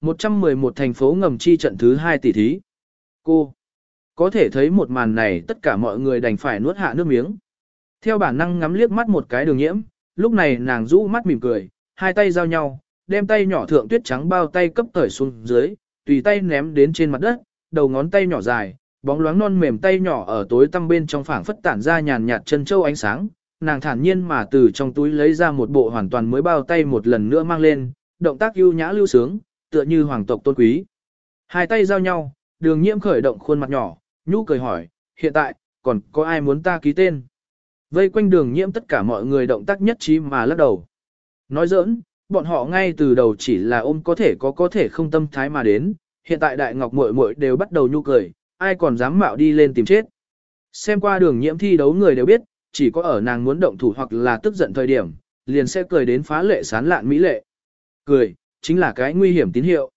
111 thành phố ngầm chi trận thứ 2 tỷ thí. Cô, có thể thấy một màn này tất cả mọi người đành phải nuốt hạ nước miếng. Theo bản năng ngắm liếc mắt một cái đường nhiễm, lúc này nàng rũ mắt mỉm cười, hai tay giao nhau, đem tay nhỏ thượng tuyết trắng bao tay cấp tởi xuống dưới, tùy tay ném đến trên mặt đất, đầu ngón tay nhỏ dài, bóng loáng non mềm tay nhỏ ở tối tăm bên trong phảng phất tản ra nhàn nhạt chân châu ánh sáng, nàng thản nhiên mà từ trong túi lấy ra một bộ hoàn toàn mới bao tay một lần nữa mang lên, động tác ưu nhã lưu sướng, tựa như hoàng tộc tôn quý. Hai tay giao nhau, đường nhiễm khởi động khuôn mặt nhỏ, nhũ cười hỏi, hiện tại, còn có ai muốn ta ký tên? Vây quanh đường nhiễm tất cả mọi người động tác nhất trí mà lắc đầu. Nói giỡn, bọn họ ngay từ đầu chỉ là ôm có thể có có thể không tâm thái mà đến, hiện tại đại ngọc muội muội đều bắt đầu nhu cười, ai còn dám mạo đi lên tìm chết. Xem qua đường nhiễm thi đấu người đều biết, chỉ có ở nàng muốn động thủ hoặc là tức giận thời điểm, liền sẽ cười đến phá lệ sán lạn mỹ lệ. Cười, chính là cái nguy hiểm tín hiệu.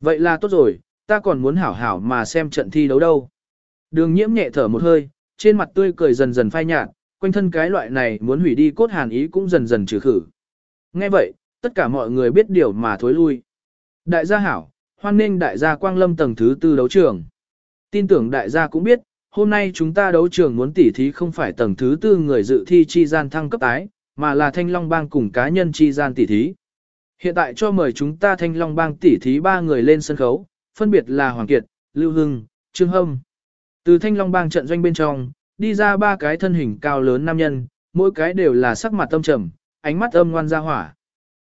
Vậy là tốt rồi, ta còn muốn hảo hảo mà xem trận thi đấu đâu. Đường nhiễm nhẹ thở một hơi, trên mặt tươi cười dần dần phai nhạt, quanh thân cái loại này muốn hủy đi cốt hàn ý cũng dần dần trừ khử. Nghe vậy, tất cả mọi người biết điều mà thối lui. Đại gia hảo, hoan nghênh đại gia quang lâm tầng thứ tư đấu trường. Tin tưởng đại gia cũng biết, hôm nay chúng ta đấu trường muốn tỉ thí không phải tầng thứ tư người dự thi chi gian thăng cấp tái, mà là thanh long bang cùng cá nhân chi gian tỉ thí. Hiện tại cho mời chúng ta thanh long bang tỉ thí ba người lên sân khấu, phân biệt là Hoàng Kiệt, Lưu Hưng, Trương Hâm. Từ thanh long bang trận doanh bên trong, đi ra ba cái thân hình cao lớn nam nhân, mỗi cái đều là sắc mặt tâm trầm, ánh mắt âm ngoan ra hỏa.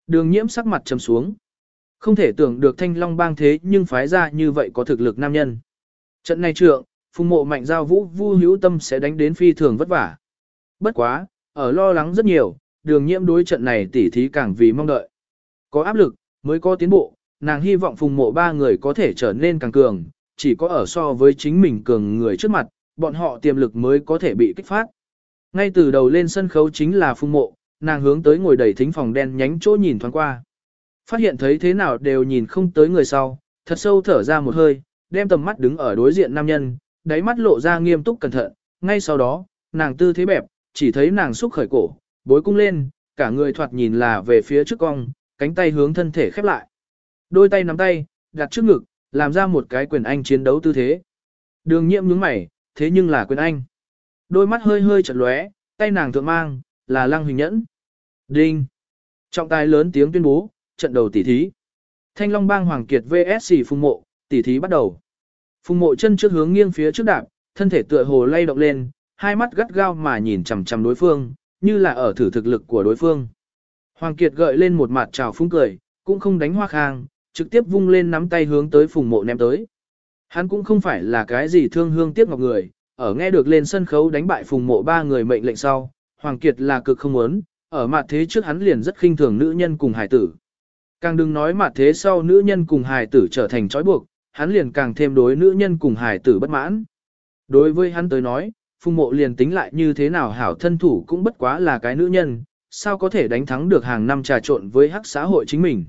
Đường nhiễm sắc mặt trầm xuống. Không thể tưởng được thanh long bang thế nhưng phái ra như vậy có thực lực nam nhân. Trận này trượng, phùng mộ mạnh giao vũ vu hữu tâm sẽ đánh đến phi thường vất vả. Bất quá, ở lo lắng rất nhiều, đường nhiễm đối trận này tỉ thí càng vì mong đợi. Có áp lực, mới có tiến bộ, nàng hy vọng phùng mộ ba người có thể trở nên càng cường, chỉ có ở so với chính mình cường người trước mặt, bọn họ tiềm lực mới có thể bị kích phát. Ngay từ đầu lên sân khấu chính là phùng mộ, nàng hướng tới ngồi đầy thính phòng đen nhánh chỗ nhìn thoáng qua. Phát hiện thấy thế nào đều nhìn không tới người sau, thật sâu thở ra một hơi, đem tầm mắt đứng ở đối diện nam nhân, đáy mắt lộ ra nghiêm túc cẩn thận, ngay sau đó, nàng tư thế bẹp, chỉ thấy nàng xúc khởi cổ, bối cung lên, cả người thoạt nhìn là về phía trước cong, cánh tay hướng thân thể khép lại. Đôi tay nắm tay, đặt trước ngực, làm ra một cái quyền anh chiến đấu tư thế. Đường nhiễm nhướng mày, thế nhưng là quyền anh. Đôi mắt hơi hơi chật lóe, tay nàng thượng mang, là lăng hình nhẫn. Đinh. Trọng tài lớn tiếng tuyên bố, trận đầu tỷ thí. Thanh Long Bang Hoàng Kiệt VS Phùng Mộ, tỷ thí bắt đầu. Phùng Mộ chân trước hướng nghiêng phía trước đạp, thân thể tựa hồ lay động lên, hai mắt gắt gao mà nhìn chằm chằm đối phương, như là ở thử thực lực của đối phương. Hoàng Kiệt gợi lên một mặt trào phúng cười, cũng không đánh hoa khang, trực tiếp vung lên nắm tay hướng tới Phùng Mộ ném tới. Hắn cũng không phải là cái gì thương hương tiếc ngọc người, ở nghe được lên sân khấu đánh bại Phùng Mộ ba người mệnh lệnh sau, Hoàng Kiệt là cực không muốn, ở mặt thế trước hắn liền rất khinh thường nữ nhân cùng hài tử. Càng đừng nói mặt thế sau nữ nhân cùng hài tử trở thành trói buộc, hắn liền càng thêm đối nữ nhân cùng hài tử bất mãn. Đối với hắn tới nói, phùng mộ liền tính lại như thế nào hảo thân thủ cũng bất quá là cái nữ nhân, sao có thể đánh thắng được hàng năm trà trộn với hắc xã hội chính mình.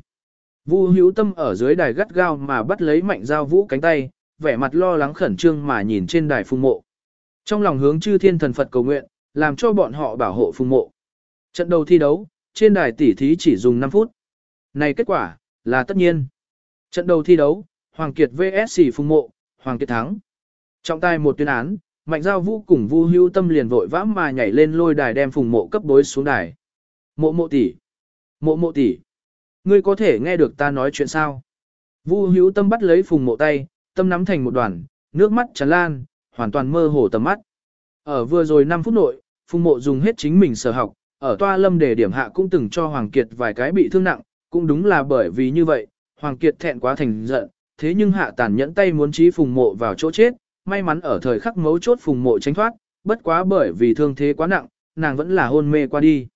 Vu hữu tâm ở dưới đài gắt gao mà bắt lấy mạnh giao vũ cánh tay, vẻ mặt lo lắng khẩn trương mà nhìn trên đài phung mộ. Trong lòng hướng chư thiên thần Phật cầu nguyện, làm cho bọn họ bảo hộ phung mộ. Trận đầu thi đấu, trên đài tỷ thí chỉ dùng 5 phút. Này kết quả, là tất nhiên. Trận đầu thi đấu, Hoàng Kiệt VS phung Mộ, Hoàng Kiệt thắng. Trọng tài một tuyên án, Mạnh Giao Vũ cùng Vu Hưu Tâm liền vội vã mà nhảy lên lôi đài đem Phùng Mộ cấp bối xuống đài. Mộ Mộ tỷ, Mộ Mộ tỷ, ngươi có thể nghe được ta nói chuyện sao? Vu Hữu Tâm bắt lấy Phùng Mộ tay, tâm nắm thành một đoàn, nước mắt tràn lan, hoàn toàn mơ hồ tầm mắt. Ở vừa rồi 5 phút nội, Phùng Mộ dùng hết chính mình sở học, ở toa lâm đề điểm hạ cũng từng cho Hoàng Kiệt vài cái bị thương nặng, cũng đúng là bởi vì như vậy, Hoàng Kiệt thẹn quá thành giận, thế nhưng hạ tàn nhẫn tay muốn trí phùng mộ vào chỗ chết, may mắn ở thời khắc mấu chốt phùng mộ tránh thoát, bất quá bởi vì thương thế quá nặng, nàng vẫn là hôn mê qua đi.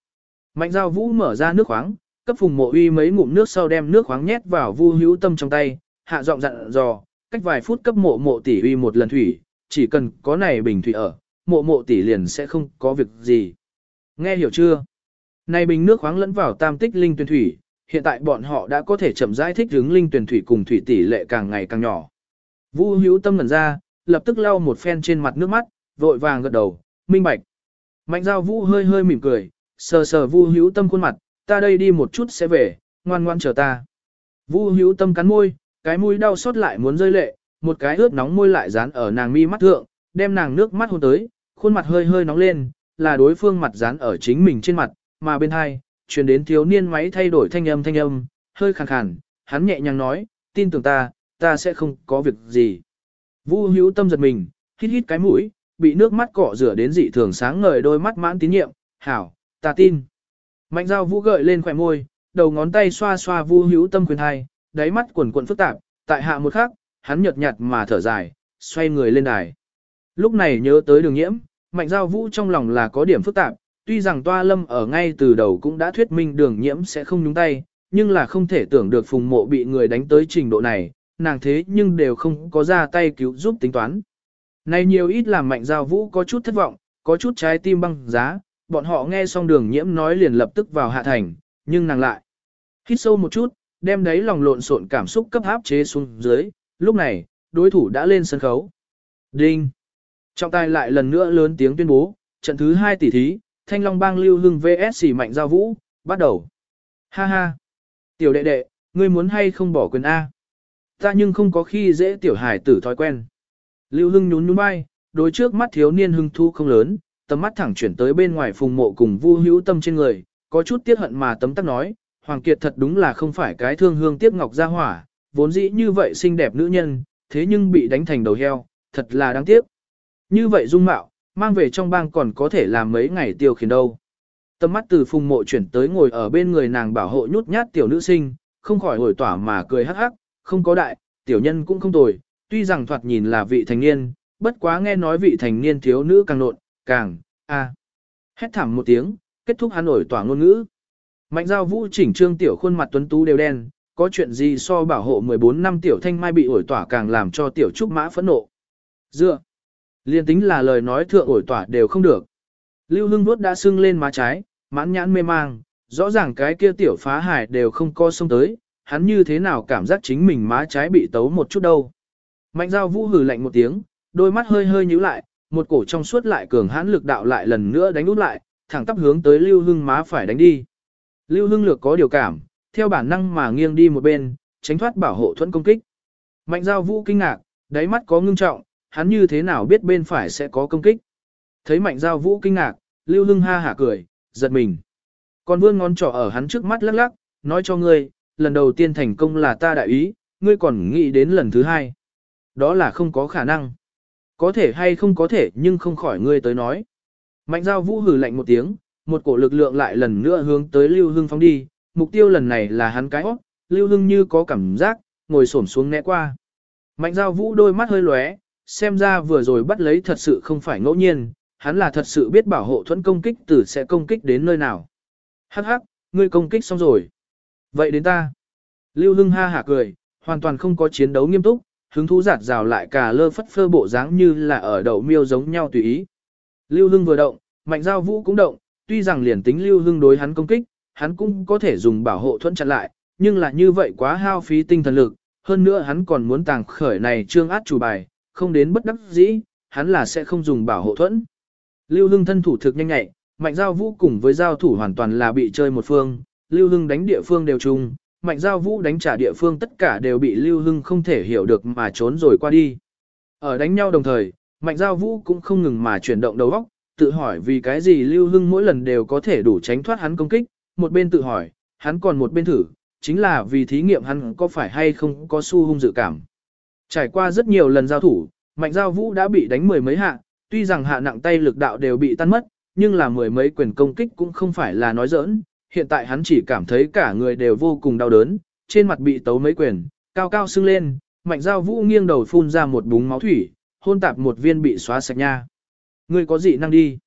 Mạnh giao vũ mở ra nước khoáng, cấp phùng mộ uy mấy ngụm nước sau đem nước khoáng nhét vào vu hữu tâm trong tay, hạ giọng dặn dò, cách vài phút cấp mộ mộ tỷ uy một lần thủy, chỉ cần có này bình thủy ở, mộ mộ tỷ liền sẽ không có việc gì. Nghe hiểu chưa? Này bình nước khoáng lẫn vào tam tích linh tuyển thủy, hiện tại bọn họ đã có thể chậm rãi thích ứng linh tuyển thủy cùng thủy tỷ lệ càng ngày càng nhỏ. Vu hữu tâm ngẩn ra, lập tức lau một phen trên mặt nước mắt, vội vàng gật đầu, minh bạch. Mạnh giao vũ hơi hơi mỉm cười, sờ sờ vu hữu tâm khuôn mặt, ta đây đi một chút sẽ về, ngoan ngoan chờ ta. Vu hữu tâm cắn môi, cái mũi đau xót lại muốn rơi lệ, một cái ướt nóng môi lại dán ở nàng mi mắt thượng, đem nàng nước mắt hôn tới, khuôn mặt hơi hơi nóng lên, là đối phương mặt dán ở chính mình trên mặt, mà bên hai, truyền đến thiếu niên máy thay đổi thanh âm thanh âm, hơi khàn khàn, hắn nhẹ nhàng nói, tin tưởng ta, ta sẽ không có việc gì. Vu hữu tâm giật mình, hít hít cái mũi, bị nước mắt cọ rửa đến dị thường sáng ngời đôi mắt mãn tín nhiệm, hảo, ta tin. Mạnh Giao vũ gợi lên khỏe môi, đầu ngón tay xoa xoa vu hữu tâm quyền hai, đáy mắt quần quần phức tạp, tại hạ một khắc, hắn nhợt nhạt mà thở dài, xoay người lên đài. Lúc này nhớ tới đường nhiễm, mạnh giao vũ trong lòng là có điểm phức tạp, tuy rằng toa lâm ở ngay từ đầu cũng đã thuyết minh đường nhiễm sẽ không nhúng tay, nhưng là không thể tưởng được phùng mộ bị người đánh tới trình độ này, nàng thế nhưng đều không có ra tay cứu giúp tính toán. Này nhiều ít làm mạnh giao vũ có chút thất vọng, có chút trái tim băng giá, bọn họ nghe xong đường nhiễm nói liền lập tức vào hạ thành, nhưng nàng lại. Hít sâu một chút, đem đấy lòng lộn xộn cảm xúc cấp áp chế xuống dưới, lúc này, đối thủ đã lên sân khấu. Đinh! Trọng tài lại lần nữa lớn tiếng tuyên bố, trận thứ 2 tỷ thí, Thanh Long Bang Lưu Hưng VS Mạnh Giao Vũ, bắt đầu. Ha ha! Tiểu đệ đệ, ngươi muốn hay không bỏ quyền A? Ta nhưng không có khi dễ tiểu hải tử thói quen. Lưu Hưng nhún nhún vai, đối trước mắt thiếu niên hưng thu không lớn, tầm mắt thẳng chuyển tới bên ngoài phùng mộ cùng vu hữu tâm trên người, có chút tiếc hận mà tấm tắc nói, Hoàng Kiệt thật đúng là không phải cái thương hương tiếc ngọc gia hỏa, vốn dĩ như vậy xinh đẹp nữ nhân, thế nhưng bị đánh thành đầu heo, thật là đáng tiếc. Như vậy dung mạo, mang về trong bang còn có thể làm mấy ngày tiêu khiển đâu. Tầm mắt từ phùng mộ chuyển tới ngồi ở bên người nàng bảo hộ nhút nhát tiểu nữ sinh, không khỏi hồi tỏa mà cười hắc hắc, không có đại, tiểu nhân cũng không tồi, tuy rằng thoạt nhìn là vị thành niên, bất quá nghe nói vị thành niên thiếu nữ càng nộn, càng, a Hét thảm một tiếng, kết thúc hắn ổi tỏa ngôn ngữ. Mạnh giao vũ chỉnh trương tiểu khuôn mặt tuấn tú đều đen, có chuyện gì so bảo hộ 14 năm tiểu thanh mai bị ổi tỏa càng làm cho tiểu trúc mã phẫn nộ. Dựa, liên tính là lời nói thượng ổi tỏa đều không được. Lưu hưng vuốt đã sưng lên má trái, mãn nhãn mê mang, rõ ràng cái kia tiểu phá hải đều không co sông tới, hắn như thế nào cảm giác chính mình má trái bị tấu một chút đâu. Mạnh giao vũ hừ lạnh một tiếng, đôi mắt hơi hơi nhíu lại, một cổ trong suốt lại cường hãn lực đạo lại lần nữa đánh út lại, thẳng tắp hướng tới Lưu Hưng má phải đánh đi. Lưu Hưng lược có điều cảm, theo bản năng mà nghiêng đi một bên, tránh thoát bảo hộ thuẫn công kích. Mạnh giao vũ kinh ngạc, đáy mắt có ngưng trọng, hắn như thế nào biết bên phải sẽ có công kích. Thấy mạnh giao vũ kinh ngạc, Lưu Hưng ha hả cười, giật mình. Còn vươn ngón trỏ ở hắn trước mắt lắc lắc, nói cho ngươi, lần đầu tiên thành công là ta đại ý, ngươi còn nghĩ đến lần thứ hai. Đó là không có khả năng. Có thể hay không có thể nhưng không khỏi ngươi tới nói. Mạnh giao vũ hử lạnh một tiếng, một cổ lực lượng lại lần nữa hướng tới Lưu Hưng phóng đi, mục tiêu lần này là hắn cái óc, Lưu Hưng như có cảm giác, ngồi xổm xuống né qua. Mạnh giao vũ đôi mắt hơi lóe, xem ra vừa rồi bắt lấy thật sự không phải ngẫu nhiên, hắn là thật sự biết bảo hộ thuẫn công kích từ sẽ công kích đến nơi nào. Hắc hắc, ngươi công kích xong rồi. Vậy đến ta. Lưu Hưng ha hả cười, hoàn toàn không có chiến đấu nghiêm túc, hứng thú giạt rào lại cả lơ phất phơ bộ dáng như là ở đầu miêu giống nhau tùy ý. Lưu Hưng vừa động, Mạnh Giao Vũ cũng động, tuy rằng liền tính Lưu Hưng đối hắn công kích, hắn cũng có thể dùng bảo hộ thuẫn chặn lại, nhưng là như vậy quá hao phí tinh thần lực, hơn nữa hắn còn muốn tàng khởi này trương át chủ bài, không đến bất đắc dĩ, hắn là sẽ không dùng bảo hộ thuẫn. Lưu Hưng thân thủ thực nhanh nhạy, Mạnh Giao Vũ cùng với giao thủ hoàn toàn là bị chơi một phương, Lưu Hưng đánh địa phương đều chung, Mạnh Giao Vũ đánh trả địa phương tất cả đều bị Lưu Hưng không thể hiểu được mà trốn rồi qua đi. Ở đánh nhau đồng thời, Mạnh Giao Vũ cũng không ngừng mà chuyển động đầu óc, tự hỏi vì cái gì Lưu Hưng mỗi lần đều có thể đủ tránh thoát hắn công kích, một bên tự hỏi, hắn còn một bên thử, chính là vì thí nghiệm hắn có phải hay không có xu hung dự cảm. Trải qua rất nhiều lần giao thủ, Mạnh Giao Vũ đã bị đánh mười mấy hạ, tuy rằng hạ nặng tay lực đạo đều bị tan mất, nhưng là mười mấy quyền công kích cũng không phải là nói giỡn, hiện tại hắn chỉ cảm thấy cả người đều vô cùng đau đớn, trên mặt bị tấu mấy quyền, cao cao sưng lên, Mạnh Giao Vũ nghiêng đầu phun ra một búng máu thủy, hôn tạp một viên bị xóa sạch nha. Ngươi có dị năng đi.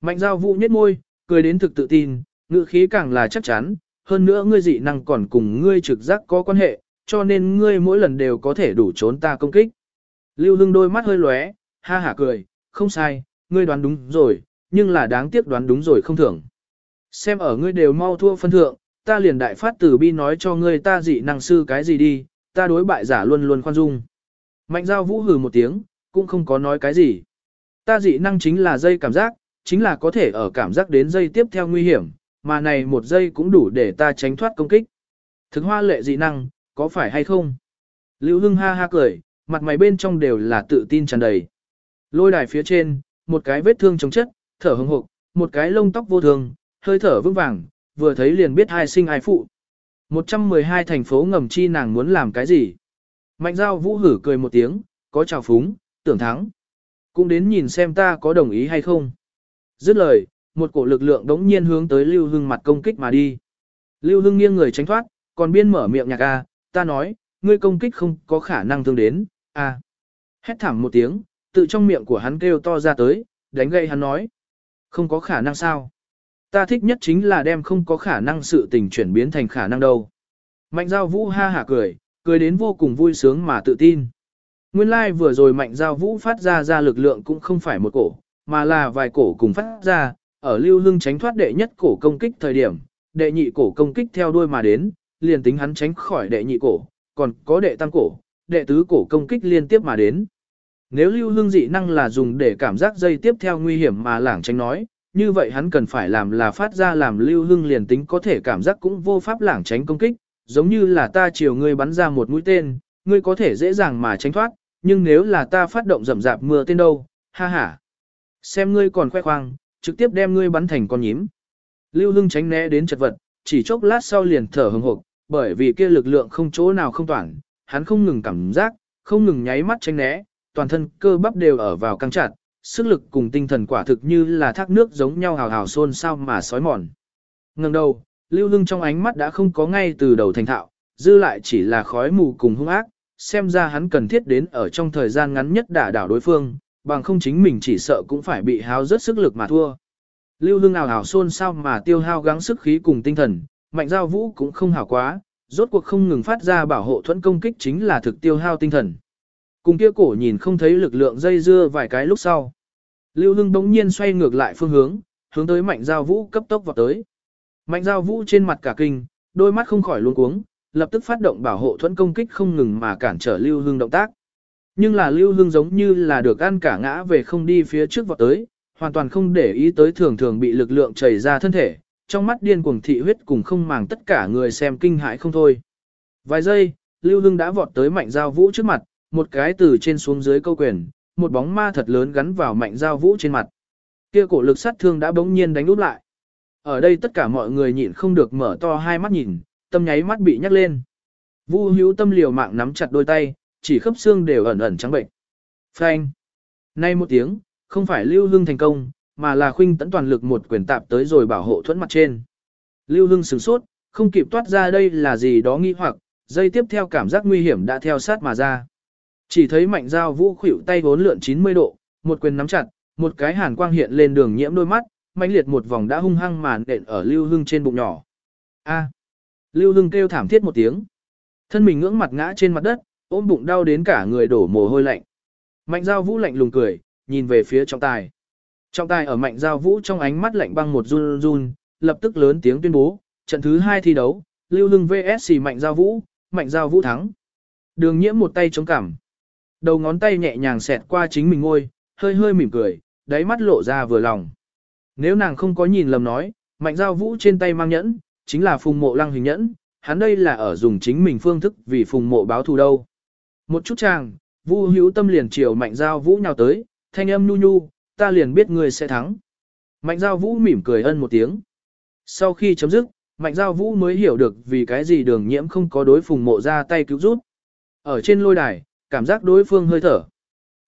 Mạnh giao vũ nhếch môi, cười đến thực tự tin, ngữ khí càng là chắc chắn, hơn nữa ngươi dị năng còn cùng ngươi trực giác có quan hệ, cho nên ngươi mỗi lần đều có thể đủ trốn ta công kích. Lưu Hưng đôi mắt hơi lóe, ha hả cười, không sai, ngươi đoán đúng rồi, nhưng là đáng tiếc đoán đúng rồi không thưởng. Xem ở ngươi đều mau thua phân thượng, ta liền đại phát tử bi nói cho ngươi ta dị năng sư cái gì đi, ta đối bại giả luôn luôn khoan dung. Mạnh giao vũ hừ một tiếng, cũng không có nói cái gì. Ta dị năng chính là dây cảm giác, chính là có thể ở cảm giác đến dây tiếp theo nguy hiểm, mà này một giây cũng đủ để ta tránh thoát công kích. Thực hoa lệ dị năng, có phải hay không? Lưu Hưng ha ha cười, mặt mày bên trong đều là tự tin tràn đầy. Lôi đài phía trên, một cái vết thương chống chất, thở hừng hực, một cái lông tóc vô thường, hơi thở vững vàng, vừa thấy liền biết ai sinh ai phụ. 112 thành phố ngầm chi nàng muốn làm cái gì? Mạnh giao vũ hử cười một tiếng, có trào phúng, tưởng thắng. Cũng đến nhìn xem ta có đồng ý hay không. Dứt lời, một cổ lực lượng đống nhiên hướng tới Lưu Hưng mặt công kích mà đi. Lưu Hưng nghiêng người tránh thoát, còn biên mở miệng nhạc a, ta nói, ngươi công kích không có khả năng thương đến, a. Hét thảm một tiếng, tự trong miệng của hắn kêu to ra tới, đánh gây hắn nói. Không có khả năng sao? Ta thích nhất chính là đem không có khả năng sự tình chuyển biến thành khả năng đâu. Mạnh giao vũ ha hả cười, cười đến vô cùng vui sướng mà tự tin. Nguyên lai like vừa rồi mạnh giao vũ phát ra ra lực lượng cũng không phải một cổ, mà là vài cổ cùng phát ra, ở lưu hưng tránh thoát đệ nhất cổ công kích thời điểm, đệ nhị cổ công kích theo đuôi mà đến, liền tính hắn tránh khỏi đệ nhị cổ, còn có đệ tam cổ, đệ tứ cổ công kích liên tiếp mà đến. Nếu lưu hưng dị năng là dùng để cảm giác dây tiếp theo nguy hiểm mà lảng tránh nói, như vậy hắn cần phải làm là phát ra làm lưu hưng liền tính có thể cảm giác cũng vô pháp lảng tránh công kích, giống như là ta chiều ngươi bắn ra một mũi tên, ngươi có thể dễ dàng mà tránh thoát, nhưng nếu là ta phát động rầm rạp mưa tên đâu, ha ha. Xem ngươi còn khoe khoang, trực tiếp đem ngươi bắn thành con nhím. Lưu Hưng tránh né đến chật vật, chỉ chốc lát sau liền thở hừng hực, bởi vì kia lực lượng không chỗ nào không toàn, hắn không ngừng cảm giác, không ngừng nháy mắt tránh né, toàn thân cơ bắp đều ở vào căng chặt, sức lực cùng tinh thần quả thực như là thác nước giống nhau hào hào xôn sao mà sói mòn. Ngừng đầu, Lưu Hưng trong ánh mắt đã không có ngay từ đầu thành thạo, dư lại chỉ là khói mù cùng hung ác, xem ra hắn cần thiết đến ở trong thời gian ngắn nhất đả đảo đối phương, bằng không chính mình chỉ sợ cũng phải bị hao rất sức lực mà thua. Lưu Hưng ảo ảo xôn sao mà tiêu hao gắng sức khí cùng tinh thần, mạnh giao vũ cũng không hảo quá, rốt cuộc không ngừng phát ra bảo hộ thuẫn công kích chính là thực tiêu hao tinh thần. Cùng kia cổ nhìn không thấy lực lượng dây dưa vài cái lúc sau. Lưu Hưng bỗng nhiên xoay ngược lại phương hướng, hướng tới mạnh giao vũ cấp tốc vào tới. Mạnh giao vũ trên mặt cả kinh, đôi mắt không khỏi luống cuống, lập tức phát động bảo hộ thuẫn công kích không ngừng mà cản trở Lưu Hưng động tác. Nhưng là Lưu Hưng giống như là được ăn cả ngã về không đi phía trước vọt tới, hoàn toàn không để ý tới thường thường bị lực lượng chảy ra thân thể, trong mắt điên cuồng thị huyết cùng không màng tất cả người xem kinh hãi không thôi. Vài giây, Lưu Hưng đã vọt tới mạnh giao vũ trước mặt, một cái từ trên xuống dưới câu quyền, một bóng ma thật lớn gắn vào mạnh giao vũ trên mặt. Kia cổ lực sát thương đã bỗng nhiên đánh úp lại. Ở đây tất cả mọi người nhịn không được mở to hai mắt nhìn, tâm nháy mắt bị nhắc lên. Vu hữu tâm liều mạng nắm chặt đôi tay, chỉ khớp xương đều ẩn ẩn trắng bệnh. Phanh. Nay một tiếng, không phải Lưu hương thành công, mà là khuynh tấn toàn lực một quyền tạp tới rồi bảo hộ thuẫn mặt trên. Lưu hương sửng sốt, không kịp toát ra đây là gì đó nghi hoặc, dây tiếp theo cảm giác nguy hiểm đã theo sát mà ra. Chỉ thấy mạnh dao vũ khuỷu tay vốn lượn 90 độ, một quyền nắm chặt, một cái hàn quang hiện lên đường nhiễm đôi mắt, mãnh liệt một vòng đã hung hăng màn đện ở Lưu Hưng trên bụng nhỏ. A. Lưu Hưng kêu thảm thiết một tiếng. Thân mình ngưỡng mặt ngã trên mặt đất, ôm bụng đau đến cả người đổ mồ hôi lạnh. Mạnh giao vũ lạnh lùng cười, nhìn về phía trọng tài. Trọng tài ở mạnh giao vũ trong ánh mắt lạnh băng một run run, lập tức lớn tiếng tuyên bố, trận thứ hai thi đấu, Lưu Hưng VS mạnh giao vũ, mạnh giao vũ thắng. Đường nhiễm một tay chống cằm. Đầu ngón tay nhẹ nhàng xẹt qua chính mình ngôi, hơi hơi mỉm cười, đáy mắt lộ ra vừa lòng. Nếu nàng không có nhìn lầm nói, mạnh giao vũ trên tay mang nhẫn, chính là phùng mộ lăng hình nhẫn, hắn đây là ở dùng chính mình phương thức vì phùng mộ báo thù đâu. Một chút chàng, vu hữu tâm liền chiều mạnh giao vũ nhào tới, thanh âm nhu nhu, ta liền biết người sẽ thắng. Mạnh giao vũ mỉm cười ân một tiếng. Sau khi chấm dứt, mạnh giao vũ mới hiểu được vì cái gì đường nhiễm không có đối phùng mộ ra tay cứu giúp. Ở trên lôi đài, cảm giác đối phương hơi thở.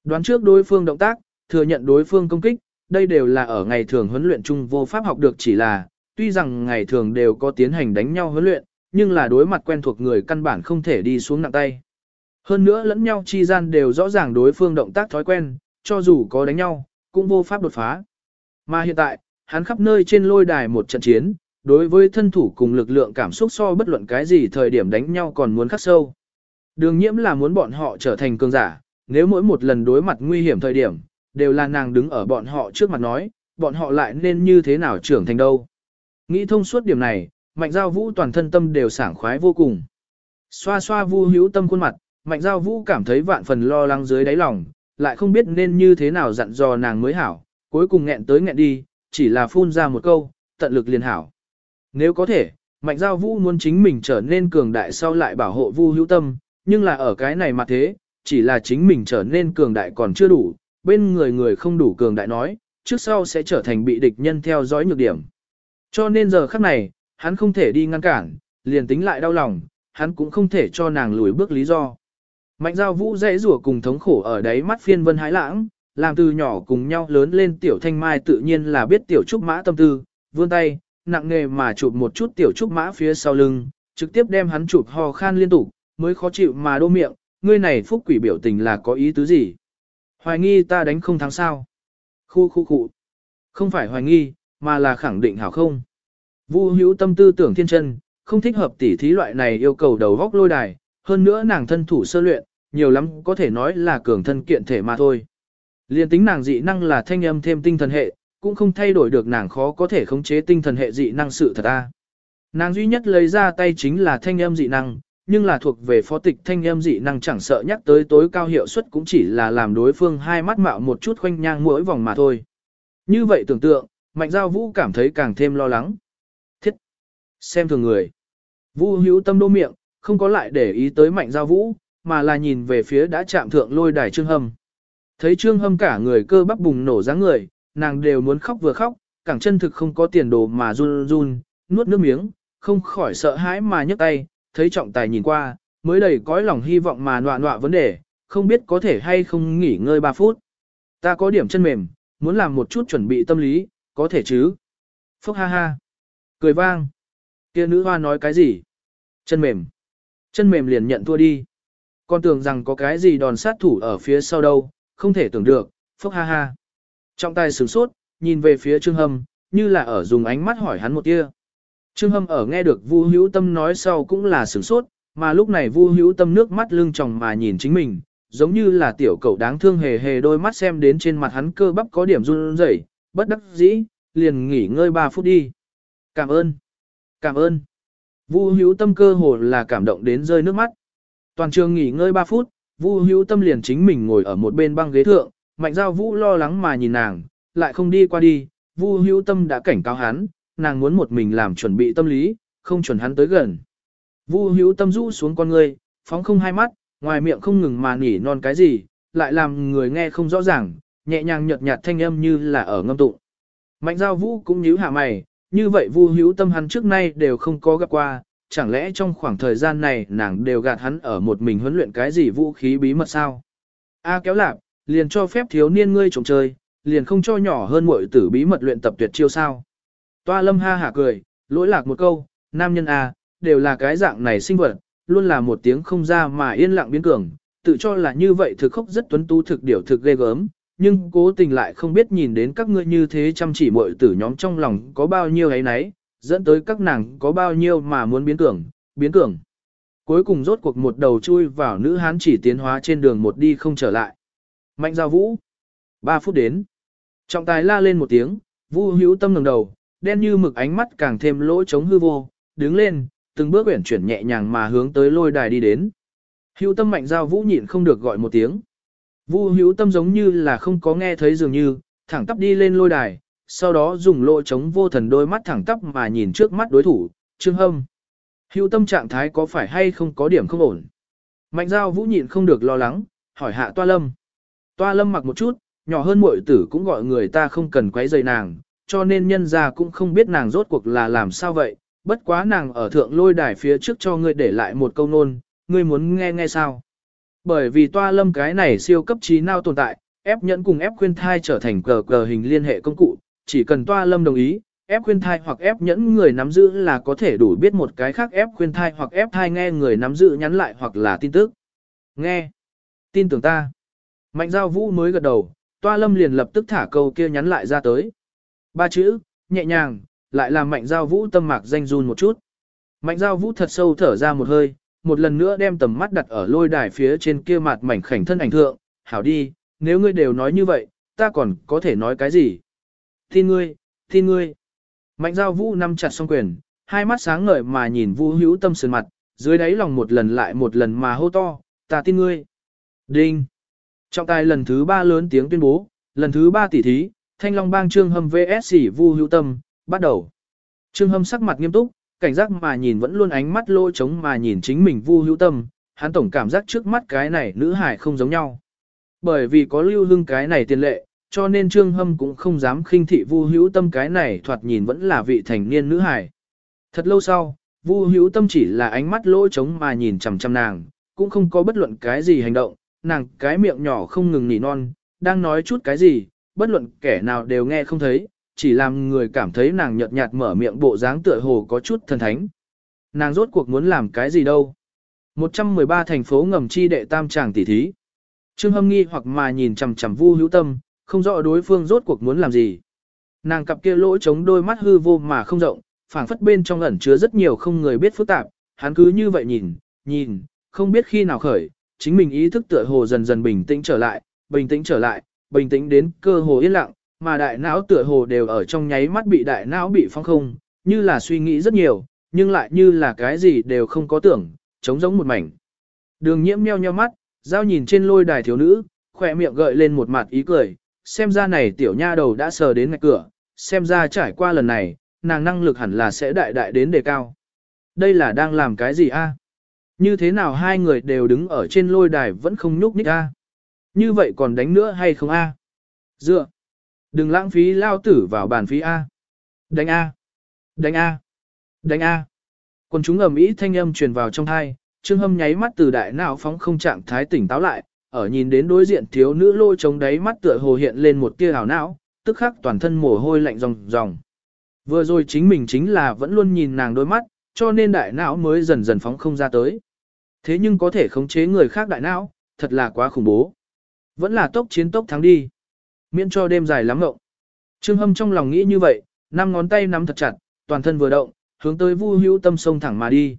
Đoán trước đối phương động tác, thừa nhận đối phương công kích, đây đều là ở ngày thường huấn luyện chung vô pháp học được chỉ là, tuy rằng ngày thường đều có tiến hành đánh nhau huấn luyện, nhưng là đối mặt quen thuộc người căn bản không thể đi xuống nặng tay. Hơn nữa lẫn nhau chi gian đều rõ ràng đối phương động tác thói quen, cho dù có đánh nhau, cũng vô pháp đột phá. Mà hiện tại, hắn khắp nơi trên lôi đài một trận chiến, đối với thân thủ cùng lực lượng cảm xúc so bất luận cái gì thời điểm đánh nhau còn muốn khắc sâu. Đường nhiễm là muốn bọn họ trở thành cường giả, nếu mỗi một lần đối mặt nguy hiểm thời điểm, đều là nàng đứng ở bọn họ trước mặt nói, bọn họ lại nên như thế nào trưởng thành đâu. Nghĩ thông suốt điểm này, mạnh giao vũ toàn thân tâm đều sảng khoái vô cùng. Xoa xoa vu hữu tâm khuôn mặt, mạnh giao vũ cảm thấy vạn phần lo lắng dưới đáy lòng, lại không biết nên như thế nào dặn dò nàng mới hảo, cuối cùng nghẹn tới nghẹn đi, chỉ là phun ra một câu, tận lực liền hảo. Nếu có thể, mạnh giao vũ muốn chính mình trở nên cường đại sau lại bảo hộ vu hữu tâm, nhưng là ở cái này mà thế, chỉ là chính mình trở nên cường đại còn chưa đủ, bên người người không đủ cường đại nói, trước sau sẽ trở thành bị địch nhân theo dõi nhược điểm. Cho nên giờ khắc này, hắn không thể đi ngăn cản, liền tính lại đau lòng, hắn cũng không thể cho nàng lùi bước lý do. Mạnh giao vũ dãy rủa cùng thống khổ ở đáy mắt phiên vân hái lãng, làm từ nhỏ cùng nhau lớn lên tiểu thanh mai tự nhiên là biết tiểu trúc mã tâm tư, vươn tay, nặng nghề mà chụp một chút tiểu trúc mã phía sau lưng, trực tiếp đem hắn chụp ho khan liên tục, mới khó chịu mà đô miệng, ngươi này phúc quỷ biểu tình là có ý tứ gì? Hoài nghi ta đánh không thắng sao? Khu khu khu. Không phải hoài nghi, mà là khẳng định hảo không. Vu hữu tâm tư tưởng thiên chân, không thích hợp tỉ thí loại này yêu cầu đầu góc lôi đài, hơn nữa nàng thân thủ sơ luyện, nhiều lắm có thể nói là cường thân kiện thể mà thôi. Liên tính nàng dị năng là thanh âm thêm tinh thần hệ, cũng không thay đổi được nàng khó có thể khống chế tinh thần hệ dị năng sự thật a. Nàng duy nhất lấy ra tay chính là thanh âm dị năng, nhưng là thuộc về phó tịch thanh âm dị năng chẳng sợ nhắc tới tối cao hiệu suất cũng chỉ là làm đối phương hai mắt mạo một chút khoanh nhang mỗi vòng mà thôi. Như vậy tưởng tượng, Mạnh Giao Vũ cảm thấy càng thêm lo lắng. Thiết! Xem thường người. Vũ hữu tâm đô miệng, không có lại để ý tới Mạnh Giao Vũ, mà là nhìn về phía đã chạm thượng lôi đài Trương Hâm. Thấy Trương Hâm cả người cơ bắp bùng nổ dáng người, nàng đều muốn khóc vừa khóc, cẳng chân thực không có tiền đồ mà run run, nuốt nước miếng, không khỏi sợ hãi mà nhấc tay, thấy trọng tài nhìn qua, mới đầy cõi lòng hy vọng mà nọa nọa vấn đề, không biết có thể hay không nghỉ ngơi 3 phút. Ta có điểm chân mềm, muốn làm một chút chuẩn bị tâm lý, có thể chứ. Phúc ha ha. Cười vang. Kia nữ hoa nói cái gì? Chân mềm. Chân mềm liền nhận thua đi. Con tưởng rằng có cái gì đòn sát thủ ở phía sau đâu, không thể tưởng được. Phúc ha ha. Trọng tài sửng sốt, nhìn về phía Trương Hâm, như là ở dùng ánh mắt hỏi hắn một tia. Trương Hâm ở nghe được Vu Hữu Tâm nói sau cũng là sửng sốt, mà lúc này Vu Hữu Tâm nước mắt lưng tròng mà nhìn chính mình, giống như là tiểu cậu đáng thương hề hề đôi mắt xem đến trên mặt hắn cơ bắp có điểm run rẩy, bất đắc dĩ, liền nghỉ ngơi 3 phút đi. Cảm ơn. Cảm ơn. Vu Hữu Tâm cơ hồ là cảm động đến rơi nước mắt. Toàn trường nghỉ ngơi 3 phút, Vu Hữu Tâm liền chính mình ngồi ở một bên băng ghế thượng, Mạnh Giao Vũ lo lắng mà nhìn nàng, lại không đi qua đi, Vu Hữu Tâm đã cảnh cáo hắn, nàng muốn một mình làm chuẩn bị tâm lý, không chuẩn hắn tới gần. Vu Hữu Tâm rũ xuống con người, phóng không hai mắt, ngoài miệng không ngừng mà nỉ non cái gì, lại làm người nghe không rõ ràng, nhẹ nhàng nhợt nhạt thanh âm như là ở ngâm tụng. Mạnh Giao Vũ cũng nhíu hạ mày, như vậy Vu Hữu Tâm hắn trước nay đều không có gặp qua, chẳng lẽ trong khoảng thời gian này nàng đều gạt hắn ở một mình huấn luyện cái gì vũ khí bí mật sao? A kéo lạp, liền cho phép thiếu niên ngươi trộm chơi, liền không cho nhỏ hơn muội tử bí mật luyện tập tuyệt chiêu sao. Toa lâm ha hả cười, lỗi lạc một câu, nam nhân à đều là cái dạng này sinh vật, luôn là một tiếng không ra mà yên lặng biến cường, tự cho là như vậy thực khốc rất tuấn tú thực điểu thực ghê gớm, nhưng cố tình lại không biết nhìn đến các ngươi như thế chăm chỉ muội tử nhóm trong lòng có bao nhiêu ấy nấy, dẫn tới các nàng có bao nhiêu mà muốn biến cường, biến cường. Cuối cùng rốt cuộc một đầu chui vào nữ hán chỉ tiến hóa trên đường một đi không trở lại. Mạnh giao vũ. Ba phút đến. Trọng tài la lên một tiếng, vũ hữu tâm ngẩng đầu, đen như mực ánh mắt càng thêm lỗ trống hư vô, đứng lên, từng bước uyển chuyển nhẹ nhàng mà hướng tới lôi đài đi đến. Hữu tâm mạnh giao vũ nhịn không được gọi một tiếng. Vu hữu tâm giống như là không có nghe thấy dường như, thẳng tắp đi lên lôi đài, sau đó dùng lỗ trống vô thần đôi mắt thẳng tắp mà nhìn trước mắt đối thủ, trương hâm. Hữu tâm trạng thái có phải hay không có điểm không ổn. Mạnh giao vũ nhịn không được lo lắng, hỏi hạ toa lâm. Toa lâm mặc một chút, nhỏ hơn muội tử cũng gọi người ta không cần quấy rầy nàng, cho nên nhân ra cũng không biết nàng rốt cuộc là làm sao vậy, bất quá nàng ở thượng lôi đài phía trước cho ngươi để lại một câu nôn, ngươi muốn nghe nghe sao. Bởi vì toa lâm cái này siêu cấp trí nào tồn tại, ép nhẫn cùng ép khuyên thai trở thành cờ cờ hình liên hệ công cụ, chỉ cần toa lâm đồng ý, ép khuyên thai hoặc ép nhẫn người nắm giữ là có thể đủ biết một cái khác ép khuyên thai hoặc ép thai nghe người nắm giữ nhắn lại hoặc là tin tức. Nghe. Tin tưởng ta. Mạnh giao vũ mới gật đầu, toa lâm liền lập tức thả câu kia nhắn lại ra tới. Ba chữ, nhẹ nhàng, lại làm mạnh giao vũ tâm mạc danh run một chút. Mạnh giao vũ thật sâu thở ra một hơi, một lần nữa đem tầm mắt đặt ở lôi đài phía trên kia mặt mảnh khảnh thân ảnh thượng, hảo đi, nếu ngươi đều nói như vậy, ta còn có thể nói cái gì? Tin ngươi, tin ngươi. Mạnh giao vũ nắm chặt song quyền, hai mắt sáng ngời mà nhìn vũ hữu tâm sườn mặt, dưới đáy lòng một lần lại một lần mà hô to, ta tin ngươi. Đinh. Trọng tài lần thứ ba lớn tiếng tuyên bố, lần thứ ba tỷ thí, Thanh Long Bang Trương Hâm VS Vu Hữu Tâm, bắt đầu. Trương Hâm sắc mặt nghiêm túc, cảnh giác mà nhìn vẫn luôn ánh mắt lỗ trống mà nhìn chính mình Vu Hữu Tâm, hắn tổng cảm giác trước mắt cái này nữ hải không giống nhau. Bởi vì có lưu hương cái này tiền lệ, cho nên Trương Hâm cũng không dám khinh thị Vu Hữu Tâm cái này thoạt nhìn vẫn là vị thành niên nữ hải. Thật lâu sau, Vu Hữu Tâm chỉ là ánh mắt lỗ trống mà nhìn chằm chằm nàng, cũng không có bất luận cái gì hành động, nàng cái miệng nhỏ không ngừng nỉ non, đang nói chút cái gì, bất luận kẻ nào đều nghe không thấy, chỉ làm người cảm thấy nàng nhợt nhạt mở miệng bộ dáng tựa hồ có chút thần thánh. Nàng rốt cuộc muốn làm cái gì đâu? 113 thành phố ngầm chi đệ tam tràng tỷ thí. Trương Hâm nghi hoặc mà nhìn chằm chằm Vu Hữu Tâm, không rõ đối phương rốt cuộc muốn làm gì. Nàng cặp kia lỗ chống đôi mắt hư vô mà không rộng, phảng phất bên trong ẩn chứa rất nhiều không người biết phức tạp, hắn cứ như vậy nhìn, nhìn, không biết khi nào khởi, chính mình ý thức tựa hồ dần dần bình tĩnh trở lại, bình tĩnh trở lại, bình tĩnh đến cơ hồ yên lặng, mà đại não tựa hồ đều ở trong nháy mắt bị đại não bị phong không, như là suy nghĩ rất nhiều, nhưng lại như là cái gì đều không có tưởng, trống giống một mảnh. Đường nhiễm meo nheo mắt, giao nhìn trên lôi đài thiếu nữ, khỏe miệng gợi lên một mặt ý cười, xem ra này tiểu nha đầu đã sờ đến ngạch cửa, xem ra trải qua lần này, nàng năng lực hẳn là sẽ đại đại đến đề cao. Đây là đang làm cái gì a? Như thế nào hai người đều đứng ở trên lôi đài vẫn không nhúc nhích a? Như vậy còn đánh nữa hay không a? Dựa. Đừng lãng phí lao tử vào bàn phí a. Đánh a. Đánh a. Đánh a. Còn chúng ầm ĩ thanh âm truyền vào trong thai, Trương Hâm nháy mắt từ đại não phóng không trạng thái tỉnh táo lại, ở nhìn đến đối diện thiếu nữ lôi trống đáy mắt tựa hồ hiện lên một tia hào não, tức khắc toàn thân mồ hôi lạnh ròng ròng. Vừa rồi chính mình chính là vẫn luôn nhìn nàng đôi mắt, cho nên đại não mới dần dần phóng không ra tới. Thế nhưng có thể khống chế người khác đại não, thật là quá khủng bố. Vẫn là tốc chiến tốc thắng đi. Miễn cho đêm dài lắm ngộng. Trương Hâm trong lòng nghĩ như vậy, năm ngón tay nắm thật chặt, toàn thân vừa động, hướng tới Vu Hữu Tâm sông thẳng mà đi.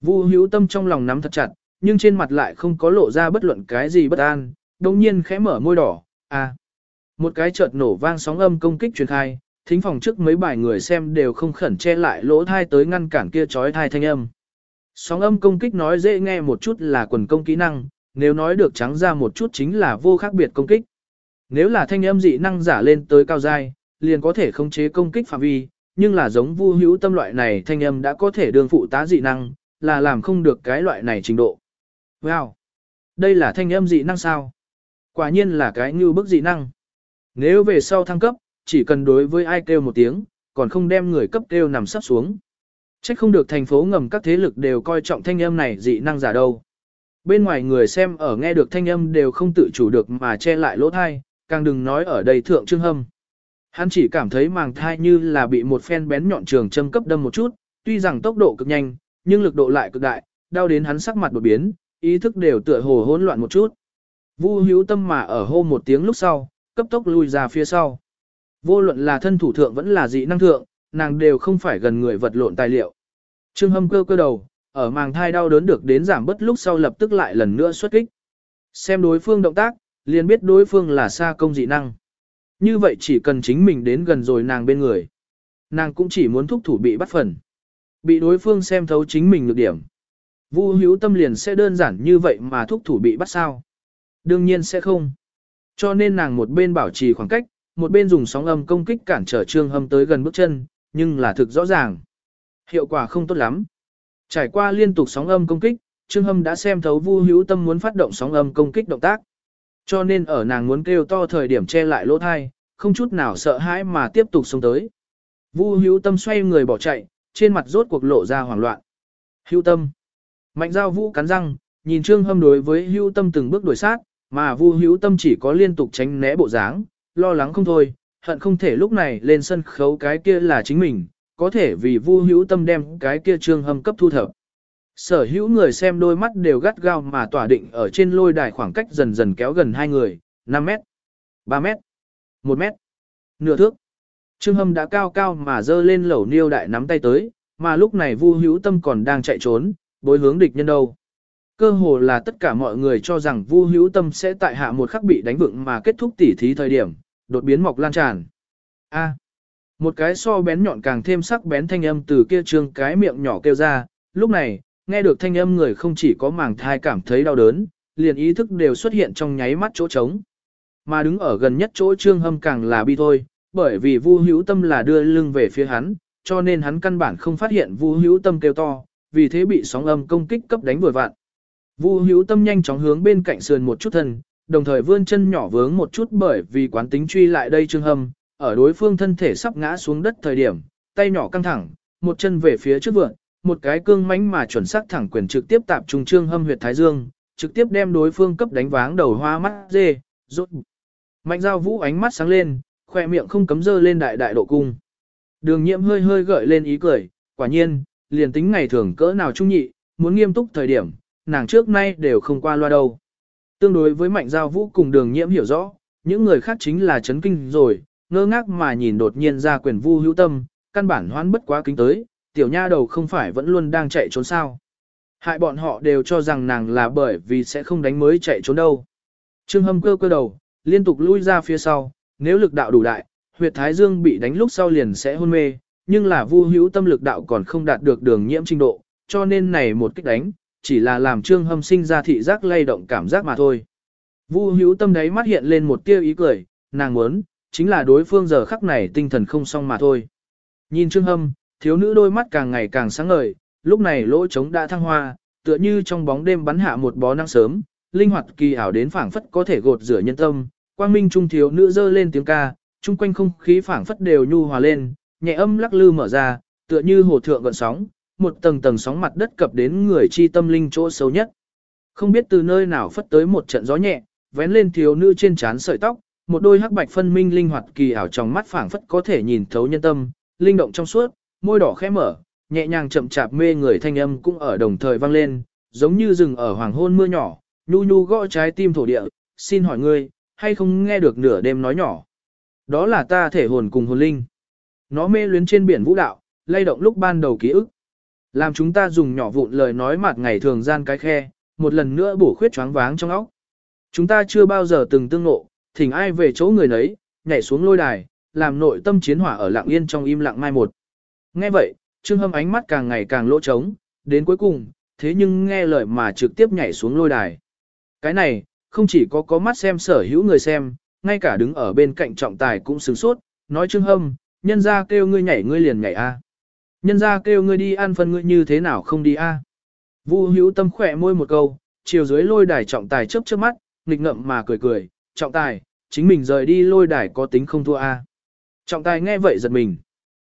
Vu Hữu Tâm trong lòng nắm thật chặt, nhưng trên mặt lại không có lộ ra bất luận cái gì bất an, đồng nhiên khẽ mở môi đỏ, à. Một cái chợt nổ vang sóng âm công kích truyền khai, thính phòng trước mấy bài người xem đều không khẩn che lại lỗ thai tới ngăn cản kia chói thai thanh âm. Sóng âm công kích nói dễ nghe một chút là quần công kỹ năng, nếu nói được trắng ra một chút chính là vô khác biệt công kích. Nếu là thanh âm dị năng giả lên tới cao giai, liền có thể khống chế công kích phạm vi, nhưng là giống vu hữu tâm loại này thanh âm đã có thể đương phụ tá dị năng, là làm không được cái loại này trình độ. Wow! Đây là thanh âm dị năng sao? Quả nhiên là cái như bức dị năng. Nếu về sau thăng cấp, chỉ cần đối với ai kêu một tiếng, còn không đem người cấp kêu nằm sắp xuống. Trách không được thành phố ngầm các thế lực đều coi trọng thanh âm này dị năng giả đâu. Bên ngoài người xem ở nghe được thanh âm đều không tự chủ được mà che lại lỗ thai, càng đừng nói ở đây thượng trương hâm. Hắn chỉ cảm thấy màng thai như là bị một phen bén nhọn trường châm cấp đâm một chút, tuy rằng tốc độ cực nhanh, nhưng lực độ lại cực đại, đau đến hắn sắc mặt đột biến, ý thức đều tựa hồ hỗn loạn một chút. Vu hữu tâm mà ở hô một tiếng lúc sau, cấp tốc lui ra phía sau. Vô luận là thân thủ thượng vẫn là dị năng thượng, nàng đều không phải gần người vật lộn tài liệu. Trương hâm cơ cơ đầu, ở màng thai đau đớn được đến giảm bất lúc sau lập tức lại lần nữa xuất kích. Xem đối phương động tác, liền biết đối phương là xa công dị năng. Như vậy chỉ cần chính mình đến gần rồi nàng bên người. Nàng cũng chỉ muốn thúc thủ bị bắt phần. Bị đối phương xem thấu chính mình nhược điểm. Vu hữu tâm liền sẽ đơn giản như vậy mà thúc thủ bị bắt sao. Đương nhiên sẽ không. Cho nên nàng một bên bảo trì khoảng cách, một bên dùng sóng âm công kích cản trở trương hâm tới gần bước chân, nhưng là thực rõ ràng. Hiệu quả không tốt lắm. Trải qua liên tục sóng âm công kích, trương hâm đã xem thấu vu hữu tâm muốn phát động sóng âm công kích động tác. Cho nên ở nàng muốn kêu to thời điểm che lại lỗ thai, không chút nào sợ hãi mà tiếp tục xông tới. Vu hữu tâm xoay người bỏ chạy, trên mặt rốt cuộc lộ ra hoảng loạn. Hữu tâm. Mạnh giao vũ cắn răng, nhìn trương hâm đối với hữu tâm từng bước đuổi sát, mà vu hữu tâm chỉ có liên tục tránh né bộ dáng, lo lắng không thôi, hận không thể lúc này lên sân khấu cái kia là chính mình, có thể vì vu hữu tâm đem cái kia trương hâm cấp thu thập. Sở hữu người xem đôi mắt đều gắt gao mà tỏa định ở trên lôi đài khoảng cách dần dần kéo gần hai người, 5 mét, 3 mét, 1 mét, nửa thước. Trương Hâm đã cao cao mà dơ lên lẩu niêu đại nắm tay tới, mà lúc này Vu Hữu Tâm còn đang chạy trốn, bối hướng địch nhân đâu. Cơ hồ là tất cả mọi người cho rằng Vu Hữu Tâm sẽ tại hạ một khắc bị đánh vựng mà kết thúc tỉ thí thời điểm, đột biến mọc lan tràn. A một cái so bén nhọn càng thêm sắc bén thanh âm từ kia trương cái miệng nhỏ kêu ra, lúc này, nghe được thanh âm người không chỉ có màng thai cảm thấy đau đớn, liền ý thức đều xuất hiện trong nháy mắt chỗ trống. Mà đứng ở gần nhất chỗ trương hâm càng là bi thôi, bởi vì Vu Hữu Tâm là đưa lưng về phía hắn, cho nên hắn căn bản không phát hiện Vu Hữu Tâm kêu to, vì thế bị sóng âm công kích cấp đánh vừa vạn. Vu hữu tâm nhanh chóng hướng bên cạnh sườn một chút thân, đồng thời vươn chân nhỏ vướng một chút bởi vì quán tính truy lại đây trương hâm, ở đối phương thân thể sắp ngã xuống đất thời điểm, tay nhỏ căng thẳng, một chân về phía trước vượn, một cái cương mãnh mà chuẩn xác thẳng quyền trực tiếp tạp trung trương hâm huyệt thái dương, trực tiếp đem đối phương cấp đánh váng đầu hoa mắt dê, rốt. Mạnh giao vũ ánh mắt sáng lên, khoe miệng không cấm dơ lên đại đại độ cung. Đường nhiễm hơi hơi gợi lên ý cười, quả nhiên, liền tính ngày thường cỡ nào trung nhị, muốn nghiêm túc thời điểm, nàng trước nay đều không qua loa đâu. Tương đối với mạnh giao vũ cùng đường nhiễm hiểu rõ, những người khác chính là chấn kinh rồi, ngơ ngác mà nhìn đột nhiên ra quyền vu hữu tâm, căn bản hoán bất quá kính tới, tiểu nha đầu không phải vẫn luôn đang chạy trốn sao. Hại bọn họ đều cho rằng nàng là bởi vì sẽ không đánh mới chạy trốn đâu. Trương hâm cơ cơ đầu, liên tục lui ra phía sau, nếu lực đạo đủ đại, huyệt thái dương bị đánh lúc sau liền sẽ hôn mê, nhưng là vu hữu tâm lực đạo còn không đạt được đường nhiễm trình độ, cho nên này một kích đánh, chỉ là làm trương hâm sinh ra thị giác lay động cảm giác mà thôi. Vu hữu tâm đấy mắt hiện lên một tia ý cười, nàng muốn, chính là đối phương giờ khắc này tinh thần không xong mà thôi. Nhìn trương hâm, thiếu nữ đôi mắt càng ngày càng sáng ngời, lúc này lỗ trống đã thăng hoa, tựa như trong bóng đêm bắn hạ một bó năng sớm, linh hoạt kỳ ảo đến phảng phất có thể gột rửa nhân tâm, quang minh trung thiếu nữ dơ lên tiếng ca, chung quanh không khí phảng phất đều nhu hòa lên, nhẹ âm lắc lư mở ra, tựa như hồ thượng gợn sóng, một tầng tầng sóng mặt đất cập đến người chi tâm linh chỗ sâu nhất. Không biết từ nơi nào phất tới một trận gió nhẹ, vén lên thiếu nữ trên trán sợi tóc, một đôi hắc bạch phân minh linh hoạt kỳ ảo trong mắt phảng phất có thể nhìn thấu nhân tâm, linh động trong suốt, môi đỏ khẽ mở, nhẹ nhàng chậm chạp mê người thanh âm cũng ở đồng thời vang lên, giống như rừng ở hoàng hôn mưa nhỏ, nhu nhu gõ trái tim thổ địa, xin hỏi ngươi, hay không nghe được nửa đêm nói nhỏ. Đó là ta thể hồn cùng hồn linh. Nó mê luyến trên biển vũ đạo, lay động lúc ban đầu ký ức. Làm chúng ta dùng nhỏ vụn lời nói mạt ngày thường gian cái khe, một lần nữa bổ khuyết choáng váng trong óc. Chúng ta chưa bao giờ từng tương ngộ, thỉnh ai về chỗ người nấy, nhảy xuống lôi đài, làm nội tâm chiến hỏa ở lặng yên trong im lặng mai một. Nghe vậy, Trương Hâm ánh mắt càng ngày càng lỗ trống, đến cuối cùng, thế nhưng nghe lời mà trực tiếp nhảy xuống lôi đài. Cái này, không chỉ có có mắt xem sở hữu người xem, ngay cả đứng ở bên cạnh trọng tài cũng sửng sốt, nói Trương Hâm, nhân ra kêu ngươi nhảy ngươi liền nhảy a. Nhân ra kêu ngươi đi ăn phân ngươi như thế nào không đi a? Vu hữu tâm khỏe môi một câu, chiều dưới lôi đài trọng tài chớp chớp mắt, nghịch ngậm mà cười cười, trọng tài, chính mình rời đi lôi đài có tính không thua a. Trọng tài nghe vậy giật mình.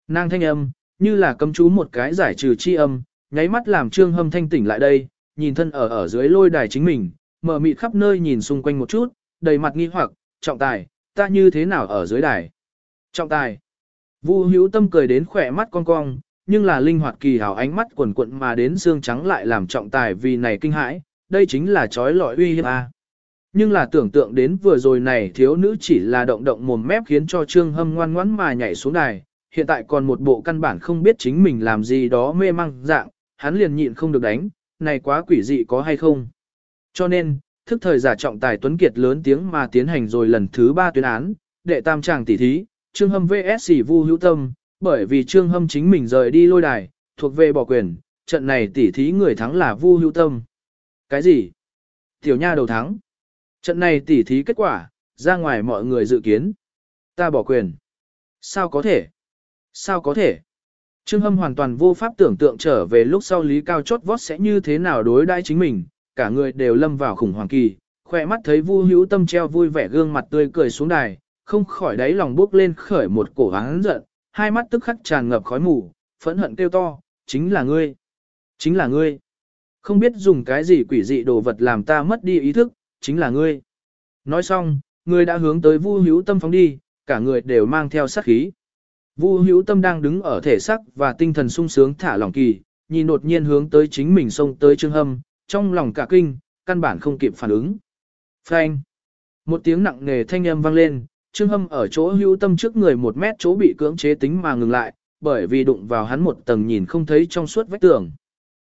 Nàng thanh âm, như là cấm chú một cái giải trừ chi âm, nháy mắt làm trương hâm thanh tỉnh lại đây, nhìn thân ở ở dưới lôi đài chính mình, mở mịt khắp nơi nhìn xung quanh một chút, đầy mặt nghi hoặc, trọng tài, ta như thế nào ở dưới đài? Trọng tài. Vu hữu tâm cười đến khỏe mắt cong cong, nhưng là linh hoạt kỳ hảo ánh mắt quần quận mà đến xương trắng lại làm trọng tài vì này kinh hãi, đây chính là trói lọi uy hiếp a. Nhưng là tưởng tượng đến vừa rồi này thiếu nữ chỉ là động động mồm mép khiến cho Trương Hâm ngoan ngoãn mà nhảy xuống đài, hiện tại còn một bộ căn bản không biết chính mình làm gì đó mê măng dạng, hắn liền nhịn không được đánh, này quá quỷ dị có hay không. Cho nên, thức thời giả trọng tài Tuấn Kiệt lớn tiếng mà tiến hành rồi lần thứ ba tuyên án, đệ tam tràng tỷ thí, Trương Hâm VS Vu Hữu Tâm, bởi vì Trương Hâm chính mình rời đi lôi đài, thuộc về bỏ quyền, trận này tỉ thí người thắng là Vu Hữu Tâm. Cái gì? Tiểu nha đầu thắng. Trận này tỉ thí kết quả, ra ngoài mọi người dự kiến. Ta bỏ quyền. Sao có thể? Sao có thể? Trương Hâm hoàn toàn vô pháp tưởng tượng trở về lúc sau Lý Cao chót vót sẽ như thế nào đối đãi chính mình, cả người đều lâm vào khủng hoảng kỳ, khỏe mắt thấy Vu Hữu Tâm treo vui vẻ gương mặt tươi cười xuống đài, không khỏi đáy lòng bước lên khởi một cổ hán giận, hai mắt tức khắc tràn ngập khói mù, phẫn hận kêu to, chính là ngươi, chính là ngươi. Không biết dùng cái gì quỷ dị đồ vật làm ta mất đi ý thức, chính là ngươi. Nói xong, ngươi đã hướng tới Vu Hữu Tâm phóng đi, cả người đều mang theo sát khí. Vu Hữu Tâm đang đứng ở thể sắc và tinh thần sung sướng thả lỏng kỳ, nhìn đột nhiên hướng tới chính mình xông tới Trương Hâm, trong lòng cả kinh, căn bản không kịp phản ứng. Phanh! Một tiếng nặng nề thanh âm vang lên, Trương Hâm ở chỗ hữu tâm trước người một mét chỗ bị cưỡng chế tính mà ngừng lại, bởi vì đụng vào hắn một tầng nhìn không thấy trong suốt vách tường.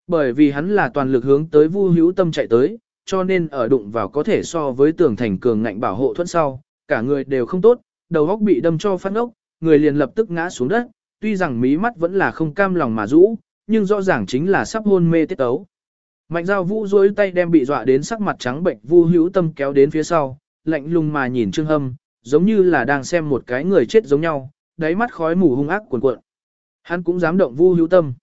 Bởi vì hắn là toàn lực hướng tới Vu Hữu Tâm chạy tới, cho nên ở đụng vào có thể so với tường thành cường ngạnh bảo hộ thuẫn sau, cả người đều không tốt, đầu góc bị đâm cho phát ốc, người liền lập tức ngã xuống đất, tuy rằng mí mắt vẫn là không cam lòng mà rũ, nhưng rõ ràng chính là sắp hôn mê tiết tấu. Mạnh giao vũ dối tay đem bị dọa đến sắc mặt trắng bệnh Vu Hữu Tâm kéo đến phía sau, lạnh lùng mà nhìn Trương Hâm, giống như là đang xem một cái người chết giống nhau, đáy mắt khói mù hung ác cuồn cuộn. Hắn cũng dám động vu hữu tâm.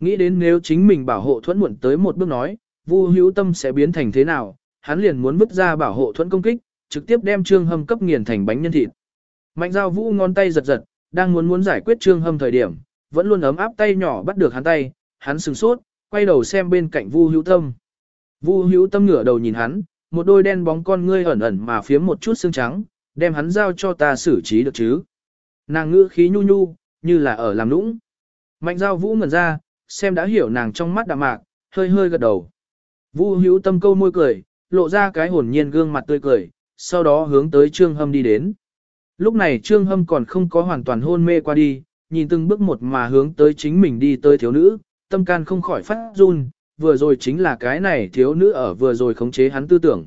Nghĩ đến nếu chính mình bảo hộ thuẫn muộn tới một bước nói, Vu hữu tâm sẽ biến thành thế nào, hắn liền muốn vứt ra bảo hộ thuẫn công kích, trực tiếp đem trương hâm cấp nghiền thành bánh nhân thịt. Mạnh giao vũ ngón tay giật giật, đang muốn muốn giải quyết trương hâm thời điểm, vẫn luôn ấm áp tay nhỏ bắt được hắn tay, hắn sừng sốt, quay đầu xem bên cạnh vu hữu tâm. Vu hữu tâm ngửa đầu nhìn hắn, một đôi đen bóng con ngươi ẩn ẩn mà phiếm một chút xương trắng, đem hắn giao cho ta xử trí được chứ. Nàng ngữ khí nhu nhu, như là ở làm nũng. Mạnh giao vũ ngẩn ra, xem đã hiểu nàng trong mắt đạm mạc, hơi hơi gật đầu. Vu hữu tâm câu môi cười, lộ ra cái hồn nhiên gương mặt tươi cười, sau đó hướng tới Trương Hâm đi đến. Lúc này Trương Hâm còn không có hoàn toàn hôn mê qua đi, nhìn từng bước một mà hướng tới chính mình đi tới thiếu nữ, tâm can không khỏi phát run, vừa rồi chính là cái này thiếu nữ ở vừa rồi khống chế hắn tư tưởng.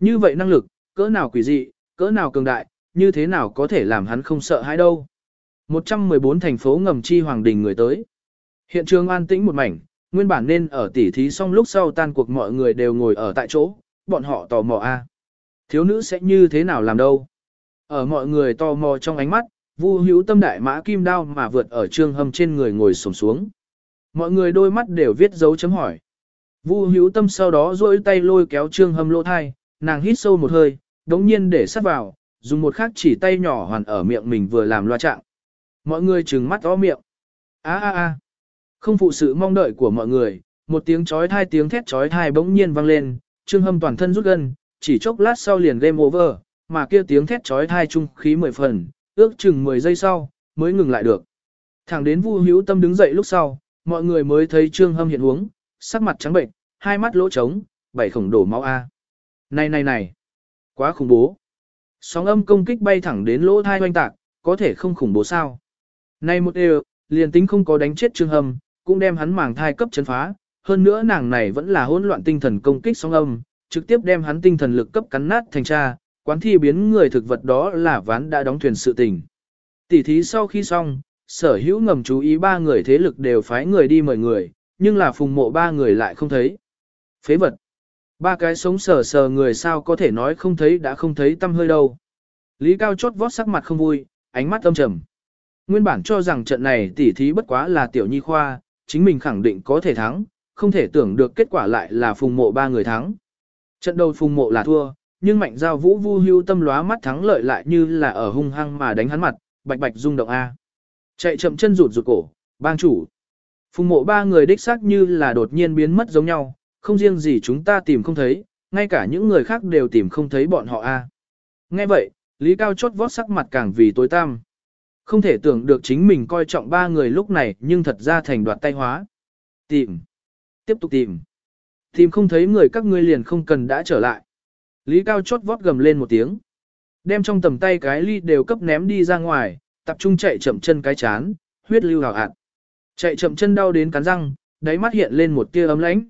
Như vậy năng lực, cỡ nào quỷ dị, cỡ nào cường đại, như thế nào có thể làm hắn không sợ hãi đâu. 114 thành phố ngầm chi hoàng đình người tới. Hiện trường an tĩnh một mảnh, nguyên bản nên ở tỉ thí xong lúc sau tan cuộc mọi người đều ngồi ở tại chỗ, bọn họ tò mò a. Thiếu nữ sẽ như thế nào làm đâu? Ở mọi người tò mò trong ánh mắt, Vu Hữu Tâm đại mã kim đao mà vượt ở trương hầm trên người ngồi xổm xuống. Mọi người đôi mắt đều viết dấu chấm hỏi. Vu Hữu Tâm sau đó duỗi tay lôi kéo trương hầm lỗ thai, nàng hít sâu một hơi, đống nhiên để sát vào, dùng một khắc chỉ tay nhỏ hoàn ở miệng mình vừa làm loa trạng. Mọi người trừng mắt ó miệng. A a a. Không phụ sự mong đợi của mọi người, một tiếng chói thai tiếng thét chói thai bỗng nhiên vang lên, Trương Hâm toàn thân rút gân, chỉ chốc lát sau liền game over, mà kia tiếng thét chói thai trung khí mười phần, ước chừng 10 giây sau, mới ngừng lại được. Thẳng đến Vu Hữu Tâm đứng dậy lúc sau, mọi người mới thấy Trương Hâm hiện huống, sắc mặt trắng bệnh, hai mắt lỗ trống, bảy khổng đổ máu a. Này này này, quá khủng bố. Sóng âm công kích bay thẳng đến lỗ thai oanh tạc, có thể không khủng bố sao. Này một đều, liền tính không có đánh chết Trương Hâm, cũng đem hắn màng thai cấp chấn phá, hơn nữa nàng này vẫn là hỗn loạn tinh thần công kích song âm, trực tiếp đem hắn tinh thần lực cấp cắn nát thành cha, quán thi biến người thực vật đó là ván đã đóng thuyền sự tình. Tỷ thí sau khi xong, sở hữu ngầm chú ý ba người thế lực đều phái người đi mời người, nhưng là phùng mộ ba người lại không thấy. Phế vật. Ba cái sống sờ sờ người sao có thể nói không thấy đã không thấy tâm hơi đâu. Lý Cao chốt vót sắc mặt không vui, ánh mắt âm trầm. Nguyên bản cho rằng trận này tỉ thí bất quá là tiểu nhi khoa, chính mình khẳng định có thể thắng, không thể tưởng được kết quả lại là phùng mộ ba người thắng. Trận đầu phùng mộ là thua, nhưng mạnh giao vũ vu hưu tâm lóa mắt thắng lợi lại như là ở hung hăng mà đánh hắn mặt, bạch bạch rung động A. Chạy chậm chân rụt rụt cổ, bang chủ. Phùng mộ ba người đích xác như là đột nhiên biến mất giống nhau, không riêng gì chúng ta tìm không thấy, ngay cả những người khác đều tìm không thấy bọn họ A. Nghe vậy, Lý Cao chốt vót sắc mặt càng vì tối tăm. Không thể tưởng được chính mình coi trọng ba người lúc này nhưng thật ra thành đoạt tay hóa. Tìm. Tiếp tục tìm. Tìm không thấy người các ngươi liền không cần đã trở lại. Lý Cao chót vót gầm lên một tiếng. Đem trong tầm tay cái ly đều cấp ném đi ra ngoài, tập trung chạy chậm chân cái chán, huyết lưu hào hạn. Chạy chậm chân đau đến cắn răng, đáy mắt hiện lên một tia ấm lãnh.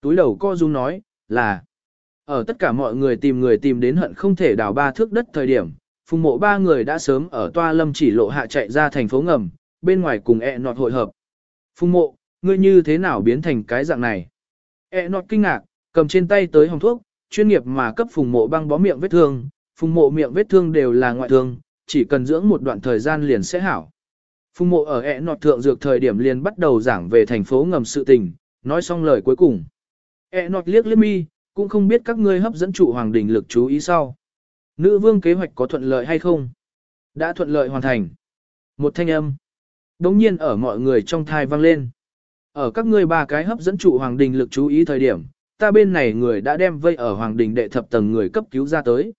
Túi đầu co dung nói, là. Ở tất cả mọi người tìm người tìm đến hận không thể đào ba thước đất thời điểm, phùng mộ ba người đã sớm ở toa lâm chỉ lộ hạ chạy ra thành phố ngầm, bên ngoài cùng ẹ e nọt hội hợp. Phùng mộ, ngươi như thế nào biến thành cái dạng này? ẹ e nọt kinh ngạc, cầm trên tay tới hồng thuốc, chuyên nghiệp mà cấp phùng mộ băng bó miệng vết thương, phùng mộ miệng vết thương đều là ngoại thương, chỉ cần dưỡng một đoạn thời gian liền sẽ hảo. Phùng mộ ở ẹ nọt thượng dược thời điểm liền bắt đầu giảng về thành phố ngầm sự tình, nói xong lời cuối cùng. ẹ nọt liếc liếc mi, cũng không biết các ngươi hấp dẫn trụ hoàng đình lực chú ý sau. Nữ vương kế hoạch có thuận lợi hay không? Đã thuận lợi hoàn thành. Một thanh âm. Đống nhiên ở mọi người trong thai vang lên. Ở các ngươi ba cái hấp dẫn trụ hoàng đình lực chú ý thời điểm, ta bên này người đã đem vây ở hoàng đình đệ thập tầng người cấp cứu ra tới.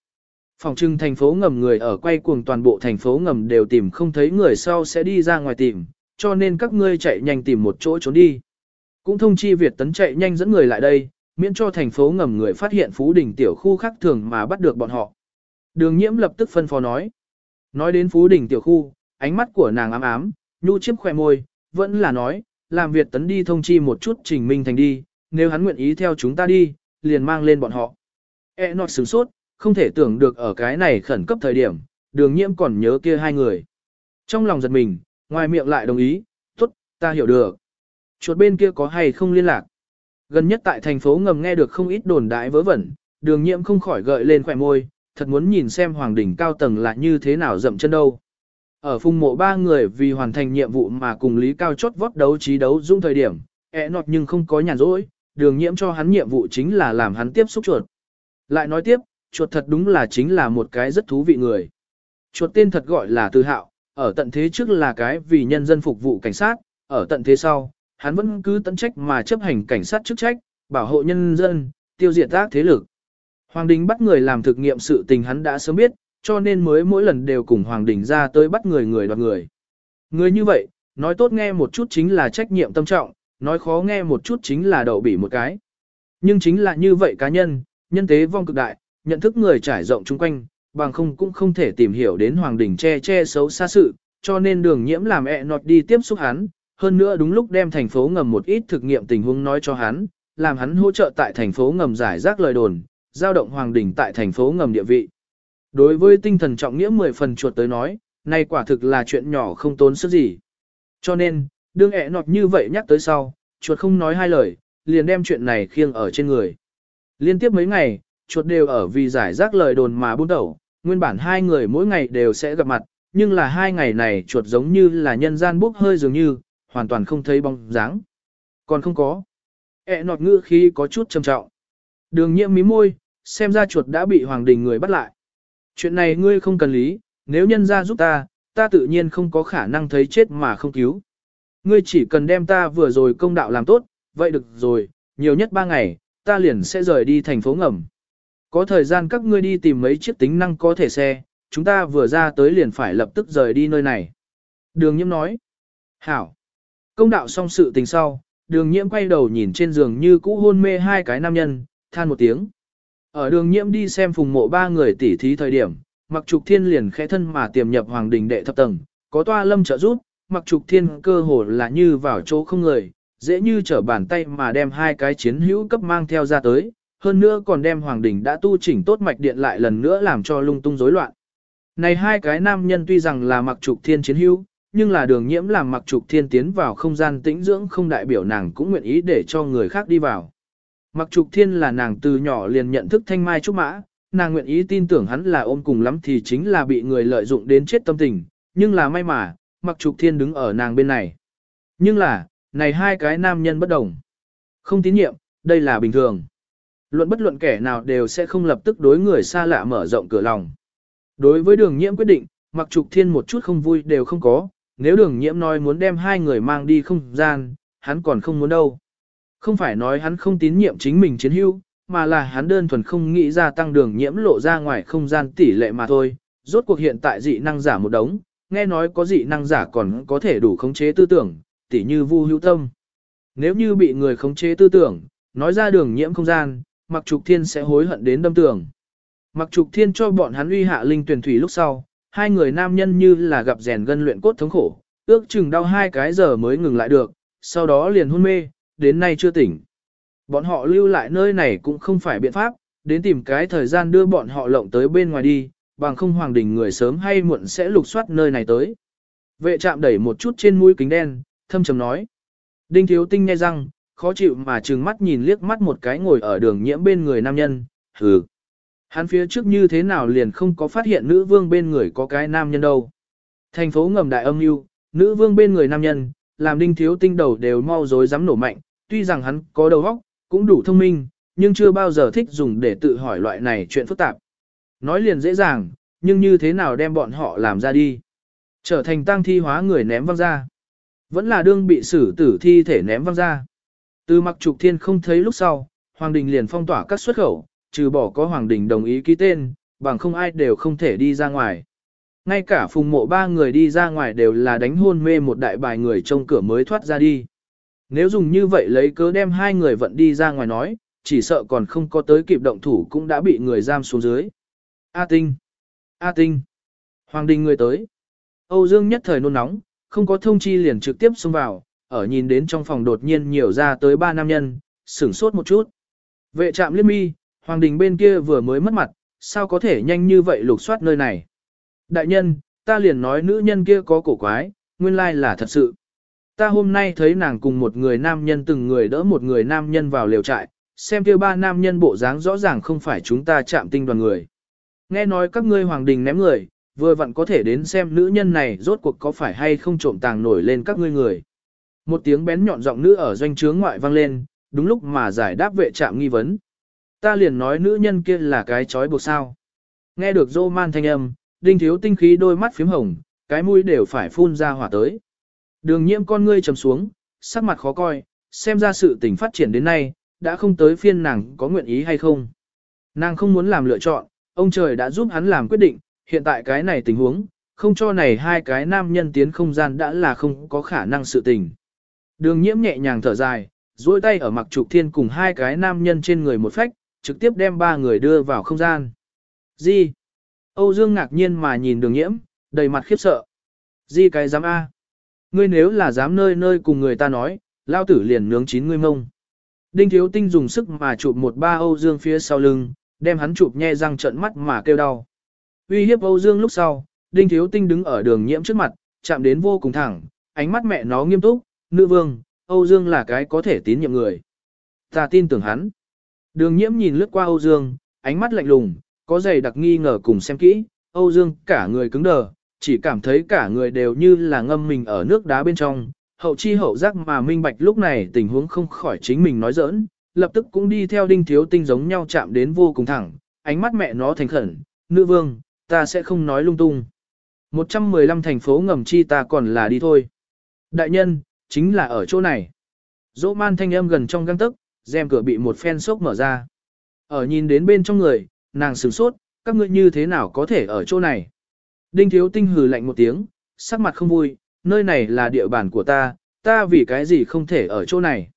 Phòng trưng thành phố ngầm người ở quay cuồng toàn bộ thành phố ngầm đều tìm không thấy người sau sẽ đi ra ngoài tìm, cho nên các ngươi chạy nhanh tìm một chỗ trốn đi. Cũng thông chi Việt tấn chạy nhanh dẫn người lại đây, miễn cho thành phố ngầm người phát hiện Phú Đình tiểu khu khác thường mà bắt được bọn họ. Đường nhiễm lập tức phân phó nói. Nói đến Phú Đỉnh tiểu khu, ánh mắt của nàng ám ám, nhu chiếc khỏe môi, vẫn là nói, làm Việt tấn đi thông chi một chút trình minh thành đi, nếu hắn nguyện ý theo chúng ta đi, liền mang lên bọn họ. E nọt sửng sốt, không thể tưởng được ở cái này khẩn cấp thời điểm, đường nhiễm còn nhớ kia hai người. Trong lòng giật mình, ngoài miệng lại đồng ý, tốt, ta hiểu được. Chuột bên kia có hay không liên lạc. Gần nhất tại thành phố ngầm nghe được không ít đồn đại vớ vẩn, đường nhiễm không khỏi gợi lên khỏe môi, thật muốn nhìn xem hoàng đỉnh cao tầng là như thế nào dậm chân đâu. Ở phung mộ ba người vì hoàn thành nhiệm vụ mà cùng Lý Cao chốt vót đấu trí đấu dung thời điểm, ẹ nọt nhưng không có nhàn rỗi, đường nhiễm cho hắn nhiệm vụ chính là làm hắn tiếp xúc chuột. Lại nói tiếp, chuột thật đúng là chính là một cái rất thú vị người. Chuột tên thật gọi là Tư Hạo, ở tận thế trước là cái vì nhân dân phục vụ cảnh sát, ở tận thế sau, hắn vẫn cứ tận trách mà chấp hành cảnh sát chức trách, bảo hộ nhân dân, tiêu diệt tác thế lực. Hoàng Đình bắt người làm thực nghiệm sự tình hắn đã sớm biết, cho nên mới mỗi lần đều cùng Hoàng Đình ra tới bắt người người đoạt người. Người như vậy, nói tốt nghe một chút chính là trách nhiệm tâm trọng, nói khó nghe một chút chính là đậu bỉ một cái. Nhưng chính là như vậy cá nhân, nhân tế vong cực đại, nhận thức người trải rộng chung quanh, bằng không cũng không thể tìm hiểu đến Hoàng Đình che che xấu xa sự, cho nên đường nhiễm làm ẹ nọt đi tiếp xúc hắn, hơn nữa đúng lúc đem thành phố ngầm một ít thực nghiệm tình huống nói cho hắn, làm hắn hỗ trợ tại thành phố ngầm giải rác lời đồn, giao động Hoàng đỉnh tại thành phố ngầm địa vị. Đối với tinh thần trọng nghĩa 10 phần chuột tới nói, này quả thực là chuyện nhỏ không tốn sức gì. Cho nên, đương ẹ nọt như vậy nhắc tới sau, chuột không nói hai lời, liền đem chuyện này khiêng ở trên người. Liên tiếp mấy ngày, chuột đều ở vì giải rác lời đồn mà buôn đầu, nguyên bản hai người mỗi ngày đều sẽ gặp mặt, nhưng là hai ngày này chuột giống như là nhân gian bốc hơi dường như, hoàn toàn không thấy bóng dáng. Còn không có. ẹ nọt ngữ khi có chút trầm trọng. Đường nhiễm mí môi, xem ra chuột đã bị hoàng đình người bắt lại. Chuyện này ngươi không cần lý, nếu nhân ra giúp ta, ta tự nhiên không có khả năng thấy chết mà không cứu. Ngươi chỉ cần đem ta vừa rồi công đạo làm tốt, vậy được rồi, nhiều nhất ba ngày, ta liền sẽ rời đi thành phố ngầm. Có thời gian các ngươi đi tìm mấy chiếc tính năng có thể xe, chúng ta vừa ra tới liền phải lập tức rời đi nơi này. Đường nhiễm nói. Hảo. Công đạo xong sự tình sau, đường nhiễm quay đầu nhìn trên giường như cũ hôn mê hai cái nam nhân, than một tiếng. Ở đường nhiễm đi xem phùng mộ ba người tỉ thí thời điểm, mặc trục thiên liền khẽ thân mà tiềm nhập hoàng đình đệ thập tầng, có toa lâm trợ giúp, mặc trục thiên cơ hồ là như vào chỗ không người, dễ như trở bàn tay mà đem hai cái chiến hữu cấp mang theo ra tới, hơn nữa còn đem hoàng đình đã tu chỉnh tốt mạch điện lại lần nữa làm cho lung tung rối loạn. Này hai cái nam nhân tuy rằng là mặc trục thiên chiến hữu, nhưng là đường nhiễm làm mặc trục thiên tiến vào không gian tĩnh dưỡng không đại biểu nàng cũng nguyện ý để cho người khác đi vào. Mặc trục thiên là nàng từ nhỏ liền nhận thức thanh mai trúc mã, nàng nguyện ý tin tưởng hắn là ôm cùng lắm thì chính là bị người lợi dụng đến chết tâm tình, nhưng là may mà, mặc trục thiên đứng ở nàng bên này. Nhưng là, này hai cái nam nhân bất đồng. Không tín nhiệm, đây là bình thường. Luận bất luận kẻ nào đều sẽ không lập tức đối người xa lạ mở rộng cửa lòng. Đối với đường nhiễm quyết định, mặc trục thiên một chút không vui đều không có, nếu đường nhiễm nói muốn đem hai người mang đi không gian, hắn còn không muốn đâu. Không phải nói hắn không tín nhiệm chính mình chiến hữu, mà là hắn đơn thuần không nghĩ ra tăng đường nhiễm lộ ra ngoài không gian tỷ lệ mà thôi. Rốt cuộc hiện tại dị năng giả một đống, nghe nói có dị năng giả còn có thể đủ khống chế tư tưởng, tỷ như vu hữu tâm. Nếu như bị người khống chế tư tưởng, nói ra đường nhiễm không gian, mặc trục thiên sẽ hối hận đến đâm tường. Mặc trục thiên cho bọn hắn uy hạ linh tuyển thủy lúc sau, hai người nam nhân như là gặp rèn gân luyện cốt thống khổ, ước chừng đau hai cái giờ mới ngừng lại được, sau đó liền hôn mê, đến nay chưa tỉnh. Bọn họ lưu lại nơi này cũng không phải biện pháp, đến tìm cái thời gian đưa bọn họ lộng tới bên ngoài đi, bằng không hoàng đình người sớm hay muộn sẽ lục soát nơi này tới. Vệ trạm đẩy một chút trên mũi kính đen, thâm trầm nói. Đinh thiếu tinh nghe răng, khó chịu mà trừng mắt nhìn liếc mắt một cái ngồi ở đường nhiễm bên người nam nhân, hừ. Hắn phía trước như thế nào liền không có phát hiện nữ vương bên người có cái nam nhân đâu. Thành phố ngầm đại âm lưu, nữ vương bên người nam nhân, làm đinh thiếu tinh đầu đều mau rối dám nổ mạnh, tuy rằng hắn có đầu óc, cũng đủ thông minh, nhưng chưa bao giờ thích dùng để tự hỏi loại này chuyện phức tạp. Nói liền dễ dàng, nhưng như thế nào đem bọn họ làm ra đi. Trở thành tang thi hóa người ném văng ra. Vẫn là đương bị xử tử thi thể ném văng ra. Từ mặc trục thiên không thấy lúc sau, Hoàng Đình liền phong tỏa các xuất khẩu, trừ bỏ có Hoàng Đình đồng ý ký tên, bằng không ai đều không thể đi ra ngoài. Ngay cả phùng mộ ba người đi ra ngoài đều là đánh hôn mê một đại bài người trong cửa mới thoát ra đi. Nếu dùng như vậy lấy cớ đem hai người vận đi ra ngoài nói, chỉ sợ còn không có tới kịp động thủ cũng đã bị người giam xuống dưới. A Tinh! A Tinh! Hoàng Đình người tới. Âu Dương nhất thời nôn nóng, không có thông chi liền trực tiếp xông vào, ở nhìn đến trong phòng đột nhiên nhiều ra tới ba nam nhân, sửng sốt một chút. Vệ trạm liếc mi, Hoàng Đình bên kia vừa mới mất mặt, sao có thể nhanh như vậy lục soát nơi này. Đại nhân, ta liền nói nữ nhân kia có cổ quái, nguyên lai là thật sự. Ta hôm nay thấy nàng cùng một người nam nhân từng người đỡ một người nam nhân vào liều trại, xem kia ba nam nhân bộ dáng rõ ràng không phải chúng ta chạm tinh đoàn người. Nghe nói các ngươi hoàng đình ném người, vừa vặn có thể đến xem nữ nhân này rốt cuộc có phải hay không trộm tàng nổi lên các ngươi người. Một tiếng bén nhọn giọng nữ ở doanh trướng ngoại vang lên, đúng lúc mà giải đáp vệ trạm nghi vấn. Ta liền nói nữ nhân kia là cái chói buộc sao. Nghe được dô man thanh âm, đinh thiếu tinh khí đôi mắt phím hồng, cái mũi đều phải phun ra hỏa tới. Đường nhiễm con ngươi trầm xuống, sắc mặt khó coi, xem ra sự tình phát triển đến nay, đã không tới phiên nàng có nguyện ý hay không. Nàng không muốn làm lựa chọn, ông trời đã giúp hắn làm quyết định, hiện tại cái này tình huống, không cho này hai cái nam nhân tiến không gian đã là không có khả năng sự tình. Đường nhiễm nhẹ nhàng thở dài, duỗi tay ở mặc trục thiên cùng hai cái nam nhân trên người một phách, trực tiếp đem ba người đưa vào không gian. Gì? Âu Dương ngạc nhiên mà nhìn đường nhiễm, đầy mặt khiếp sợ. Gì cái dám A? Ngươi nếu là dám nơi nơi cùng người ta nói, lao tử liền nướng chín ngươi mông. Đinh Thiếu Tinh dùng sức mà chụp một ba Âu Dương phía sau lưng, đem hắn chụp nhe răng trợn mắt mà kêu đau. Uy hiếp Âu Dương lúc sau, Đinh Thiếu Tinh đứng ở đường nhiễm trước mặt, chạm đến vô cùng thẳng, ánh mắt mẹ nó nghiêm túc, nữ vương, Âu Dương là cái có thể tín nhiệm người. Ta tin tưởng hắn. Đường nhiễm nhìn lướt qua Âu Dương, ánh mắt lạnh lùng, có dày đặc nghi ngờ cùng xem kỹ, Âu Dương cả người cứng đờ, chỉ cảm thấy cả người đều như là ngâm mình ở nước đá bên trong, hậu chi hậu giác mà minh bạch lúc này tình huống không khỏi chính mình nói giỡn, lập tức cũng đi theo đinh thiếu tinh giống nhau chạm đến vô cùng thẳng, ánh mắt mẹ nó thành khẩn, nữ vương, ta sẽ không nói lung tung. 115 thành phố ngầm chi ta còn là đi thôi. Đại nhân, chính là ở chỗ này. Dỗ man thanh âm gần trong găng tức, rèm cửa bị một phen sốc mở ra. Ở nhìn đến bên trong người, nàng sửng sốt, các ngươi như thế nào có thể ở chỗ này. Đinh thiếu tinh hừ lạnh một tiếng, sắc mặt không vui, nơi này là địa bàn của ta, ta vì cái gì không thể ở chỗ này.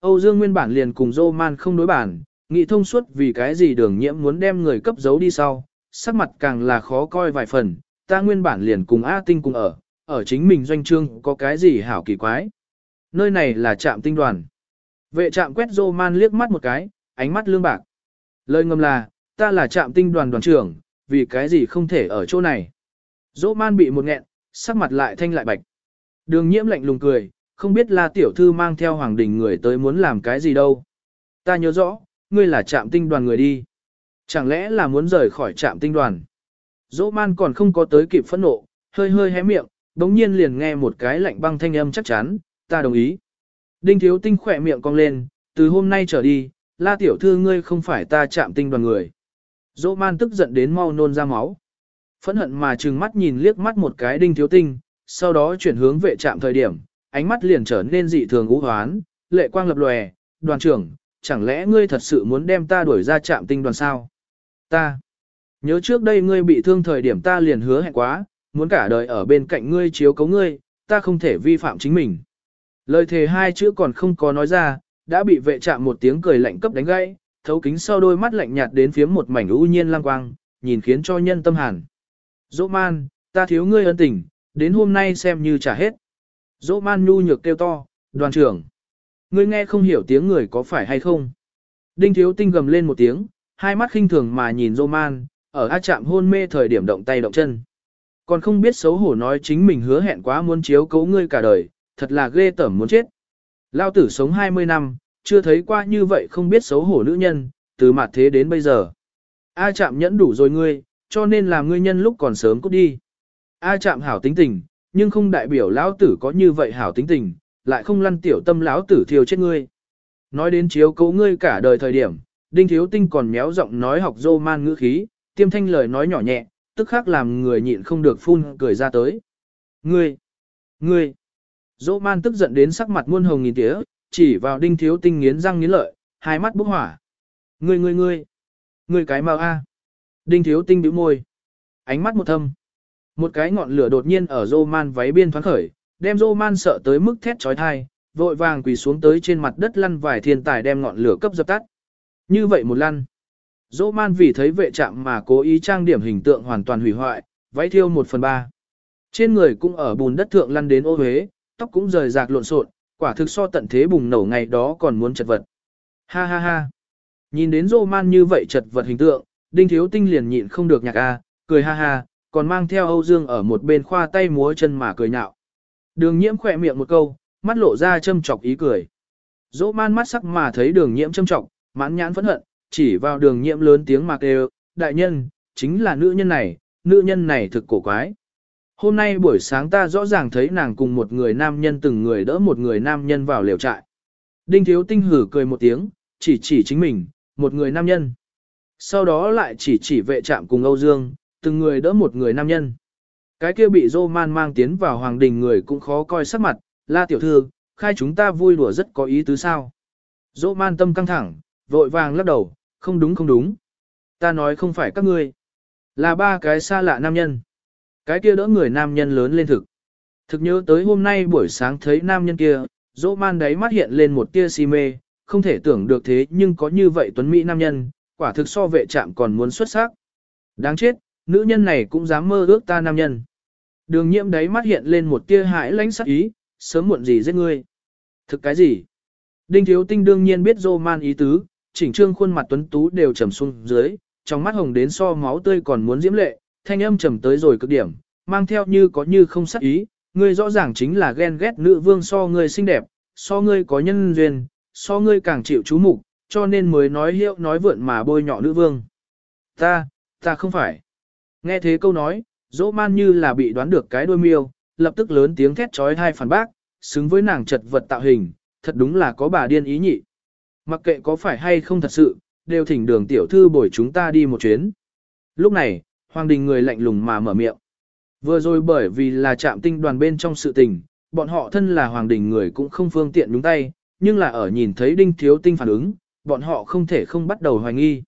Âu Dương nguyên bản liền cùng Dô Man không đối bản, nghị thông suốt vì cái gì đường nhiễm muốn đem người cấp giấu đi sau, sắc mặt càng là khó coi vài phần, ta nguyên bản liền cùng A Tinh cùng ở, ở chính mình doanh trương có cái gì hảo kỳ quái. Nơi này là trạm tinh đoàn. Vệ trạm quét Dô Man liếc mắt một cái, ánh mắt lương bạc. Lời ngầm là, ta là trạm tinh đoàn đoàn trưởng, vì cái gì không thể ở chỗ này. Dỗ Man bị một nghẹn, sắc mặt lại thanh lại bạch. Đường nhiễm lạnh lùng cười, không biết là tiểu thư mang theo hoàng đình người tới muốn làm cái gì đâu. Ta nhớ rõ, ngươi là trạm tinh đoàn người đi. Chẳng lẽ là muốn rời khỏi trạm tinh đoàn? Dỗ man còn không có tới kịp phẫn nộ, hơi hơi hé miệng, đống nhiên liền nghe một cái lạnh băng thanh âm chắc chắn, ta đồng ý. Đinh thiếu tinh khỏe miệng cong lên, từ hôm nay trở đi, la tiểu thư ngươi không phải ta chạm tinh đoàn người. Dỗ man tức giận đến mau nôn ra máu. Phẫn hận mà trừng mắt nhìn liếc mắt một cái đinh thiếu tinh, sau đó chuyển hướng vệ trạm thời điểm, ánh mắt liền trở nên dị thường ngũ hoán, lệ quang lập lòe, đoàn trưởng, chẳng lẽ ngươi thật sự muốn đem ta đuổi ra trạm tinh đoàn sao? Ta, nhớ trước đây ngươi bị thương thời điểm ta liền hứa hẹn quá, muốn cả đời ở bên cạnh ngươi chiếu cấu ngươi, ta không thể vi phạm chính mình. Lời thề hai chữ còn không có nói ra, đã bị vệ trạm một tiếng cười lạnh cấp đánh gãy, thấu kính sau đôi mắt lạnh nhạt đến phía một mảnh u nhiên lang quang, nhìn khiến cho nhân tâm hàn. Dỗ man, ta thiếu ngươi ân tình, đến hôm nay xem như trả hết. Dỗ man nhu nhược kêu to, đoàn trưởng. Ngươi nghe không hiểu tiếng người có phải hay không? Đinh thiếu tinh gầm lên một tiếng, hai mắt khinh thường mà nhìn dỗ man, ở a chạm hôn mê thời điểm động tay động chân. Còn không biết xấu hổ nói chính mình hứa hẹn quá muốn chiếu cấu ngươi cả đời, thật là ghê tởm muốn chết. Lao tử sống 20 năm, chưa thấy qua như vậy không biết xấu hổ nữ nhân, từ mặt thế đến bây giờ. A chạm nhẫn đủ rồi ngươi, cho nên là ngươi nhân lúc còn sớm cút đi. A chạm hảo tính tình, nhưng không đại biểu lão tử có như vậy hảo tính tình, lại không lăn tiểu tâm lão tử thiêu chết ngươi. Nói đến chiếu cố ngươi cả đời thời điểm, đinh thiếu tinh còn méo giọng nói học dô man ngữ khí, tiêm thanh lời nói nhỏ nhẹ, tức khắc làm người nhịn không được phun cười ra tới. Ngươi! Ngươi! Dô man tức giận đến sắc mặt muôn hồng nghìn tía, chỉ vào đinh thiếu tinh nghiến răng nghiến lợi, hai mắt bốc hỏa. Ngươi ngươi ngươi! Ngươi cái mau a! Đinh thiếu tinh bĩu môi. Ánh mắt một thâm. Một cái ngọn lửa đột nhiên ở Roman váy biên thoáng khởi, đem Roman sợ tới mức thét trói thai, vội vàng quỳ xuống tới trên mặt đất lăn vài thiên tài đem ngọn lửa cấp dập tắt. Như vậy một lăn. Roman vì thấy vệ trạm mà cố ý trang điểm hình tượng hoàn toàn hủy hoại, váy thiêu một phần ba. Trên người cũng ở bùn đất thượng lăn đến ô huế, tóc cũng rời rạc lộn xộn, quả thực so tận thế bùng nổ ngày đó còn muốn chật vật. Ha ha ha. Nhìn đến Roman như vậy chật vật hình tượng, Đinh Thiếu Tinh liền nhịn không được nhạc a, cười ha ha, còn mang theo Âu Dương ở một bên khoa tay múa chân mà cười nhạo. Đường nhiễm khỏe miệng một câu, mắt lộ ra châm chọc ý cười. Dỗ man mắt sắc mà thấy đường nhiễm châm chọc, mãn nhãn phẫn hận, chỉ vào đường nhiễm lớn tiếng mà kêu, đại nhân, chính là nữ nhân này, nữ nhân này thực cổ quái. Hôm nay buổi sáng ta rõ ràng thấy nàng cùng một người nam nhân từng người đỡ một người nam nhân vào lều trại. Đinh thiếu tinh hử cười một tiếng, chỉ chỉ chính mình, một người nam nhân. Sau đó lại chỉ chỉ vệ trạm cùng Âu Dương, từng người đỡ một người nam nhân. Cái kia bị dô man mang tiến vào hoàng đình người cũng khó coi sắc mặt, la tiểu thư, khai chúng ta vui đùa rất có ý tứ sao. Dô man tâm căng thẳng, vội vàng lắc đầu, không đúng không đúng. Ta nói không phải các ngươi, là ba cái xa lạ nam nhân. Cái kia đỡ người nam nhân lớn lên thực. Thực nhớ tới hôm nay buổi sáng thấy nam nhân kia, dỗ man đáy mắt hiện lên một tia si mê, không thể tưởng được thế nhưng có như vậy tuấn Mỹ nam nhân, quả thực so vệ trạm còn muốn xuất sắc. Đáng chết, nữ nhân này cũng dám mơ ước ta nam nhân. Đường nhiễm đấy mắt hiện lên một tia hãi lãnh sắc ý, sớm muộn gì giết ngươi. Thực cái gì? Đinh thiếu tinh đương nhiên biết dô man ý tứ, chỉnh trương khuôn mặt tuấn tú đều trầm xuống dưới, trong mắt hồng đến so máu tươi còn muốn diễm lệ, thanh âm trầm tới rồi cực điểm, mang theo như có như không sắc ý, ngươi rõ ràng chính là ghen ghét nữ vương so ngươi xinh đẹp, so ngươi có nhân duyên, so ngươi càng chịu chú mục, cho nên mới nói hiệu nói vượn mà bôi nhọ nữ vương. Ta, ta không phải. Nghe thế câu nói, dỗ man như là bị đoán được cái đôi miêu, lập tức lớn tiếng thét trói hai phản bác, xứng với nàng chật vật tạo hình, thật đúng là có bà điên ý nhị. Mặc kệ có phải hay không thật sự, đều thỉnh đường tiểu thư bồi chúng ta đi một chuyến. Lúc này, hoàng đình người lạnh lùng mà mở miệng. Vừa rồi bởi vì là chạm tinh đoàn bên trong sự tình, bọn họ thân là hoàng đình người cũng không phương tiện nhúng tay, nhưng là ở nhìn thấy đinh thiếu tinh phản ứng, bọn họ không thể không bắt đầu hoài nghi.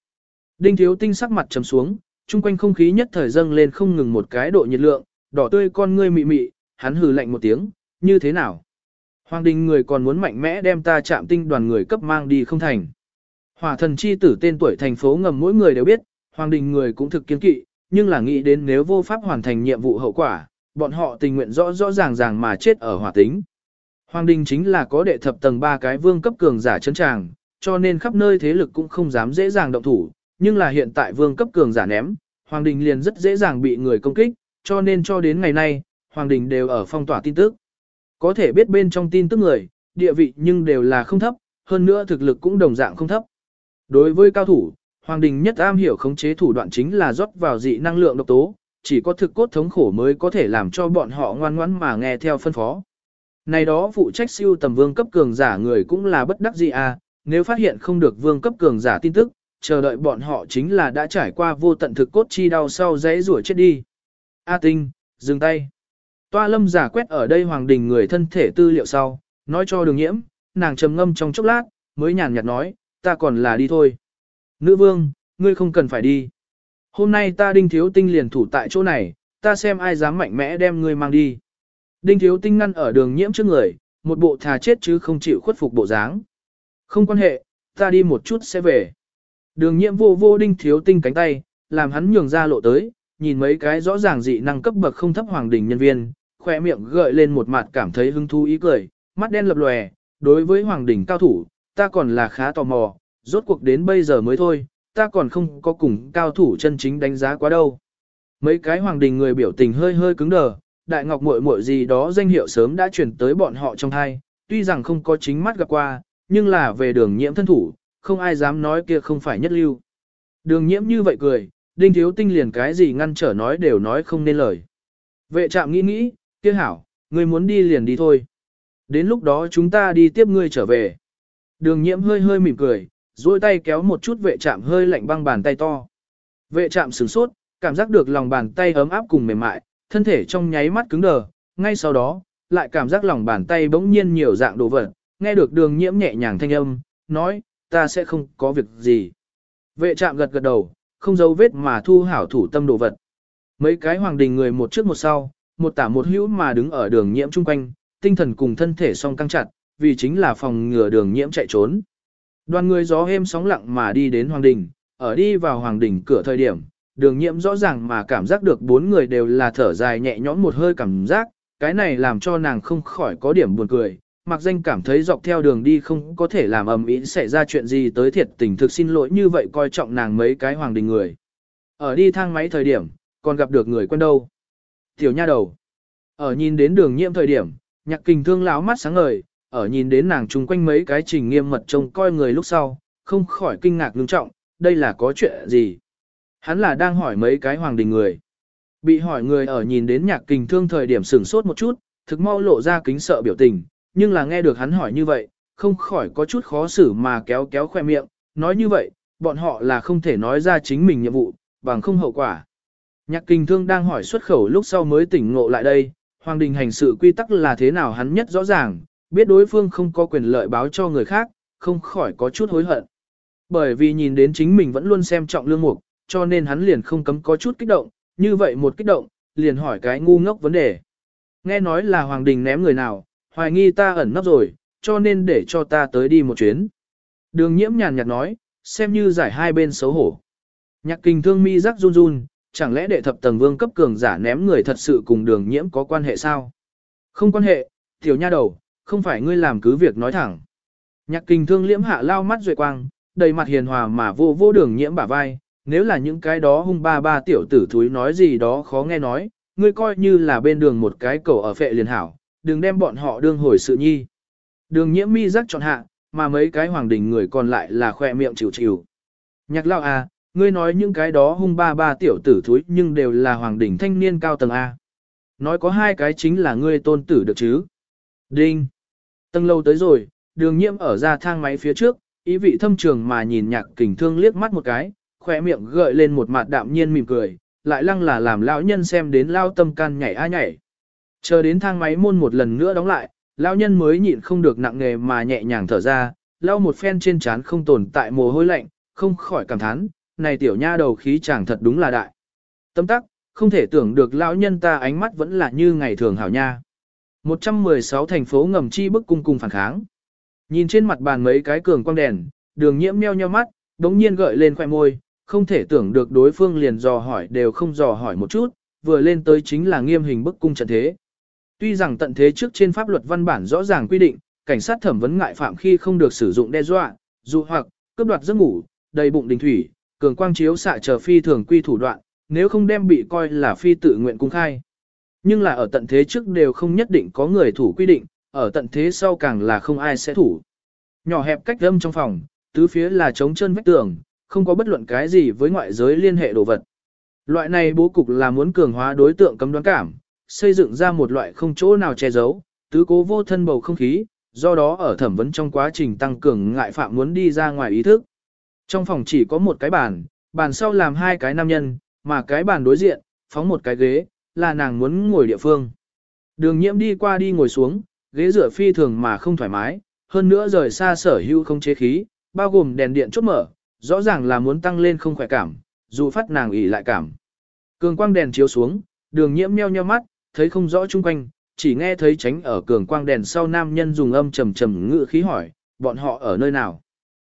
Đinh thiếu tinh sắc mặt trầm xuống, chung quanh không khí nhất thời dâng lên không ngừng một cái độ nhiệt lượng, đỏ tươi con ngươi mị mị, hắn hừ lạnh một tiếng, như thế nào? Hoàng đình người còn muốn mạnh mẽ đem ta chạm tinh đoàn người cấp mang đi không thành. Hỏa thần chi tử tên tuổi thành phố ngầm mỗi người đều biết, hoàng đình người cũng thực kiên kỵ, nhưng là nghĩ đến nếu vô pháp hoàn thành nhiệm vụ hậu quả, bọn họ tình nguyện rõ rõ ràng ràng mà chết ở hỏa tính. Hoàng đình chính là có đệ thập tầng ba cái vương cấp cường giả chấn tràng, cho nên khắp nơi thế lực cũng không dám dễ dàng động thủ, nhưng là hiện tại vương cấp cường giả ném, hoàng đình liền rất dễ dàng bị người công kích, cho nên cho đến ngày nay, hoàng đình đều ở phong tỏa tin tức. Có thể biết bên trong tin tức người, địa vị nhưng đều là không thấp, hơn nữa thực lực cũng đồng dạng không thấp. Đối với cao thủ, Hoàng Đình nhất am hiểu khống chế thủ đoạn chính là rót vào dị năng lượng độc tố, chỉ có thực cốt thống khổ mới có thể làm cho bọn họ ngoan ngoãn mà nghe theo phân phó. Này đó phụ trách siêu tầm vương cấp cường giả người cũng là bất đắc dĩ à, nếu phát hiện không được vương cấp cường giả tin tức, chờ đợi bọn họ chính là đã trải qua vô tận thực cốt chi đau sau dãy rủa chết đi. A Tinh, dừng tay. Toa lâm giả quét ở đây Hoàng Đình người thân thể tư liệu sau, nói cho đường nhiễm, nàng trầm ngâm trong chốc lát, mới nhàn nhạt nói, ta còn là đi thôi. Nữ vương, ngươi không cần phải đi. Hôm nay ta đinh thiếu tinh liền thủ tại chỗ này, ta xem ai dám mạnh mẽ đem ngươi mang đi. Đinh thiếu tinh ngăn ở đường nhiễm trước người, một bộ thà chết chứ không chịu khuất phục bộ dáng. Không quan hệ, ta đi một chút sẽ về. Đường nhiễm vô vô đinh thiếu tinh cánh tay, làm hắn nhường ra lộ tới, nhìn mấy cái rõ ràng dị năng cấp bậc không thấp hoàng đỉnh nhân viên, khoe miệng gợi lên một mặt cảm thấy hứng thú ý cười, mắt đen lập lòe, đối với hoàng đỉnh cao thủ, ta còn là khá tò mò, rốt cuộc đến bây giờ mới thôi, ta còn không có cùng cao thủ chân chính đánh giá quá đâu. Mấy cái hoàng đình người biểu tình hơi hơi cứng đờ, đại ngọc muội muội gì đó danh hiệu sớm đã chuyển tới bọn họ trong thai, tuy rằng không có chính mắt gặp qua, nhưng là về đường nhiễm thân thủ, không ai dám nói kia không phải nhất lưu. Đường nhiễm như vậy cười, đinh thiếu tinh liền cái gì ngăn trở nói đều nói không nên lời. Vệ trạm nghĩ nghĩ, kia hảo, ngươi muốn đi liền đi thôi. Đến lúc đó chúng ta đi tiếp ngươi trở về. Đường nhiễm hơi hơi mỉm cười, duỗi tay kéo một chút vệ trạm hơi lạnh băng bàn tay to. Vệ trạm sửng sốt, cảm giác được lòng bàn tay ấm áp cùng mềm mại, thân thể trong nháy mắt cứng đờ, ngay sau đó, lại cảm giác lòng bàn tay bỗng nhiên nhiều dạng đồ vật, nghe được đường nhiễm nhẹ nhàng thanh âm, nói, ta sẽ không có việc gì. Vệ trạm gật gật đầu, không giấu vết mà thu hảo thủ tâm đồ vật. Mấy cái hoàng đình người một trước một sau, một tả một hữu mà đứng ở đường nhiễm chung quanh, tinh thần cùng thân thể song căng chặt, vì chính là phòng ngừa đường nhiễm chạy trốn. Đoàn người gió êm sóng lặng mà đi đến Hoàng Đình, ở đi vào Hoàng Đình cửa thời điểm, đường nhiễm rõ ràng mà cảm giác được bốn người đều là thở dài nhẹ nhõm một hơi cảm giác, cái này làm cho nàng không khỏi có điểm buồn cười, mặc danh cảm thấy dọc theo đường đi không có thể làm ầm ĩ xảy ra chuyện gì tới thiệt tình thực xin lỗi như vậy coi trọng nàng mấy cái Hoàng Đình người. Ở đi thang máy thời điểm, còn gặp được người quen đâu. Tiểu nha đầu. Ở nhìn đến đường nhiễm thời điểm, nhạc kình thương láo mắt sáng ngời, ở nhìn đến nàng chung quanh mấy cái trình nghiêm mật trông coi người lúc sau, không khỏi kinh ngạc ngưng trọng, đây là có chuyện gì? Hắn là đang hỏi mấy cái hoàng đình người. Bị hỏi người ở nhìn đến nhạc kình thương thời điểm sửng sốt một chút, thực mau lộ ra kính sợ biểu tình, nhưng là nghe được hắn hỏi như vậy, không khỏi có chút khó xử mà kéo kéo khoe miệng, nói như vậy, bọn họ là không thể nói ra chính mình nhiệm vụ, bằng không hậu quả. Nhạc kinh thương đang hỏi xuất khẩu lúc sau mới tỉnh ngộ lại đây, Hoàng đình hành sự quy tắc là thế nào hắn nhất rõ ràng, biết đối phương không có quyền lợi báo cho người khác, không khỏi có chút hối hận. Bởi vì nhìn đến chính mình vẫn luôn xem trọng lương mục, cho nên hắn liền không cấm có chút kích động, như vậy một kích động, liền hỏi cái ngu ngốc vấn đề. Nghe nói là Hoàng Đình ném người nào, hoài nghi ta ẩn nấp rồi, cho nên để cho ta tới đi một chuyến. Đường nhiễm nhàn nhạt nói, xem như giải hai bên xấu hổ. Nhạc kinh thương mi rắc run run, chẳng lẽ đệ thập tầng vương cấp cường giả ném người thật sự cùng đường nhiễm có quan hệ sao? Không quan hệ, tiểu nha đầu, không phải ngươi làm cứ việc nói thẳng. Nhạc kinh thương liễm hạ lao mắt duệ quang, đầy mặt hiền hòa mà vô vô đường nhiễm bả vai, nếu là những cái đó hung ba ba tiểu tử thúi nói gì đó khó nghe nói, ngươi coi như là bên đường một cái cầu ở phệ liền hảo, đừng đem bọn họ đương hồi sự nhi. Đường nhiễm mi rắc chọn hạ, mà mấy cái hoàng đình người còn lại là khoe miệng chịu chịu. Nhạc lao à, ngươi nói những cái đó hung ba ba tiểu tử thúi nhưng đều là hoàng đỉnh thanh niên cao tầng A. Nói có hai cái chính là ngươi tôn tử được chứ. Đinh. Tầng lâu tới rồi, đường nhiễm ở ra thang máy phía trước, ý vị thâm trường mà nhìn nhạc kình thương liếc mắt một cái, khoe miệng gợi lên một mặt đạm nhiên mỉm cười, lại lăng là làm lão nhân xem đến lao tâm can nhảy a nhảy. Chờ đến thang máy môn một lần nữa đóng lại, lão nhân mới nhịn không được nặng nề mà nhẹ nhàng thở ra, lau một phen trên trán không tồn tại mồ hôi lạnh, không khỏi cảm thán, này tiểu nha đầu khí chàng thật đúng là đại. Tâm tắc, không thể tưởng được lão nhân ta ánh mắt vẫn là như ngày thường hảo nha. 116 thành phố ngầm chi bức cung cùng phản kháng. Nhìn trên mặt bàn mấy cái cường quang đèn, đường nhiễm meo nheo mắt, đống nhiên gợi lên khoẻ môi, không thể tưởng được đối phương liền dò hỏi đều không dò hỏi một chút, vừa lên tới chính là nghiêm hình bức cung trận thế. Tuy rằng tận thế trước trên pháp luật văn bản rõ ràng quy định, cảnh sát thẩm vấn ngại phạm khi không được sử dụng đe dọa, dụ hoặc, cướp đoạt giấc ngủ, đầy bụng đình thủy, cường quang chiếu xạ chờ phi thường quy thủ đoạn, nếu không đem bị coi là phi tự nguyện cung khai. Nhưng là ở tận thế trước đều không nhất định có người thủ quy định, ở tận thế sau càng là không ai sẽ thủ. Nhỏ hẹp cách âm trong phòng, tứ phía là trống chân vách tường, không có bất luận cái gì với ngoại giới liên hệ đồ vật. Loại này bố cục là muốn cường hóa đối tượng cấm đoán cảm, xây dựng ra một loại không chỗ nào che giấu, tứ cố vô thân bầu không khí, do đó ở thẩm vấn trong quá trình tăng cường ngại phạm muốn đi ra ngoài ý thức. Trong phòng chỉ có một cái bàn, bàn sau làm hai cái nam nhân, mà cái bàn đối diện, phóng một cái ghế, là nàng muốn ngồi địa phương. Đường nhiễm đi qua đi ngồi xuống, ghế dựa phi thường mà không thoải mái, hơn nữa rời xa sở hữu không chế khí, bao gồm đèn điện chốt mở, rõ ràng là muốn tăng lên không khỏe cảm, dù phát nàng ủy lại cảm. Cường quang đèn chiếu xuống, đường nhiễm meo nheo mắt, thấy không rõ chung quanh, chỉ nghe thấy tránh ở cường quang đèn sau nam nhân dùng âm trầm trầm ngữ khí hỏi, bọn họ ở nơi nào.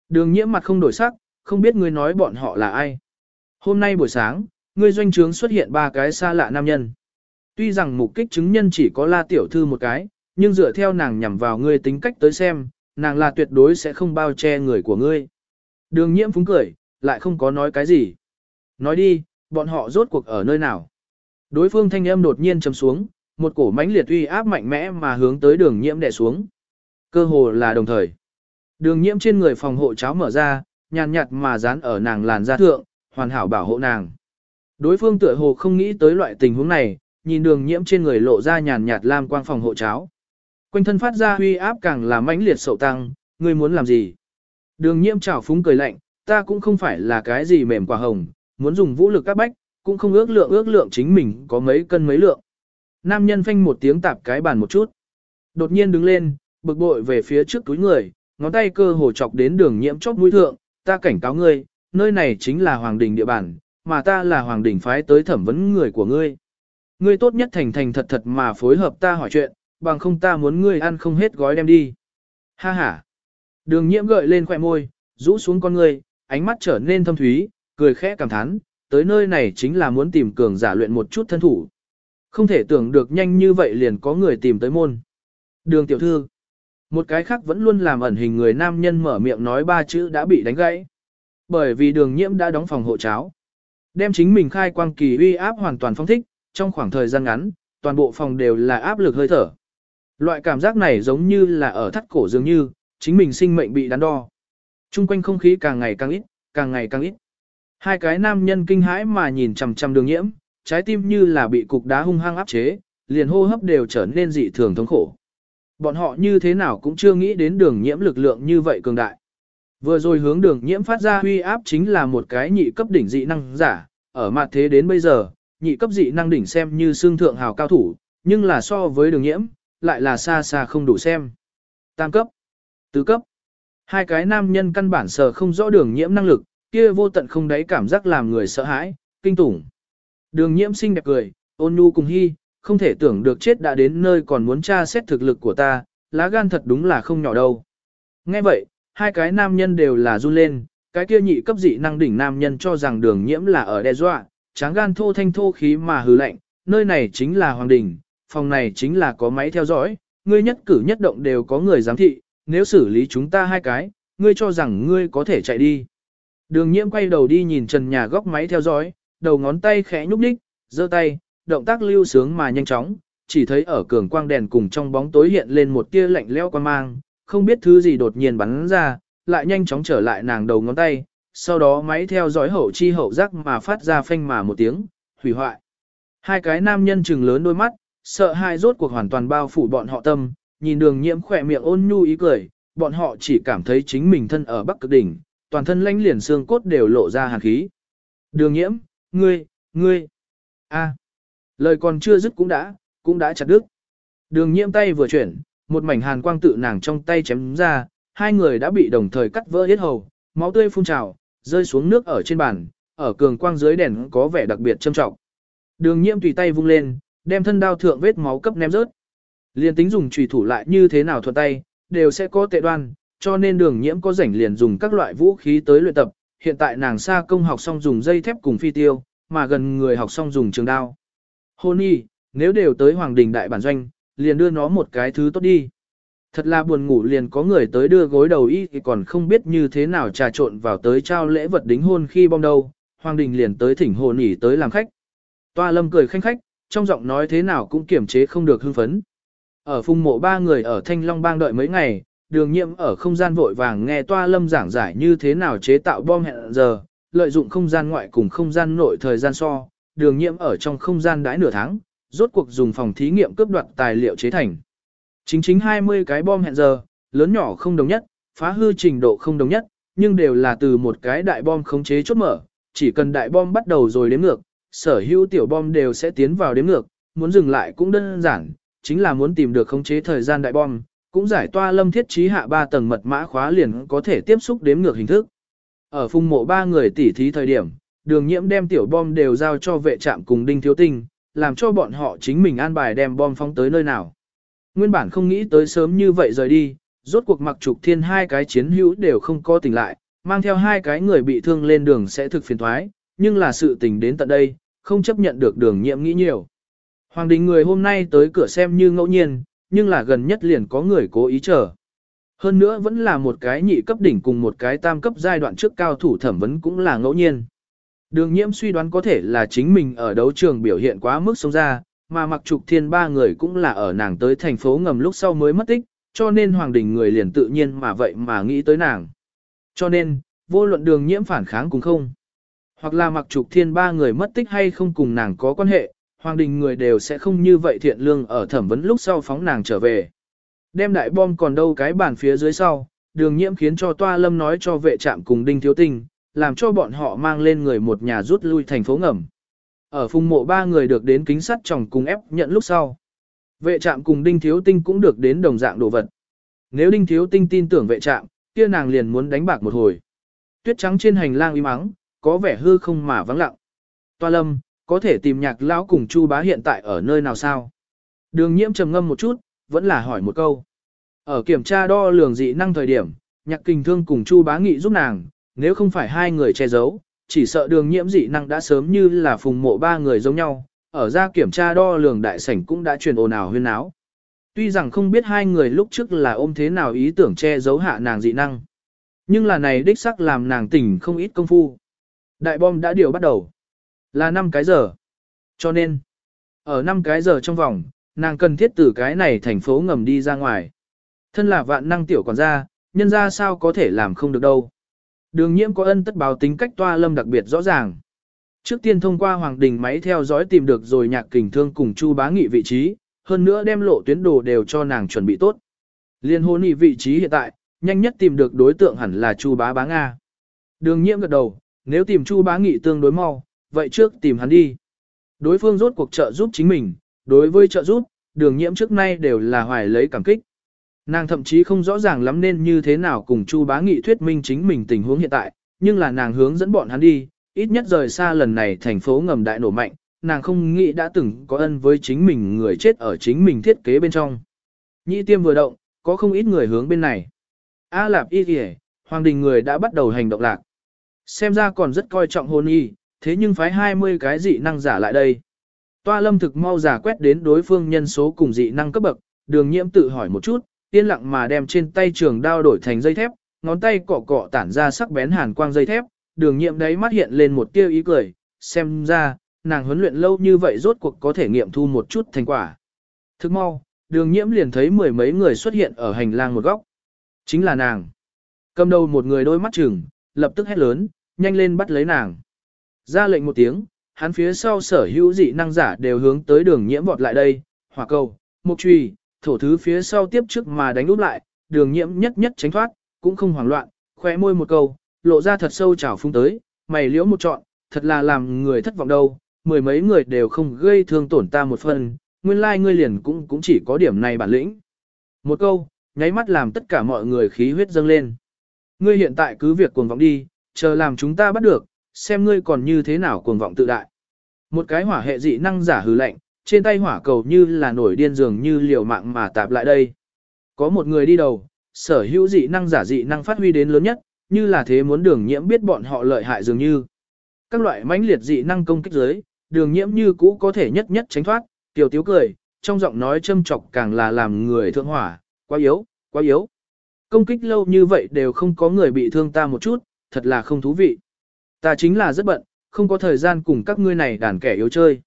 Đường nhiễm mặt không đổi sắc, không biết ngươi nói bọn họ là ai. Hôm nay buổi sáng, ngươi doanh trướng xuất hiện ba cái xa lạ nam nhân. Tuy rằng mục kích chứng nhân chỉ có la tiểu thư một cái, nhưng dựa theo nàng nhằm vào ngươi tính cách tới xem, nàng là tuyệt đối sẽ không bao che người của ngươi. Đường nhiễm phúng cười, lại không có nói cái gì. Nói đi, bọn họ rốt cuộc ở nơi nào. Đối phương thanh âm đột nhiên chấm xuống, một cổ mãnh liệt uy áp mạnh mẽ mà hướng tới đường nhiễm đè xuống. Cơ hồ là đồng thời. Đường nhiễm trên người phòng hộ cháo mở ra, nhàn nhạt mà dán ở nàng làn da thượng, hoàn hảo bảo hộ nàng. Đối phương tựa hồ không nghĩ tới loại tình huống này, nhìn đường nhiễm trên người lộ ra nhàn nhạt lam quang phòng hộ cháo. Quanh thân phát ra uy áp càng là mãnh liệt sậu tăng, ngươi muốn làm gì? Đường nhiễm chảo phúng cười lạnh, ta cũng không phải là cái gì mềm quả hồng, muốn dùng vũ lực các bách, cũng không ước lượng ước lượng chính mình có mấy cân mấy lượng. Nam nhân phanh một tiếng tạp cái bàn một chút. Đột nhiên đứng lên, bực bội về phía trước túi người, ngón tay cơ hồ chọc đến đường nhiễm chóp mũi thượng, ta cảnh cáo ngươi, nơi này chính là hoàng đình địa bàn, mà ta là hoàng đình phái tới thẩm vấn người của ngươi. Ngươi tốt nhất thành thành thật thật mà phối hợp ta hỏi chuyện, bằng không ta muốn ngươi ăn không hết gói đem đi. Ha ha. Đường nhiễm gợi lên khỏe môi, rũ xuống con ngươi, ánh mắt trở nên thâm thúy, cười khẽ cảm thán, tới nơi này chính là muốn tìm cường giả luyện một chút thân thủ. Không thể tưởng được nhanh như vậy liền có người tìm tới môn. Đường tiểu thư. Một cái khác vẫn luôn làm ẩn hình người nam nhân mở miệng nói ba chữ đã bị đánh gãy. Bởi vì đường nhiễm đã đóng phòng hộ cháo. Đem chính mình khai quang kỳ uy áp hoàn toàn phong thích, trong khoảng thời gian ngắn, toàn bộ phòng đều là áp lực hơi thở. Loại cảm giác này giống như là ở thắt cổ dường như, chính mình sinh mệnh bị đắn đo. Trung quanh không khí càng ngày càng ít, càng ngày càng ít. Hai cái nam nhân kinh hãi mà nhìn chằm chằm đường nhiễm, trái tim như là bị cục đá hung hăng áp chế, liền hô hấp đều trở nên dị thường thống khổ. Bọn họ như thế nào cũng chưa nghĩ đến đường nhiễm lực lượng như vậy cường đại. Vừa rồi hướng đường nhiễm phát ra huy áp chính là một cái nhị cấp đỉnh dị năng giả, ở mặt thế đến bây giờ, nhị cấp dị năng đỉnh xem như xương thượng hào cao thủ, nhưng là so với đường nhiễm, lại là xa xa không đủ xem. Tam cấp, tứ cấp, hai cái nam nhân căn bản sờ không rõ đường nhiễm năng lực, kia vô tận không đáy cảm giác làm người sợ hãi, kinh tủng. Đường nhiễm xinh đẹp cười, ôn nhu cùng hy, không thể tưởng được chết đã đến nơi còn muốn tra xét thực lực của ta, lá gan thật đúng là không nhỏ đâu. Nghe vậy, hai cái nam nhân đều là run lên, cái kia nhị cấp dị năng đỉnh nam nhân cho rằng đường nhiễm là ở đe dọa, tráng gan thô thanh thô khí mà hừ lạnh, nơi này chính là hoàng đỉnh phòng này chính là có máy theo dõi, ngươi nhất cử nhất động đều có người giám thị, nếu xử lý chúng ta hai cái, ngươi cho rằng ngươi có thể chạy đi. Đường nhiễm quay đầu đi nhìn trần nhà góc máy theo dõi, đầu ngón tay khẽ nhúc nhích, giơ tay, động tác lưu sướng mà nhanh chóng, chỉ thấy ở cường quang đèn cùng trong bóng tối hiện lên một tia lạnh lẽo quan mang, không biết thứ gì đột nhiên bắn ra, lại nhanh chóng trở lại nàng đầu ngón tay, sau đó máy theo dõi hậu chi hậu giác mà phát ra phanh mà một tiếng, hủy hoại. Hai cái nam nhân trừng lớn đôi mắt, sợ hai rốt cuộc hoàn toàn bao phủ bọn họ tâm, nhìn đường nhiễm khỏe miệng ôn nhu ý cười, bọn họ chỉ cảm thấy chính mình thân ở bắc cực đỉnh, toàn thân lãnh liền xương cốt đều lộ ra hàn khí. Đường nhiễm, ngươi, ngươi, a, lời còn chưa dứt cũng đã, cũng đã chặt đứt. Đường nhiễm tay vừa chuyển, một mảnh hàn quang tự nàng trong tay chém ra, hai người đã bị đồng thời cắt vỡ hết hầu, máu tươi phun trào, rơi xuống nước ở trên bàn, ở cường quang dưới đèn có vẻ đặc biệt trâm trọng. Đường nhiễm tùy tay vung lên, đem thân đao thượng vết máu cấp ném rớt. Liên tính dùng chùy thủ lại như thế nào thuận tay, đều sẽ có tệ đoan, cho nên đường nhiễm có rảnh liền dùng các loại vũ khí tới luyện tập. Hiện tại nàng xa công học xong dùng dây thép cùng phi tiêu, mà gần người học xong dùng trường đao. Hôn y, nếu đều tới Hoàng Đình Đại Bản Doanh, liền đưa nó một cái thứ tốt đi. Thật là buồn ngủ liền có người tới đưa gối đầu y thì còn không biết như thế nào trà trộn vào tới trao lễ vật đính hôn khi bom đâu, Hoàng Đình liền tới thỉnh hồ nỉ tới làm khách. Toa lâm cười khanh khách, trong giọng nói thế nào cũng kiểm chế không được hưng phấn. Ở phung mộ ba người ở Thanh Long bang đợi mấy ngày, đường nhiệm ở không gian vội vàng nghe toa lâm giảng giải như thế nào chế tạo bom hẹn giờ, lợi dụng không gian ngoại cùng không gian nội thời gian so, đường nhiệm ở trong không gian đãi nửa tháng, rốt cuộc dùng phòng thí nghiệm cướp đoạt tài liệu chế thành. Chính chính 20 cái bom hẹn giờ, lớn nhỏ không đồng nhất, phá hư trình độ không đồng nhất, nhưng đều là từ một cái đại bom khống chế chốt mở, chỉ cần đại bom bắt đầu rồi đếm ngược, sở hữu tiểu bom đều sẽ tiến vào đếm ngược, muốn dừng lại cũng đơn giản, chính là muốn tìm được khống chế thời gian đại bom, cũng giải toa lâm thiết trí hạ ba tầng mật mã khóa liền có thể tiếp xúc đếm ngược hình thức. Ở phung mộ ba người tỉ thí thời điểm, đường nhiễm đem tiểu bom đều giao cho vệ trạm cùng đinh thiếu tinh, làm cho bọn họ chính mình an bài đem bom phóng tới nơi nào. Nguyên bản không nghĩ tới sớm như vậy rời đi, rốt cuộc mặc trục thiên hai cái chiến hữu đều không có tỉnh lại, mang theo hai cái người bị thương lên đường sẽ thực phiền thoái, nhưng là sự tình đến tận đây, không chấp nhận được đường nhiễm nghĩ nhiều. Hoàng đình người hôm nay tới cửa xem như ngẫu nhiên, nhưng là gần nhất liền có người cố ý chờ. Hơn nữa vẫn là một cái nhị cấp đỉnh cùng một cái tam cấp giai đoạn trước cao thủ thẩm vấn cũng là ngẫu nhiên. Đường nhiễm suy đoán có thể là chính mình ở đấu trường biểu hiện quá mức sống ra, mà mặc trục thiên ba người cũng là ở nàng tới thành phố ngầm lúc sau mới mất tích, cho nên hoàng đình người liền tự nhiên mà vậy mà nghĩ tới nàng. Cho nên, vô luận đường nhiễm phản kháng cũng không. Hoặc là mặc trục thiên ba người mất tích hay không cùng nàng có quan hệ, hoàng đình người đều sẽ không như vậy thiện lương ở thẩm vấn lúc sau phóng nàng trở về. Đem đại bom còn đâu cái bàn phía dưới sau, đường nhiễm khiến cho toa lâm nói cho vệ trạm cùng đinh thiếu tinh, làm cho bọn họ mang lên người một nhà rút lui thành phố ngầm. Ở phùng mộ ba người được đến kính sắt chồng cùng ép nhận lúc sau. Vệ trạm cùng đinh thiếu tinh cũng được đến đồng dạng đồ vật. Nếu đinh thiếu tinh tin tưởng vệ trạm, kia nàng liền muốn đánh bạc một hồi. Tuyết trắng trên hành lang im ắng, có vẻ hư không mà vắng lặng. Toa lâm, có thể tìm nhạc lão cùng chu bá hiện tại ở nơi nào sao? Đường nhiễm trầm ngâm một chút, vẫn là hỏi một câu. Ở kiểm tra đo lường dị năng thời điểm, nhạc kình thương cùng chu bá nghị giúp nàng, nếu không phải hai người che giấu, chỉ sợ đường nhiễm dị năng đã sớm như là phùng mộ ba người giống nhau, ở ra kiểm tra đo lường đại sảnh cũng đã truyền ồn ào huyên áo. Tuy rằng không biết hai người lúc trước là ôm thế nào ý tưởng che giấu hạ nàng dị năng, nhưng là này đích sắc làm nàng tỉnh không ít công phu. Đại bom đã điều bắt đầu, là 5 cái giờ. Cho nên, ở 5 cái giờ trong vòng, nàng cần thiết từ cái này thành phố ngầm đi ra ngoài. Thân là vạn năng tiểu quản gia, nhân ra sao có thể làm không được đâu. Đường nhiễm có ân tất báo tính cách toa lâm đặc biệt rõ ràng. Trước tiên thông qua Hoàng Đình máy theo dõi tìm được rồi nhạc kình thương cùng Chu Bá Nghị vị trí, hơn nữa đem lộ tuyến đồ đều cho nàng chuẩn bị tốt. Liên hôn nghị vị trí hiện tại, nhanh nhất tìm được đối tượng hẳn là Chu Bá Bá Nga. Đường nhiễm gật đầu, nếu tìm Chu Bá Nghị tương đối mau, vậy trước tìm hắn đi. Đối phương rốt cuộc trợ giúp chính mình, đối với trợ giúp, đường nhiễm trước nay đều là hoài lấy cảm kích. Nàng thậm chí không rõ ràng lắm nên như thế nào cùng Chu Bá Nghị thuyết minh chính mình tình huống hiện tại, nhưng là nàng hướng dẫn bọn hắn đi, ít nhất rời xa lần này thành phố ngầm đại nổ mạnh, nàng không nghĩ đã từng có ân với chính mình người chết ở chính mình thiết kế bên trong. Nhĩ tiêm vừa động, có không ít người hướng bên này. A Lạp Y Kìa, Hoàng Đình người đã bắt đầu hành động lạc. Xem ra còn rất coi trọng hôn y, thế nhưng phái 20 cái dị năng giả lại đây. Toa lâm thực mau giả quét đến đối phương nhân số cùng dị năng cấp bậc, đường nhiễm tự hỏi một chút, yên lặng mà đem trên tay trường đao đổi thành dây thép, ngón tay cọ cọ tản ra sắc bén hàn quang dây thép, đường nhiễm đấy mắt hiện lên một tia ý cười, xem ra, nàng huấn luyện lâu như vậy rốt cuộc có thể nghiệm thu một chút thành quả. Thức mau, đường nhiễm liền thấy mười mấy người xuất hiện ở hành lang một góc. Chính là nàng. Cầm đầu một người đôi mắt trừng, lập tức hét lớn, nhanh lên bắt lấy nàng. Ra lệnh một tiếng, hắn phía sau sở hữu dị năng giả đều hướng tới đường nhiễm vọt lại đây, hỏa cầu, mục truy, thổ thứ phía sau tiếp trước mà đánh úp lại, đường nhiễm nhất nhất tránh thoát, cũng không hoảng loạn, khóe môi một câu, lộ ra thật sâu trào phung tới, mày liễu một trọn, thật là làm người thất vọng đâu, mười mấy người đều không gây thương tổn ta một phần, nguyên lai like ngươi liền cũng cũng chỉ có điểm này bản lĩnh. Một câu, nháy mắt làm tất cả mọi người khí huyết dâng lên. Ngươi hiện tại cứ việc cuồng vọng đi, chờ làm chúng ta bắt được, xem ngươi còn như thế nào cuồng vọng tự đại. Một cái hỏa hệ dị năng giả hừ lạnh, trên tay hỏa cầu như là nổi điên dường như liều mạng mà tạp lại đây. Có một người đi đầu, sở hữu dị năng giả dị năng phát huy đến lớn nhất, như là thế muốn đường nhiễm biết bọn họ lợi hại dường như. Các loại mãnh liệt dị năng công kích dưới, đường nhiễm như cũ có thể nhất nhất tránh thoát, tiểu tiếu cười, trong giọng nói châm chọc càng là làm người thượng hỏa, quá yếu, quá yếu. Công kích lâu như vậy đều không có người bị thương ta một chút, thật là không thú vị. Ta chính là rất bận, không có thời gian cùng các ngươi này đàn kẻ yếu chơi.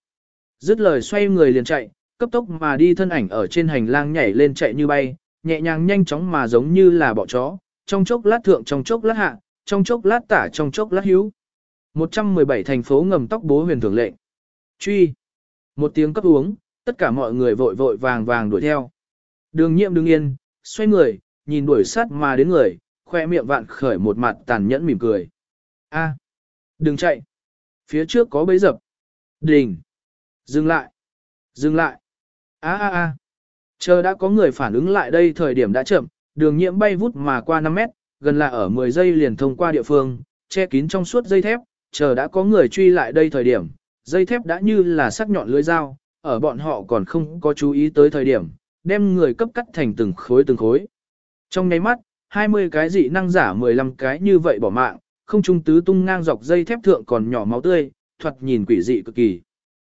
Dứt lời xoay người liền chạy, cấp tốc mà đi thân ảnh ở trên hành lang nhảy lên chạy như bay, nhẹ nhàng nhanh chóng mà giống như là bọ chó, trong chốc lát thượng trong chốc lát hạ, trong chốc lát tả trong chốc lát hữu. 117 thành phố ngầm tóc bố huyền thường lệnh. Truy. Một tiếng cấp uống, tất cả mọi người vội vội vàng vàng đuổi theo. Đường nhiệm đứng yên, xoay người, nhìn đuổi sát mà đến người, khoe miệng vạn khởi một mặt tàn nhẫn mỉm cười. A, đừng chạy. Phía trước có bấy dập. Đình. Dừng lại. Dừng lại. A a a. Chờ đã có người phản ứng lại đây thời điểm đã chậm, đường nhiễm bay vút mà qua 5 mét, gần là ở 10 giây liền thông qua địa phương, che kín trong suốt dây thép, chờ đã có người truy lại đây thời điểm, dây thép đã như là sắc nhọn lưỡi dao, ở bọn họ còn không có chú ý tới thời điểm, đem người cấp cắt thành từng khối từng khối. Trong nháy mắt, 20 cái dị năng giả 15 cái như vậy bỏ mạng, không trung tứ tung ngang dọc dây thép thượng còn nhỏ máu tươi, thoạt nhìn quỷ dị cực kỳ.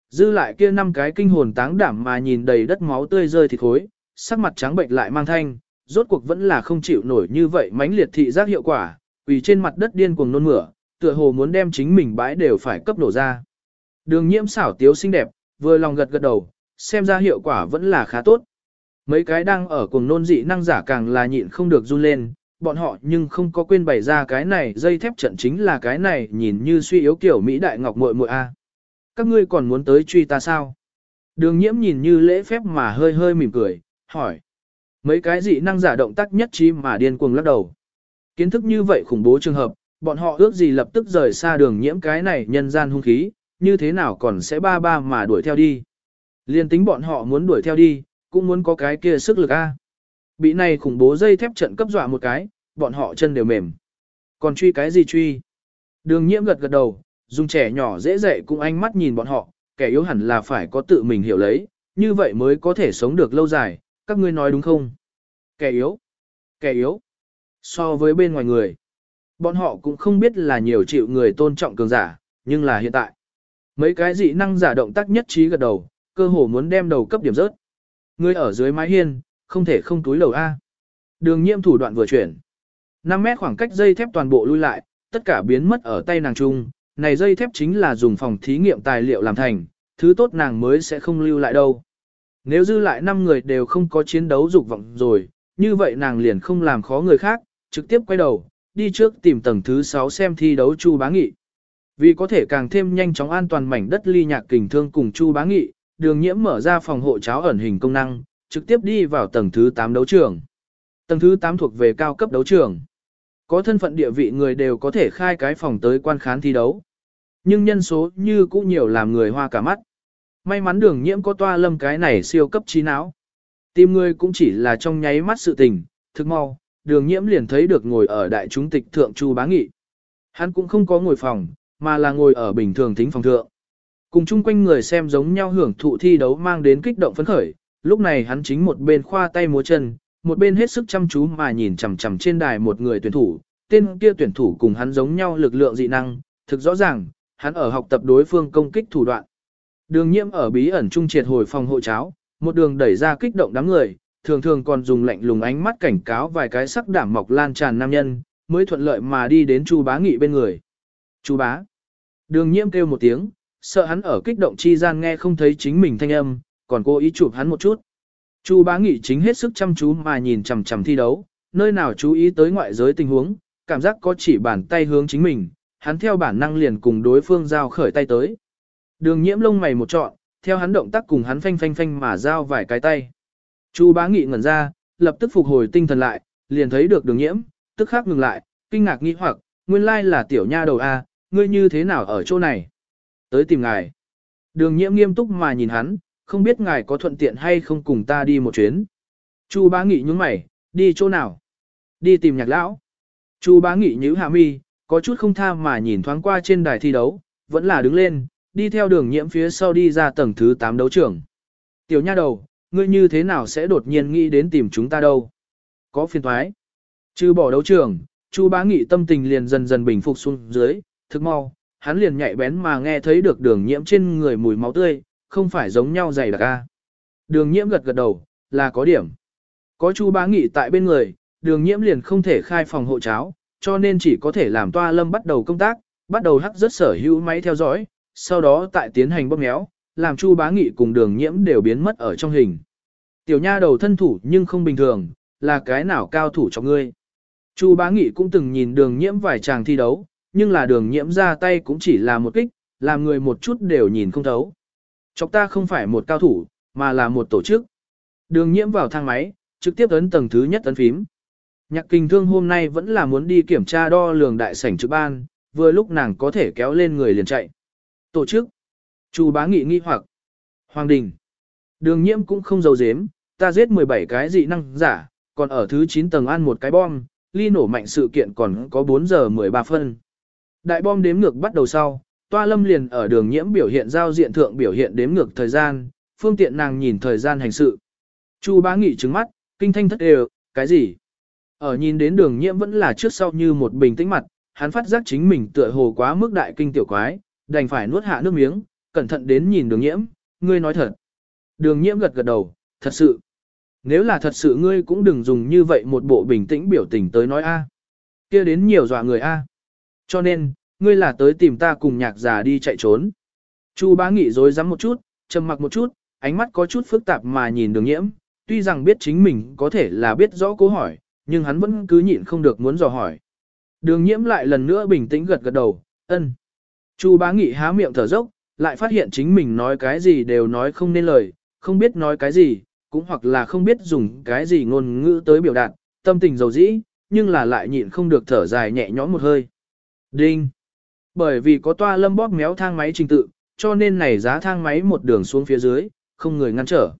Dư lại kia năm cái kinh hồn táng đảm mà nhìn đầy đất máu tươi rơi thịt khối, sắc mặt trắng bệnh lại mang thanh, rốt cuộc vẫn là không chịu nổi như vậy mãnh liệt thị giác hiệu quả, quỳ trên mặt đất điên cuồng nôn mửa, tựa hồ muốn đem chính mình bãi đều phải cấp nổ ra. Đường nhiễm xảo tiếu xinh đẹp, vừa lòng gật gật đầu, xem ra hiệu quả vẫn là khá tốt. Mấy cái đang ở cuồng nôn dị năng giả càng là nhịn không được run lên, bọn họ nhưng không có quên bày ra cái này dây thép trận chính là cái này nhìn như suy yếu kiểu Mỹ đại ngọc muội muội a. Các ngươi còn muốn tới truy ta sao? Đường nhiễm nhìn như lễ phép mà hơi hơi mỉm cười, hỏi. Mấy cái dị năng giả động tác nhất trí mà điên cuồng lắc đầu. Kiến thức như vậy khủng bố trường hợp, bọn họ ước gì lập tức rời xa đường nhiễm cái này nhân gian hung khí, như thế nào còn sẽ ba ba mà đuổi theo đi. Liên tính bọn họ muốn đuổi theo đi, cũng muốn có cái kia sức lực a. Bị này khủng bố dây thép trận cấp dọa một cái, bọn họ chân đều mềm. Còn truy cái gì truy? Đường nhiễm gật gật đầu, dùng trẻ nhỏ dễ dậy cũng ánh mắt nhìn bọn họ, kẻ yếu hẳn là phải có tự mình hiểu lấy, như vậy mới có thể sống được lâu dài, các ngươi nói đúng không? Kẻ yếu, kẻ yếu, so với bên ngoài người, bọn họ cũng không biết là nhiều chịu người tôn trọng cường giả, nhưng là hiện tại. Mấy cái dị năng giả động tác nhất trí gật đầu, cơ hồ muốn đem đầu cấp điểm rớt. ngươi ở dưới mái hiên, không thể không túi lầu A. Đường nhiễm thủ đoạn vừa chuyển. 5 mét khoảng cách dây thép toàn bộ lui lại, tất cả biến mất ở tay nàng trung. Này dây thép chính là dùng phòng thí nghiệm tài liệu làm thành, thứ tốt nàng mới sẽ không lưu lại đâu. Nếu dư lại 5 người đều không có chiến đấu dục vọng rồi, như vậy nàng liền không làm khó người khác, trực tiếp quay đầu, đi trước tìm tầng thứ 6 xem thi đấu Chu Bá Nghị. Vì có thể càng thêm nhanh chóng an toàn mảnh đất ly nhạc kình thương cùng Chu Bá Nghị, đường nhiễm mở ra phòng hộ cháo ẩn hình công năng, trực tiếp đi vào tầng thứ 8 đấu trường. Tầng thứ 8 thuộc về cao cấp đấu trường. Có thân phận địa vị người đều có thể khai cái phòng tới quan khán thi đấu. Nhưng nhân số như cũng nhiều làm người hoa cả mắt. May mắn đường nhiễm có toa lâm cái này siêu cấp trí não. Tìm người cũng chỉ là trong nháy mắt sự tình, thực mau, đường nhiễm liền thấy được ngồi ở đại chúng tịch thượng Chu Bá Nghị. Hắn cũng không có ngồi phòng, mà là ngồi ở bình thường thính phòng thượng. Cùng chung quanh người xem giống nhau hưởng thụ thi đấu mang đến kích động phấn khởi, lúc này hắn chính một bên khoa tay múa chân, một bên hết sức chăm chú mà nhìn chằm chằm trên đài một người tuyển thủ, tên kia tuyển thủ cùng hắn giống nhau lực lượng dị năng, thực rõ ràng, hắn ở học tập đối phương công kích thủ đoạn. Đường nhiễm ở bí ẩn trung triệt hồi phòng hộ cháo, một đường đẩy ra kích động đám người, thường thường còn dùng lạnh lùng ánh mắt cảnh cáo vài cái sắc đảm mọc lan tràn nam nhân, mới thuận lợi mà đi đến Chu Bá Nghị bên người. Chu Bá. Đường nhiễm kêu một tiếng, sợ hắn ở kích động chi gian nghe không thấy chính mình thanh âm, còn cố ý chụp hắn một chút. Chu Bá Nghị chính hết sức chăm chú mà nhìn chằm chằm thi đấu, nơi nào chú ý tới ngoại giới tình huống, cảm giác có chỉ bàn tay hướng chính mình, hắn theo bản năng liền cùng đối phương giao khởi tay tới. Đường nhiễm lông mày một trọn, theo hắn động tác cùng hắn phanh phanh phanh mà giao vài cái tay. Chu bá nghị ngẩn ra, lập tức phục hồi tinh thần lại, liền thấy được đường nhiễm, tức khắc ngừng lại, kinh ngạc nghi hoặc, nguyên lai là tiểu nha đầu A, ngươi như thế nào ở chỗ này? Tới tìm ngài. Đường nhiễm nghiêm túc mà nhìn hắn, không biết ngài có thuận tiện hay không cùng ta đi một chuyến. Chu bá nghị nhướng mày, đi chỗ nào? Đi tìm nhạc lão. Chu bá nghị nhíu hạ mi, có chút không tha mà nhìn thoáng qua trên đài thi đấu, vẫn là đứng lên, đi theo đường nhiễm phía sau đi ra tầng thứ 8 đấu trường. Tiểu nha đầu, ngươi như thế nào sẽ đột nhiên nghĩ đến tìm chúng ta đâu? Có phiền thoái. Trừ bỏ đấu trường, Chu bá nghị tâm tình liền dần dần bình phục xuống dưới, thức mau, hắn liền nhạy bén mà nghe thấy được đường nhiễm trên người mùi máu tươi, không phải giống nhau dày đặc a. Đường nhiễm gật gật đầu, là có điểm. Có Chu bá nghị tại bên người, đường nhiễm liền không thể khai phòng hộ cháo, cho nên chỉ có thể làm toa lâm bắt đầu công tác, bắt đầu hắc rất sở hữu máy theo dõi, sau đó tại tiến hành bóp méo, làm Chu Bá Nghị cùng đường nhiễm đều biến mất ở trong hình. Tiểu nha đầu thân thủ nhưng không bình thường, là cái nào cao thủ cho ngươi. Chu Bá Nghị cũng từng nhìn đường nhiễm vài chàng thi đấu, nhưng là đường nhiễm ra tay cũng chỉ là một kích, làm người một chút đều nhìn không thấu. Chọc ta không phải một cao thủ, mà là một tổ chức. Đường nhiễm vào thang máy, trực tiếp ấn tầng thứ nhất ấn phím. Nhạc kinh thương hôm nay vẫn là muốn đi kiểm tra đo lường đại sảnh trực ban, vừa lúc nàng có thể kéo lên người liền chạy. Tổ chức. Chu bá nghị nghi hoặc. Hoàng đình. Đường nhiễm cũng không giấu giếm, ta giết 17 cái dị năng giả, còn ở thứ 9 tầng ăn một cái bom, ly nổ mạnh sự kiện còn có 4 giờ 13 phân. Đại bom đếm ngược bắt đầu sau, toa lâm liền ở đường nhiễm biểu hiện giao diện thượng biểu hiện đếm ngược thời gian, phương tiện nàng nhìn thời gian hành sự. Chu bá nghị trứng mắt, kinh thanh thất đều, cái gì? Ở nhìn đến đường nhiễm vẫn là trước sau như một bình tĩnh mặt, hắn phát giác chính mình tựa hồ quá mức đại kinh tiểu quái, đành phải nuốt hạ nước miếng, cẩn thận đến nhìn đường nhiễm, ngươi nói thật. Đường nhiễm gật gật đầu, thật sự. Nếu là thật sự ngươi cũng đừng dùng như vậy một bộ bình tĩnh biểu tình tới nói a. kia đến nhiều dọa người a. Cho nên, ngươi là tới tìm ta cùng nhạc già đi chạy trốn. Chu bá nghị dối rắm một chút, trầm mặc một chút, ánh mắt có chút phức tạp mà nhìn đường nhiễm, tuy rằng biết chính mình có thể là biết rõ câu hỏi, nhưng hắn vẫn cứ nhịn không được muốn dò hỏi. Đường nhiễm lại lần nữa bình tĩnh gật gật đầu, ân. Chu bá nghị há miệng thở dốc, lại phát hiện chính mình nói cái gì đều nói không nên lời, không biết nói cái gì, cũng hoặc là không biết dùng cái gì ngôn ngữ tới biểu đạt, tâm tình dầu dĩ, nhưng là lại nhịn không được thở dài nhẹ nhõm một hơi. Đinh! Bởi vì có toa lâm bóp méo thang máy trình tự, cho nên này giá thang máy một đường xuống phía dưới, không người ngăn trở.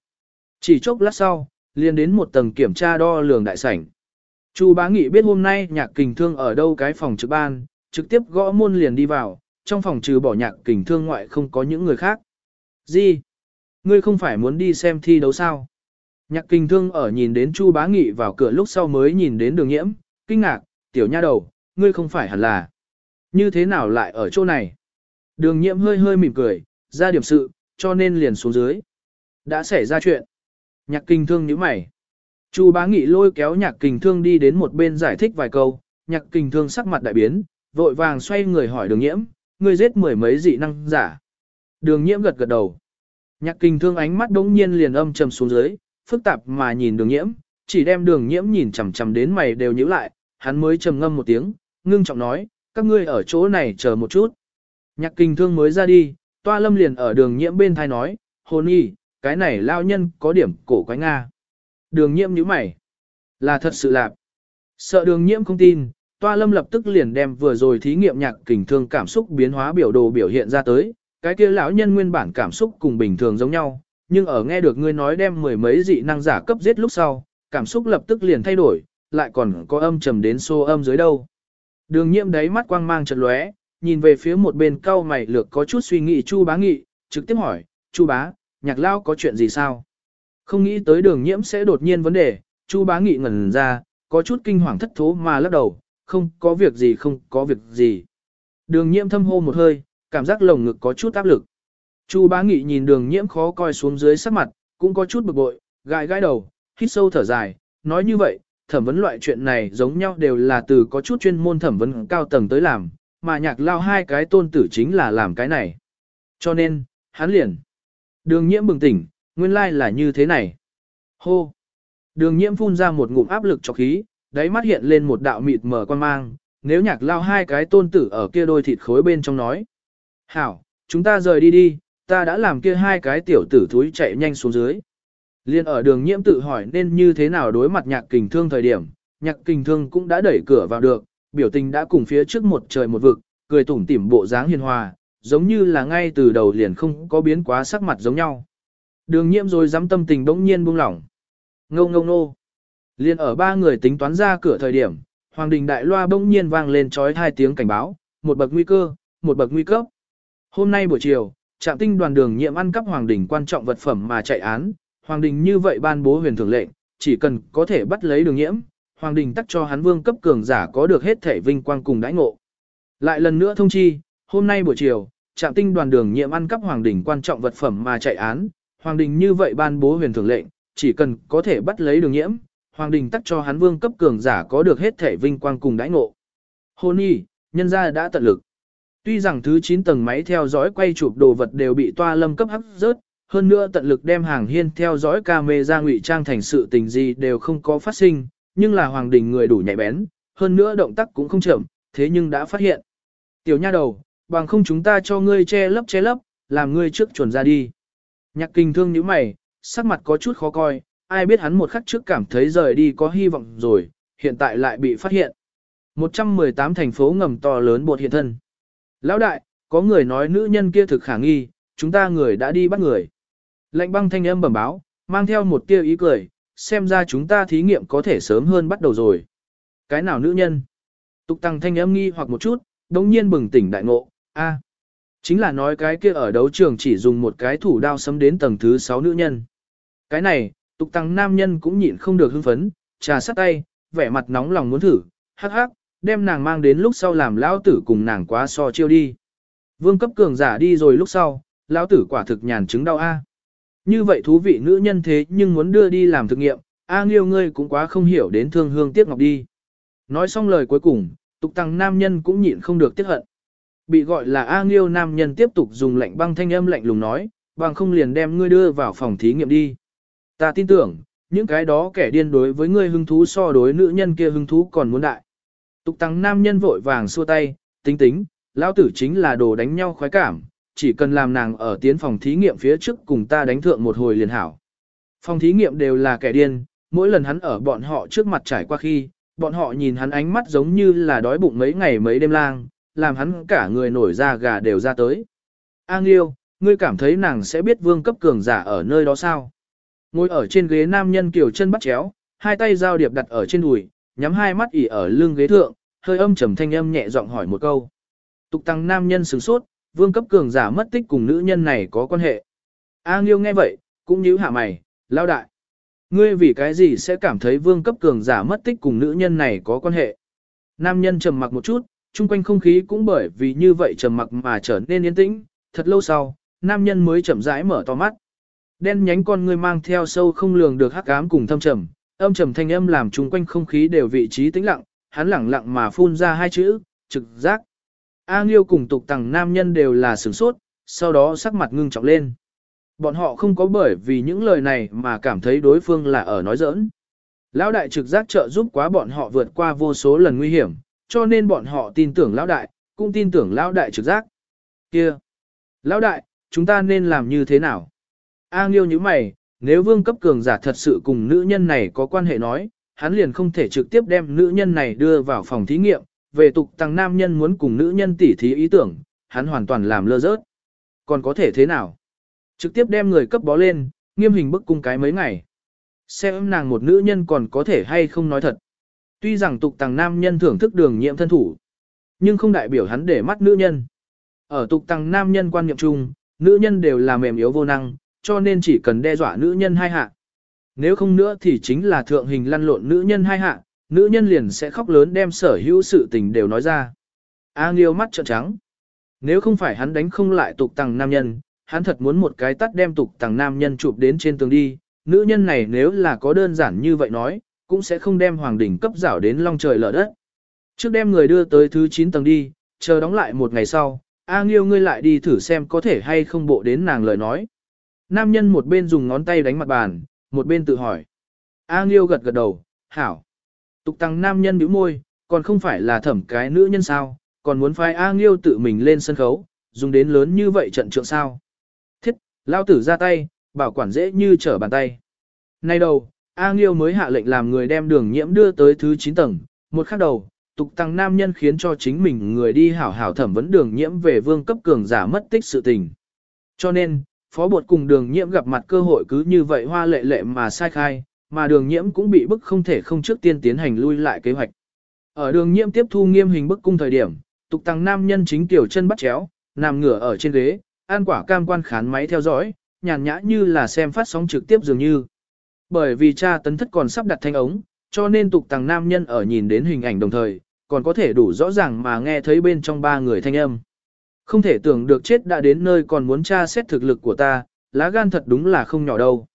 Chỉ chốc lát sau, liền đến một tầng kiểm tra đo lường đại sảnh. Chu bá nghị biết hôm nay nhạc kình thương ở đâu cái phòng trực ban, trực tiếp gõ môn liền đi vào, trong phòng trừ bỏ nhạc kình thương ngoại không có những người khác. Gì? Ngươi không phải muốn đi xem thi đấu sao? Nhạc kình thương ở nhìn đến Chu bá nghị vào cửa lúc sau mới nhìn đến đường nhiễm, kinh ngạc, tiểu nha đầu, ngươi không phải hẳn là. Như thế nào lại ở chỗ này? Đường nhiễm hơi hơi mỉm cười, ra điểm sự, cho nên liền xuống dưới. Đã xảy ra chuyện. Nhạc kinh thương nhíu mày. Chu bá nghị lôi kéo nhạc kình thương đi đến một bên giải thích vài câu, nhạc kình thương sắc mặt đại biến, vội vàng xoay người hỏi đường nhiễm, ngươi giết mười mấy dị năng giả. Đường nhiễm gật gật đầu. Nhạc kình thương ánh mắt đống nhiên liền âm trầm xuống dưới, phức tạp mà nhìn đường nhiễm, chỉ đem đường nhiễm nhìn chằm chằm đến mày đều nhíu lại, hắn mới trầm ngâm một tiếng, ngưng trọng nói, các ngươi ở chỗ này chờ một chút. Nhạc kinh thương mới ra đi, toa lâm liền ở đường nhiễm bên thai nói, hồn y, cái này lao nhân có điểm cổ quái Nga. Đường nhiễm nhíu mày. Là thật sự lạc. Sợ đường nhiễm không tin, toa lâm lập tức liền đem vừa rồi thí nghiệm nhạc kình thương cảm xúc biến hóa biểu đồ biểu hiện ra tới, cái kia lão nhân nguyên bản cảm xúc cùng bình thường giống nhau, nhưng ở nghe được ngươi nói đem mười mấy dị năng giả cấp giết lúc sau, cảm xúc lập tức liền thay đổi, lại còn có âm trầm đến xô âm dưới đâu. Đường nhiễm đáy mắt quang mang chợt lóe, nhìn về phía một bên cao mày lược có chút suy nghĩ Chu Bá Nghị, trực tiếp hỏi, Chu Bá, nhạc lao có chuyện gì sao? Không nghĩ tới đường nhiễm sẽ đột nhiên vấn đề, Chu Bá Nghị ngẩn ra, có chút kinh hoàng thất thố mà lắc đầu, không có việc gì không có việc gì. Đường nhiễm thâm hô một hơi, cảm giác lồng ngực có chút áp lực. Chu bá nghị nhìn đường nhiễm khó coi xuống dưới sắc mặt, cũng có chút bực bội, gãi gãi đầu, hít sâu thở dài, nói như vậy, thẩm vấn loại chuyện này giống nhau đều là từ có chút chuyên môn thẩm vấn cao tầng tới làm, mà nhạc lao hai cái tôn tử chính là làm cái này. Cho nên, hắn liền. Đường nhiễm bừng tỉnh, nguyên lai là như thế này. Hô! Đường nhiễm phun ra một ngụm áp lực cho khí, đáy mắt hiện lên một đạo mịt mờ quan mang, nếu nhạc lao hai cái tôn tử ở kia đôi thịt khối bên trong nói. Hảo, chúng ta rời đi đi, ta đã làm kia hai cái tiểu tử thúi chạy nhanh xuống dưới. Liên ở đường nhiễm tự hỏi nên như thế nào đối mặt nhạc kình thương thời điểm, nhạc kình thương cũng đã đẩy cửa vào được, biểu tình đã cùng phía trước một trời một vực, cười tủm tỉm bộ dáng hiền hòa, giống như là ngay từ đầu liền không có biến quá sắc mặt giống nhau. Đường nhiễm rồi dám tâm tình bỗng nhiên buông lỏng. Ngô ngô nô. Liên ở ba người tính toán ra cửa thời điểm, Hoàng đình đại loa bỗng nhiên vang lên chói hai tiếng cảnh báo, một bậc nguy cơ, một bậc nguy cấp. Hôm nay buổi chiều, trạm tinh đoàn đường nhiệm ăn cắp Hoàng đình quan trọng vật phẩm mà chạy án, Hoàng đình như vậy ban bố huyền thường lệnh, chỉ cần có thể bắt lấy đường nhiễm, Hoàng đình tắc cho hắn vương cấp cường giả có được hết thể vinh quang cùng đãi ngộ. Lại lần nữa thông chi, hôm nay buổi chiều, trạm tinh đoàn đường nhiệm ăn cắp Hoàng đình quan trọng vật phẩm mà chạy án, Hoàng đình như vậy ban bố huyền thường lệnh, chỉ cần có thể bắt lấy đường nhiễm, Hoàng đình tắc cho hắn vương cấp cường giả có được hết thể vinh quang cùng đãi ngộ. Hôn y, nhân gia đã tận lực. Tuy rằng thứ 9 tầng máy theo dõi quay chụp đồ vật đều bị toa lâm cấp hấp rớt, hơn nữa tận lực đem hàng hiên theo dõi camera ngụy trang thành sự tình gì đều không có phát sinh, nhưng là hoàng đình người đủ nhạy bén, hơn nữa động tác cũng không chậm, thế nhưng đã phát hiện. Tiểu nha đầu, bằng không chúng ta cho ngươi che lấp che lấp, làm ngươi trước chuẩn ra đi. Nhạc kinh thương như mày, sắc mặt có chút khó coi, ai biết hắn một khắc trước cảm thấy rời đi có hy vọng rồi, hiện tại lại bị phát hiện. 118 thành phố ngầm to lớn bột hiện thân. Lão đại, có người nói nữ nhân kia thực khả nghi, chúng ta người đã đi bắt người. Lệnh băng thanh âm bẩm báo, mang theo một tia ý cười, xem ra chúng ta thí nghiệm có thể sớm hơn bắt đầu rồi. Cái nào nữ nhân? Tục tăng thanh âm nghi hoặc một chút, đồng nhiên bừng tỉnh đại ngộ, a, chính là nói cái kia ở đấu trường chỉ dùng một cái thủ đao sấm đến tầng thứ 6 nữ nhân. Cái này, tục tăng nam nhân cũng nhịn không được hưng phấn, trà sắt tay, vẻ mặt nóng lòng muốn thử, hắc hắc, đem nàng mang đến lúc sau làm lão tử cùng nàng quá so chiêu đi. Vương cấp cường giả đi rồi lúc sau, lão tử quả thực nhàn chứng đau a. Như vậy thú vị nữ nhân thế nhưng muốn đưa đi làm thực nghiệm, a nghiêu ngươi cũng quá không hiểu đến thương hương tiếc ngọc đi. Nói xong lời cuối cùng, tục tăng nam nhân cũng nhịn không được tiếc hận. Bị gọi là A Nghiêu nam nhân tiếp tục dùng lạnh băng thanh âm lạnh lùng nói, bằng không liền đem ngươi đưa vào phòng thí nghiệm đi. Ta tin tưởng, những cái đó kẻ điên đối với ngươi hứng thú so đối nữ nhân kia hứng thú còn muốn đại. Tục tăng nam nhân vội vàng xua tay, tính tính, lão tử chính là đồ đánh nhau khoái cảm, chỉ cần làm nàng ở tiến phòng thí nghiệm phía trước cùng ta đánh thượng một hồi liền hảo. Phòng thí nghiệm đều là kẻ điên, mỗi lần hắn ở bọn họ trước mặt trải qua khi, bọn họ nhìn hắn ánh mắt giống như là đói bụng mấy ngày mấy đêm lang, làm hắn cả người nổi da gà đều ra tới. A Nghiêu, ngươi cảm thấy nàng sẽ biết vương cấp cường giả ở nơi đó sao? Ngồi ở trên ghế nam nhân kiểu chân bắt chéo, hai tay giao điệp đặt ở trên đùi, nhắm hai mắt ỉ ở lưng ghế thượng, hơi âm trầm thanh âm nhẹ giọng hỏi một câu. Tục tăng nam nhân sửng sốt, vương cấp cường giả mất tích cùng nữ nhân này có quan hệ. A Nghiêu nghe vậy, cũng nhíu hạ mày, lao đại. Ngươi vì cái gì sẽ cảm thấy vương cấp cường giả mất tích cùng nữ nhân này có quan hệ? Nam nhân trầm mặc một chút, chung quanh không khí cũng bởi vì như vậy trầm mặc mà trở nên yên tĩnh, thật lâu sau, nam nhân mới chậm rãi mở to mắt. Đen nhánh con ngươi mang theo sâu không lường được hắc ám cùng thâm trầm, âm trầm thanh âm làm chung quanh không khí đều vị trí tĩnh lặng, hắn lẳng lặng mà phun ra hai chữ, trực giác. A Nghiêu cùng tục tằng nam nhân đều là sửng sốt, sau đó sắc mặt ngưng trọng lên. Bọn họ không có bởi vì những lời này mà cảm thấy đối phương là ở nói giỡn. Lão đại trực giác trợ giúp quá bọn họ vượt qua vô số lần nguy hiểm, cho nên bọn họ tin tưởng lão đại, cũng tin tưởng lão đại trực giác. Kia! Lão đại, chúng ta nên làm như thế nào? A Nghiêu như mày, nếu vương cấp cường giả thật sự cùng nữ nhân này có quan hệ nói, hắn liền không thể trực tiếp đem nữ nhân này đưa vào phòng thí nghiệm, về tục tăng nam nhân muốn cùng nữ nhân tỉ thí ý tưởng, hắn hoàn toàn làm lơ rớt. Còn có thể thế nào? Trực tiếp đem người cấp bó lên, nghiêm hình bức cung cái mấy ngày. Xem nàng một nữ nhân còn có thể hay không nói thật. Tuy rằng tục tăng nam nhân thưởng thức đường nhiệm thân thủ, nhưng không đại biểu hắn để mắt nữ nhân. Ở tục tăng nam nhân quan niệm chung, nữ nhân đều là mềm yếu vô năng, cho nên chỉ cần đe dọa nữ nhân hai hạ. Nếu không nữa thì chính là thượng hình lăn lộn nữ nhân hai hạ, nữ nhân liền sẽ khóc lớn đem sở hữu sự tình đều nói ra. A Nghiêu mắt trợn trắng. Nếu không phải hắn đánh không lại tục tăng nam nhân, hắn thật muốn một cái tắt đem tục tăng nam nhân chụp đến trên tường đi. Nữ nhân này nếu là có đơn giản như vậy nói, cũng sẽ không đem hoàng đỉnh cấp rảo đến long trời lở đất. Trước đem người đưa tới thứ 9 tầng đi, chờ đóng lại một ngày sau, A Nghiêu ngươi lại đi thử xem có thể hay không bộ đến nàng lời nói. Nam nhân một bên dùng ngón tay đánh mặt bàn, một bên tự hỏi. A Nghiêu gật gật đầu, hảo. Tục tăng nam nhân bĩu môi, còn không phải là thẩm cái nữ nhân sao, còn muốn phái A Nghiêu tự mình lên sân khấu, dùng đến lớn như vậy trận trượng sao. Thiết, lao tử ra tay, bảo quản dễ như trở bàn tay. Nay đầu, A Nghiêu mới hạ lệnh làm người đem đường nhiễm đưa tới thứ 9 tầng, một khắc đầu, tục tăng nam nhân khiến cho chính mình người đi hảo hảo thẩm vấn đường nhiễm về vương cấp cường giả mất tích sự tình. Cho nên, phó bột cùng đường nhiễm gặp mặt cơ hội cứ như vậy hoa lệ lệ mà sai khai, mà đường nhiễm cũng bị bức không thể không trước tiên tiến hành lui lại kế hoạch. Ở đường nhiễm tiếp thu nghiêm hình bức cung thời điểm, tục tăng nam nhân chính tiểu chân bắt chéo, nằm ngửa ở trên ghế, an quả cam quan khán máy theo dõi, nhàn nhã như là xem phát sóng trực tiếp dường như. Bởi vì cha tấn thất còn sắp đặt thanh ống, cho nên tục tăng nam nhân ở nhìn đến hình ảnh đồng thời, còn có thể đủ rõ ràng mà nghe thấy bên trong ba người thanh âm. Không thể tưởng được chết đã đến nơi còn muốn tra xét thực lực của ta, lá gan thật đúng là không nhỏ đâu.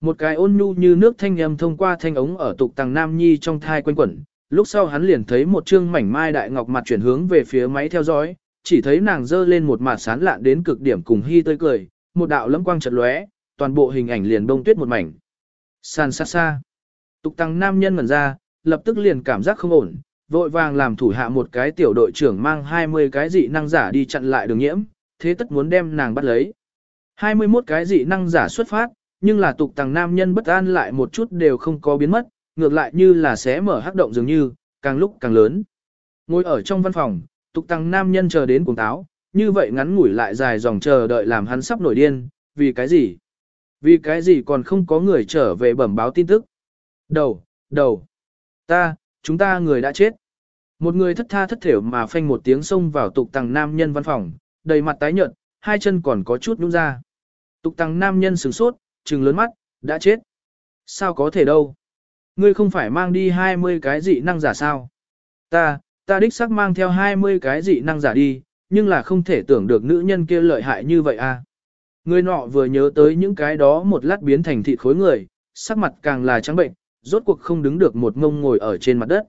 Một cái ôn nhu như nước thanh âm thông qua thanh ống ở tục tàng nam nhi trong thai quanh quẩn, lúc sau hắn liền thấy một trương mảnh mai đại ngọc mặt chuyển hướng về phía máy theo dõi, chỉ thấy nàng dơ lên một mặt sán lạn đến cực điểm cùng hy tươi cười, một đạo lẫm quang chợt lóe, toàn bộ hình ảnh liền đông tuyết một mảnh. San xa xa. Tục tăng nam nhân ngẩn ra, lập tức liền cảm giác không ổn, vội vàng làm thủ hạ một cái tiểu đội trưởng mang 20 cái dị năng giả đi chặn lại đường nhiễm, thế tất muốn đem nàng bắt lấy. 21 cái dị năng giả xuất phát, nhưng là tục tàng nam nhân bất an lại một chút đều không có biến mất, ngược lại như là sẽ mở hắc động dường như, càng lúc càng lớn. Ngồi ở trong văn phòng, tục tàng nam nhân chờ đến cuồng táo, như vậy ngắn ngủi lại dài dòng chờ đợi làm hắn sắp nổi điên, vì cái gì? Vì cái gì còn không có người trở về bẩm báo tin tức? Đầu, đầu, ta, chúng ta người đã chết. Một người thất tha thất thểu mà phanh một tiếng xông vào tục tăng nam nhân văn phòng, đầy mặt tái nhợt, hai chân còn có chút nhũ ra. Tục tăng nam nhân sửng sốt, trừng lớn mắt, đã chết. Sao có thể đâu? Ngươi không phải mang đi 20 cái dị năng giả sao? Ta, ta đích xác mang theo 20 cái dị năng giả đi, nhưng là không thể tưởng được nữ nhân kia lợi hại như vậy à. Người nọ vừa nhớ tới những cái đó một lát biến thành thịt khối người, sắc mặt càng là trắng bệnh, rốt cuộc không đứng được một ngông ngồi ở trên mặt đất.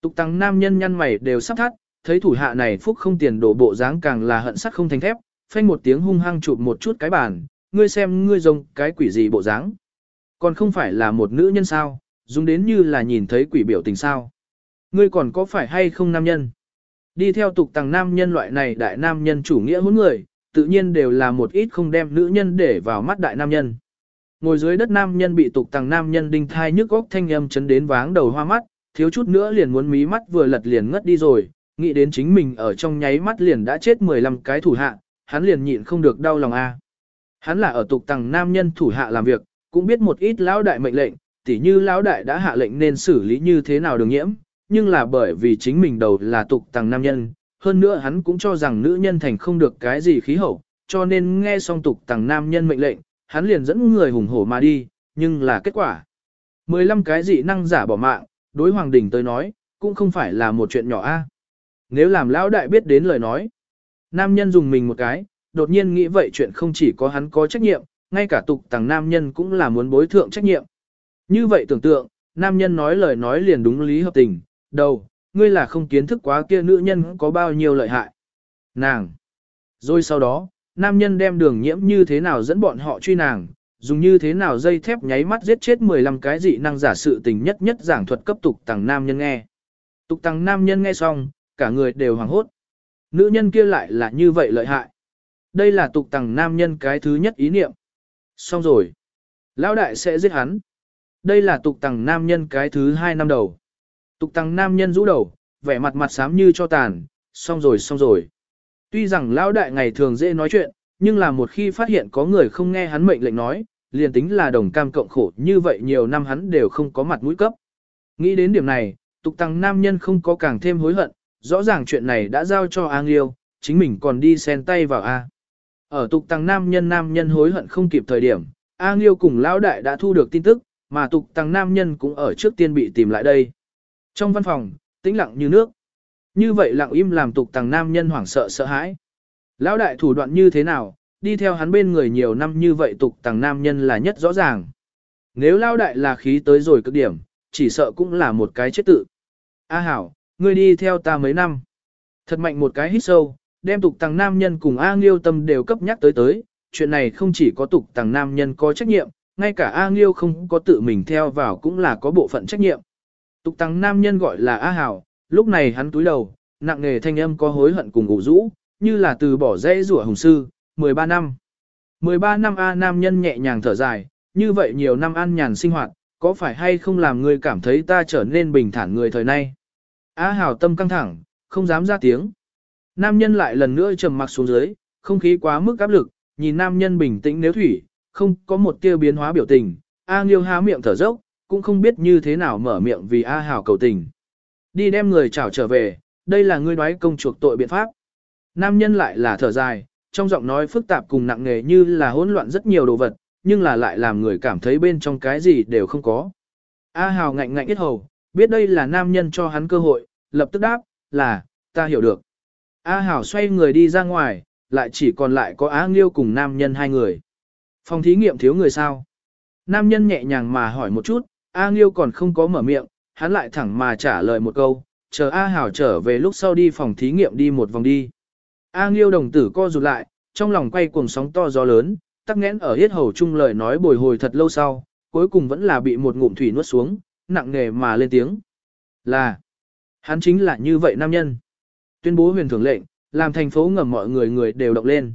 Tục tăng nam nhân nhăn mày đều sắp thắt, thấy thủ hạ này phúc không tiền đổ bộ dáng càng là hận sắt không thành thép, phanh một tiếng hung hăng chụp một chút cái bàn, ngươi xem ngươi giống cái quỷ gì bộ dáng. Còn không phải là một nữ nhân sao, dùng đến như là nhìn thấy quỷ biểu tình sao. Ngươi còn có phải hay không nam nhân? Đi theo tục tàng nam nhân loại này đại nam nhân chủ nghĩa hỗn người, tự nhiên đều là một ít không đem nữ nhân để vào mắt đại nam nhân. Ngồi dưới đất nam nhân bị tục tàng nam nhân đinh thai nhức góc thanh âm chấn đến váng đầu hoa mắt, thiếu chút nữa liền muốn mí mắt vừa lật liền ngất đi rồi, nghĩ đến chính mình ở trong nháy mắt liền đã chết 15 cái thủ hạ, hắn liền nhịn không được đau lòng a. Hắn là ở tục tầng nam nhân thủ hạ làm việc, cũng biết một ít lão đại mệnh lệnh, tỉ như lão đại đã hạ lệnh nên xử lý như thế nào đường nhiễm, nhưng là bởi vì chính mình đầu là tục tầng nam nhân, hơn nữa hắn cũng cho rằng nữ nhân thành không được cái gì khí hậu, cho nên nghe xong tục tầng nam nhân mệnh lệnh, hắn liền dẫn người hùng hổ mà đi, nhưng là kết quả. 15 cái dị năng giả bỏ mạng, đối Hoàng Đình tới nói, cũng không phải là một chuyện nhỏ a. Nếu làm lão đại biết đến lời nói, nam nhân dùng mình một cái, đột nhiên nghĩ vậy chuyện không chỉ có hắn có trách nhiệm, ngay cả tục tàng nam nhân cũng là muốn bối thượng trách nhiệm. Như vậy tưởng tượng, nam nhân nói lời nói liền đúng lý hợp tình, đầu, ngươi là không kiến thức quá kia nữ nhân có bao nhiêu lợi hại. Nàng. Rồi sau đó, nam nhân đem đường nhiễm như thế nào dẫn bọn họ truy nàng, dùng như thế nào dây thép nháy mắt giết chết 15 cái dị năng giả sự tình nhất nhất giảng thuật cấp tục tàng nam nhân nghe. Tục tàng nam nhân nghe xong, cả người đều hoảng hốt. Nữ nhân kia lại là như vậy lợi hại. Đây là tục tăng nam nhân cái thứ nhất ý niệm. Xong rồi. Lão đại sẽ giết hắn. đây là tục tằng nam nhân cái thứ hai năm đầu. Tục tằng nam nhân rũ đầu, vẻ mặt mặt xám như cho tàn, xong rồi xong rồi. Tuy rằng lão đại ngày thường dễ nói chuyện, nhưng là một khi phát hiện có người không nghe hắn mệnh lệnh nói, liền tính là đồng cam cộng khổ như vậy nhiều năm hắn đều không có mặt mũi cấp. Nghĩ đến điểm này, tục tăng nam nhân không có càng thêm hối hận, rõ ràng chuyện này đã giao cho A Nghiêu, chính mình còn đi xen tay vào A. Ở tục tăng nam nhân nam nhân hối hận không kịp thời điểm, A Nghiêu cùng lão đại đã thu được tin tức, mà tục tăng nam nhân cũng ở trước tiên bị tìm lại đây. Trong văn phòng, tĩnh lặng như nước. Như vậy lặng im làm tục tăng nam nhân hoảng sợ sợ hãi. Lão đại thủ đoạn như thế nào, đi theo hắn bên người nhiều năm như vậy tục tăng nam nhân là nhất rõ ràng. Nếu lão đại là khí tới rồi cực điểm, chỉ sợ cũng là một cái chết tự. A Hảo, ngươi đi theo ta mấy năm. Thật mạnh một cái hít sâu, đem tục tăng nam nhân cùng A Nghiêu tâm đều cấp nhắc tới tới, chuyện này không chỉ có tục tăng nam nhân có trách nhiệm, ngay cả A Nghiêu không có tự mình theo vào cũng là có bộ phận trách nhiệm. Tục tăng nam nhân gọi là A Hảo, lúc này hắn túi đầu, nặng nề thanh âm có hối hận cùng ngủ rũ, như là từ bỏ dây rủa hùng sư, 13 năm. 13 năm A nam nhân nhẹ nhàng thở dài, như vậy nhiều năm an nhàn sinh hoạt, có phải hay không làm người cảm thấy ta trở nên bình thản người thời nay? A hảo tâm căng thẳng, không dám ra tiếng. Nam nhân lại lần nữa trầm mặc xuống dưới, không khí quá mức áp lực, nhìn nam nhân bình tĩnh nếu thủy, không có một tia biến hóa biểu tình. A Nghiêu há miệng thở dốc, cũng không biết như thế nào mở miệng vì A Hảo cầu tình. Đi đem người chào trở về, đây là ngươi nói công chuộc tội biện pháp. Nam nhân lại là thở dài, trong giọng nói phức tạp cùng nặng nề như là hỗn loạn rất nhiều đồ vật, nhưng là lại làm người cảm thấy bên trong cái gì đều không có. A Hào ngạnh ngạnh ít hầu, biết đây là nam nhân cho hắn cơ hội, lập tức đáp, là, ta hiểu được. A Hảo xoay người đi ra ngoài, lại chỉ còn lại có Á Nghiêu cùng nam nhân hai người. Phòng thí nghiệm thiếu người sao? Nam nhân nhẹ nhàng mà hỏi một chút, A Nghiêu còn không có mở miệng, hắn lại thẳng mà trả lời một câu, chờ A Hảo trở về lúc sau đi phòng thí nghiệm đi một vòng đi. A Nghiêu đồng tử co rụt lại, trong lòng quay cuồng sóng to gió lớn, tắc nghẽn ở hết hầu chung lời nói bồi hồi thật lâu sau, cuối cùng vẫn là bị một ngụm thủy nuốt xuống, nặng nề mà lên tiếng. Là, hắn chính là như vậy nam nhân. Tuyên bố huyền thưởng lệnh, làm thành phố ngầm mọi người người đều động lên.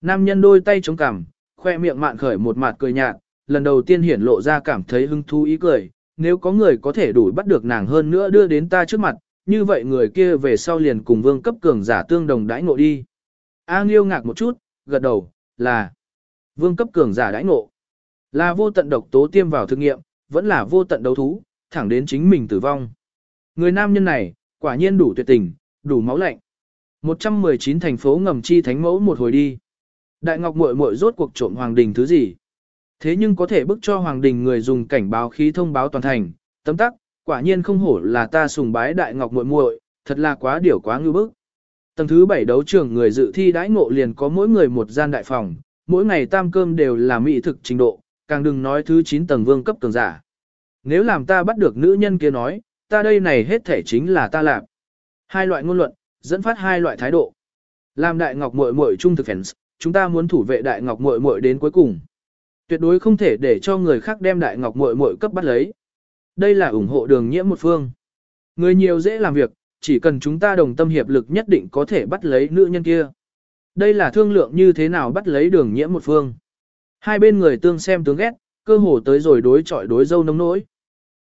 Nam nhân đôi tay chống cằm, khoe miệng mạn khởi một mặt cười nhạt, lần đầu tiên hiển lộ ra cảm thấy hứng thú ý cười, nếu có người có thể đủ bắt được nàng hơn nữa đưa đến ta trước mặt, như vậy người kia về sau liền cùng vương cấp cường giả tương đồng đãi ngộ đi. A Nghiêu ngạc một chút, gật đầu, là vương cấp cường giả đãi ngộ. Là vô tận độc tố tiêm vào thực nghiệm, vẫn là vô tận đấu thú, thẳng đến chính mình tử vong. Người nam nhân này, quả nhiên đủ tuyệt tình, đủ máu lạnh. 119 thành phố ngầm chi thánh mẫu một hồi đi. Đại Ngọc muội muội rốt cuộc trộm hoàng đình thứ gì? Thế nhưng có thể bức cho hoàng đình người dùng cảnh báo khí thông báo toàn thành, tấm tắc, quả nhiên không hổ là ta sùng bái Đại Ngọc muội muội, thật là quá điểu quá ngưu bức. Tầng thứ 7 đấu trường người dự thi đãi ngộ liền có mỗi người một gian đại phòng, mỗi ngày tam cơm đều là mỹ thực trình độ, càng đừng nói thứ 9 tầng vương cấp cường giả. Nếu làm ta bắt được nữ nhân kia nói, ta đây này hết thể chính là ta làm. Hai loại ngôn luận, dẫn phát hai loại thái độ. Làm đại ngọc muội muội trung thực fans, chúng ta muốn thủ vệ đại ngọc muội muội đến cuối cùng. Tuyệt đối không thể để cho người khác đem đại ngọc muội muội cấp bắt lấy. Đây là ủng hộ đường nhiễm một phương. Người nhiều dễ làm việc, chỉ cần chúng ta đồng tâm hiệp lực nhất định có thể bắt lấy nữ nhân kia. Đây là thương lượng như thế nào bắt lấy đường nhiễm một phương. Hai bên người tương xem tướng ghét, cơ hồ tới rồi đối chọi đối dâu nông nỗi.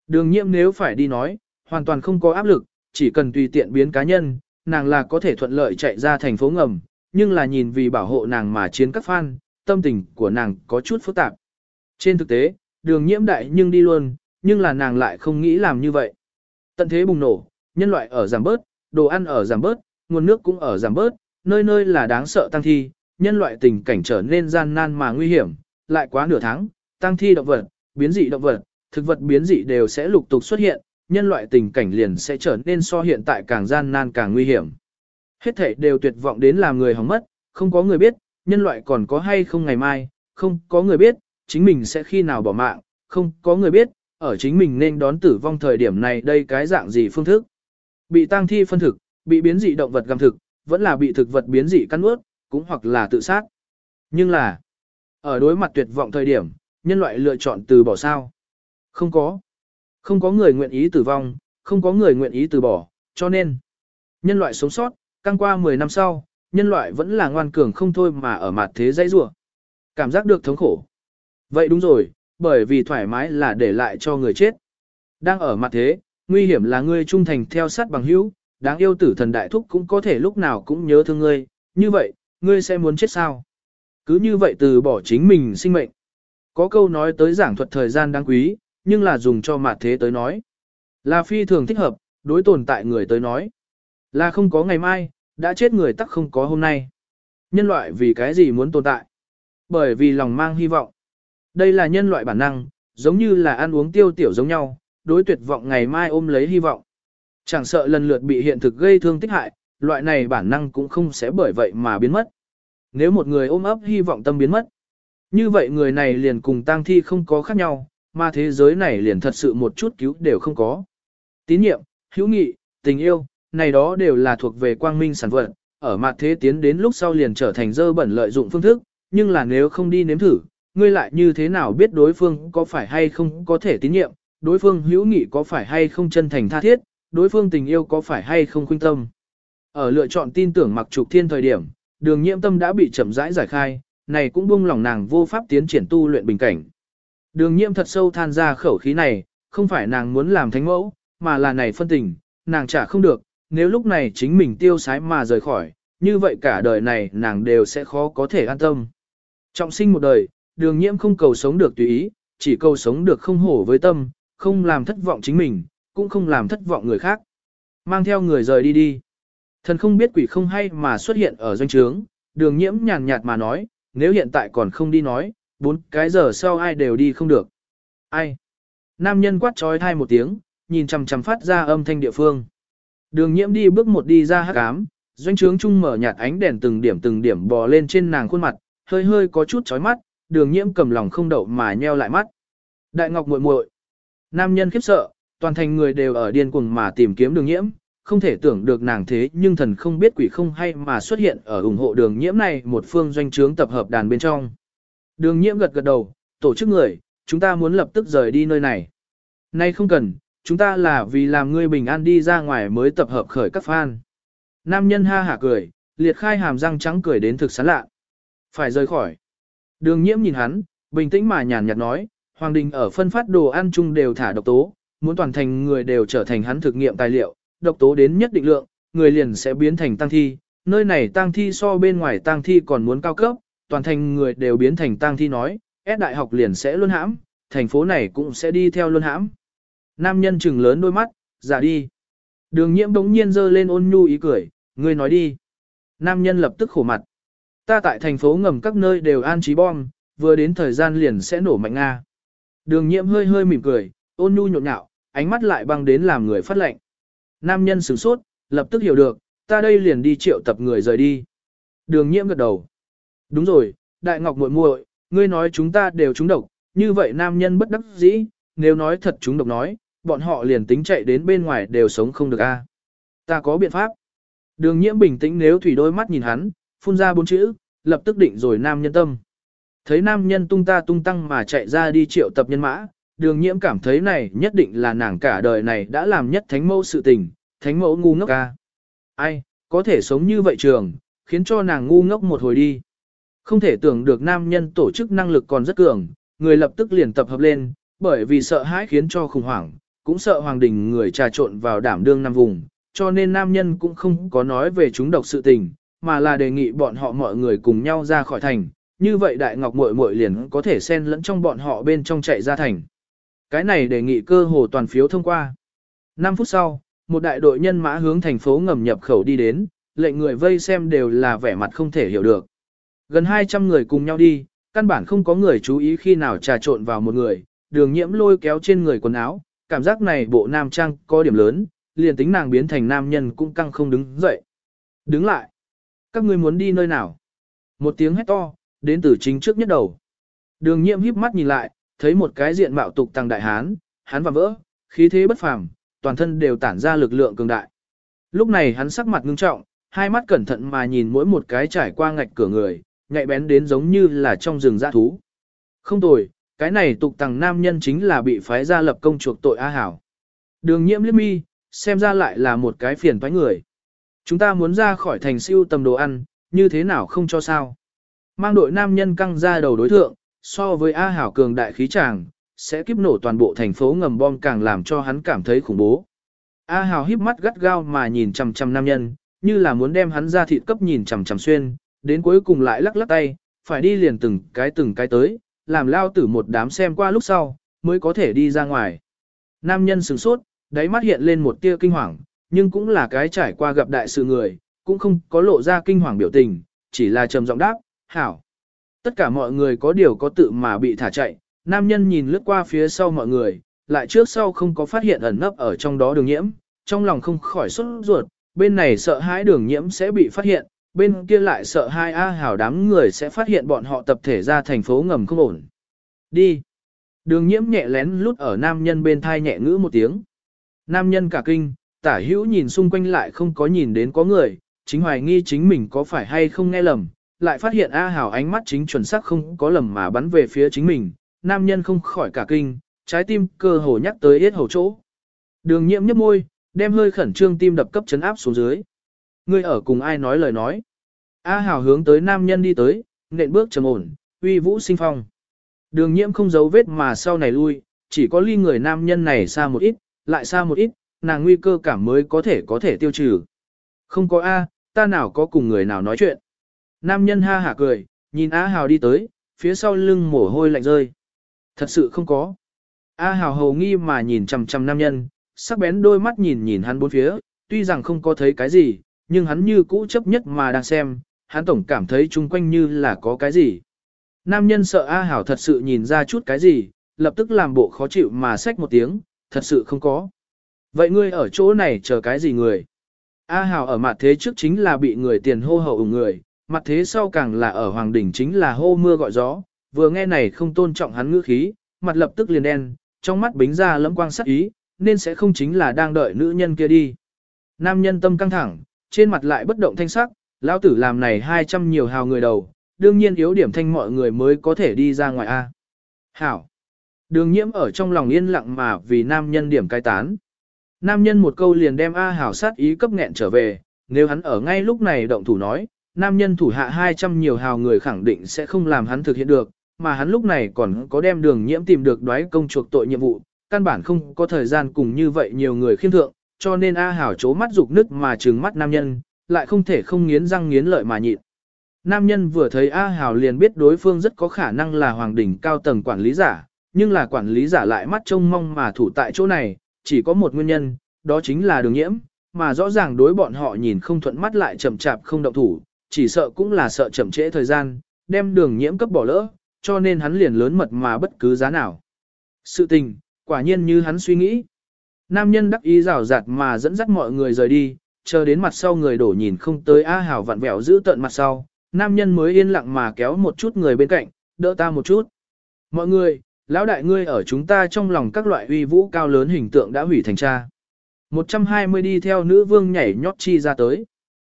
Đường nhiễm nếu phải đi nói, hoàn toàn không có áp lực, chỉ cần tùy tiện biến cá nhân, nàng là có thể thuận lợi chạy ra thành phố ngầm, nhưng là nhìn vì bảo hộ nàng mà chiến các fan, tâm tình của nàng có chút phức tạp. Trên thực tế, đường nhiễm đại nhưng đi luôn, nhưng là nàng lại không nghĩ làm như vậy. Tận thế bùng nổ, nhân loại ở giảm bớt, đồ ăn ở giảm bớt, nguồn nước cũng ở giảm bớt, nơi nơi là đáng sợ tăng thi, nhân loại tình cảnh trở nên gian nan mà nguy hiểm, lại quá nửa tháng, tăng thi động vật, biến dị động vật, thực vật biến dị đều sẽ lục tục xuất hiện, nhân loại tình cảnh liền sẽ trở nên so hiện tại càng gian nan càng nguy hiểm. Hết thể đều tuyệt vọng đến làm người hỏng mất, không có người biết, nhân loại còn có hay không ngày mai, không có người biết, chính mình sẽ khi nào bỏ mạng, không có người biết, ở chính mình nên đón tử vong thời điểm này đây cái dạng gì phương thức. Bị tang thi phân thực, bị biến dị động vật gặm thực, vẫn là bị thực vật biến dị cắn ướt, cũng hoặc là tự sát. Nhưng là, ở đối mặt tuyệt vọng thời điểm, nhân loại lựa chọn từ bỏ sao. Không có. Không có người nguyện ý tử vong, không có người nguyện ý từ bỏ, cho nên, nhân loại sống sót, căng qua 10 năm sau, nhân loại vẫn là ngoan cường không thôi mà ở mặt thế dãy rủa. Cảm giác được thống khổ. Vậy đúng rồi, bởi vì thoải mái là để lại cho người chết. Đang ở mặt thế, nguy hiểm là ngươi trung thành theo sát bằng hữu, đáng yêu tử thần đại thúc cũng có thể lúc nào cũng nhớ thương ngươi, như vậy, ngươi sẽ muốn chết sao? Cứ như vậy từ bỏ chính mình sinh mệnh. Có câu nói tới giảng thuật thời gian đáng quý, nhưng là dùng cho mặt thế tới nói. Là phi thường thích hợp, đối tồn tại người tới nói. Là không có ngày mai, đã chết người tắc không có hôm nay. Nhân loại vì cái gì muốn tồn tại? Bởi vì lòng mang hy vọng. Đây là nhân loại bản năng, giống như là ăn uống tiêu tiểu giống nhau, đối tuyệt vọng ngày mai ôm lấy hy vọng. Chẳng sợ lần lượt bị hiện thực gây thương tích hại, loại này bản năng cũng không sẽ bởi vậy mà biến mất. Nếu một người ôm ấp hy vọng tâm biến mất, như vậy người này liền cùng tang thi không có khác nhau, mà thế giới này liền thật sự một chút cứu đều không có. Tín nhiệm, hữu nghị, tình yêu, này đó đều là thuộc về quang minh sản vật, ở mặt thế tiến đến lúc sau liền trở thành dơ bẩn lợi dụng phương thức, nhưng là nếu không đi nếm thử, ngươi lại như thế nào biết đối phương có phải hay không có thể tín nhiệm, đối phương hữu nghị có phải hay không chân thành tha thiết, đối phương tình yêu có phải hay không khuyên tâm. Ở lựa chọn tin tưởng mặc trục thiên thời điểm, đường nhiễm tâm đã bị chậm rãi giải khai, này cũng buông lòng nàng vô pháp tiến triển tu luyện bình cảnh. Đường nhiễm thật sâu than ra khẩu khí này, không phải nàng muốn làm thánh mẫu, mà là này phân tình, nàng trả không được, nếu lúc này chính mình tiêu sái mà rời khỏi, như vậy cả đời này nàng đều sẽ khó có thể an tâm. Trọng sinh một đời, đường nhiễm không cầu sống được tùy ý, chỉ cầu sống được không hổ với tâm, không làm thất vọng chính mình, cũng không làm thất vọng người khác. Mang theo người rời đi đi. Thần không biết quỷ không hay mà xuất hiện ở doanh trướng, đường nhiễm nhàn nhạt mà nói, nếu hiện tại còn không đi nói, bốn cái giờ sau ai đều đi không được. Ai? Nam nhân quát trói thai một tiếng, nhìn chằm chằm phát ra âm thanh địa phương. Đường nhiễm đi bước một đi ra hắc ám, doanh trướng trung mở nhạt ánh đèn từng điểm từng điểm bò lên trên nàng khuôn mặt, hơi hơi có chút chói mắt, đường nhiễm cầm lòng không đậu mà nheo lại mắt. Đại ngọc muội muội, nam nhân khiếp sợ, toàn thành người đều ở điên cuồng mà tìm kiếm đường nhiễm, không thể tưởng được nàng thế nhưng thần không biết quỷ không hay mà xuất hiện ở ủng hộ đường nhiễm này một phương doanh trướng tập hợp đàn bên trong. Đường nhiễm gật gật đầu, tổ chức người, chúng ta muốn lập tức rời đi nơi này. Nay không cần, chúng ta là vì làm ngươi bình an đi ra ngoài mới tập hợp khởi các fan. Nam nhân ha hả cười, liệt khai hàm răng trắng cười đến thực sán lạ. Phải rời khỏi. Đường nhiễm nhìn hắn, bình tĩnh mà nhàn nhạt nói, Hoàng đình ở phân phát đồ ăn chung đều thả độc tố, muốn toàn thành người đều trở thành hắn thực nghiệm tài liệu, độc tố đến nhất định lượng, người liền sẽ biến thành tăng thi, nơi này tăng thi so bên ngoài tăng thi còn muốn cao cấp, toàn thành người đều biến thành tang thi nói, S đại học liền sẽ luôn hãm, thành phố này cũng sẽ đi theo luôn hãm. Nam nhân trừng lớn đôi mắt, giả đi. Đường nhiễm đống nhiên dơ lên ôn nhu ý cười, ngươi nói đi. Nam nhân lập tức khổ mặt. Ta tại thành phố ngầm các nơi đều an trí bom, vừa đến thời gian liền sẽ nổ mạnh Nga. Đường nhiễm hơi hơi mỉm cười, ôn nhu nhộn nhạo, ánh mắt lại băng đến làm người phát lệnh. Nam nhân sửng sốt, lập tức hiểu được, ta đây liền đi triệu tập người rời đi. Đường nhiễm gật đầu. Đúng rồi, đại ngọc muội muội, ngươi nói chúng ta đều trúng độc, như vậy nam nhân bất đắc dĩ, nếu nói thật trúng độc nói, bọn họ liền tính chạy đến bên ngoài đều sống không được a. Ta có biện pháp. Đường nhiễm bình tĩnh nếu thủy đôi mắt nhìn hắn, phun ra bốn chữ, lập tức định rồi nam nhân tâm. Thấy nam nhân tung ta tung tăng mà chạy ra đi triệu tập nhân mã, đường nhiễm cảm thấy này nhất định là nàng cả đời này đã làm nhất thánh mẫu sự tình, thánh mẫu ngu ngốc ca. Ai, có thể sống như vậy trường, khiến cho nàng ngu ngốc một hồi đi. Không thể tưởng được nam nhân tổ chức năng lực còn rất cường, người lập tức liền tập hợp lên, bởi vì sợ hãi khiến cho khủng hoảng, cũng sợ hoàng đình người trà trộn vào đảm đương năm vùng, cho nên nam nhân cũng không có nói về chúng độc sự tình, mà là đề nghị bọn họ mọi người cùng nhau ra khỏi thành, như vậy đại ngọc muội muội liền có thể xen lẫn trong bọn họ bên trong chạy ra thành. Cái này đề nghị cơ hồ toàn phiếu thông qua. 5 phút sau, một đại đội nhân mã hướng thành phố ngầm nhập khẩu đi đến, lệnh người vây xem đều là vẻ mặt không thể hiểu được. Gần 200 người cùng nhau đi, căn bản không có người chú ý khi nào trà trộn vào một người, đường nhiễm lôi kéo trên người quần áo, cảm giác này bộ nam trang có điểm lớn, liền tính nàng biến thành nam nhân cũng căng không đứng dậy. Đứng lại. Các ngươi muốn đi nơi nào? Một tiếng hét to, đến từ chính trước nhất đầu. Đường nhiễm híp mắt nhìn lại, thấy một cái diện mạo tục tăng đại hán, hắn và vỡ, khí thế bất phàm, toàn thân đều tản ra lực lượng cường đại. Lúc này hắn sắc mặt ngưng trọng, hai mắt cẩn thận mà nhìn mỗi một cái trải qua ngạch cửa người, nhạy bén đến giống như là trong rừng dã thú. Không tồi, cái này tục tăng nam nhân chính là bị phái ra lập công chuộc tội A Hảo. Đường nhiễm liếc mi, xem ra lại là một cái phiền toái người. Chúng ta muốn ra khỏi thành siêu tầm đồ ăn, như thế nào không cho sao. Mang đội nam nhân căng ra đầu đối thượng, so với A Hảo cường đại khí tràng, sẽ kiếp nổ toàn bộ thành phố ngầm bom càng làm cho hắn cảm thấy khủng bố. A Hảo híp mắt gắt gao mà nhìn chằm chằm nam nhân, như là muốn đem hắn ra thịt cấp nhìn chằm chằm xuyên, đến cuối cùng lại lắc lắc tay, phải đi liền từng cái từng cái tới, làm lao tử một đám xem qua lúc sau, mới có thể đi ra ngoài. Nam nhân sửng sốt, đáy mắt hiện lên một tia kinh hoàng, nhưng cũng là cái trải qua gặp đại sự người, cũng không có lộ ra kinh hoàng biểu tình, chỉ là trầm giọng đáp, hảo. Tất cả mọi người có điều có tự mà bị thả chạy, nam nhân nhìn lướt qua phía sau mọi người, lại trước sau không có phát hiện ẩn nấp ở trong đó đường nhiễm, trong lòng không khỏi sốt ruột, bên này sợ hãi đường nhiễm sẽ bị phát hiện, bên kia lại sợ hai A hảo đám người sẽ phát hiện bọn họ tập thể ra thành phố ngầm không ổn. Đi. Đường nhiễm nhẹ lén lút ở nam nhân bên thai nhẹ ngữ một tiếng. Nam nhân cả kinh, tả hữu nhìn xung quanh lại không có nhìn đến có người, chính hoài nghi chính mình có phải hay không nghe lầm, lại phát hiện A Hảo ánh mắt chính chuẩn xác không có lầm mà bắn về phía chính mình, nam nhân không khỏi cả kinh, trái tim cơ hồ nhắc tới yết hầu chỗ. Đường nhiễm nhấp môi, đem hơi khẩn trương tim đập cấp chấn áp xuống dưới. Ngươi ở cùng ai nói lời nói. A Hảo hướng tới nam nhân đi tới, nện bước trầm ổn, uy vũ sinh phong. Đường nhiễm không giấu vết mà sau này lui, chỉ có ly người nam nhân này xa một ít, lại xa một ít, nàng nguy cơ cảm mới có thể có thể tiêu trừ. Không có A, ta nào có cùng người nào nói chuyện. Nam nhân ha hả cười, nhìn A Hào đi tới, phía sau lưng mồ hôi lạnh rơi. Thật sự không có. A Hào hầu nghi mà nhìn chằm chằm nam nhân, sắc bén đôi mắt nhìn nhìn hắn bốn phía, tuy rằng không có thấy cái gì, nhưng hắn như cũ chấp nhất mà đang xem, hắn tổng cảm thấy chung quanh như là có cái gì. Nam nhân sợ A Hảo thật sự nhìn ra chút cái gì, lập tức làm bộ khó chịu mà xách một tiếng, thật sự không có. Vậy ngươi ở chỗ này chờ cái gì người? A Hảo ở mặt thế trước chính là bị người tiền hô hậu người, mặt thế sau càng là ở hoàng đỉnh chính là hô mưa gọi gió, vừa nghe này không tôn trọng hắn ngữ khí, mặt lập tức liền đen, trong mắt bính ra lẫm quang sắc ý, nên sẽ không chính là đang đợi nữ nhân kia đi. Nam nhân tâm căng thẳng, trên mặt lại bất động thanh sắc, lão tử làm này 200 nhiều hào người đầu, đương nhiên yếu điểm thanh mọi người mới có thể đi ra ngoài A. Hảo. Đường nhiễm ở trong lòng yên lặng mà vì nam nhân điểm cai tán. Nam nhân một câu liền đem A hảo sát ý cấp nghẹn trở về, nếu hắn ở ngay lúc này động thủ nói, nam nhân thủ hạ 200 nhiều hào người khẳng định sẽ không làm hắn thực hiện được, mà hắn lúc này còn có đem đường nhiễm tìm được đoái công chuộc tội nhiệm vụ, căn bản không có thời gian cùng như vậy nhiều người khiêm thượng, cho nên A hảo chố mắt dục nứt mà trừng mắt nam nhân, lại không thể không nghiến răng nghiến lợi mà nhịn. Nam nhân vừa thấy A Hào liền biết đối phương rất có khả năng là hoàng đỉnh cao tầng quản lý giả, nhưng là quản lý giả lại mắt trông mong mà thủ tại chỗ này, chỉ có một nguyên nhân, đó chính là đường nhiễm, mà rõ ràng đối bọn họ nhìn không thuận mắt lại chậm chạp không động thủ, chỉ sợ cũng là sợ chậm trễ thời gian, đem đường nhiễm cấp bỏ lỡ, cho nên hắn liền lớn mật mà bất cứ giá nào. Sự tình, quả nhiên như hắn suy nghĩ. Nam nhân đắc ý rào rạt mà dẫn dắt mọi người rời đi, chờ đến mặt sau người đổ nhìn không tới A Hào vặn vẹo giữ tận mặt sau, nam nhân mới yên lặng mà kéo một chút người bên cạnh, đỡ ta một chút. Mọi người, lão đại ngươi ở chúng ta trong lòng các loại uy vũ cao lớn hình tượng đã hủy thành cha. 120 đi theo nữ vương nhảy nhót chi ra tới.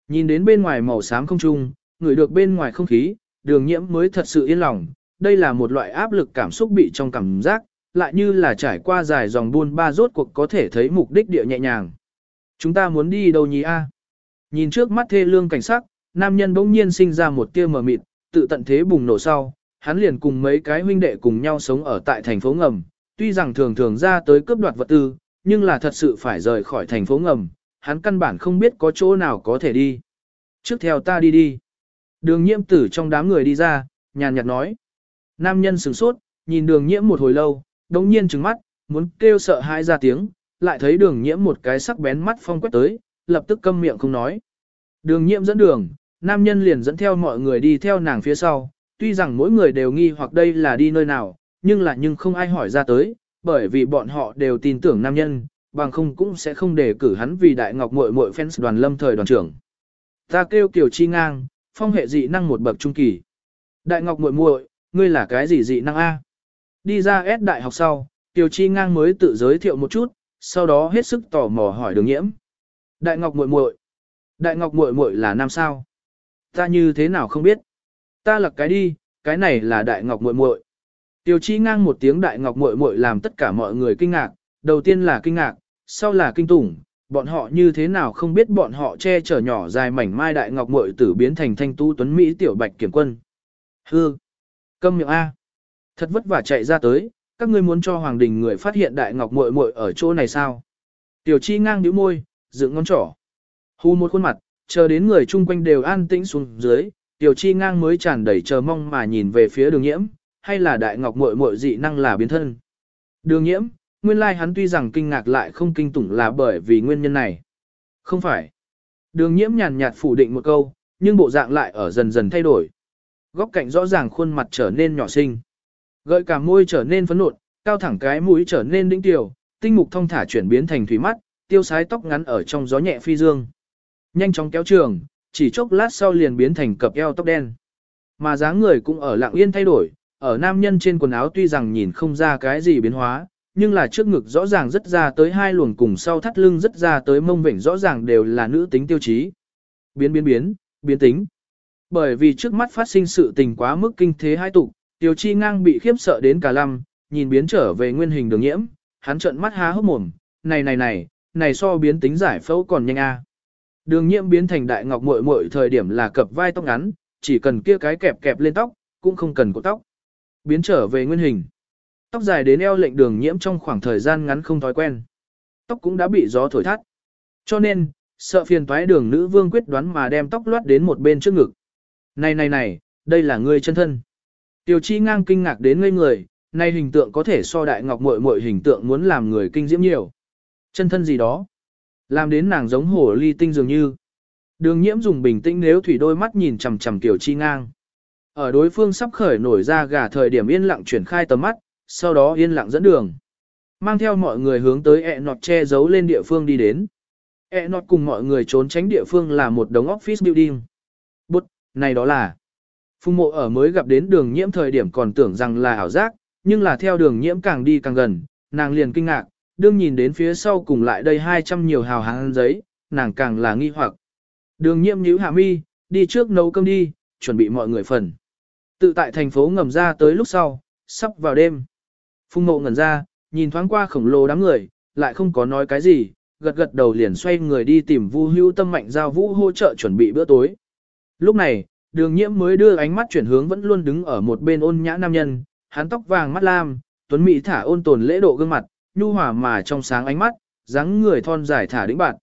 Nhìn đến bên ngoài màu xám không trung, người được bên ngoài không khí, đường nhiễm mới thật sự yên lòng. Đây là một loại áp lực cảm xúc bị trong cảm giác, lại như là trải qua dài dòng buôn ba rốt cuộc có thể thấy mục đích địa nhẹ nhàng. Chúng ta muốn đi đâu nhỉ a? Nhìn trước mắt thê lương cảnh sắc, nam nhân bỗng nhiên sinh ra một tia mờ mịt, tự tận thế bùng nổ sau, hắn liền cùng mấy cái huynh đệ cùng nhau sống ở tại thành phố ngầm, tuy rằng thường thường ra tới cướp đoạt vật tư, nhưng là thật sự phải rời khỏi thành phố ngầm, hắn căn bản không biết có chỗ nào có thể đi. Trước theo ta đi đi. Đường nhiễm tử trong đám người đi ra, nhàn nhạt nói. Nam nhân sửng sốt, nhìn đường nhiễm một hồi lâu, đồng nhiên trừng mắt, muốn kêu sợ hãi ra tiếng, lại thấy đường nhiễm một cái sắc bén mắt phong quét tới, lập tức câm miệng không nói. Đường nhiễm dẫn đường, nam nhân liền dẫn theo mọi người đi theo nàng phía sau, tuy rằng mỗi người đều nghi hoặc đây là đi nơi nào, nhưng là nhưng không ai hỏi ra tới, bởi vì bọn họ đều tin tưởng nam nhân, bằng không cũng sẽ không để cử hắn vì đại ngọc muội muội fans đoàn lâm thời đoàn trưởng. Ta kêu Kiều Chi ngang, phong hệ dị năng một bậc trung kỳ. Đại ngọc muội muội, ngươi là cái gì dị năng A? Đi ra S đại học sau, Tiêu Chi ngang mới tự giới thiệu một chút, sau đó hết sức tò mò hỏi đường nhiễm. Đại ngọc muội muội, Đại ngọc muội muội là nam sao? Ta như thế nào không biết? Ta lật cái đi, cái này là đại ngọc muội muội. Tiêu chi ngang một tiếng đại ngọc muội muội làm tất cả mọi người kinh ngạc, đầu tiên là kinh ngạc, sau là kinh tủng, bọn họ như thế nào không biết bọn họ che chở nhỏ dài mảnh mai đại ngọc muội tử biến thành thanh tu tuấn Mỹ tiểu bạch kiểm quân. Hư! Câm miệng A! Thật vất vả chạy ra tới, các ngươi muốn cho Hoàng Đình người phát hiện Đại Ngọc muội muội ở chỗ này sao? Tiểu Chi ngang nhíu môi, dựng ngón trỏ. Hù một khuôn mặt, chờ đến người chung quanh đều an tĩnh xuống dưới, Tiểu Chi ngang mới tràn đầy chờ mong mà nhìn về phía đường nhiễm, hay là Đại Ngọc muội muội dị năng là biến thân. Đường nhiễm, nguyên lai like hắn tuy rằng kinh ngạc lại không kinh tủng là bởi vì nguyên nhân này. Không phải. Đường nhiễm nhàn nhạt phủ định một câu, nhưng bộ dạng lại ở dần dần thay đổi. Góc cạnh rõ ràng khuôn mặt trở nên nhỏ xinh. Gợi cả môi trở nên phấn nộn, cao thẳng cái mũi trở nên đĩnh tiểu, tinh mục thông thả chuyển biến thành thủy mắt, tiêu sái tóc ngắn ở trong gió nhẹ phi dương. Nhanh chóng kéo trường, chỉ chốc lát sau liền biến thành cặp eo tóc đen. Mà dáng người cũng ở lặng yên thay đổi, ở nam nhân trên quần áo tuy rằng nhìn không ra cái gì biến hóa, nhưng là trước ngực rõ ràng rất ra tới hai luồng cùng sau thắt lưng rất ra tới mông vỉnh rõ ràng đều là nữ tính tiêu chí. Biến biến biến, biến tính. Bởi vì trước mắt phát sinh sự tình quá mức kinh thế hai tục, Tiêu Chi ngang bị khiếp sợ đến cả lăm, nhìn biến trở về nguyên hình đường nhiễm, hắn trợn mắt há hốc mồm, này này này, này so biến tính giải phẫu còn nhanh a. Đường nhiễm biến thành đại ngọc muội muội thời điểm là cập vai tóc ngắn, chỉ cần kia cái kẹp kẹp lên tóc, cũng không cần cột tóc. Biến trở về nguyên hình. Tóc dài đến eo lệnh đường nhiễm trong khoảng thời gian ngắn không thói quen. Tóc cũng đã bị gió thổi thắt. Cho nên, sợ phiền toái đường nữ vương quyết đoán mà đem tóc loát đến một bên trước ngực. Này này này, đây là người chân thân. Tiểu chi ngang kinh ngạc đến ngây người, nay hình tượng có thể so đại ngọc muội muội hình tượng muốn làm người kinh diễm nhiều. Chân thân gì đó. Làm đến nàng giống hổ ly tinh dường như. Đường nhiễm dùng bình tĩnh nếu thủy đôi mắt nhìn chằm chằm tiểu chi ngang. Ở đối phương sắp khởi nổi ra gà thời điểm yên lặng chuyển khai tầm mắt, sau đó yên lặng dẫn đường. Mang theo mọi người hướng tới ẹ nọt che giấu lên địa phương đi đến. ẹ nọt cùng mọi người trốn tránh địa phương là một đống office building. Bút, này đó là. Phùng mộ ở mới gặp đến đường nhiễm thời điểm còn tưởng rằng là ảo giác, nhưng là theo đường nhiễm càng đi càng gần, nàng liền kinh ngạc, đương nhìn đến phía sau cùng lại đây 200 nhiều hào hàng giấy, nàng càng là nghi hoặc. Đường nhiễm nhíu hạ mi, đi trước nấu cơm đi, chuẩn bị mọi người phần. Tự tại thành phố ngầm ra tới lúc sau, sắp vào đêm. Phùng mộ ngẩn ra, nhìn thoáng qua khổng lồ đám người, lại không có nói cái gì, gật gật đầu liền xoay người đi tìm Vu Hưu Tâm Mạnh giao vũ hỗ trợ chuẩn bị bữa tối. Lúc này, đường nhiễm mới đưa ánh mắt chuyển hướng vẫn luôn đứng ở một bên ôn nhã nam nhân, hắn tóc vàng mắt lam, tuấn mỹ thả ôn tồn lễ độ gương mặt, nhu hòa mà trong sáng ánh mắt, dáng người thon dài thả đĩnh bạn.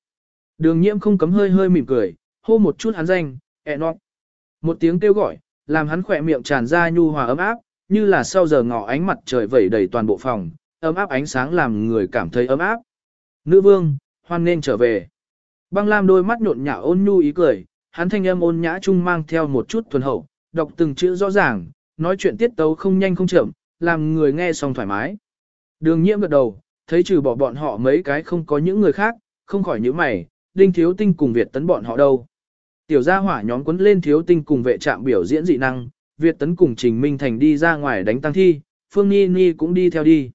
Đường nhiễm không cấm hơi hơi mỉm cười, hô một chút hắn danh, Enoch. Một tiếng kêu gọi, làm hắn khỏe miệng tràn ra nhu hòa ấm áp, như là sau giờ ngọ ánh mặt trời vẩy đầy toàn bộ phòng, ấm áp ánh sáng làm người cảm thấy ấm áp. Nữ vương, hoan nên trở về. Băng Lam đôi mắt nhộn nhạo ôn nhu ý cười, hắn thanh âm ôn nhã trung mang theo một chút thuần hậu, đọc từng chữ rõ ràng, nói chuyện tiết tấu không nhanh không chậm, làm người nghe xong thoải mái. Đường nhiễm gật đầu, thấy trừ bỏ bọn họ mấy cái không có những người khác, không khỏi những mày, Đinh Thiếu Tinh cùng Việt tấn bọn họ đâu. Tiểu gia hỏa nhóm quấn lên Thiếu Tinh cùng vệ trạm biểu diễn dị năng, Việt tấn cùng Trình Minh Thành đi ra ngoài đánh tăng thi, Phương Ni Ni cũng đi theo đi.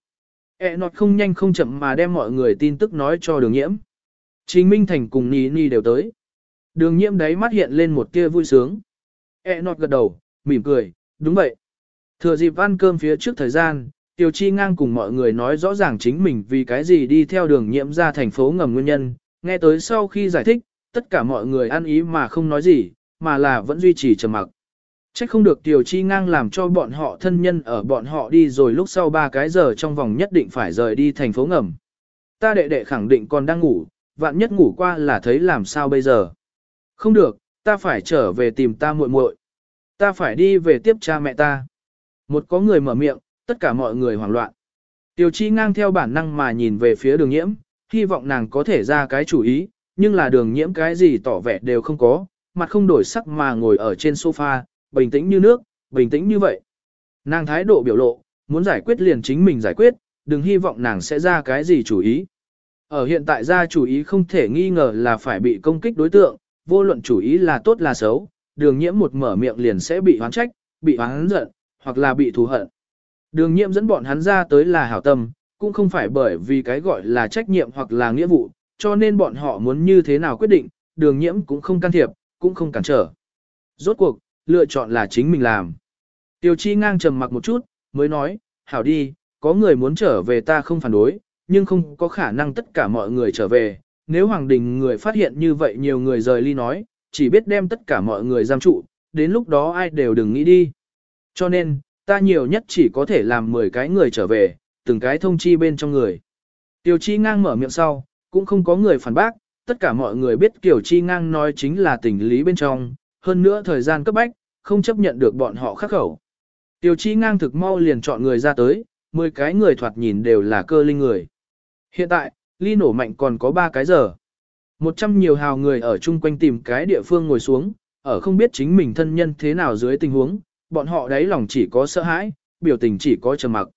E nọt không nhanh không chậm mà đem mọi người tin tức nói cho đường nhiễm. Trình Minh Thành cùng Ni Ni đều tới. Đường nhiễm đấy mắt hiện lên một tia vui sướng. E nọt gật đầu, mỉm cười, đúng vậy. Thừa dịp ăn cơm phía trước thời gian, Tiêu Chi ngang cùng mọi người nói rõ ràng chính mình vì cái gì đi theo đường nhiễm ra thành phố ngầm nguyên nhân, nghe tới sau khi giải thích, tất cả mọi người ăn ý mà không nói gì, mà là vẫn duy trì trầm mặc. Chắc không được Tiêu Chi ngang làm cho bọn họ thân nhân ở bọn họ đi rồi lúc sau ba cái giờ trong vòng nhất định phải rời đi thành phố ngầm. Ta đệ đệ khẳng định còn đang ngủ, vạn nhất ngủ qua là thấy làm sao bây giờ. Không được, ta phải trở về tìm ta muội muội. Ta phải đi về tiếp cha mẹ ta. Một có người mở miệng, tất cả mọi người hoảng loạn. Tiêu chi ngang theo bản năng mà nhìn về phía đường nhiễm, hy vọng nàng có thể ra cái chủ ý, nhưng là đường nhiễm cái gì tỏ vẻ đều không có, mặt không đổi sắc mà ngồi ở trên sofa, bình tĩnh như nước, bình tĩnh như vậy. Nàng thái độ biểu lộ, muốn giải quyết liền chính mình giải quyết, đừng hy vọng nàng sẽ ra cái gì chủ ý. Ở hiện tại ra chủ ý không thể nghi ngờ là phải bị công kích đối tượng, vô luận chủ ý là tốt là xấu, đường nhiễm một mở miệng liền sẽ bị hoán trách, bị hoán giận, hoặc là bị thù hận. Đường nhiễm dẫn bọn hắn ra tới là hảo tâm, cũng không phải bởi vì cái gọi là trách nhiệm hoặc là nghĩa vụ, cho nên bọn họ muốn như thế nào quyết định, đường nhiễm cũng không can thiệp, cũng không cản trở. Rốt cuộc, lựa chọn là chính mình làm. Tiêu chi ngang trầm mặc một chút, mới nói, hảo đi, có người muốn trở về ta không phản đối, nhưng không có khả năng tất cả mọi người trở về, nếu Hoàng Đình người phát hiện như vậy nhiều người rời ly nói, chỉ biết đem tất cả mọi người giam trụ, đến lúc đó ai đều đừng nghĩ đi. Cho nên, ta nhiều nhất chỉ có thể làm 10 cái người trở về, từng cái thông chi bên trong người. Tiểu chi ngang mở miệng sau, cũng không có người phản bác, tất cả mọi người biết Kiều Chi ngang nói chính là tình lý bên trong, hơn nữa thời gian cấp bách, không chấp nhận được bọn họ khắc khẩu. Tiểu Chi ngang thực mau liền chọn người ra tới, 10 cái người thoạt nhìn đều là cơ linh người. Hiện tại, ly nổ mạnh còn có 3 cái giờ. Một trăm nhiều hào người ở chung quanh tìm cái địa phương ngồi xuống, ở không biết chính mình thân nhân thế nào dưới tình huống, bọn họ đáy lòng chỉ có sợ hãi, biểu tình chỉ có trầm mặc.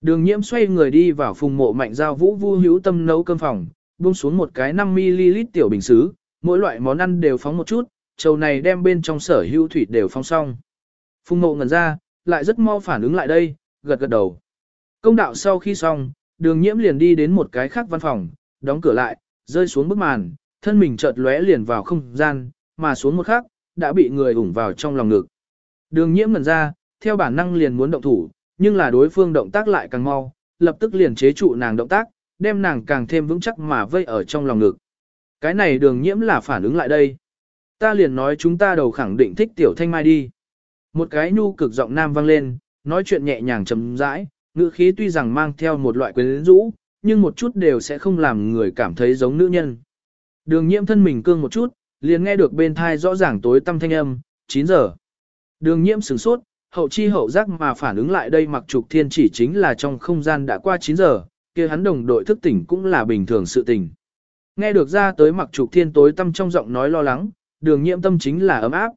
Đường nhiễm xoay người đi vào phùng mộ mạnh giao vũ vu hữu tâm nấu cơm phòng, buông xuống một cái 5ml tiểu bình xứ, mỗi loại món ăn đều phóng một chút, Chầu này đem bên trong sở hữu thủy đều phóng xong. Phùng mộ ngẩn ra, lại rất mau phản ứng lại đây, gật gật đầu. Công đạo sau khi xong, đường nhiễm liền đi đến một cái khác văn phòng, đóng cửa lại, rơi xuống bức màn, thân mình chợt lóe liền vào không gian, mà xuống một khắc, đã bị người ủng vào trong lòng ngực. Đường nhiễm ngẩn ra, theo bản năng liền muốn động thủ, nhưng là đối phương động tác lại càng mau, lập tức liền chế trụ nàng động tác, đem nàng càng thêm vững chắc mà vây ở trong lòng ngực. Cái này đường nhiễm là phản ứng lại đây. Ta liền nói chúng ta đầu khẳng định thích tiểu thanh mai đi. Một cái nhu cực giọng nam vang lên, nói chuyện nhẹ nhàng chấm rãi, ngữ khí tuy rằng mang theo một loại quyến rũ, nhưng một chút đều sẽ không làm người cảm thấy giống nữ nhân. Đường nhiễm thân mình cương một chút, liền nghe được bên thai rõ ràng tối tâm thanh âm, 9 giờ. Đường nhiễm sửng sốt, hậu chi hậu giác mà phản ứng lại đây mặc trục thiên chỉ chính là trong không gian đã qua 9 giờ, kia hắn đồng đội thức tỉnh cũng là bình thường sự tình. Nghe được ra tới mặc trục thiên tối tâm trong giọng nói lo lắng, đường nhiễm tâm chính là ấm áp.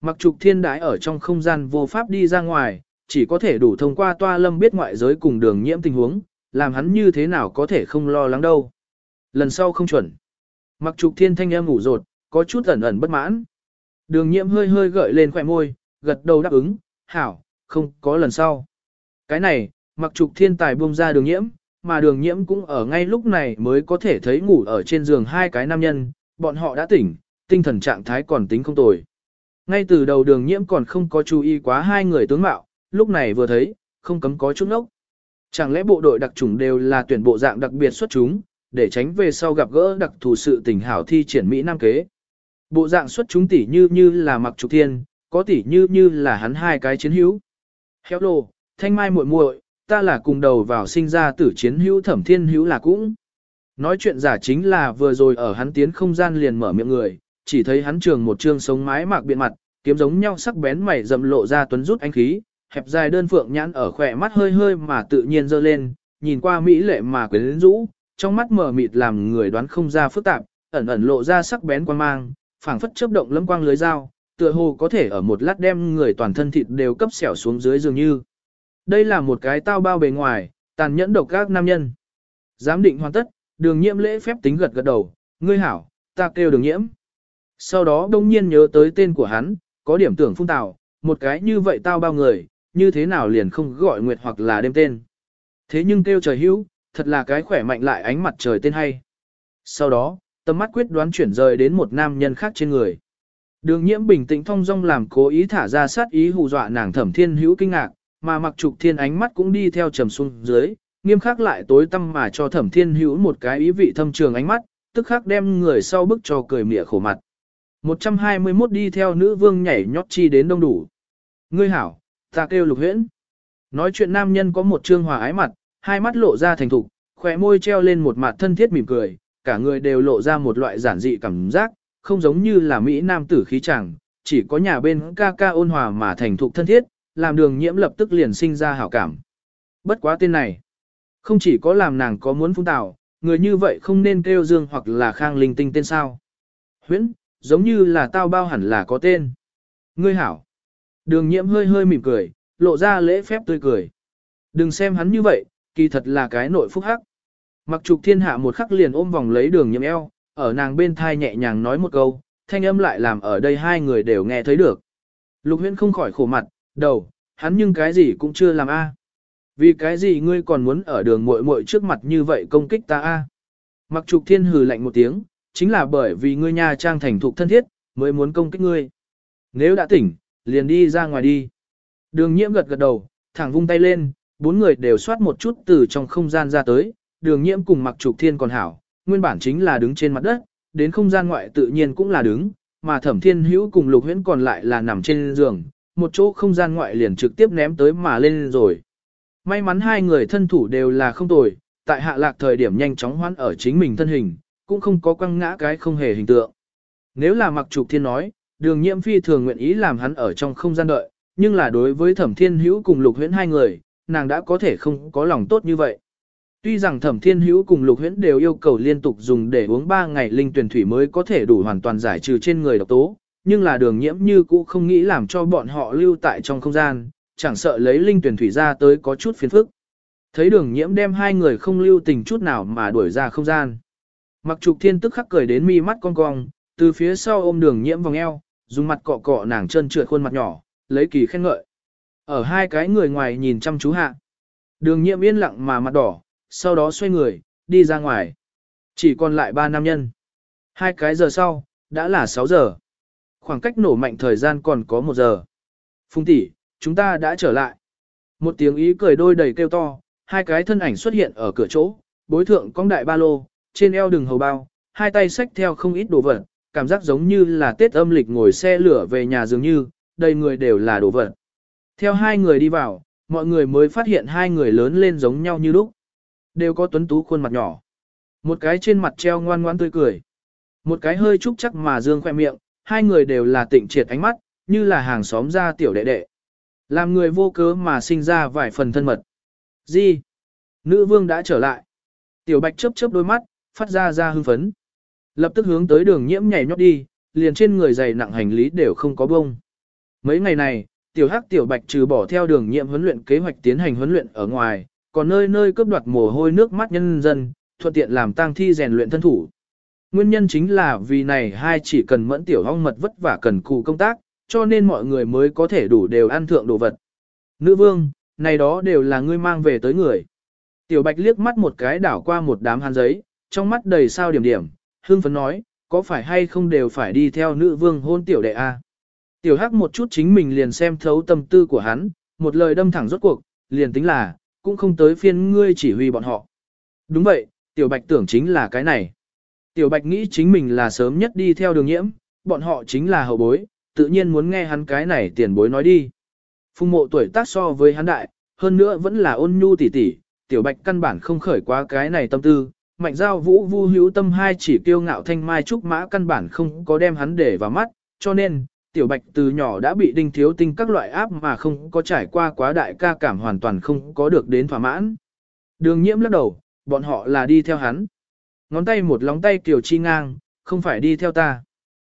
Mặc trục thiên đái ở trong không gian vô pháp đi ra ngoài, chỉ có thể đủ thông qua toa lâm biết ngoại giới cùng đường nhiễm tình huống, làm hắn như thế nào có thể không lo lắng đâu. Lần sau không chuẩn. Mặc trục thiên thanh em ngủ rột, có chút ẩn ẩn bất mãn. Đường nhiễm hơi hơi gợi lên khỏe môi, gật đầu đáp ứng, hảo, không có lần sau. Cái này, mặc trục thiên tài buông ra đường nhiễm, mà đường nhiễm cũng ở ngay lúc này mới có thể thấy ngủ ở trên giường hai cái nam nhân, bọn họ đã tỉnh, tinh thần trạng thái còn tính không tồi. Ngay từ đầu đường nhiễm còn không có chú ý quá hai người tướng mạo, lúc này vừa thấy, không cấm có chút nốc. Chẳng lẽ bộ đội đặc chủng đều là tuyển bộ dạng đặc biệt xuất chúng, để tránh về sau gặp gỡ đặc thù sự tình hảo thi triển Mỹ Nam kế. Bộ dạng xuất chúng tỷ như như là mặc trục thiên, có tỷ như như là hắn hai cái chiến hữu. Héo lô, thanh mai muội muội, ta là cùng đầu vào sinh ra tử chiến hữu thẩm thiên hữu là cũng. Nói chuyện giả chính là vừa rồi ở hắn tiến không gian liền mở miệng người, chỉ thấy hắn trường một trương sống mái mạc biện mặt, kiếm giống nhau sắc bén mày dầm lộ ra tuấn rút ánh khí, hẹp dài đơn phượng nhãn ở khỏe mắt hơi hơi mà tự nhiên dơ lên, nhìn qua mỹ lệ mà quyến rũ, trong mắt mờ mịt làm người đoán không ra phức tạp, ẩn ẩn lộ ra sắc bén quan mang, phảng phất chớp động lâm quang lưới dao, tựa hồ có thể ở một lát đem người toàn thân thịt đều cấp xẻo xuống dưới dường như. Đây là một cái tao bao bề ngoài, tàn nhẫn độc các nam nhân. Giám định hoàn tất, đường nhiễm lễ phép tính gật gật đầu, ngươi hảo, ta kêu đường nhiễm. Sau đó đông nhiên nhớ tới tên của hắn, có điểm tưởng phung tạo, một cái như vậy tao bao người, như thế nào liền không gọi nguyệt hoặc là đêm tên. Thế nhưng kêu trời hữu, thật là cái khỏe mạnh lại ánh mặt trời tên hay. Sau đó, tầm mắt quyết đoán chuyển rời đến một nam nhân khác trên người. Đường nhiễm bình tĩnh thong dong làm cố ý thả ra sát ý hù dọa nàng thẩm thiên hữu kinh ngạc, mà mặc trục thiên ánh mắt cũng đi theo trầm xuống dưới, nghiêm khắc lại tối tâm mà cho thẩm thiên hữu một cái ý vị thâm trường ánh mắt, tức khắc đem người sau bức cho cười mỉa khổ mặt. 121 đi theo nữ vương nhảy nhót chi đến đông đủ. Ngươi hảo, ta kêu lục huyễn. Nói chuyện nam nhân có một trương hòa ái mặt, hai mắt lộ ra thành thục, khỏe môi treo lên một mặt thân thiết mỉm cười, cả người đều lộ ra một loại giản dị cảm giác, không giống như là Mỹ nam tử khí chẳng, chỉ có nhà bên ca ca ôn hòa mà thành thục thân thiết, làm đường nhiễm lập tức liền sinh ra hảo cảm. Bất quá tên này, không chỉ có làm nàng có muốn phung tạo, người như vậy không nên kêu dương hoặc là khang linh tinh tên sao. Huyễn, giống như là tao bao hẳn là có tên. Ngươi hảo. Đường nhiễm hơi hơi mỉm cười, lộ ra lễ phép tươi cười. Đừng xem hắn như vậy, kỳ thật là cái nội phúc hắc. Mặc trục thiên hạ một khắc liền ôm vòng lấy đường nhiễm eo, ở nàng bên thai nhẹ nhàng nói một câu, thanh âm lại làm ở đây hai người đều nghe thấy được. Lục huyễn không khỏi khổ mặt, đầu, hắn nhưng cái gì cũng chưa làm a. Vì cái gì ngươi còn muốn ở đường muội muội trước mặt như vậy công kích ta a? Mặc trục thiên hừ lạnh một tiếng, chính là bởi vì ngươi nha trang thành thục thân thiết, mới muốn công kích ngươi. Nếu đã tỉnh, liền đi ra ngoài đi. Đường nhiễm gật gật đầu, thẳng vung tay lên, bốn người đều xoát một chút từ trong không gian ra tới, đường nhiễm cùng mặc trục thiên còn hảo, nguyên bản chính là đứng trên mặt đất, đến không gian ngoại tự nhiên cũng là đứng, mà thẩm thiên hữu cùng lục huyễn còn lại là nằm trên giường, một chỗ không gian ngoại liền trực tiếp ném tới mà lên rồi. May mắn hai người thân thủ đều là không tồi, tại hạ lạc thời điểm nhanh chóng hoán ở chính mình thân hình, cũng không có quăng ngã cái không hề hình tượng. Nếu là mặc trục thiên nói, đường nhiễm phi thường nguyện ý làm hắn ở trong không gian đợi, nhưng là đối với thẩm thiên hữu cùng lục huyễn hai người, nàng đã có thể không có lòng tốt như vậy. Tuy rằng thẩm thiên hữu cùng lục huyễn đều yêu cầu liên tục dùng để uống 3 ngày linh tuyển thủy mới có thể đủ hoàn toàn giải trừ trên người độc tố, nhưng là đường nhiễm như cũ không nghĩ làm cho bọn họ lưu tại trong không gian, chẳng sợ lấy linh tuyển thủy ra tới có chút phiền phức. Thấy đường nhiễm đem hai người không lưu tình chút nào mà đuổi ra không gian. Mặc trục thiên tức khắc cười đến mi mắt cong cong, từ phía sau ôm đường nhiễm vòng eo, dùng mặt cọ cọ nàng chân trượt khuôn mặt nhỏ, lấy kỳ khen ngợi. Ở hai cái người ngoài nhìn chăm chú hạ. Đường nhiệm yên lặng mà mặt đỏ, sau đó xoay người, đi ra ngoài. Chỉ còn lại ba nam nhân. Hai cái giờ sau, đã là 6 giờ. Khoảng cách nổ mạnh thời gian còn có một giờ. Phung tỷ, chúng ta đã trở lại. Một tiếng ý cười đôi đầy kêu to, hai cái thân ảnh xuất hiện ở cửa chỗ, bối thượng cong đại ba lô, trên eo đường hầu bao, hai tay xách theo không ít đồ vật, cảm giác giống như là Tết âm lịch ngồi xe lửa về nhà dường như, đầy người đều là đồ vật. Theo hai người đi vào, mọi người mới phát hiện hai người lớn lên giống nhau như lúc. Đều có tuấn tú khuôn mặt nhỏ. Một cái trên mặt treo ngoan ngoan tươi cười. Một cái hơi trúc chắc mà dương khoe miệng, hai người đều là tịnh triệt ánh mắt, như là hàng xóm ra tiểu đệ đệ. Làm người vô cớ mà sinh ra vài phần thân mật. Gì? Nữ vương đã trở lại. Tiểu bạch chớp chớp đôi mắt, phát ra ra hưng phấn. Lập tức hướng tới đường nhiễm nhảy nhót đi, liền trên người dày nặng hành lý đều không có bông. Mấy ngày này, tiểu hắc tiểu bạch trừ bỏ theo đường nhiễm huấn luyện kế hoạch tiến hành huấn luyện ở ngoài, còn nơi nơi cướp đoạt mồ hôi nước mắt nhân dân, thuận tiện làm tang thi rèn luyện thân thủ. Nguyên nhân chính là vì này hai chỉ cần mẫn tiểu hong mật vất vả cần cù công tác, cho nên mọi người mới có thể đủ đều ăn thượng đồ vật. Nữ vương, này đó đều là ngươi mang về tới người. Tiểu bạch liếc mắt một cái đảo qua một đám hàn giấy, trong mắt đầy sao điểm điểm, hương phấn nói, có phải hay không đều phải đi theo nữ vương hôn tiểu đệ a? Tiểu hắc một chút chính mình liền xem thấu tâm tư của hắn, một lời đâm thẳng rốt cuộc, liền tính là, cũng không tới phiên ngươi chỉ huy bọn họ. Đúng vậy, tiểu bạch tưởng chính là cái này. Tiểu bạch nghĩ chính mình là sớm nhất đi theo đường nhiễm, bọn họ chính là hậu bối, tự nhiên muốn nghe hắn cái này tiền bối nói đi. Phùng mộ tuổi tác so với hắn đại, hơn nữa vẫn là ôn nhu tỉ tỉ, tiểu bạch căn bản không khởi quá cái này tâm tư. Mạnh giao vũ vu hữu tâm hai chỉ kiêu ngạo thanh mai trúc mã căn bản không có đem hắn để vào mắt, cho nên, tiểu bạch từ nhỏ đã bị đinh thiếu tinh các loại áp mà không có trải qua quá đại ca cảm hoàn toàn không có được đến thỏa mãn. Đường nhiễm lắc đầu, bọn họ là đi theo hắn. Ngón tay một lóng tay kiểu chi ngang, không phải đi theo ta.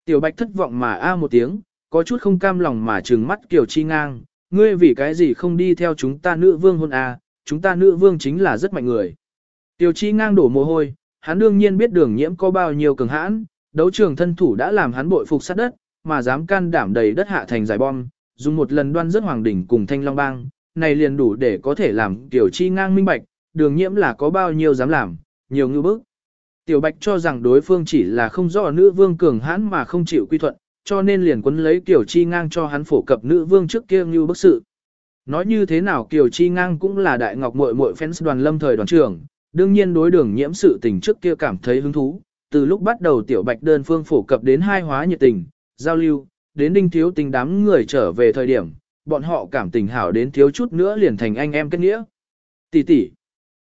Tiểu bạch thất vọng mà a một tiếng, có chút không cam lòng mà trừng mắt kiểu chi ngang, ngươi vì cái gì không đi theo chúng ta nữ vương hôn a, chúng ta nữ vương chính là rất mạnh người. Tiểu chi ngang đổ mồ hôi, hắn đương nhiên biết đường nhiễm có bao nhiêu cường hãn, đấu trường thân thủ đã làm hắn bội phục sát đất, mà dám can đảm đầy đất hạ thành giải bom, dùng một lần đoan rất hoàng đỉnh cùng thanh long bang, này liền đủ để có thể làm tiểu chi ngang minh bạch, đường nhiễm là có bao nhiêu dám làm, nhiều ngư bức. Tiểu bạch cho rằng đối phương chỉ là không rõ nữ vương cường hãn mà không chịu quy thuận, cho nên liền quấn lấy Tiểu Chi Ngang cho hắn phổ cập nữ vương trước kia như bức sự. Nói như thế nào Kiều Chi Ngang cũng là đại ngọc muội muội fans đoàn lâm thời đoàn trưởng, đương nhiên đối đường nhiễm sự tình trước kia cảm thấy hứng thú, từ lúc bắt đầu tiểu bạch đơn phương phổ cập đến hai hóa nhiệt tình, giao lưu, đến đinh thiếu tình đám người trở về thời điểm, bọn họ cảm tình hảo đến thiếu chút nữa liền thành anh em kết nghĩa. Tỷ tỷ,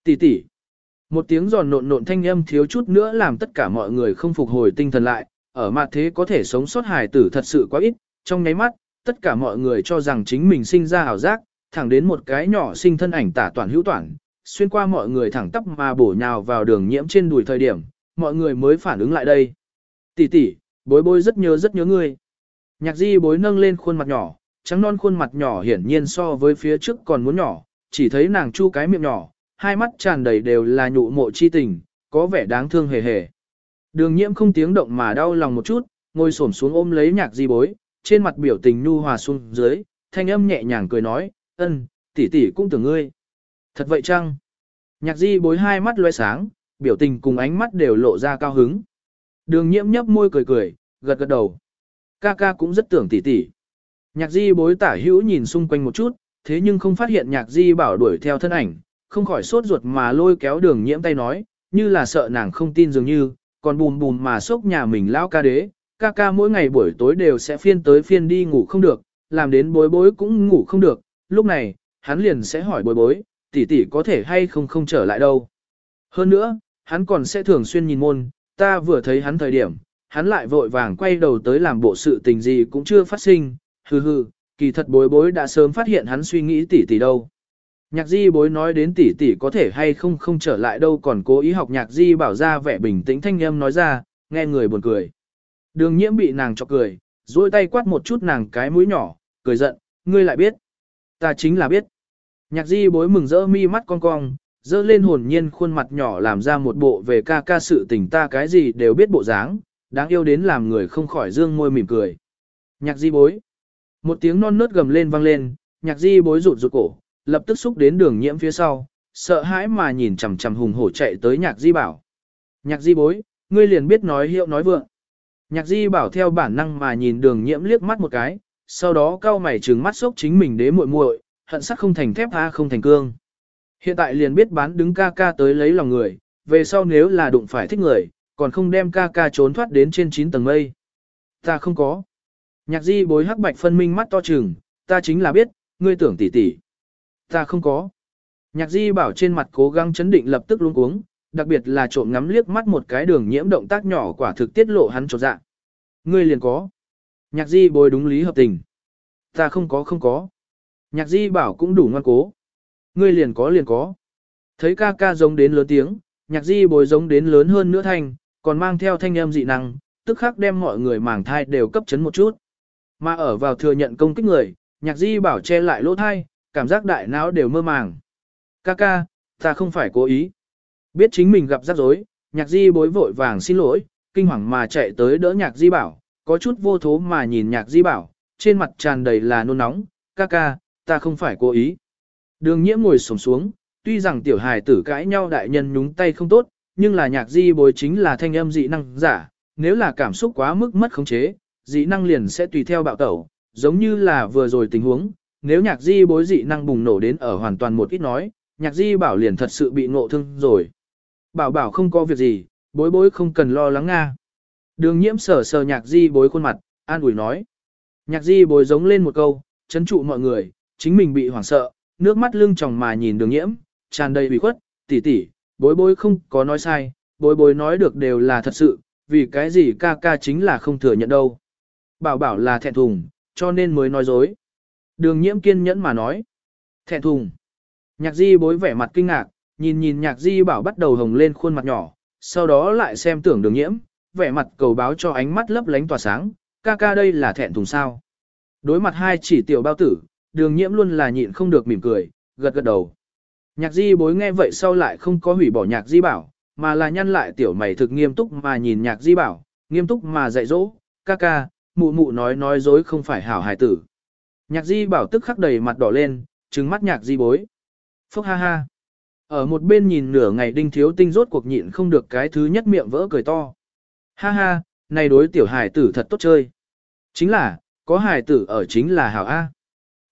tỷ tỷ. Một tiếng giòn nộn nộn thanh âm thiếu chút nữa làm tất cả mọi người không phục hồi tinh thần lại, ở mặt thế có thể sống sót hài tử thật sự quá ít, trong nháy mắt, tất cả mọi người cho rằng chính mình sinh ra ảo giác, thẳng đến một cái nhỏ sinh thân ảnh tả toàn hữu toàn, xuyên qua mọi người thẳng tắp mà bổ nhào vào đường nhiễm trên đùi thời điểm, mọi người mới phản ứng lại đây. Tỷ tỷ, bối bối rất nhớ rất nhớ ngươi. Nhạc di bối nâng lên khuôn mặt nhỏ, trắng non khuôn mặt nhỏ hiển nhiên so với phía trước còn muốn nhỏ, chỉ thấy nàng chu cái miệng nhỏ, hai mắt tràn đầy đều là nhụ mộ chi tình, có vẻ đáng thương hề hề. Đường nhiễm không tiếng động mà đau lòng một chút, ngồi xổm xuống ôm lấy nhạc di bối, trên mặt biểu tình nhu hòa xuống dưới, thanh âm nhẹ nhàng cười nói, ân, tỷ tỷ cũng tưởng ngươi. Thật vậy chăng? Nhạc di bối hai mắt loe sáng, biểu tình cùng ánh mắt đều lộ ra cao hứng. Đường nhiễm nhấp môi cười cười, gật gật đầu. Ca ca cũng rất tưởng tỉ tỉ. Nhạc di bối tả hữu nhìn xung quanh một chút, thế nhưng không phát hiện nhạc di bảo đuổi theo thân ảnh, không khỏi sốt ruột mà lôi kéo đường nhiễm tay nói, như là sợ nàng không tin dường như, còn bùm bùm mà sốc nhà mình lão ca đế, ca ca mỗi ngày buổi tối đều sẽ phiên tới phiên đi ngủ không được, làm đến bối bối cũng ngủ không được, lúc này, hắn liền sẽ hỏi bối bối, tỷ tỷ có thể hay không không trở lại đâu. Hơn nữa, hắn còn sẽ thường xuyên nhìn môn, ta vừa thấy hắn thời điểm, hắn lại vội vàng quay đầu tới làm bộ sự tình gì cũng chưa phát sinh, hừ hừ, kỳ thật bối bối đã sớm phát hiện hắn suy nghĩ tỷ tỷ đâu. Nhạc di bối nói đến tỷ tỷ có thể hay không không trở lại đâu còn cố ý học nhạc di bảo ra vẻ bình tĩnh thanh âm nói ra, nghe người buồn cười. Đường nhiễm bị nàng chọc cười, duỗi tay quát một chút nàng cái mũi nhỏ, cười giận, ngươi lại biết. Ta chính là biết. Nhạc di bối mừng rỡ mi mắt cong cong, dơ lên hồn nhiên khuôn mặt nhỏ làm ra một bộ về ca ca sự tình ta cái gì đều biết bộ dáng, đáng yêu đến làm người không khỏi dương môi mỉm cười. Nhạc di bối. Một tiếng non nớt gầm lên vang lên, nhạc di bối rụt rụt cổ, lập tức xúc đến đường nhiễm phía sau, sợ hãi mà nhìn chằm chằm hùng hổ chạy tới nhạc di bảo. Nhạc di bối, ngươi liền biết nói hiệu nói vượng. Nhạc di bảo theo bản năng mà nhìn đường nhiễm liếc mắt một cái, sau đó cao mày trừng mắt sốc chính mình đế muội muội, hận sắc không thành thép a không thành cương. Hiện tại liền biết bán đứng ca ca tới lấy lòng người, về sau nếu là đụng phải thích người, còn không đem ca ca trốn thoát đến trên 9 tầng mây. Ta không có. Nhạc di bối hắc bạch phân minh mắt to trừng, ta chính là biết, ngươi tưởng tỉ tỉ. Ta không có. Nhạc di bảo trên mặt cố gắng chấn định lập tức luống cuống, đặc biệt là trộm ngắm liếc mắt một cái đường nhiễm động tác nhỏ quả thực tiết lộ hắn trột dạ. Ngươi liền có. Nhạc di bối đúng lý hợp tình. Ta không có không có. Nhạc di bảo cũng đủ ngoan cố. Ngươi liền có liền có. Thấy ca ca giống đến lớn tiếng, nhạc di bồi giống đến lớn hơn nữa thanh, còn mang theo thanh âm dị năng, tức khắc đem mọi người màng thai đều cấp chấn một chút. Mà ở vào thừa nhận công kích người, nhạc di bảo che lại lỗ thai, cảm giác đại não đều mơ màng. Ca ca, ta không phải cố ý. Biết chính mình gặp rắc rối, nhạc di bối vội vàng xin lỗi, kinh hoàng mà chạy tới đỡ nhạc di bảo, có chút vô thố mà nhìn nhạc di bảo, trên mặt tràn đầy là nôn nóng, ca ca, ta không phải cố ý. Đường nhiễm ngồi sổng xuống, tuy rằng tiểu hài tử cãi nhau đại nhân nhúng tay không tốt, nhưng là nhạc di bối chính là thanh âm dị năng giả, nếu là cảm xúc quá mức mất khống chế, dị năng liền sẽ tùy theo bạo tẩu, giống như là vừa rồi tình huống, nếu nhạc di bối dị năng bùng nổ đến ở hoàn toàn một ít nói, nhạc di bảo liền thật sự bị ngộ thương rồi. Bảo bảo không có việc gì, bối bối không cần lo lắng nga. Đường nhiễm sờ sờ nhạc di bối khuôn mặt, an ủi nói. Nhạc di bối giống lên một câu, chấn trụ mọi người, chính mình bị hoảng sợ, nước mắt lưng tròng mà nhìn đường nhiễm, tràn đầy bị khuất, tỷ tỷ, bối bối không có nói sai, bối bối nói được đều là thật sự, vì cái gì ca ca chính là không thừa nhận đâu. Bảo bảo là thẹn thùng, cho nên mới nói dối. Đường nhiễm kiên nhẫn mà nói. Thẹn thùng. Nhạc di bối vẻ mặt kinh ngạc, nhìn nhìn nhạc di bảo bắt đầu hồng lên khuôn mặt nhỏ, sau đó lại xem tưởng đường nhiễm, vẻ mặt cầu báo cho ánh mắt lấp lánh tỏa sáng, ca ca đây là thẹn thùng sao. Đối mặt hai chỉ tiểu bao tử, đường nhiễm luôn là nhịn không được mỉm cười, gật gật đầu. Nhạc di bối nghe vậy sau lại không có hủy bỏ nhạc di bảo, mà là nhăn lại tiểu mày thực nghiêm túc mà nhìn nhạc di bảo, nghiêm túc mà dạy dỗ, ca ca, mụ mụ nói nói dối không phải hảo hài tử. Nhạc di bảo tức khắc đầy mặt đỏ lên, trừng mắt nhạc di bối. Phúc ha ha. Ở một bên nhìn nửa ngày đinh thiếu tinh rốt cuộc nhịn không được cái thứ nhất miệng vỡ cười to. Ha ha, này đối tiểu hài tử thật tốt chơi. Chính là, có hài tử ở chính là hảo A.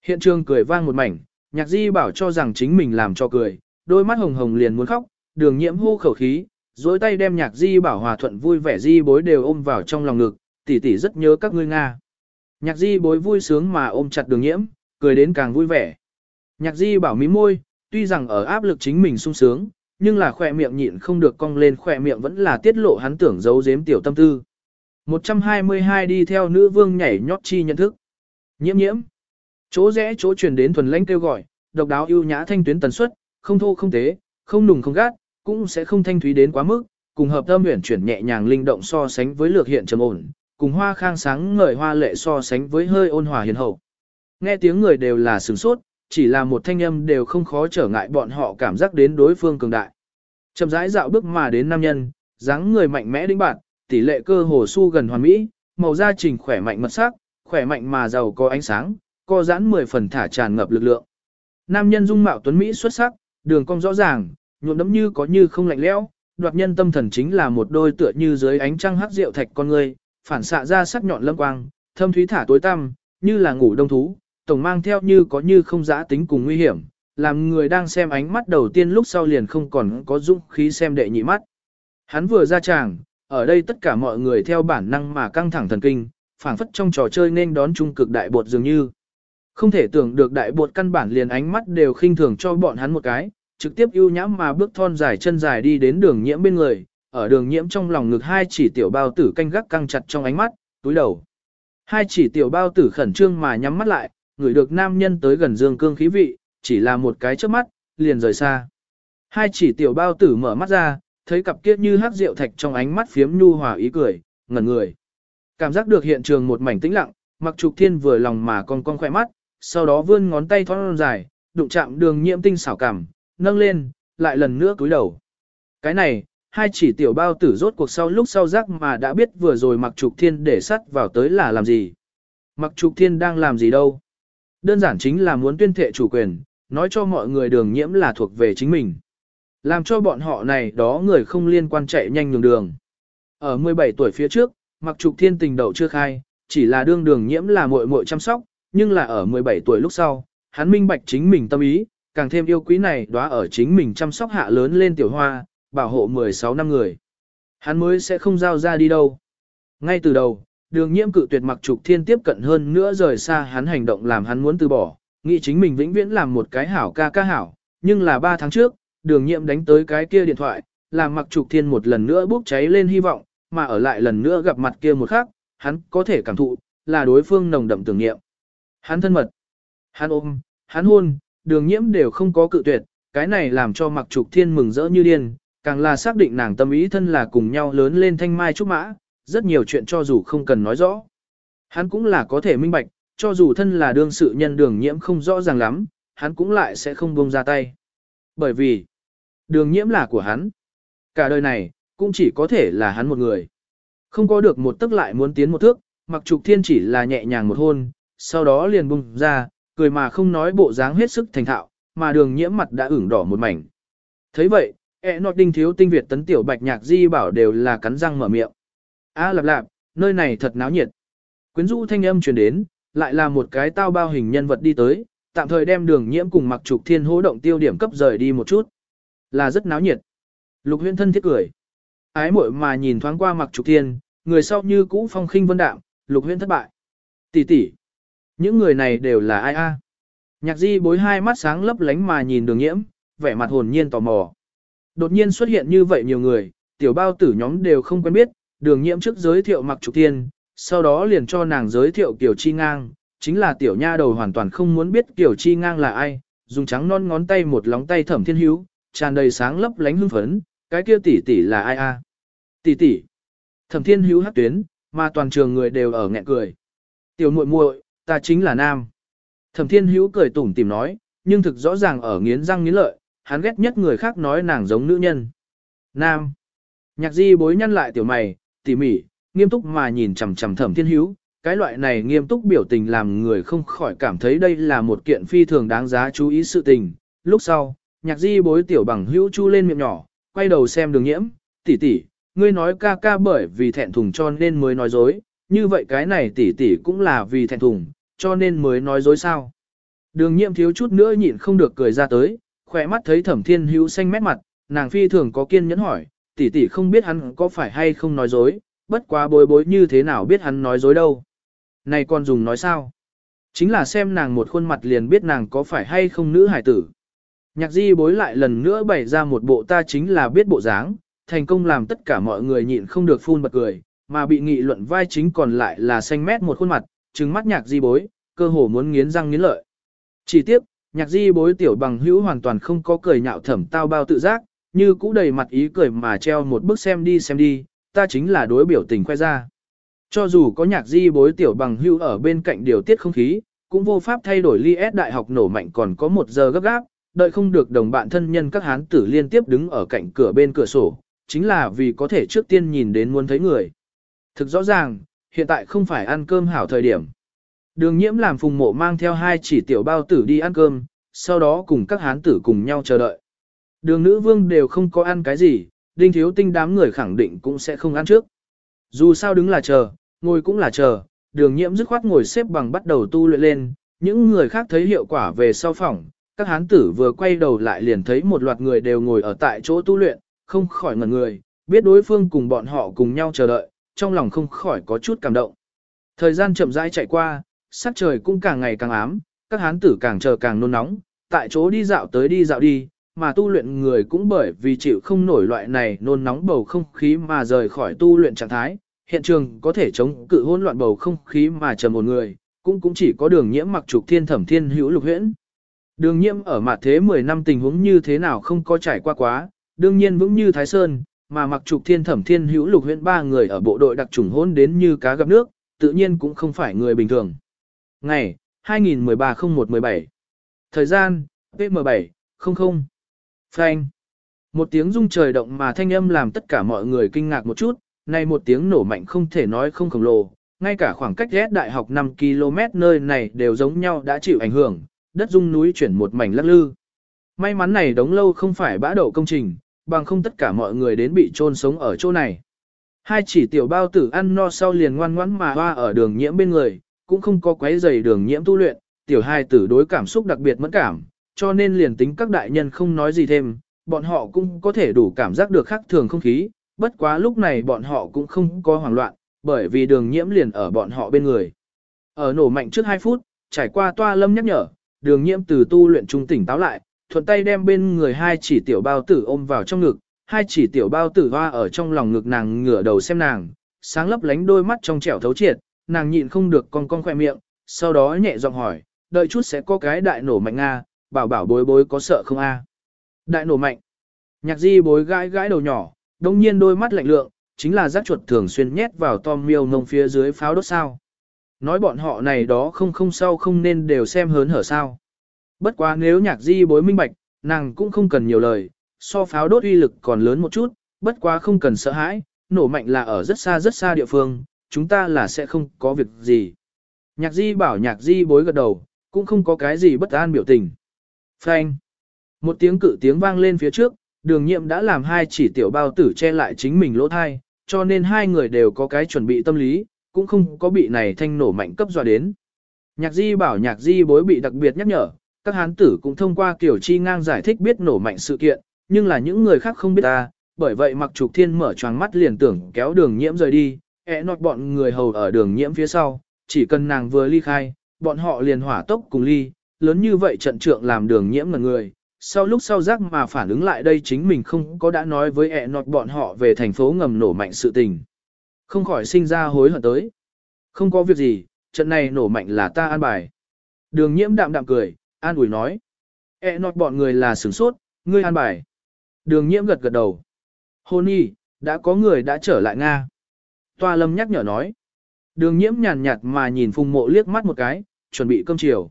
Hiện trường cười vang một mảnh, nhạc di bảo cho rằng chính mình làm cho cười, đôi mắt hồng hồng liền muốn khóc, đường nhiễm hô khẩu khí, dối tay đem nhạc di bảo hòa thuận vui vẻ di bối đều ôm vào trong lòng ngực, tỷ tỷ rất nhớ các ngươi Nga. Nhạc di bối vui sướng mà ôm chặt đường nhiễm, cười đến càng vui vẻ. Nhạc di bảo mí môi, tuy rằng ở áp lực chính mình sung sướng, nhưng là khỏe miệng nhịn không được cong lên khỏe miệng vẫn là tiết lộ hắn tưởng giấu giếm tiểu tâm tư. 122 đi theo nữ vương nhảy nhót chi nhận thức. Nhiễm nhiễm. Chỗ rẽ chỗ truyền đến thuần lãnh kêu gọi, độc đáo ưu nhã thanh tuyến tần suất, không thô không tế, không nùng không gắt, cũng sẽ không thanh thúy đến quá mức, cùng hợp âm huyền chuyển nhẹ nhàng linh động so sánh với lược hiện trầm ổn, cùng hoa khang sáng ngời hoa lệ so sánh với hơi ôn hòa hiền hậu. Nghe tiếng người đều là sửng sốt, chỉ là một thanh âm đều không khó trở ngại bọn họ cảm giác đến đối phương cường đại. Chậm rãi dạo bước mà đến nam nhân, dáng người mạnh mẽ đĩnh bạn, tỷ lệ cơ hồ su gần hoàn mỹ, màu da trình khỏe mạnh mật sắc, khỏe mạnh mà giàu có ánh sáng, co giãn 10 phần thả tràn ngập lực lượng. Nam nhân dung mạo tuấn mỹ xuất sắc, đường cong rõ ràng, nhuộm đẫm như có như không lạnh lẽo, đoạt nhân tâm thần chính là một đôi tựa như dưới ánh trăng hắc rượu thạch con người, phản xạ ra sắc nhọn lâm quang, thâm thúy thả tối tăm, như là ngủ đông thú, tổng mang theo như có như không giá tính cùng nguy hiểm, làm người đang xem ánh mắt đầu tiên lúc sau liền không còn có dũng khí xem đệ nhị mắt. Hắn vừa ra tràng, ở đây tất cả mọi người theo bản năng mà căng thẳng thần kinh, phảng phất trong trò chơi nên đón trung cực đại bột dường như. Không thể tưởng được đại bột căn bản liền ánh mắt đều khinh thường cho bọn hắn một cái, trực tiếp ưu nhãm mà bước thon dài chân dài đi đến đường nhiễm bên người, ở đường nhiễm trong lòng ngực hai chỉ tiểu bao tử canh gác căng chặt trong ánh mắt, túi đầu. Hai chỉ tiểu bao tử khẩn trương mà nhắm mắt lại, người được nam nhân tới gần dương cương khí vị, chỉ là một cái chớp mắt, liền rời xa. Hai chỉ tiểu bao tử mở mắt ra, thấy cặp kiết như hát rượu thạch trong ánh mắt phiếm nhu hòa ý cười, ngẩn người. Cảm giác được hiện trường một mảnh tĩnh lặng, mặc trục thiên vừa lòng mà con con khỏe mắt, sau đó vươn ngón tay thon dài, đụng chạm đường nhiễm tinh xảo cảm, nâng lên, lại lần nữa cúi đầu. Cái này, hai chỉ tiểu bao tử rốt cuộc sau lúc sau giác mà đã biết vừa rồi mặc trục thiên để sắt vào tới là làm gì. Mặc trục thiên đang làm gì đâu. Đơn giản chính là muốn tuyên thệ chủ quyền, nói cho mọi người đường nhiễm là thuộc về chính mình. Làm cho bọn họ này đó người không liên quan chạy nhanh nhường đường. Ở 17 tuổi phía trước, mặc trục thiên tình đầu chưa khai, chỉ là đương đường nhiễm là muội muội chăm sóc, nhưng là ở 17 tuổi lúc sau, hắn minh bạch chính mình tâm ý, càng thêm yêu quý này đóa ở chính mình chăm sóc hạ lớn lên tiểu hoa, bảo hộ 16 năm người. Hắn mới sẽ không giao ra đi đâu. Ngay từ đầu, đường nhiễm cự tuyệt mặc trục thiên tiếp cận hơn nữa rời xa hắn hành động làm hắn muốn từ bỏ, nghĩ chính mình vĩnh viễn làm một cái hảo ca ca hảo, nhưng là 3 tháng trước, đường nhiễm đánh tới cái kia điện thoại, làm mặc trục thiên một lần nữa bốc cháy lên hy vọng, mà ở lại lần nữa gặp mặt kia một khắc, hắn có thể cảm thụ, là đối phương nồng đậm tưởng niệm. Hắn thân mật, hắn ôm, hắn hôn, đường nhiễm đều không có cự tuyệt, cái này làm cho mặc trục thiên mừng rỡ như điên, càng là xác định nàng tâm ý thân là cùng nhau lớn lên thanh mai trúc mã, rất nhiều chuyện cho dù không cần nói rõ. Hắn cũng là có thể minh bạch, cho dù thân là đương sự nhân đường nhiễm không rõ ràng lắm, hắn cũng lại sẽ không buông ra tay. Bởi vì, đường nhiễm là của hắn. Cả đời này, cũng chỉ có thể là hắn một người. Không có được một tức lại muốn tiến một thước, mặc trục thiên chỉ là nhẹ nhàng một hôn, sau đó liền bung ra, cười mà không nói bộ dáng hết sức thành thạo, mà đường nhiễm mặt đã ửng đỏ một mảnh. thấy vậy, e nọt đinh thiếu tinh Việt tấn tiểu bạch nhạc di bảo đều là cắn răng mở miệng. A lạp lạp, nơi này thật náo nhiệt. Quyến rũ thanh âm truyền đến, lại là một cái tao bao hình nhân vật đi tới, tạm thời đem đường nhiễm cùng mặc trục thiên hố động tiêu điểm cấp rời đi một chút. Là rất náo nhiệt. Lục huyên thân thiết cười. Ái muội mà nhìn thoáng qua mặc trục thiên, người sau như cũ phong khinh vân đạm, lục huyên thất bại. Tỷ tỷ, những người này đều là ai a? Nhạc di bối hai mắt sáng lấp lánh mà nhìn đường nhiễm, vẻ mặt hồn nhiên tò mò. Đột nhiên xuất hiện như vậy nhiều người, tiểu bao tử nhóm đều không quen biết, đường nhiễm trước giới thiệu mặc trục tiên sau đó liền cho nàng giới thiệu Kiều Chi Ngang, chính là tiểu nha đầu hoàn toàn không muốn biết Kiều Chi Ngang là ai, dùng trắng non ngón tay một lóng tay thẩm thiên hữu, tràn đầy sáng lấp lánh hưng phấn, cái kia tỷ tỷ là ai a? Tỷ tỷ. Thẩm thiên hữu hát tuyến, mà toàn trường người đều ở nghẹn cười. Tiểu muội muội, ta chính là nam. Thẩm thiên hữu cười tủm tìm nói, nhưng thực rõ ràng ở nghiến răng nghiến lợi, hắn ghét nhất người khác nói nàng giống nữ nhân. Nam. Nhạc di bối nhăn lại tiểu mày, tỉ mỉ, nghiêm túc mà nhìn chằm chằm thẩm thiên hữu. Cái loại này nghiêm túc biểu tình làm người không khỏi cảm thấy đây là một kiện phi thường đáng giá chú ý sự tình. Lúc sau, nhạc di bối tiểu bằng hữu chu lên miệng nhỏ, quay đầu xem đường nhiễm, tỷ tỷ, ngươi nói ca ca bởi vì thẹn thùng cho nên mới nói dối, như vậy cái này tỷ tỷ cũng là vì thẹn thùng, cho nên mới nói dối sao. Đường Nhiệm thiếu chút nữa nhịn không được cười ra tới, khỏe mắt thấy thẩm thiên hữu xanh mét mặt, nàng phi thường có kiên nhẫn hỏi, tỷ tỷ không biết hắn có phải hay không nói dối, bất quá bối bối như thế nào biết hắn nói dối đâu. Này con dùng nói sao? Chính là xem nàng một khuôn mặt liền biết nàng có phải hay không nữ hải tử. Nhạc di bối lại lần nữa bày ra một bộ ta chính là biết bộ dáng, thành công làm tất cả mọi người nhịn không được phun bật cười, mà bị nghị luận vai chính còn lại là xanh mét một khuôn mặt, trừng mắt nhạc di bối, cơ hồ muốn nghiến răng nghiến lợi. Chỉ tiếp, nhạc di bối tiểu bằng hữu hoàn toàn không có cười nhạo thẩm tao bao tự giác, như cũ đầy mặt ý cười mà treo một bức xem đi xem đi, ta chính là đối biểu tình khoe ra. Cho dù có nhạc di bối tiểu bằng hữu ở bên cạnh điều tiết không khí, cũng vô pháp thay đổi ly S đại học nổ mạnh còn có một giờ gấp gáp, đợi không được đồng bạn thân nhân các hán tử liên tiếp đứng ở cạnh cửa bên cửa sổ, chính là vì có thể trước tiên nhìn đến muốn thấy người. Thực rõ ràng, hiện tại không phải ăn cơm hảo thời điểm. Đường nhiễm làm phùng mộ mang theo hai chỉ tiểu bao tử đi ăn cơm, sau đó cùng các hán tử cùng nhau chờ đợi. Đường nữ vương đều không có ăn cái gì, đinh thiếu tinh đám người khẳng định cũng sẽ không ăn trước. Dù sao đứng là chờ, ngồi cũng là chờ, đường nhiễm dứt khoát ngồi xếp bằng bắt đầu tu luyện lên, những người khác thấy hiệu quả về sau phòng, các hán tử vừa quay đầu lại liền thấy một loạt người đều ngồi ở tại chỗ tu luyện, không khỏi ngẩn người, biết đối phương cùng bọn họ cùng nhau chờ đợi, trong lòng không khỏi có chút cảm động. Thời gian chậm rãi chạy qua, sắc trời cũng càng ngày càng ám, các hán tử càng chờ càng nôn nóng, tại chỗ đi dạo tới đi dạo đi, mà tu luyện người cũng bởi vì chịu không nổi loại này nôn nóng bầu không khí mà rời khỏi tu luyện trạng thái, hiện trường có thể chống cự hỗn loạn bầu không khí mà trầm một người, cũng cũng chỉ có đường nhiễm mặc trục thiên thẩm thiên hữu lục huyễn. Đường nhiễm ở mặt thế 10 năm tình huống như thế nào không có trải qua quá, đương nhiên vững như Thái Sơn, mà mặc trục thiên thẩm thiên hữu lục huyện ba người ở bộ đội đặc trùng hôn đến như cá gặp nước, tự nhiên cũng không phải người bình thường. Ngày, 2013-01-17 Thời gian, PM7, 00 Phanh Một tiếng rung trời động mà thanh âm làm tất cả mọi người kinh ngạc một chút, này một tiếng nổ mạnh không thể nói không khổng lồ, ngay cả khoảng cách ghét đại học 5 km nơi này đều giống nhau đã chịu ảnh hưởng, đất rung núi chuyển một mảnh lắc lư. May mắn này đống lâu không phải bã đậu công trình, bằng không tất cả mọi người đến bị chôn sống ở chỗ này. Hai chỉ tiểu bao tử ăn no sau liền ngoan ngoãn mà hoa ở đường nhiễm bên người, cũng không có quấy giày đường nhiễm tu luyện, tiểu hai tử đối cảm xúc đặc biệt mẫn cảm, cho nên liền tính các đại nhân không nói gì thêm, bọn họ cũng có thể đủ cảm giác được khác thường không khí, bất quá lúc này bọn họ cũng không có hoảng loạn, bởi vì đường nhiễm liền ở bọn họ bên người. Ở nổ mạnh trước 2 phút, trải qua toa lâm nhắc nhở, đường nhiễm từ tu luyện trung tỉnh táo lại, thuận tay đem bên người hai chỉ tiểu bao tử ôm vào trong ngực, hai chỉ tiểu bao tử hoa ở trong lòng ngực nàng ngửa đầu xem nàng, sáng lấp lánh đôi mắt trong trẻo thấu triệt, nàng nhịn không được con con khoe miệng, sau đó nhẹ giọng hỏi, đợi chút sẽ có cái đại nổ mạnh a, bảo bảo bối bối có sợ không a? Đại nổ mạnh. Nhạc di bối gãi gãi đầu nhỏ, đông nhiên đôi mắt lạnh lượng, chính là rác chuột thường xuyên nhét vào tom miêu nông phía dưới pháo đốt sao. Nói bọn họ này đó không không sao không nên đều xem hớn hở sao. Bất quá nếu nhạc di bối minh bạch, nàng cũng không cần nhiều lời, so pháo đốt uy lực còn lớn một chút, bất quá không cần sợ hãi, nổ mạnh là ở rất xa rất xa địa phương, chúng ta là sẽ không có việc gì. Nhạc di bảo nhạc di bối gật đầu, cũng không có cái gì bất an biểu tình. Phanh. Một tiếng cự tiếng vang lên phía trước, đường nhiệm đã làm hai chỉ tiểu bao tử che lại chính mình lỗ thai, cho nên hai người đều có cái chuẩn bị tâm lý, cũng không có bị này thanh nổ mạnh cấp dọa đến. Nhạc di bảo nhạc di bối bị đặc biệt nhắc nhở, các hán tử cũng thông qua kiểu chi ngang giải thích biết nổ mạnh sự kiện, nhưng là những người khác không biết ta, bởi vậy mặc trục thiên mở choáng mắt liền tưởng kéo đường nhiễm rời đi, ẹ nọt bọn người hầu ở đường nhiễm phía sau, chỉ cần nàng vừa ly khai, bọn họ liền hỏa tốc cùng ly, lớn như vậy trận trượng làm đường nhiễm ngần người. Sau lúc sau giác mà phản ứng lại đây chính mình không có đã nói với ẹ nọt bọn họ về thành phố ngầm nổ mạnh sự tình. Không khỏi sinh ra hối hận tới. Không có việc gì, trận này nổ mạnh là ta an bài. Đường nhiễm đạm đạm cười, an ủi nói. E nọt bọn người là sửng sốt, ngươi an bài. Đường nhiễm gật gật đầu. Hôn y, đã có người đã trở lại Nga. Toa lâm nhắc nhở nói. Đường nhiễm nhàn nhạt mà nhìn phùng mộ liếc mắt một cái, chuẩn bị cơm chiều.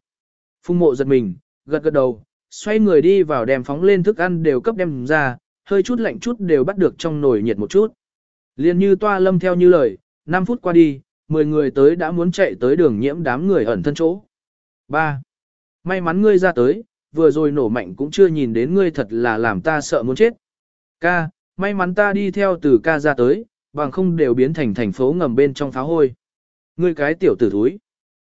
Phùng mộ giật mình, gật gật đầu, xoay người đi vào đem phóng lên thức ăn đều cấp đem ra, hơi chút lạnh chút đều bắt được trong nồi nhiệt một chút. Liên như toa lâm theo như lời, 5 phút qua đi, 10 người tới đã muốn chạy tới đường nhiễm đám người ẩn thân chỗ. 3. May mắn ngươi ra tới, vừa rồi nổ mạnh cũng chưa nhìn đến ngươi thật là làm ta sợ muốn chết. Ca, may mắn ta đi theo từ ca ra tới, bằng không đều biến thành thành phố ngầm bên trong pháo hôi. Ngươi cái tiểu tử thúi.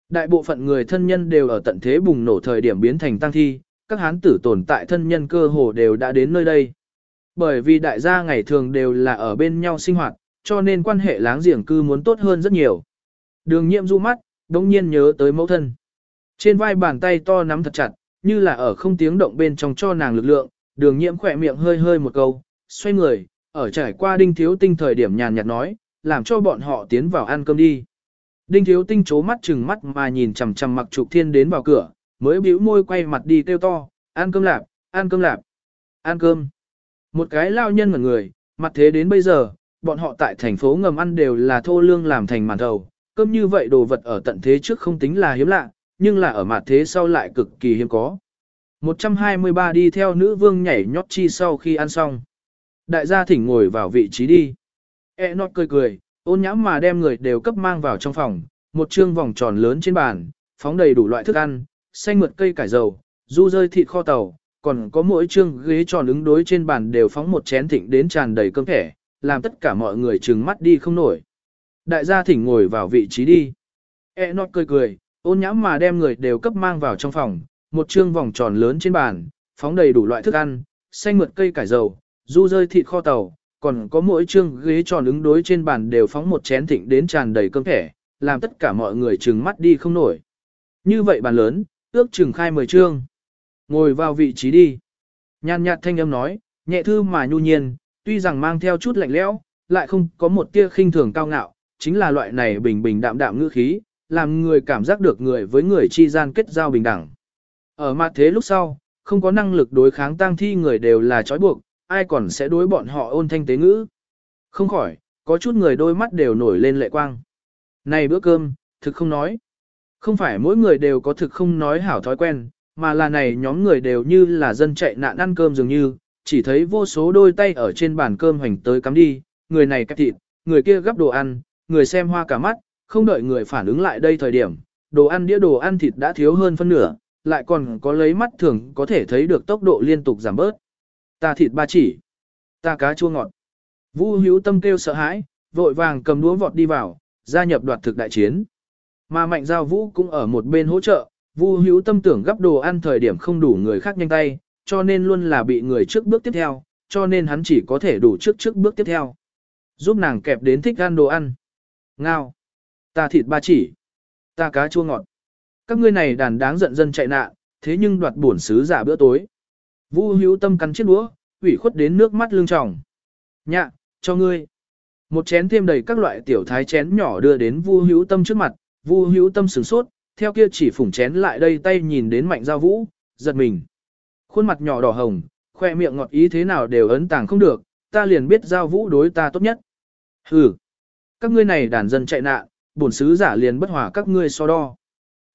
Đại bộ phận người thân nhân đều ở tận thế bùng nổ thời điểm biến thành tăng thi, các hán tử tồn tại thân nhân cơ hồ đều đã đến nơi đây. Bởi vì đại gia ngày thường đều là ở bên nhau sinh hoạt, cho nên quan hệ láng giềng cư muốn tốt hơn rất nhiều. Đường nhiệm du mắt, đống nhiên nhớ tới mẫu thân. Trên vai bàn tay to nắm thật chặt, như là ở không tiếng động bên trong cho nàng lực lượng, đường nhiễm khỏe miệng hơi hơi một câu, xoay người, ở trải qua đinh thiếu tinh thời điểm nhàn nhạt nói, làm cho bọn họ tiến vào ăn cơm đi. Đinh thiếu tinh chố mắt chừng mắt mà nhìn chằm chằm mặc trục thiên đến vào cửa, mới bĩu môi quay mặt đi kêu to, ăn cơm lạp, ăn cơm lạp, ăn cơm. Một cái lao nhân ngẩn người, mặt thế đến bây giờ, bọn họ tại thành phố ngầm ăn đều là thô lương làm thành màn thầu, cơm như vậy đồ vật ở tận thế trước không tính là hiếm lạ, nhưng là ở mặt thế sau lại cực kỳ hiếm có. 123 đi theo nữ vương nhảy nhót chi sau khi ăn xong. Đại gia thỉnh ngồi vào vị trí đi. E nọt cười cười, ôn nhãm mà đem người đều cấp mang vào trong phòng, một trương vòng tròn lớn trên bàn, phóng đầy đủ loại thức ăn, xanh mượt cây cải dầu, du rơi thịt kho tàu, còn có mỗi trương ghế tròn ứng đối trên bàn đều phóng một chén thịnh đến tràn đầy cơm thẻ, làm tất cả mọi người trừng mắt đi không nổi. Đại gia thỉnh ngồi vào vị trí đi. E nọt cười cười, ôn nhãm mà đem người đều cấp mang vào trong phòng, một trương vòng tròn lớn trên bàn, phóng đầy đủ loại thức ăn, xanh mượt cây cải dầu, du rơi thịt kho tàu, còn có mỗi trương ghế tròn ứng đối trên bàn đều phóng một chén thịnh đến tràn đầy cơm thẻ, làm tất cả mọi người trừng mắt đi không nổi. Như vậy bàn lớn, ước chừng khai mười trương, Ngồi vào vị trí đi. Nhàn nhạt thanh âm nói, nhẹ thư mà nhu nhiên, tuy rằng mang theo chút lạnh lẽo, lại không có một tia khinh thường cao ngạo, chính là loại này bình bình đạm đạm ngữ khí, làm người cảm giác được người với người chi gian kết giao bình đẳng. Ở mặt thế lúc sau, không có năng lực đối kháng tang thi người đều là trói buộc, ai còn sẽ đối bọn họ ôn thanh tế ngữ. Không khỏi, có chút người đôi mắt đều nổi lên lệ quang. Này bữa cơm, thực không nói. Không phải mỗi người đều có thực không nói hảo thói quen, mà là này nhóm người đều như là dân chạy nạn ăn cơm dường như, chỉ thấy vô số đôi tay ở trên bàn cơm hoành tới cắm đi, người này cắt thịt, người kia gắp đồ ăn, người xem hoa cả mắt, không đợi người phản ứng lại đây thời điểm, đồ ăn đĩa đồ ăn thịt đã thiếu hơn phân nửa, lại còn có lấy mắt thường có thể thấy được tốc độ liên tục giảm bớt. Ta thịt ba chỉ, ta cá chua ngọt. Vu hữu tâm kêu sợ hãi, vội vàng cầm đũa vọt đi vào, gia nhập đoạt thực đại chiến. Mà mạnh giao vũ cũng ở một bên hỗ trợ, Vu hữu tâm tưởng gấp đồ ăn thời điểm không đủ người khác nhanh tay, cho nên luôn là bị người trước bước tiếp theo, cho nên hắn chỉ có thể đủ trước trước bước tiếp theo. Giúp nàng kẹp đến thích ăn đồ ăn. Ngao. Ta thịt ba chỉ. Ta cá chua ngọt. Các ngươi này đàn đáng giận dân chạy nạn, thế nhưng đoạt bổn sứ giả bữa tối. Vu hữu tâm cắn chiếc đũa, ủy khuất đến nước mắt lưng tròng. Nhạ, cho ngươi. Một chén thêm đầy các loại tiểu thái chén nhỏ đưa đến Vu hữu tâm trước mặt, Vu hữu tâm sửng sốt, theo kia chỉ phủng chén lại đây tay nhìn đến mạnh giao vũ, giật mình. Khuôn mặt nhỏ đỏ hồng, khoe miệng ngọt ý thế nào đều ấn tàng không được, ta liền biết giao vũ đối ta tốt nhất. Hừ, các ngươi này đàn dân chạy nạn, bổn sứ giả liền bất hòa các ngươi so đo.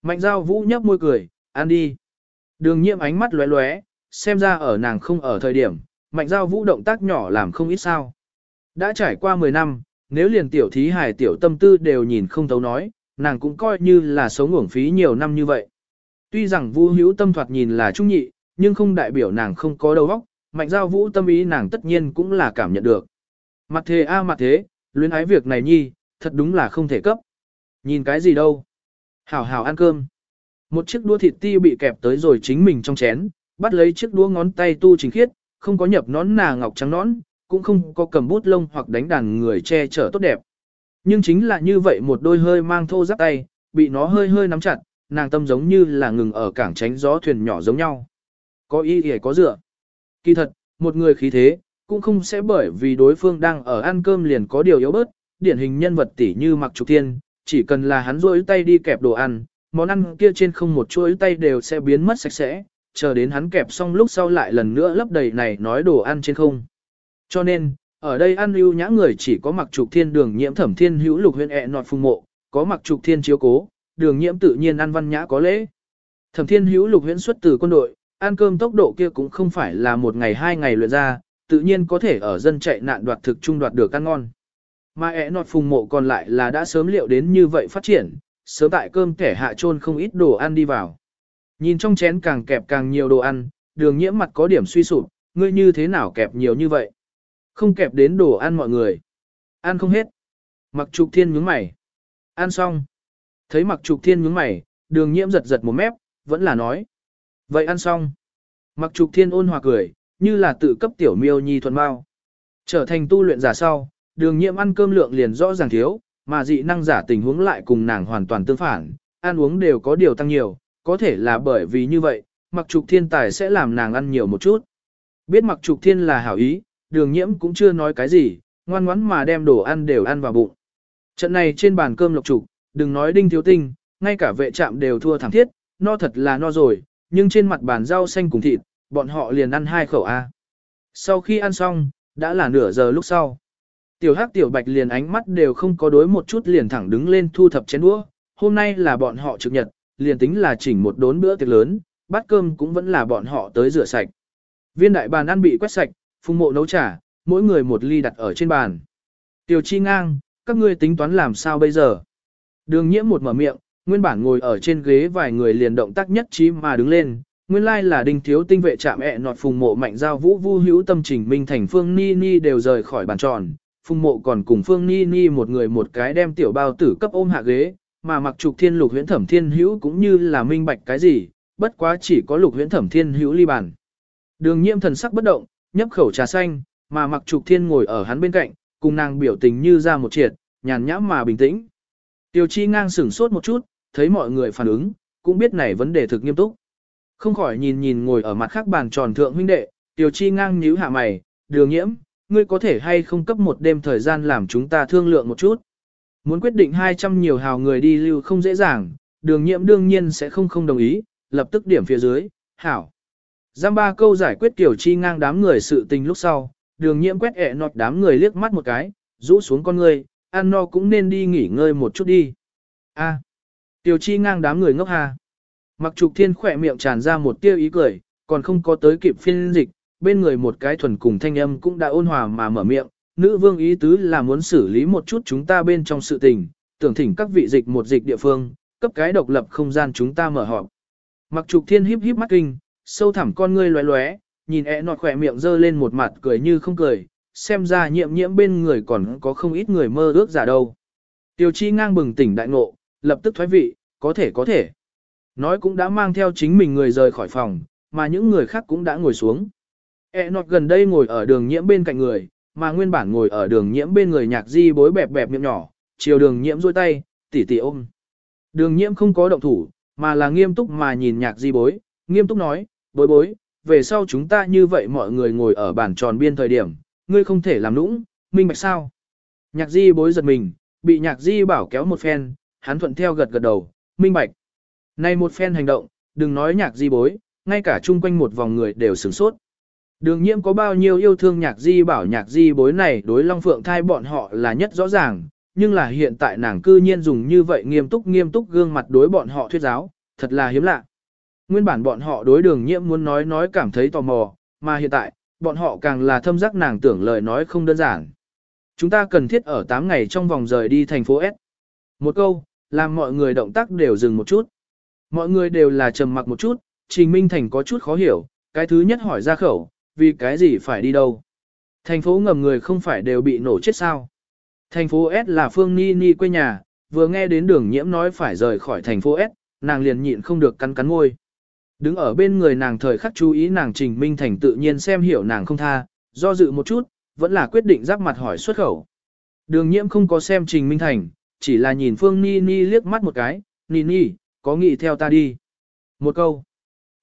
Mạnh giao vũ nhấp môi cười, ăn đi. Đường nhiệm ánh mắt lóe lóe, xem ra ở nàng không ở thời điểm, mạnh giao vũ động tác nhỏ làm không ít sao. Đã trải qua 10 năm, nếu liền tiểu thí hài tiểu tâm tư đều nhìn không thấu nói, nàng cũng coi như là sống uổng phí nhiều năm như vậy. Tuy rằng vũ hữu tâm thoạt nhìn là trung nhị, nhưng không đại biểu nàng không có đầu óc, mạnh giao vũ tâm ý nàng tất nhiên cũng là cảm nhận được. Mặt thế a à, mặt thế, luyến ái việc này nhi, thật đúng là không thể cấp. Nhìn cái gì đâu. Hảo hảo ăn cơm. Một chiếc đũa thịt ti bị kẹp tới rồi chính mình trong chén, bắt lấy chiếc đũa ngón tay tu trình khiết, không có nhập nón nà ngọc trắng nón, cũng không có cầm bút lông hoặc đánh đàn người che chở tốt đẹp. Nhưng chính là như vậy một đôi hơi mang thô giáp tay, bị nó hơi hơi nắm chặt, nàng tâm giống như là ngừng ở cảng tránh gió thuyền nhỏ giống nhau. Có ý hề có dựa. Kỳ thật, một người khí thế, cũng không sẽ bởi vì đối phương đang ở ăn cơm liền có điều yếu bớt, điển hình nhân vật tỷ như mặc trục thiên, chỉ cần là hắn rỗi tay đi kẹp đồ ăn, món ăn kia trên không một chuỗi tay đều sẽ biến mất sạch sẽ, chờ đến hắn kẹp xong lúc sau lại lần nữa lấp đầy này nói đồ ăn trên không. Cho nên, ở đây ăn Lưu nhã người chỉ có mặc trục thiên đường nhiễm thẩm thiên hữu lục huyện ẹ e nọt phùng mộ, có mặc trục thiên chiếu cố, đường nhiễm tự nhiên ăn văn nhã có lễ. Thẩm thiên hữu lục huyện xuất từ quân đội, ăn cơm tốc độ kia cũng không phải là một ngày hai ngày luyện ra, tự nhiên có thể ở dân chạy nạn đoạt thực trung đoạt được ăn ngon. Mà ẹ nọt phùng mộ còn lại là đã sớm liệu đến như vậy phát triển, sớm tại cơm kẻ hạ trôn không ít đồ ăn đi vào. Nhìn trong chén càng kẹp càng nhiều đồ ăn, đường nhiễm mặt có điểm suy sụp, ngươi như thế nào kẹp nhiều như vậy? Không kẹp đến đồ ăn mọi người. Ăn không hết. Mặc trục thiên nhướng mày. Ăn xong. Thấy mặc trục thiên nhướng mày, đường nhiễm giật giật một mép, vẫn là nói. Vậy ăn xong. Mặc trục thiên ôn hòa cười, như là tự cấp tiểu miêu nhi thuần bao. Trở thành tu luyện giả sau, đường nhiễm ăn cơm lượng liền rõ ràng thiếu, mà dị năng giả tình huống lại cùng nàng hoàn toàn tương phản, ăn uống đều có điều tăng nhiều, có thể là bởi vì như vậy, mặc trục thiên tài sẽ làm nàng ăn nhiều một chút. Biết mặc trục thiên là hảo ý, đường nhiễm cũng chưa nói cái gì, ngoan ngoãn mà đem đồ ăn đều ăn vào bụng. Trận này trên bàn cơm lộc trục, đừng nói đinh thiếu tinh, ngay cả vệ trạm đều thua thẳng thiết, no thật là no rồi, nhưng trên mặt bàn rau xanh cùng thịt, bọn họ liền ăn hai khẩu A. Sau khi ăn xong, đã là nửa giờ lúc sau. Tiểu hắc tiểu bạch liền ánh mắt đều không có đối một chút liền thẳng đứng lên thu thập chén đũa. Hôm nay là bọn họ trực nhật, liền tính là chỉnh một đốn bữa tiệc lớn, bát cơm cũng vẫn là bọn họ tới rửa sạch. Viên đại bàn ăn bị quét sạch, phùng mộ nấu trà, mỗi người một ly đặt ở trên bàn. Tiểu chi ngang, các ngươi tính toán làm sao bây giờ? Đường nhiễm một mở miệng, nguyên bản ngồi ở trên ghế vài người liền động tác nhất trí mà đứng lên. Nguyên lai là đinh thiếu tinh vệ chạm ẹ nọt phùng mộ mạnh giao vũ vu hữu tâm trình minh thành phương ni ni đều rời khỏi bàn tròn. Phùng mộ còn cùng phương ni ni một người một cái đem tiểu bao tử cấp ôm hạ ghế, mà mặc trục thiên lục huyễn thẩm thiên hữu cũng như là minh bạch cái gì, bất quá chỉ có lục huyễn thẩm thiên hữu ly bàn. Đường nhiễm thần sắc bất động, nhấp khẩu trà xanh, mà mặc trục thiên ngồi ở hắn bên cạnh, cùng nàng biểu tình như ra một triệt, nhàn nhãm mà bình tĩnh. Tiêu chi ngang sửng sốt một chút, thấy mọi người phản ứng, cũng biết này vấn đề thực nghiêm túc. Không khỏi nhìn nhìn ngồi ở mặt khác bàn tròn thượng huynh đệ, Tiêu Chi ngang nhíu hạ mày, đường nhiễm, ngươi có thể hay không cấp một đêm thời gian làm chúng ta thương lượng một chút. Muốn quyết định 200 nhiều hào người đi lưu không dễ dàng, đường Nhiệm đương nhiên sẽ không không đồng ý, lập tức điểm phía dưới, hảo. Giam ba câu giải quyết Tiểu Chi ngang đám người sự tình lúc sau, đường nhiễm quét ẹ nọt đám người liếc mắt một cái, rũ xuống con ngươi, ăn no cũng nên đi nghỉ ngơi một chút đi. A. Tiểu Chi ngang đám người ngốc hà. Mặc trục thiên khỏe miệng tràn ra một tia ý cười, còn không có tới kịp phiên dịch, bên người một cái thuần cùng thanh âm cũng đã ôn hòa mà mở miệng, nữ vương ý tứ là muốn xử lý một chút chúng ta bên trong sự tình, tưởng thỉnh các vị dịch một dịch địa phương, cấp cái độc lập không gian chúng ta mở họp. Mặc trục thiên híp híp mắt kinh, sâu thẳm con ngươi lóe lóe, nhìn ẹ nọt khỏe miệng dơ lên một mặt cười như không cười, xem ra nhiệm nhiễm bên người còn có không ít người mơ ước giả đâu. Tiêu chi ngang bừng tỉnh đại ngộ, lập tức thoái vị, có thể có thể. Nói cũng đã mang theo chính mình người rời khỏi phòng, mà những người khác cũng đã ngồi xuống. E nọt gần đây ngồi ở đường nhiễm bên cạnh người, mà nguyên bản ngồi ở đường nhiễm bên người nhạc di bối bẹp bẹp miệng nhỏ, chiều đường nhiễm duỗi tay, tỉ tỉ ôm. Đường nhiễm không có động thủ, mà là nghiêm túc mà nhìn nhạc di bối, nghiêm túc nói, bối bối, về sau chúng ta như vậy mọi người ngồi ở bàn tròn biên thời điểm, ngươi không thể làm nũng, minh bạch sao. Nhạc di bối giật mình, bị nhạc di bảo kéo một phen, hắn thuận theo gật gật đầu, minh bạch. Này một phen hành động, đừng nói nhạc di bối, ngay cả chung quanh một vòng người đều sửng sốt. Đường nhiễm có bao nhiêu yêu thương nhạc di bảo nhạc di bối này đối Long Phượng thai bọn họ là nhất rõ ràng, nhưng là hiện tại nàng cư nhiên dùng như vậy nghiêm túc nghiêm túc gương mặt đối bọn họ thuyết giáo, thật là hiếm lạ. Nguyên bản bọn họ đối đường nhiễm muốn nói nói cảm thấy tò mò, mà hiện tại, bọn họ càng là thâm giác nàng tưởng lời nói không đơn giản. Chúng ta cần thiết ở 8 ngày trong vòng rời đi thành phố S. Một câu, làm mọi người động tác đều dừng một chút. Mọi người đều là trầm mặc một chút, Trình Minh Thành có chút khó hiểu, cái thứ nhất hỏi ra khẩu, vì cái gì phải đi đâu? Thành phố ngầm người không phải đều bị nổ chết sao? Thành phố S là Phương Ni Ni quê nhà, vừa nghe đến đường nhiễm nói phải rời khỏi thành phố S, nàng liền nhịn không được cắn cắn môi. Đứng ở bên người nàng thời khắc chú ý nàng Trình Minh Thành tự nhiên xem hiểu nàng không tha, do dự một chút, vẫn là quyết định giáp mặt hỏi xuất khẩu. Đường nhiễm không có xem Trình Minh Thành, chỉ là nhìn Phương Ni Ni liếc mắt một cái, Ni Ni, có nghĩ theo ta đi. Một câu.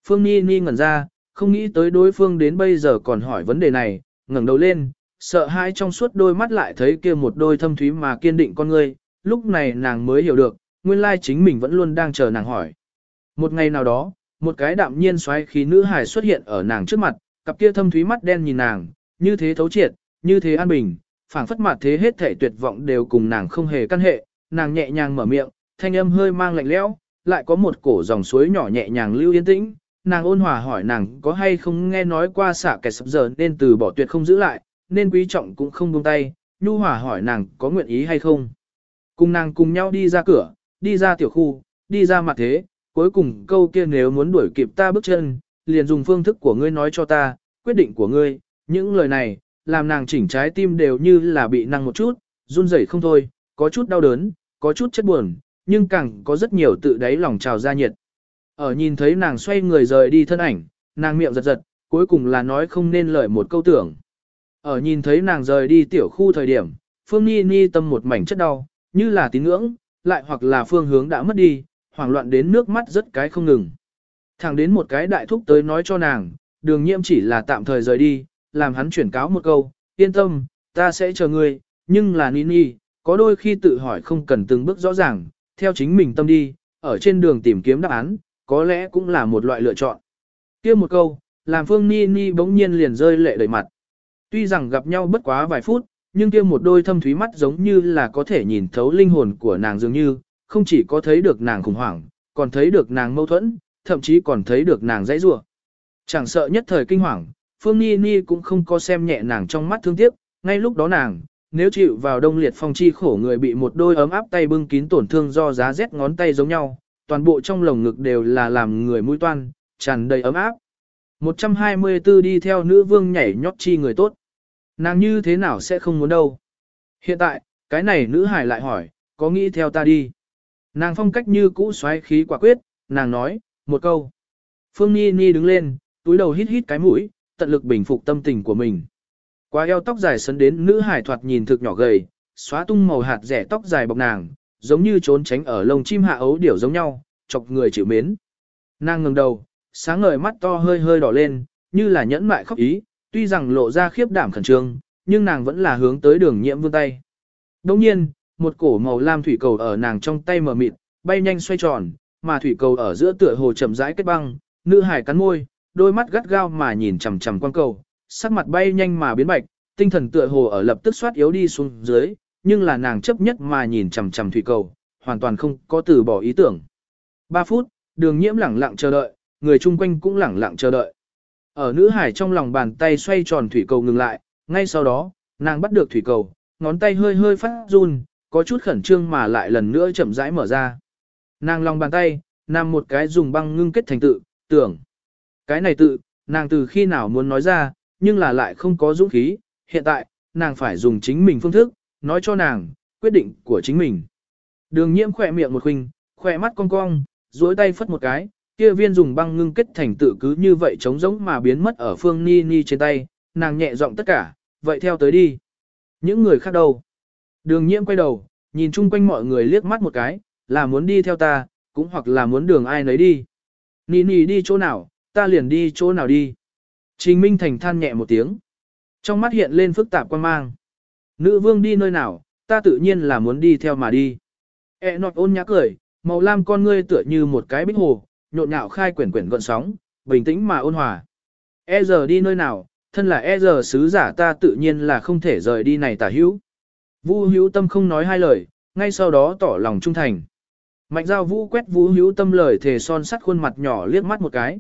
Phương Ni Ni ngẩn ra, không nghĩ tới đối phương đến bây giờ còn hỏi vấn đề này, ngẩng đầu lên, sợ hãi trong suốt đôi mắt lại thấy kia một đôi thâm thúy mà kiên định con người, lúc này nàng mới hiểu được, nguyên lai chính mình vẫn luôn đang chờ nàng hỏi. Một ngày nào đó, một cái đạm nhiên xoáy khí nữ hài xuất hiện ở nàng trước mặt, cặp kia thâm thúy mắt đen nhìn nàng, như thế thấu triệt, như thế an bình, phảng phất mặt thế hết thể tuyệt vọng đều cùng nàng không hề căn hệ, nàng nhẹ nhàng mở miệng, thanh âm hơi mang lạnh lẽo, lại có một cổ dòng suối nhỏ nhẹ nhàng lưu yên tĩnh, nàng ôn hòa hỏi nàng có hay không nghe nói qua xả kẻ sập giờ nên từ bỏ tuyệt không giữ lại, nên quý trọng cũng không buông tay, nhu hòa hỏi nàng có nguyện ý hay không. Cùng nàng cùng nhau đi ra cửa, đi ra tiểu khu, đi ra mặt thế, cuối cùng câu kia nếu muốn đuổi kịp ta bước chân, liền dùng phương thức của ngươi nói cho ta, quyết định của ngươi, những lời này, làm nàng chỉnh trái tim đều như là bị năng một chút, run rẩy không thôi, có chút đau đớn, có chút chất buồn, nhưng càng có rất nhiều tự đáy lòng trào ra nhiệt. Ở nhìn thấy nàng xoay người rời đi thân ảnh, nàng miệng giật giật, cuối cùng là nói không nên lời một câu tưởng. Ở nhìn thấy nàng rời đi tiểu khu thời điểm, Phương Ni Ni tâm một mảnh chất đau, như là tín ngưỡng, lại hoặc là phương hướng đã mất đi, hoảng loạn đến nước mắt rất cái không ngừng. Thẳng đến một cái đại thúc tới nói cho nàng, đường nhiễm chỉ là tạm thời rời đi, làm hắn chuyển cáo một câu, yên tâm, ta sẽ chờ ngươi, nhưng là ni ni, có đôi khi tự hỏi không cần từng bước rõ ràng, theo chính mình tâm đi, ở trên đường tìm kiếm đáp án, có lẽ cũng là một loại lựa chọn. kia một câu, làm Phương Ni Ni bỗng nhiên liền rơi lệ đầy mặt. Tuy rằng gặp nhau bất quá vài phút, nhưng kia một đôi thâm thúy mắt giống như là có thể nhìn thấu linh hồn của nàng dường như, không chỉ có thấy được nàng khủng hoảng, còn thấy được nàng mâu thuẫn, thậm chí còn thấy được nàng dãy rủa. Chẳng sợ nhất thời kinh hoàng, Phương Ni Ni cũng không có xem nhẹ nàng trong mắt thương tiếc, ngay lúc đó nàng, nếu chịu vào đông liệt phong chi khổ người bị một đôi ấm áp tay bưng kín tổn thương do giá rét ngón tay giống nhau, toàn bộ trong lồng ngực đều là làm người mũi toan, tràn đầy ấm áp. 124 đi theo nữ vương nhảy nhót chi người tốt. Nàng như thế nào sẽ không muốn đâu. Hiện tại, cái này nữ hải lại hỏi, có nghĩ theo ta đi. Nàng phong cách như cũ xoáy khí quả quyết, nàng nói, một câu. Phương Ni Ni đứng lên, túi đầu hít hít cái mũi, tận lực bình phục tâm tình của mình. Qua eo tóc dài sấn đến nữ hải thoạt nhìn thực nhỏ gầy, xóa tung màu hạt rẻ tóc dài bọc nàng, giống như trốn tránh ở lồng chim hạ ấu điểu giống nhau, chọc người chịu mến. Nàng ngẩng đầu, sáng ngời mắt to hơi hơi đỏ lên, như là nhẫn mại khóc ý, tuy rằng lộ ra khiếp đảm khẩn trương, nhưng nàng vẫn là hướng tới đường nhiễm vươn tay. Đồng nhiên, một cổ màu lam thủy cầu ở nàng trong tay mở mịt, bay nhanh xoay tròn, mà thủy cầu ở giữa tựa hồ chậm rãi kết băng, nữ hải cắn môi, đôi mắt gắt gao mà nhìn chằm chằm quang cầu, sắc mặt bay nhanh mà biến bạch, tinh thần tựa hồ ở lập tức xoát yếu đi xuống dưới, nhưng là nàng chấp nhất mà nhìn chằm chằm thủy cầu, hoàn toàn không có từ bỏ ý tưởng. 3 phút, đường nhiễm lẳng lặng chờ đợi, người chung quanh cũng lẳng lặng chờ đợi. Ở nữ hải trong lòng bàn tay xoay tròn thủy cầu ngừng lại, ngay sau đó, nàng bắt được thủy cầu, ngón tay hơi hơi phát run, có chút khẩn trương mà lại lần nữa chậm rãi mở ra. Nàng lòng bàn tay, nằm một cái dùng băng ngưng kết thành tự, tưởng. Cái này tự, nàng từ khi nào muốn nói ra, nhưng là lại không có dũng khí, hiện tại, nàng phải dùng chính mình phương thức, nói cho nàng, quyết định của chính mình. Đường nhiễm khỏe miệng một khinh, khỏe mắt cong cong, duỗi tay phất một cái, kia viên dùng băng ngưng kết thành tự cứ như vậy trống rỗng mà biến mất ở phương ni ni trên tay, nàng nhẹ giọng tất cả, vậy theo tới đi. Những người khác đâu? Đường nhiễm quay đầu, nhìn chung quanh mọi người liếc mắt một cái, là muốn đi theo ta, cũng hoặc là muốn đường ai nấy đi. Ni ni đi chỗ nào, ta liền đi chỗ nào đi. Trình Minh Thành than nhẹ một tiếng. Trong mắt hiện lên phức tạp quan mang. Nữ vương đi nơi nào, ta tự nhiên là muốn đi theo mà đi. E nọt ôn nhã cười, màu lam con ngươi tựa như một cái bích hồ, nhộn nhạo khai quyển quyển gọn sóng, bình tĩnh mà ôn hòa. E giờ đi nơi nào, thân là e giờ sứ giả ta tự nhiên là không thể rời đi này tả hữu. Vu hữu tâm không nói hai lời, ngay sau đó tỏ lòng trung thành. Mạnh giao vũ quét vũ hữu tâm lời thề son sắt khuôn mặt nhỏ liếc mắt một cái.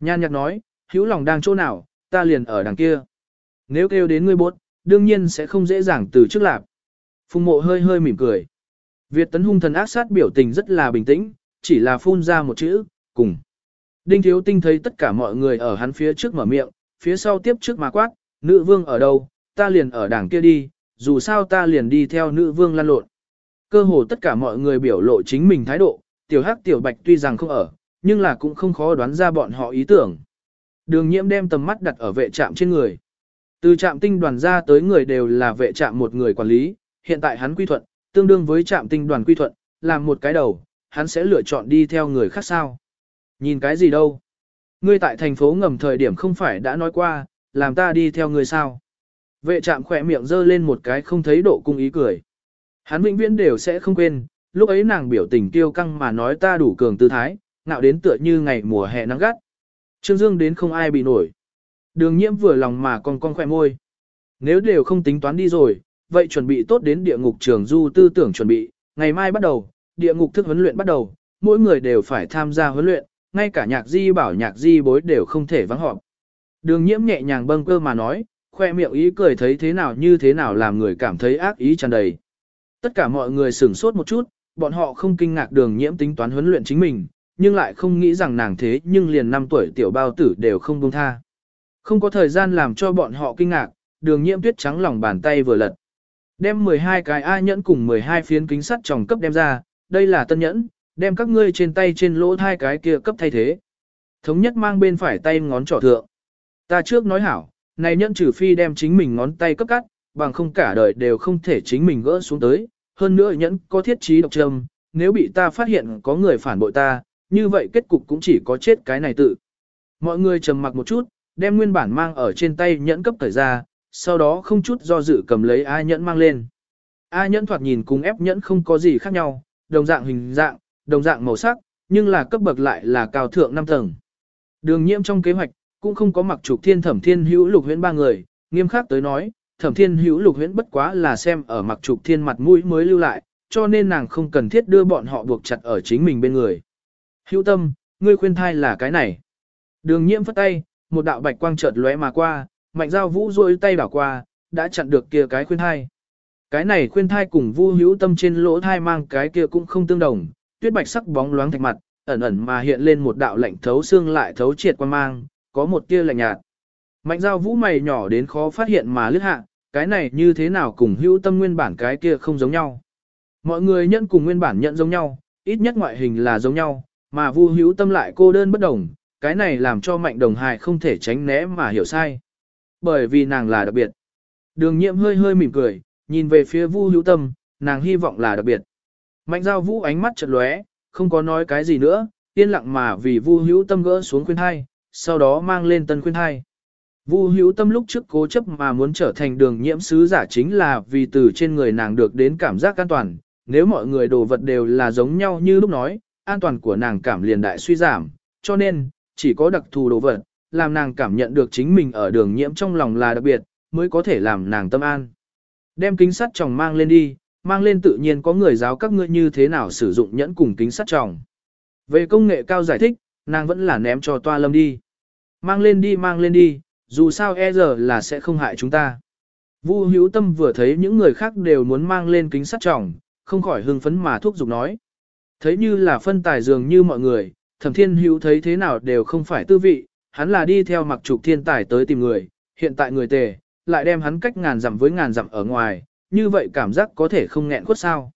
Nhan nhạc nói, hữu lòng đang chỗ nào, ta liền ở đằng kia. Nếu kêu đến ngươi bốt, đương nhiên sẽ không dễ dàng từ trước lạp. Phùng mộ hơi hơi mỉm cười. Việt tấn hung thần ác sát biểu tình rất là bình tĩnh, chỉ là phun ra một chữ, cùng. Đinh thiếu tinh thấy tất cả mọi người ở hắn phía trước mở miệng, phía sau tiếp trước mà quát, nữ vương ở đâu, ta liền ở đảng kia đi, dù sao ta liền đi theo nữ vương lan lộn. Cơ hồ tất cả mọi người biểu lộ chính mình thái độ, tiểu hắc tiểu bạch tuy rằng không ở, nhưng là cũng không khó đoán ra bọn họ ý tưởng. Đường nhiễm đem tầm mắt đặt ở vệ trạm trên người. Từ trạm tinh đoàn ra tới người đều là vệ trạm một người quản lý, hiện tại hắn quy thuận, tương đương với trạm tinh đoàn quy thuận, làm một cái đầu, hắn sẽ lựa chọn đi theo người khác sao. Nhìn cái gì đâu? Ngươi tại thành phố ngầm thời điểm không phải đã nói qua, làm ta đi theo ngươi sao? Vệ trạm khỏe miệng giơ lên một cái không thấy độ cung ý cười. Hắn vĩnh viễn đều sẽ không quên, lúc ấy nàng biểu tình kiêu căng mà nói ta đủ cường tư thái, ngạo đến tựa như ngày mùa hè nắng gắt. Trương Dương đến không ai bị nổi. Đường nhiễm vừa lòng mà còn con khỏe môi. Nếu đều không tính toán đi rồi, vậy chuẩn bị tốt đến địa ngục trường du tư tưởng chuẩn bị, ngày mai bắt đầu, địa ngục thức huấn luyện bắt đầu, mỗi người đều phải tham gia huấn luyện, ngay cả nhạc di bảo nhạc di bối đều không thể vắng họp. Đường nhiễm nhẹ nhàng bâng cơ mà nói, khoe miệng ý cười thấy thế nào như thế nào làm người cảm thấy ác ý tràn đầy. Tất cả mọi người sửng sốt một chút, bọn họ không kinh ngạc đường nhiễm tính toán huấn luyện chính mình, nhưng lại không nghĩ rằng nàng thế nhưng liền 5 tuổi tiểu bao tử đều không buông tha. Không có thời gian làm cho bọn họ kinh ngạc, đường nhiễm tuyết trắng lòng bàn tay vừa lật. Đem 12 cái A nhẫn cùng 12 phiến kính sắt tròng cấp đem ra, đây là tân nhẫn, đem các ngươi trên tay trên lỗ hai cái kia cấp thay thế. Thống nhất mang bên phải tay ngón trỏ thượng. Ta trước nói hảo, này nhẫn trừ phi đem chính mình ngón tay cấp cắt, bằng không cả đời đều không thể chính mình gỡ xuống tới. Hơn nữa nhẫn có thiết trí độc trâm, nếu bị ta phát hiện có người phản bội ta, như vậy kết cục cũng chỉ có chết cái này tự. Mọi người trầm mặc một chút, đem nguyên bản mang ở trên tay nhẫn cấp thời ra, sau đó không chút do dự cầm lấy A nhẫn mang lên. A nhẫn thoạt nhìn cùng ép nhẫn không có gì khác nhau, đồng dạng hình dạng, đồng dạng màu sắc, nhưng là cấp bậc lại là cao thượng 5 tầng. Đường nhiễm trong kế hoạch, cũng không có mặc trục thiên thẩm thiên hữu lục huyễn ba người, nghiêm khắc tới nói, thẩm thiên hữu lục huyễn bất quá là xem ở mặc trục thiên mặt mũi mới lưu lại, cho nên nàng không cần thiết đưa bọn họ buộc chặt ở chính mình bên người. Hữu tâm, ngươi khuyên thai là cái này. Đường nhiễm phất tay, một đạo bạch quang chợt lóe mà qua, mạnh giao vũ rôi tay đảo qua, đã chặn được kia cái khuyên thai. Cái này khuyên thai cùng vu hữu tâm trên lỗ thai mang cái kia cũng không tương đồng, tuyết bạch sắc bóng loáng thạch mặt, ẩn ẩn mà hiện lên một đạo lạnh thấu xương lại thấu triệt quan mang, có một tia lạnh nhạt. Mạnh giao vũ mày nhỏ đến khó phát hiện mà lướt hạ, cái này như thế nào cùng hữu tâm nguyên bản cái kia không giống nhau. Mọi người nhận cùng nguyên bản nhận giống nhau, ít nhất ngoại hình là giống nhau, mà vu hữu tâm lại cô đơn bất đồng, cái này làm cho mạnh đồng hài không thể tránh né mà hiểu sai. Bởi vì nàng là đặc biệt. Đường nhiệm hơi hơi mỉm cười, nhìn về phía vu hữu tâm, nàng hy vọng là đặc biệt. Mạnh giao vũ ánh mắt chợt lóe, không có nói cái gì nữa, yên lặng mà vì Vu Hữu Tâm gỡ xuống khuyên hai, sau đó mang lên tân khuyên hai. Vu Hữu Tâm lúc trước cố chấp mà muốn trở thành đường nhiễm sứ giả chính là vì từ trên người nàng được đến cảm giác an toàn, nếu mọi người đồ vật đều là giống nhau như lúc nói, an toàn của nàng cảm liền đại suy giảm, cho nên, chỉ có đặc thù đồ vật, làm nàng cảm nhận được chính mình ở đường nhiễm trong lòng là đặc biệt, mới có thể làm nàng tâm an. Đem kính sắt tròng mang lên đi, mang lên tự nhiên có người giáo các ngươi như thế nào sử dụng nhẫn cùng kính sắt tròng. Về công nghệ cao giải thích, nàng vẫn là ném cho toa lâm đi. Mang lên đi mang lên đi, dù sao e giờ là sẽ không hại chúng ta. Vu hữu tâm vừa thấy những người khác đều muốn mang lên kính sắt tròng, không khỏi hưng phấn mà thuốc giục nói. Thấy như là phân tài dường như mọi người, thẩm thiên hữu thấy thế nào đều không phải tư vị, hắn là đi theo mặc trục thiên tài tới tìm người, hiện tại người tề, lại đem hắn cách ngàn dặm với ngàn dặm ở ngoài, như vậy cảm giác có thể không nghẹn khuất sao.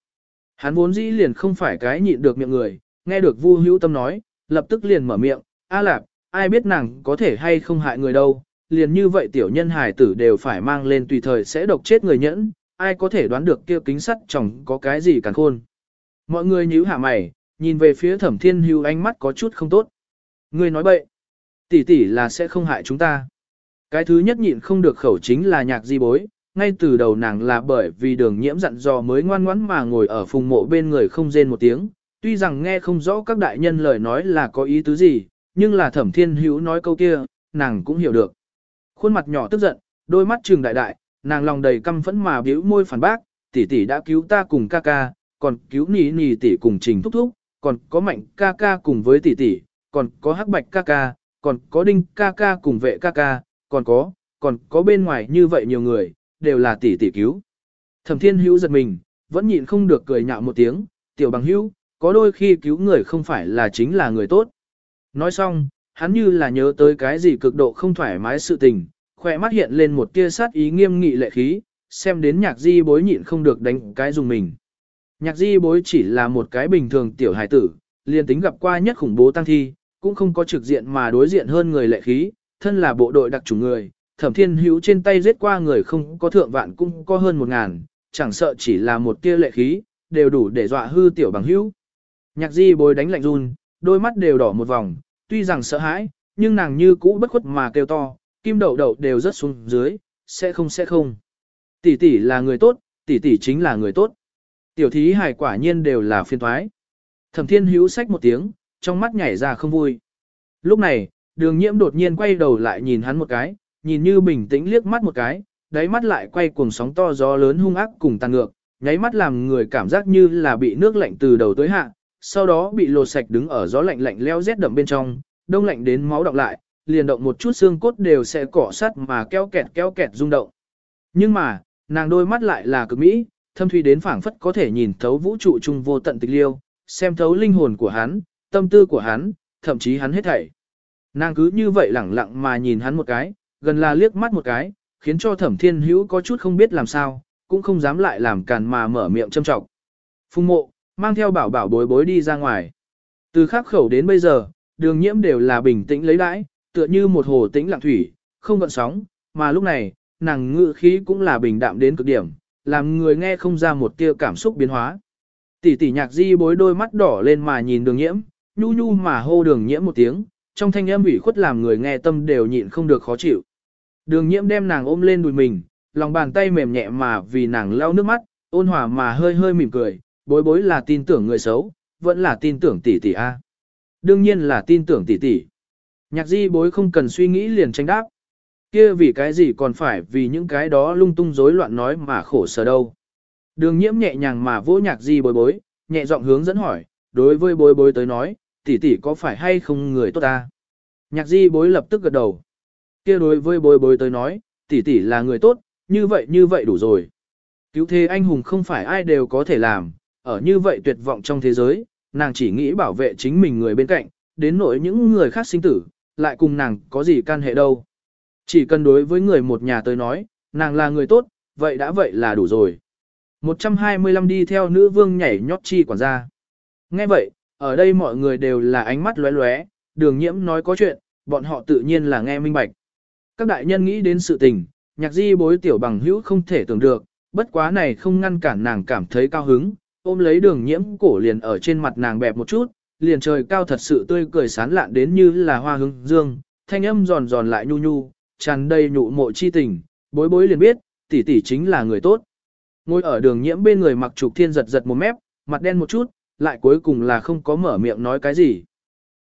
Hắn vốn dĩ liền không phải cái nhịn được miệng người, nghe được Vu Hữu Tâm nói, lập tức liền mở miệng, "A Lạp, ai biết nàng có thể hay không hại người đâu, liền như vậy tiểu nhân hài tử đều phải mang lên tùy thời sẽ độc chết người nhẫn, ai có thể đoán được kia kính sắt chồng có cái gì càng khôn." Mọi người nhíu hạ mày, nhìn về phía Thẩm Thiên Hữu ánh mắt có chút không tốt. "Ngươi nói bậy, tỷ tỷ là sẽ không hại chúng ta." Cái thứ nhất nhịn không được khẩu chính là nhạc di bối, ngay từ đầu nàng là bởi vì đường nhiễm dặn dò mới ngoan ngoãn mà ngồi ở phùng mộ bên người không rên một tiếng, tuy rằng nghe không rõ các đại nhân lời nói là có ý tứ gì, nhưng là thẩm thiên hữu nói câu kia, nàng cũng hiểu được. Khuôn mặt nhỏ tức giận, đôi mắt trừng đại đại, nàng lòng đầy căm phẫn mà bĩu môi phản bác, tỷ tỷ đã cứu ta cùng ca ca, còn cứu nì nì tỷ cùng trình thúc thúc, còn có mạnh ca ca cùng với tỷ tỷ, còn có hắc bạch ca ca, còn có đinh ca ca cùng vệ ca ca, còn có, còn có bên ngoài như vậy nhiều người, đều là tỷ tỷ cứu. Thẩm thiên hữu giật mình, vẫn nhịn không được cười nhạo một tiếng, tiểu bằng hữu, có đôi khi cứu người không phải là chính là người tốt. Nói xong, hắn như là nhớ tới cái gì cực độ không thoải mái sự tình, khỏe mắt hiện lên một tia sát ý nghiêm nghị lệ khí, xem đến nhạc di bối nhịn không được đánh cái dùng mình. Nhạc di bối chỉ là một cái bình thường tiểu hài tử, liền tính gặp qua nhất khủng bố tăng thi, cũng không có trực diện mà đối diện hơn người lệ khí, thân là bộ đội đặc chủng người, thẩm thiên hữu trên tay giết qua người không có thượng vạn cũng có hơn một ngàn, chẳng sợ chỉ là một tia lệ khí, đều đủ để dọa hư tiểu bằng hữu. Nhạc di bối đánh lạnh run, đôi mắt đều đỏ một vòng, tuy rằng sợ hãi, nhưng nàng như cũ bất khuất mà kêu to, kim đậu đậu đều rất xuống dưới, sẽ không sẽ không. Tỷ tỷ là người tốt, tỷ tỷ chính là người tốt. Tiểu thí hải quả nhiên đều là phiên thoái. Thẩm thiên hữu sách một tiếng, trong mắt nhảy ra không vui. Lúc này, đường nhiễm đột nhiên quay đầu lại nhìn hắn một cái, nhìn như bình tĩnh liếc mắt một cái, đáy mắt lại quay cuồng sóng to gió lớn hung ác cùng tàn ngược, nháy mắt làm người cảm giác như là bị nước lạnh từ đầu tới hạ, sau đó bị lột sạch đứng ở gió lạnh lạnh leo rét đậm bên trong, đông lạnh đến máu đọng lại, liền động một chút xương cốt đều sẽ cỏ sắt mà keo kẹt keo kẹt rung động. Nhưng mà, nàng đôi mắt lại là cực mỹ, thâm thủy đến phảng phất có thể nhìn thấu vũ trụ trung vô tận tịch liêu, xem thấu linh hồn của hắn, tâm tư của hắn, thậm chí hắn hết thảy. Nàng cứ như vậy lẳng lặng mà nhìn hắn một cái, gần là liếc mắt một cái, khiến cho thẩm thiên hữu có chút không biết làm sao, cũng không dám lại làm càn mà mở miệng châm trọng. Phung mộ, mang theo bảo bảo bối bối đi ra ngoài. Từ khắc khẩu đến bây giờ, đường nhiễm đều là bình tĩnh lấy đãi, tựa như một hồ tĩnh lặng thủy, không gợn sóng, mà lúc này, nàng ngự khí cũng là bình đạm đến cực điểm, làm người nghe không ra một tia cảm xúc biến hóa. Tỷ tỷ nhạc di bối đôi mắt đỏ lên mà nhìn đường nhiễm, nhu nhu mà hô đường nhiễm một tiếng, trong thanh âm ủy khuất làm người nghe tâm đều nhịn không được khó chịu. Đường nhiễm đem nàng ôm lên đùi mình, lòng bàn tay mềm nhẹ mà vì nàng lau nước mắt, ôn hòa mà hơi hơi mỉm cười, bối bối là tin tưởng người xấu, vẫn là tin tưởng tỷ tỷ a. Đương nhiên là tin tưởng tỷ tỷ. Nhạc di bối không cần suy nghĩ liền tranh đáp. Kia vì cái gì còn phải vì những cái đó lung tung rối loạn nói mà khổ sở đâu. Đường nhiễm nhẹ nhàng mà vỗ nhạc di bối bối, nhẹ giọng hướng dẫn hỏi, đối với bối bối tới nói, tỷ tỷ có phải hay không người tốt ta? Nhạc di bối lập tức gật đầu. kia đối với bối bối tới nói, tỷ tỷ là người tốt, như vậy như vậy đủ rồi. Cứu thế anh hùng không phải ai đều có thể làm, ở như vậy tuyệt vọng trong thế giới, nàng chỉ nghĩ bảo vệ chính mình người bên cạnh, đến nỗi những người khác sinh tử, lại cùng nàng có gì can hệ đâu. Chỉ cần đối với người một nhà tới nói, nàng là người tốt, vậy đã vậy là đủ rồi. 125 đi theo nữ vương nhảy nhót chi quản gia. Nghe vậy, ở đây mọi người đều là ánh mắt lóe lóe, đường nhiễm nói có chuyện, bọn họ tự nhiên là nghe minh bạch. Các đại nhân nghĩ đến sự tình, nhạc di bối tiểu bằng hữu không thể tưởng được, bất quá này không ngăn cản nàng cảm thấy cao hứng, ôm lấy đường nhiễm cổ liền ở trên mặt nàng bẹp một chút, liền trời cao thật sự tươi cười sán lạn đến như là hoa hương dương, thanh âm giòn giòn lại nhu nhu, tràn đầy nhụ mộ chi tình, bối bối liền biết, tỷ tỷ chính là người tốt. Ngồi ở đường nhiễm bên người mặc trục thiên giật giật một mép, mặt đen một chút, lại cuối cùng là không có mở miệng nói cái gì.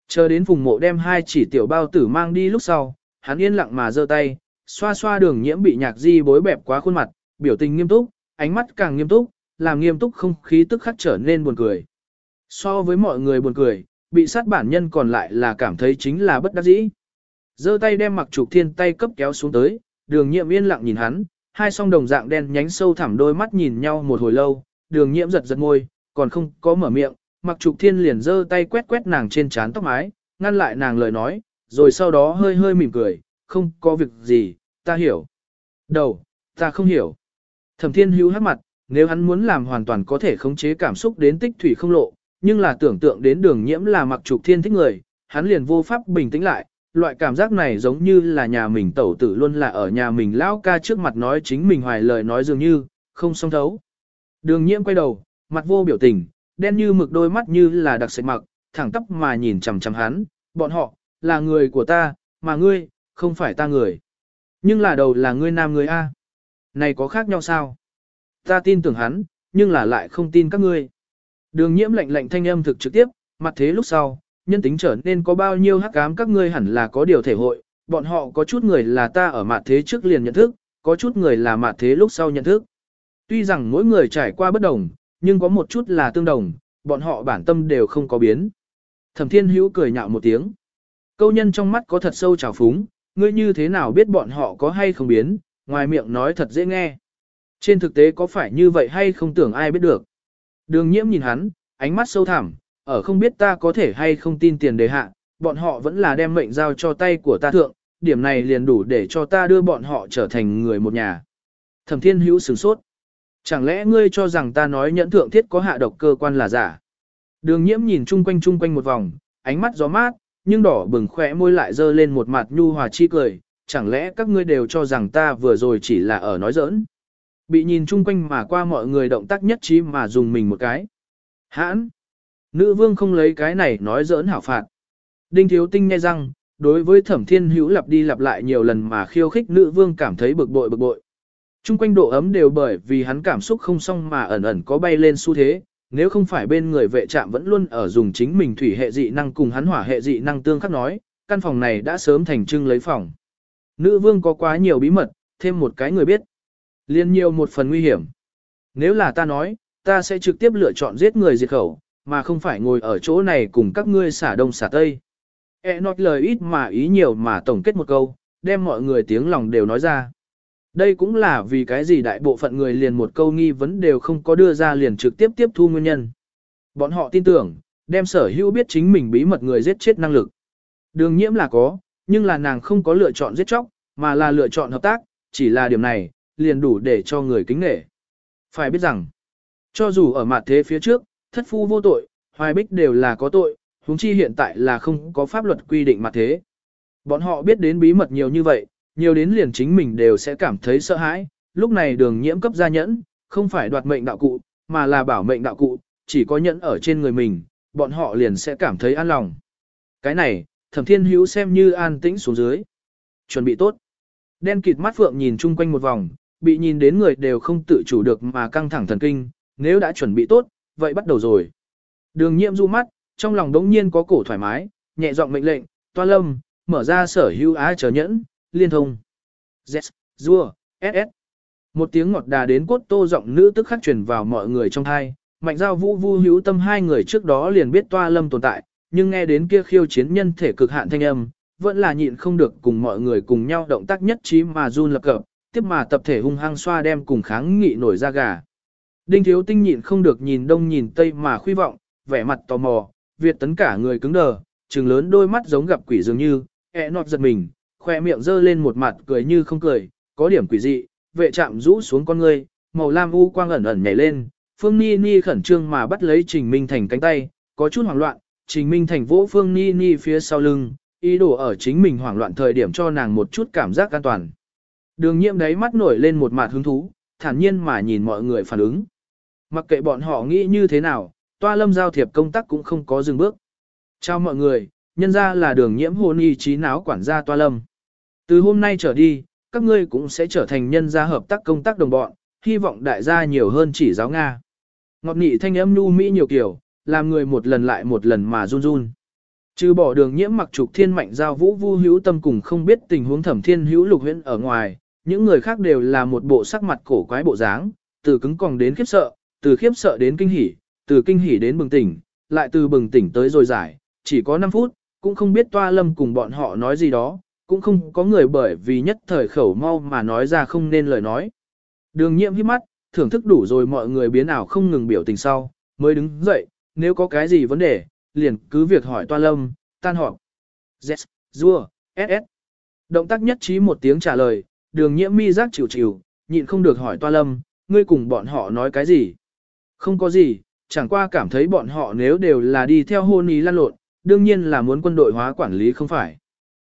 Chờ đến vùng mộ đem hai chỉ tiểu bao tử mang đi lúc sau, hắn yên lặng mà giơ tay, xoa xoa đường nhiễm bị nhạc di bối bẹp quá khuôn mặt, biểu tình nghiêm túc, ánh mắt càng nghiêm túc, làm nghiêm túc không khí tức khắc trở nên buồn cười. So với mọi người buồn cười, bị sát bản nhân còn lại là cảm thấy chính là bất đắc dĩ giơ tay đem mặc trục thiên tay cấp kéo xuống tới, đường nhiễm yên lặng nhìn hắn, hai song đồng dạng đen nhánh sâu thẳm đôi mắt nhìn nhau một hồi lâu, đường nhiễm giật giật môi, còn không có mở miệng, mặc trục thiên liền giơ tay quét quét nàng trên trán tóc mái, ngăn lại nàng lời nói, rồi sau đó hơi hơi mỉm cười, không có việc gì, ta hiểu. Đầu, ta không hiểu. Thẩm thiên hữu hát mặt, nếu hắn muốn làm hoàn toàn có thể khống chế cảm xúc đến tích thủy không lộ, nhưng là tưởng tượng đến đường nhiễm là mặc trục thiên thích người, hắn liền vô pháp bình tĩnh lại, loại cảm giác này giống như là nhà mình tẩu tử luôn là ở nhà mình lão ca trước mặt nói chính mình hoài lời nói dường như, không song thấu. Đường nhiễm quay đầu, mặt vô biểu tình, đen như mực đôi mắt như là đặc sệt mặc, thẳng tóc mà nhìn chằm chằm hắn, bọn họ, là người của ta, mà ngươi, không phải ta người. Nhưng là đầu là ngươi nam người A. Này có khác nhau sao? Ta tin tưởng hắn, nhưng là lại không tin các ngươi. Đường nhiễm lạnh lạnh thanh âm thực trực tiếp, mặt thế lúc sau, nhân tính trở nên có bao nhiêu hắc ám các ngươi hẳn là có điều thể hội, bọn họ có chút người là ta ở mặt thế trước liền nhận thức, có chút người là mặt thế lúc sau nhận thức. Tuy rằng mỗi người trải qua bất đồng, nhưng có một chút là tương đồng, bọn họ bản tâm đều không có biến. Thẩm thiên hữu cười nhạo một tiếng. Câu nhân trong mắt có thật sâu trào phúng, ngươi như thế nào biết bọn họ có hay không biến, ngoài miệng nói thật dễ nghe. Trên thực tế có phải như vậy hay không tưởng ai biết được. Đường nhiễm nhìn hắn, ánh mắt sâu thẳm, ở không biết ta có thể hay không tin tiền đề hạ, bọn họ vẫn là đem mệnh giao cho tay của ta thượng, điểm này liền đủ để cho ta đưa bọn họ trở thành người một nhà. Thẩm thiên hữu sửng sốt. Chẳng lẽ ngươi cho rằng ta nói nhẫn thượng thiết có hạ độc cơ quan là giả? Đường nhiễm nhìn chung quanh chung quanh một vòng, ánh mắt gió mát, nhưng đỏ bừng khỏe môi lại dơ lên một mặt nhu hòa chi cười, chẳng lẽ các ngươi đều cho rằng ta vừa rồi chỉ là ở nói giỡn? Bị nhìn chung quanh mà qua mọi người động tác nhất trí mà dùng mình một cái. Hãn! Nữ vương không lấy cái này nói giỡn hảo phạt. Đinh thiếu tinh nghe rằng, đối với thẩm thiên hữu lặp đi lặp lại nhiều lần mà khiêu khích nữ vương cảm thấy bực bội bực bội. Trung quanh độ ấm đều bởi vì hắn cảm xúc không xong mà ẩn ẩn có bay lên xu thế, nếu không phải bên người vệ trạm vẫn luôn ở dùng chính mình thủy hệ dị năng cùng hắn hỏa hệ dị năng tương khắc nói, căn phòng này đã sớm thành trưng lấy phòng. Nữ vương có quá nhiều bí mật, thêm một cái người biết. Liên nhiều một phần nguy hiểm. Nếu là ta nói, ta sẽ trực tiếp lựa chọn giết người diệt khẩu, mà không phải ngồi ở chỗ này cùng các ngươi xả đông xả tây. E nói lời ít mà ý nhiều mà tổng kết một câu, đem mọi người tiếng lòng đều nói ra. Đây cũng là vì cái gì đại bộ phận người liền một câu nghi vấn đều không có đưa ra liền trực tiếp tiếp thu nguyên nhân. Bọn họ tin tưởng, đem sở hữu biết chính mình bí mật người giết chết năng lực. Đường nhiễm là có, nhưng là nàng không có lựa chọn giết chóc, mà là lựa chọn hợp tác, chỉ là điểm này, liền đủ để cho người kính nể. Phải biết rằng, cho dù ở mặt thế phía trước, thất phu vô tội, hoài bích đều là có tội, huống chi hiện tại là không có pháp luật quy định mà thế. Bọn họ biết đến bí mật nhiều như vậy, nhiều đến liền chính mình đều sẽ cảm thấy sợ hãi, lúc này đường nhiễm cấp gia nhẫn, không phải đoạt mệnh đạo cụ, mà là bảo mệnh đạo cụ, chỉ có nhẫn ở trên người mình, bọn họ liền sẽ cảm thấy an lòng. Cái này, thẩm thiên hữu xem như an tĩnh xuống dưới. Chuẩn bị tốt. Đen kịt mắt phượng nhìn chung quanh một vòng, bị nhìn đến người đều không tự chủ được mà căng thẳng thần kinh, nếu đã chuẩn bị tốt, vậy bắt đầu rồi. Đường nhiễm du mắt, trong lòng đống nhiên có cổ thoải mái, nhẹ giọng mệnh lệnh, toa lâm, mở ra sở hữu á chờ nhẫn, liên thông. Z, Dua, SS. Một tiếng ngọt đà đến cốt tô giọng nữ tức khắc truyền vào mọi người trong thai, mạnh giao vũ vu hữu tâm hai người trước đó liền biết toa lâm tồn tại, nhưng nghe đến kia khiêu chiến nhân thể cực hạn thanh âm, vẫn là nhịn không được cùng mọi người cùng nhau động tác nhất trí mà run lập cập, tiếp mà tập thể hung hăng xoa đem cùng kháng nghị nổi ra gà. Đinh thiếu tinh nhịn không được nhìn đông nhìn tây mà khuy vọng, vẻ mặt tò mò, Việt tấn cả người cứng đờ, trừng lớn đôi mắt giống gặp quỷ dường như, ẹ nọt giật mình, khoe miệng dơ lên một mặt cười như không cười, có điểm quỷ dị, vệ chạm rũ xuống con người, màu lam u quang ẩn ẩn nhảy lên, Phương Ni Ni khẩn trương mà bắt lấy Trình Minh Thành cánh tay, có chút hoảng loạn, Trình Minh Thành vỗ Phương Ni Ni phía sau lưng, ý đồ ở chính mình hoảng loạn thời điểm cho nàng một chút cảm giác an toàn. Đường nhiễm đáy mắt nổi lên một mặt hứng thú, thản nhiên mà nhìn mọi người phản ứng. Mặc kệ bọn họ nghĩ như thế nào, toa lâm giao thiệp công tác cũng không có dừng bước. Chào mọi người, nhân ra là đường nhiễm hồn y trí não quản gia toa lâm. Từ hôm nay trở đi, các ngươi cũng sẽ trở thành nhân gia hợp tác công tác đồng bọn, hy vọng đại gia nhiều hơn chỉ giáo Nga. Ngọt nị thanh âm nu mỹ nhiều kiểu, làm người một lần lại một lần mà run run. Trừ bỏ đường nhiễm mặc trục thiên mạnh giao vũ vu hữu tâm cùng không biết tình huống thẩm thiên hữu lục huyễn ở ngoài, những người khác đều là một bộ sắc mặt cổ quái bộ dáng, từ cứng còng đến khiếp sợ, từ khiếp sợ đến kinh hỉ, từ kinh hỉ đến bừng tỉnh, lại từ bừng tỉnh tới rồi giải, chỉ có 5 phút, cũng không biết toa lâm cùng bọn họ nói gì đó, cũng không có người bởi vì nhất thời khẩu mau mà nói ra không nên lời nói. Đường Nhiệm hít mắt, thưởng thức đủ rồi mọi người biến ảo không ngừng biểu tình sau, mới đứng dậy, nếu có cái gì vấn đề, liền cứ việc hỏi toa lâm, tan họp. Z, Dua, SS. Động tác nhất trí một tiếng trả lời, đường nhiễm mi giác chịu chịu, nhịn không được hỏi toa lâm, ngươi cùng bọn họ nói cái gì? Không có gì, chẳng qua cảm thấy bọn họ nếu đều là đi theo hôn ý lan lộn, đương nhiên là muốn quân đội hóa quản lý không phải.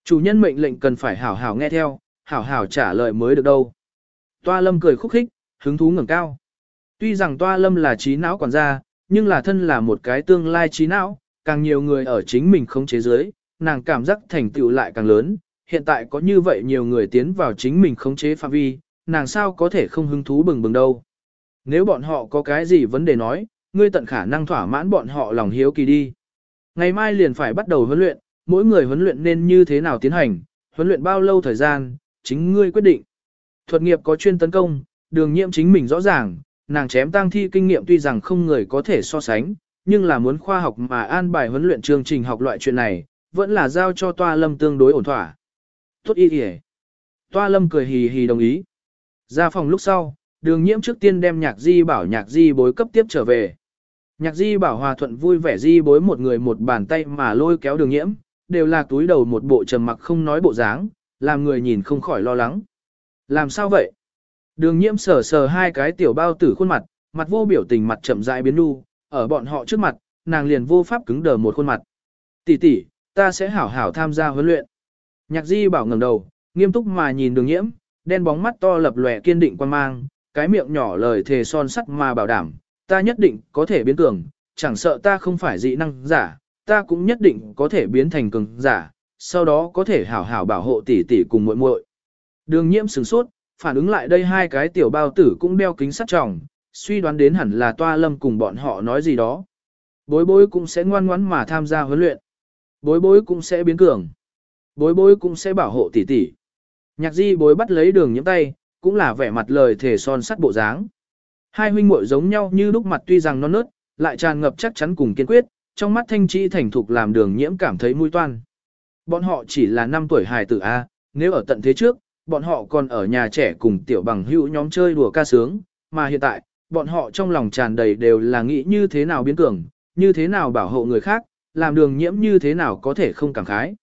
Chủ nhân mệnh lệnh cần phải hảo hảo nghe theo, hảo hảo trả lời mới được đâu. Toa lâm cười khúc khích, hứng thú ngẩng cao. Tuy rằng toa lâm là trí não quản gia, nhưng là thân là một cái tương lai trí não, càng nhiều người ở chính mình không chế giới, nàng cảm giác thành tựu lại càng lớn. Hiện tại có như vậy nhiều người tiến vào chính mình không chế phạm vi, nàng sao có thể không hứng thú bừng bừng đâu. Nếu bọn họ có cái gì vấn đề nói, ngươi tận khả năng thỏa mãn bọn họ lòng hiếu kỳ đi. Ngày mai liền phải bắt đầu huấn luyện, mỗi người huấn luyện nên như thế nào tiến hành, huấn luyện bao lâu thời gian, chính ngươi quyết định. Thuật nghiệp có chuyên tấn công, đường nhiễm chính mình rõ ràng, nàng chém tang thi kinh nghiệm tuy rằng không người có thể so sánh, nhưng là muốn khoa học mà an bài huấn luyện chương trình học loại chuyện này, vẫn là giao cho toa lâm tương đối ổn thỏa. Tốt y kìa. Toa lâm cười hì hì đồng ý. Ra phòng lúc sau, đường nhiễm trước tiên đem nhạc di bảo nhạc di bối cấp tiếp trở về. Nhạc di bảo hòa thuận vui vẻ di bối một người một bàn tay mà lôi kéo đường nhiễm, đều là túi đầu một bộ trầm mặc không nói bộ dáng, làm người nhìn không khỏi lo lắng. Làm sao vậy? Đường nhiễm sờ sờ hai cái tiểu bao tử khuôn mặt, mặt vô biểu tình mặt chậm rãi biến nu, ở bọn họ trước mặt, nàng liền vô pháp cứng đờ một khuôn mặt. Tỷ tỷ, ta sẽ hảo hảo tham gia huấn luyện. Nhạc di bảo ngẩng đầu, nghiêm túc mà nhìn đường nhiễm, đen bóng mắt to lập lòe kiên định quan mang, cái miệng nhỏ lời thề son sắt mà bảo đảm, ta nhất định có thể biến cường, chẳng sợ ta không phải dị năng giả, ta cũng nhất định có thể biến thành cường giả, sau đó có thể hảo hảo bảo hộ tỷ tỷ cùng muội muội. Đường nhiễm sửng sốt, phản ứng lại đây hai cái tiểu bao tử cũng đeo kính sắt tròng, suy đoán đến hẳn là toa lâm cùng bọn họ nói gì đó. Bối bối cũng sẽ ngoan ngoãn mà tham gia huấn luyện. Bối bối cũng sẽ biến cường. Bối bối cũng sẽ bảo hộ tỷ tỷ. Nhạc di bối bắt lấy đường nhiễm tay, cũng là vẻ mặt lời thể son sắt bộ dáng. Hai huynh muội giống nhau như lúc mặt tuy rằng non nớt, lại tràn ngập chắc chắn cùng kiên quyết, trong mắt thanh chi thành thục làm đường nhiễm cảm thấy mũi toan. Bọn họ chỉ là 5 tuổi hài tử A, nếu ở tận thế trước, bọn họ còn ở nhà trẻ cùng tiểu bằng hữu nhóm chơi đùa ca sướng, mà hiện tại, bọn họ trong lòng tràn đầy đều là nghĩ như thế nào biến cường, như thế nào bảo hộ người khác, làm đường nhiễm như thế nào có thể không cảm khái.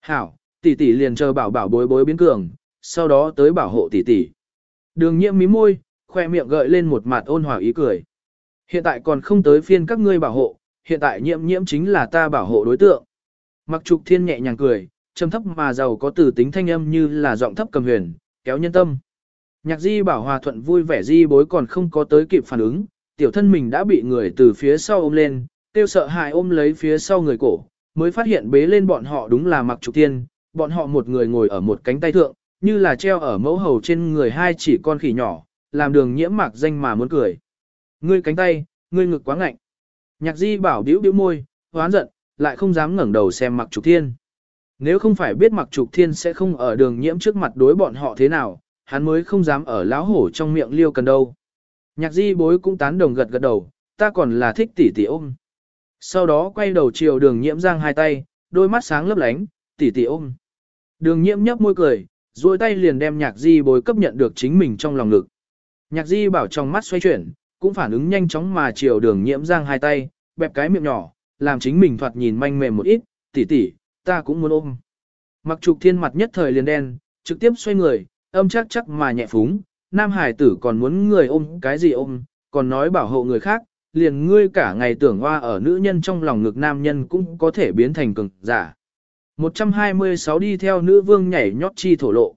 Hảo, tỷ tỷ liền chờ bảo bảo bối bối biến cường, sau đó tới bảo hộ tỷ tỷ. Đường nhiễm mí môi, khoe miệng gợi lên một mặt ôn hòa ý cười. Hiện tại còn không tới phiên các ngươi bảo hộ, hiện tại nhiễm nhiễm chính là ta bảo hộ đối tượng. Mặc trục thiên nhẹ nhàng cười, trầm thấp mà giàu có từ tính thanh âm như là giọng thấp cầm huyền, kéo nhân tâm. Nhạc di bảo hòa thuận vui vẻ di bối còn không có tới kịp phản ứng, tiểu thân mình đã bị người từ phía sau ôm lên, tiêu sợ hãi ôm lấy phía sau người cổ, mới phát hiện bế lên bọn họ đúng là mặc trục thiên, bọn họ một người ngồi ở một cánh tay thượng, như là treo ở mẫu hầu trên người hai chỉ con khỉ nhỏ, làm đường nhiễm mạc danh mà muốn cười. Ngươi cánh tay, ngươi ngực quá ngạnh. Nhạc di bảo biểu biểu môi, hoán giận, lại không dám ngẩng đầu xem mặc trục thiên. Nếu không phải biết mặc trục thiên sẽ không ở đường nhiễm trước mặt đối bọn họ thế nào, hắn mới không dám ở láo hổ trong miệng liêu cần đâu. Nhạc di bối cũng tán đồng gật gật đầu, ta còn là thích tỷ tỷ ôm. Sau đó quay đầu chiều đường nhiễm giang hai tay, đôi mắt sáng lấp lánh, tỷ tỷ ôm. Đường nhiễm nhấp môi cười, duỗi tay liền đem nhạc di bối cấp nhận được chính mình trong lòng ngực. Nhạc di bảo trong mắt xoay chuyển, cũng phản ứng nhanh chóng mà chiều đường nhiễm giang hai tay, bẹp cái miệng nhỏ, làm chính mình thoạt nhìn manh mềm một ít, tỷ tỷ, ta cũng muốn ôm. Mặc trục thiên mặt nhất thời liền đen, trực tiếp xoay người, âm chắc chắc mà nhẹ phúng, nam hải tử còn muốn người ôm cái gì ôm, còn nói bảo hộ người khác, liền ngươi cả ngày tưởng hoa ở nữ nhân trong lòng ngực nam nhân cũng có thể biến thành cường giả. 126 đi theo nữ vương nhảy nhót chi thổ lộ.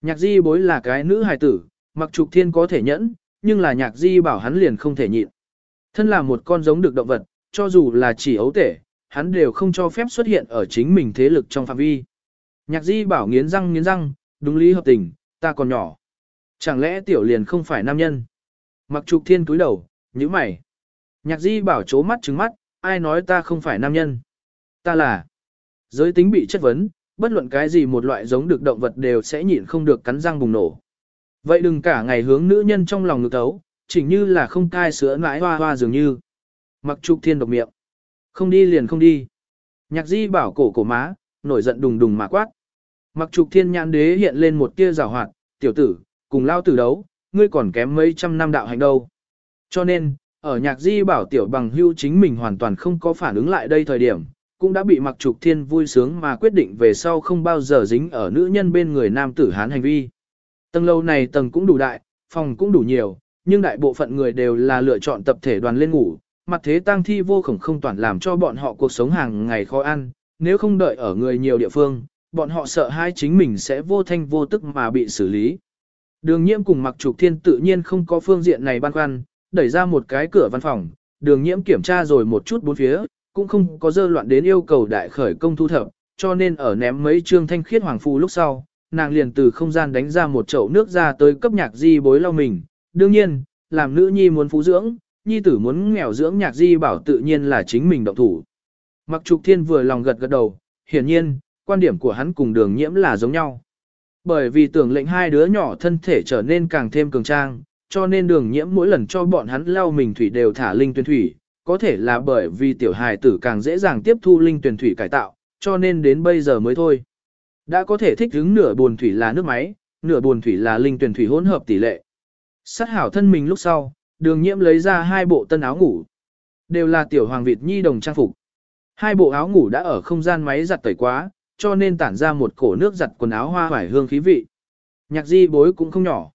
Nhạc di bối là cái nữ hài tử, mặc trục thiên có thể nhẫn, nhưng là nhạc di bảo hắn liền không thể nhịn. Thân là một con giống được động vật, cho dù là chỉ ấu tể, hắn đều không cho phép xuất hiện ở chính mình thế lực trong phạm vi. Nhạc di bảo nghiến răng nghiến răng, đúng lý hợp tình, ta còn nhỏ. Chẳng lẽ tiểu liền không phải nam nhân? Mặc trục thiên túi đầu, như mày. Nhạc di bảo chố mắt trứng mắt, ai nói ta không phải nam nhân? Ta là. Giới tính bị chất vấn, bất luận cái gì một loại giống được động vật đều sẽ nhịn không được cắn răng bùng nổ. Vậy đừng cả ngày hướng nữ nhân trong lòng ngực thấu, chỉnh như là không cai sữa ngãi hoa hoa dường như. Mặc trục thiên độc miệng. Không đi liền không đi. Nhạc di bảo cổ cổ má, nổi giận đùng đùng mà quát. Mặc trục thiên nhãn đế hiện lên một tia rào hoạt, tiểu tử, cùng lao tử đấu, ngươi còn kém mấy trăm năm đạo hành đâu. Cho nên, ở nhạc di bảo tiểu bằng hưu chính mình hoàn toàn không có phản ứng lại đây thời điểm, cũng đã bị mặc trục thiên vui sướng mà quyết định về sau không bao giờ dính ở nữ nhân bên người nam tử hán hành vi. Tầng lâu này tầng cũng đủ đại, phòng cũng đủ nhiều, nhưng đại bộ phận người đều là lựa chọn tập thể đoàn lên ngủ, mặt thế tang thi vô khổng không toàn làm cho bọn họ cuộc sống hàng ngày khó ăn, nếu không đợi ở người nhiều địa phương, bọn họ sợ hai chính mình sẽ vô thanh vô tức mà bị xử lý. Đường nhiễm cùng mặc trục thiên tự nhiên không có phương diện này băn khoăn, đẩy ra một cái cửa văn phòng, đường nhiễm kiểm tra rồi một chút bốn phía, cũng không có dơ loạn đến yêu cầu đại khởi công thu thập, cho nên ở ném mấy trương thanh khiết hoàng phù lúc sau, nàng liền từ không gian đánh ra một chậu nước ra tới cấp nhạc di bối lau mình. Đương nhiên, làm nữ nhi muốn phú dưỡng, nhi tử muốn nghèo dưỡng nhạc di bảo tự nhiên là chính mình động thủ. Mặc trục thiên vừa lòng gật gật đầu, hiển nhiên, quan điểm của hắn cùng đường nhiễm là giống nhau. Bởi vì tưởng lệnh hai đứa nhỏ thân thể trở nên càng thêm cường trang, cho nên đường nhiễm mỗi lần cho bọn hắn lau mình thủy đều thả linh tuyên thủy, có thể là bởi vì tiểu hài tử càng dễ dàng tiếp thu linh tuyển thủy cải tạo, cho nên đến bây giờ mới thôi. Đã có thể thích ứng nửa buồn thủy là nước máy, nửa buồn thủy là linh tuyển thủy hỗn hợp tỷ lệ. Sát hảo thân mình lúc sau, đường nhiễm lấy ra hai bộ tân áo ngủ. Đều là tiểu hoàng Việt nhi đồng trang phục. Hai bộ áo ngủ đã ở không gian máy giặt tẩy quá, cho nên tản ra một cổ nước giặt quần áo hoa hoài hương khí vị. Nhạc di bối cũng không nhỏ.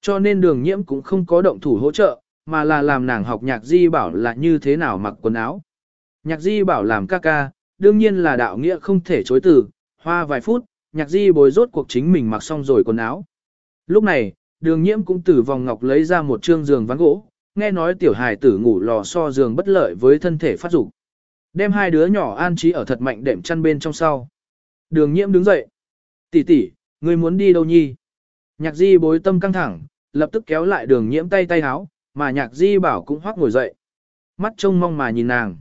Cho nên đường nhiễm cũng không có động thủ hỗ trợ, mà là làm nàng học nhạc di bảo là như thế nào mặc quần áo. Nhạc di bảo làm ca ca, đương nhiên là đạo nghĩa không thể chối từ, hoa vài phút, nhạc di bối rốt cuộc chính mình mặc xong rồi quần áo. Lúc này, đường nhiễm cũng từ vòng ngọc lấy ra một trương giường ván gỗ, nghe nói tiểu hài tử ngủ lò so giường bất lợi với thân thể phát dục Đem hai đứa nhỏ an trí ở thật mạnh đệm chăn bên trong sau. Đường nhiễm đứng dậy. tỷ tỷ, ngươi muốn đi đâu nhi? Nhạc di bối tâm căng thẳng, lập tức kéo lại đường nhiễm tay tay háo, mà nhạc di bảo cũng hoác ngồi dậy. Mắt trông mong mà nhìn nàng.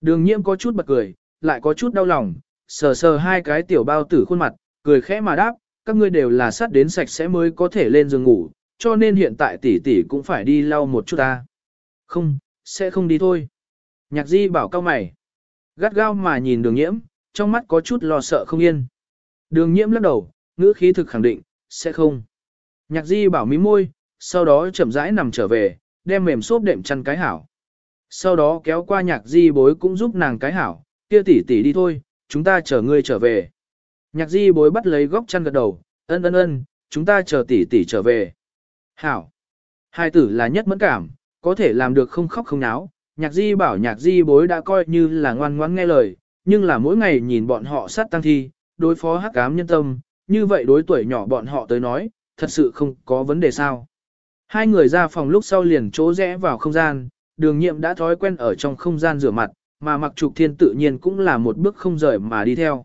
Đường nhiễm có chút bật cười, lại có chút đau lòng, sờ sờ hai cái tiểu bao tử khuôn mặt, cười khẽ mà đáp, các ngươi đều là sát đến sạch sẽ mới có thể lên giường ngủ, cho nên hiện tại tỷ tỷ cũng phải đi lau một chút ta. Không, sẽ không đi thôi. Nhạc di bảo cao mày. Gắt gao mà nhìn đường nhiễm, trong mắt có chút lo sợ không yên. Đường nhiễm lắc đầu, ngữ khí thực khẳng định, sẽ không. Nhạc di bảo mí môi, sau đó chậm rãi nằm trở về, đem mềm xốp đệm chăn cái hảo. Sau đó kéo qua nhạc di bối cũng giúp nàng cái hảo, kia tỷ tỷ đi thôi, chúng ta chờ ngươi trở về. Nhạc di bối bắt lấy góc chăn gật đầu, ân ân ân, chúng ta chờ tỷ tỷ trở về. Hảo. Hai tử là nhất mẫn cảm, có thể làm được không khóc không náo. Nhạc di bảo nhạc di bối đã coi như là ngoan ngoãn nghe lời, nhưng là mỗi ngày nhìn bọn họ sát tăng thi, đối phó hắc ám nhân tâm, như vậy đối tuổi nhỏ bọn họ tới nói, thật sự không có vấn đề sao. Hai người ra phòng lúc sau liền chỗ rẽ vào không gian, đường nhiệm đã thói quen ở trong không gian rửa mặt, mà mặc trục thiên tự nhiên cũng là một bước không rời mà đi theo.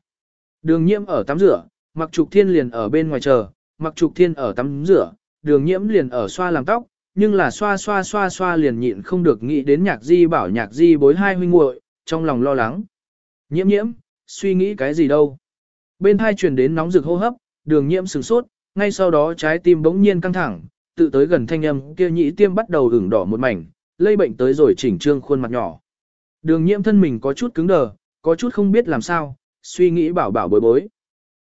Đường nhiễm ở tắm rửa, mặc trục thiên liền ở bên ngoài chờ, mặc trục thiên ở tắm rửa, đường nhiễm liền ở xoa làm tóc, nhưng là xoa xoa xoa xoa liền nhịn không được nghĩ đến nhạc di bảo nhạc di bối hai huynh muội trong lòng lo lắng. Nhiễm nhiễm, suy nghĩ cái gì đâu. Bên hai truyền đến nóng rực hô hấp, đường nhiễm sửng sốt, ngay sau đó trái tim bỗng nhiên căng thẳng, tự tới gần thanh âm kia nhĩ tiêm bắt đầu ửng đỏ một mảnh, lây bệnh tới rồi chỉnh trương khuôn mặt nhỏ. Đường nhiễm thân mình có chút cứng đờ, có chút không biết làm sao, suy nghĩ bảo bảo bối bối.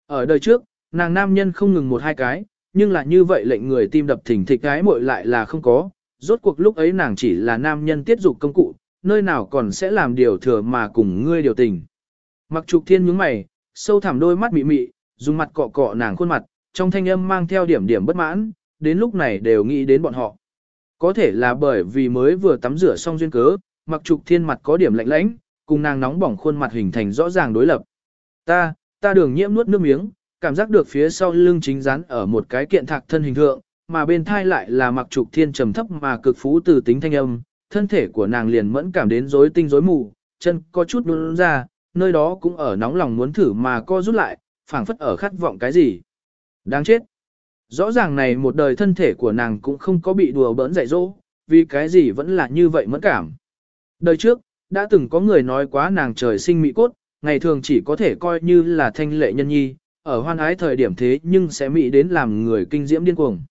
Ở đời trước, nàng nam nhân không ngừng một hai cái, nhưng là như vậy lệnh người tim đập thỉnh thịch cái muội lại là không có, rốt cuộc lúc ấy nàng chỉ là nam nhân tiết dục công cụ, nơi nào còn sẽ làm điều thừa mà cùng ngươi điều tình. Mặc trục thiên nhướng mày, sâu thẳm đôi mắt mị mị, dùng mặt cọ cọ nàng khuôn mặt, trong thanh âm mang theo điểm điểm bất mãn, đến lúc này đều nghĩ đến bọn họ. Có thể là bởi vì mới vừa tắm rửa xong duyên cớ, mặc trục thiên mặt có điểm lạnh lãnh, cùng nàng nóng bỏng khuôn mặt hình thành rõ ràng đối lập. Ta, ta đường nhiễm nuốt nước miếng, cảm giác được phía sau lưng chính rắn ở một cái kiện thạc thân hình thượng, mà bên thai lại là mặc trục thiên trầm thấp mà cực phú từ tính thanh âm, thân thể của nàng liền mẫn cảm đến rối tinh rối mù, chân có chút nuốt ra, nơi đó cũng ở nóng lòng muốn thử mà co rút lại, phảng phất ở khát vọng cái gì. Đáng chết. Rõ ràng này một đời thân thể của nàng cũng không có bị đùa bỡn dạy dỗ, vì cái gì vẫn là như vậy mẫn cảm. Đời trước, đã từng có người nói quá nàng trời sinh mỹ cốt, ngày thường chỉ có thể coi như là thanh lệ nhân nhi, ở hoan ái thời điểm thế nhưng sẽ mỹ đến làm người kinh diễm điên cuồng.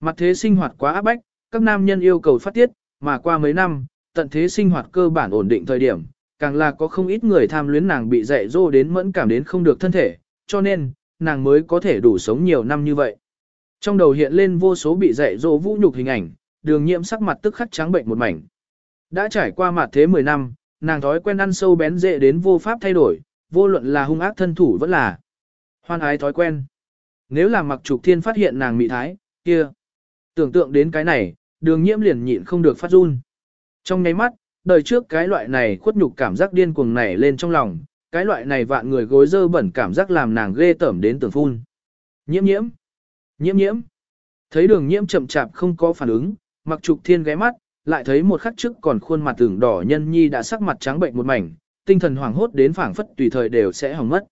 Mặt thế sinh hoạt quá áp bách, các nam nhân yêu cầu phát tiết, mà qua mấy năm, tận thế sinh hoạt cơ bản ổn định thời điểm, càng là có không ít người tham luyến nàng bị dạy dỗ đến mẫn cảm đến không được thân thể, cho nên, nàng mới có thể đủ sống nhiều năm như vậy. Trong đầu hiện lên vô số bị dạy dỗ vũ nhục hình ảnh, đường nhiễm sắc mặt tức khắc trắng bệnh một mảnh. Đã trải qua mặt thế 10 năm, nàng thói quen ăn sâu bén dễ đến vô pháp thay đổi, vô luận là hung ác thân thủ vẫn là hoan ái thói quen. Nếu là mặc trục thiên phát hiện nàng mị thái, kia. Tưởng tượng đến cái này, đường nhiễm liền nhịn không được phát run. Trong nháy mắt, đời trước cái loại này khuất nhục cảm giác điên cuồng nảy lên trong lòng, cái loại này vạn người gối dơ bẩn cảm giác làm nàng ghê tởm đến tưởng phun. Nhiễm nhiễm, nhiễm nhiễm. Thấy đường nhiễm chậm chạp không có phản ứng, mặc trục thiên ghé mắt, lại thấy một khắc trước còn khuôn mặt tưởng đỏ nhân nhi đã sắc mặt trắng bệnh một mảnh, tinh thần hoảng hốt đến phảng phất tùy thời đều sẽ hỏng mất.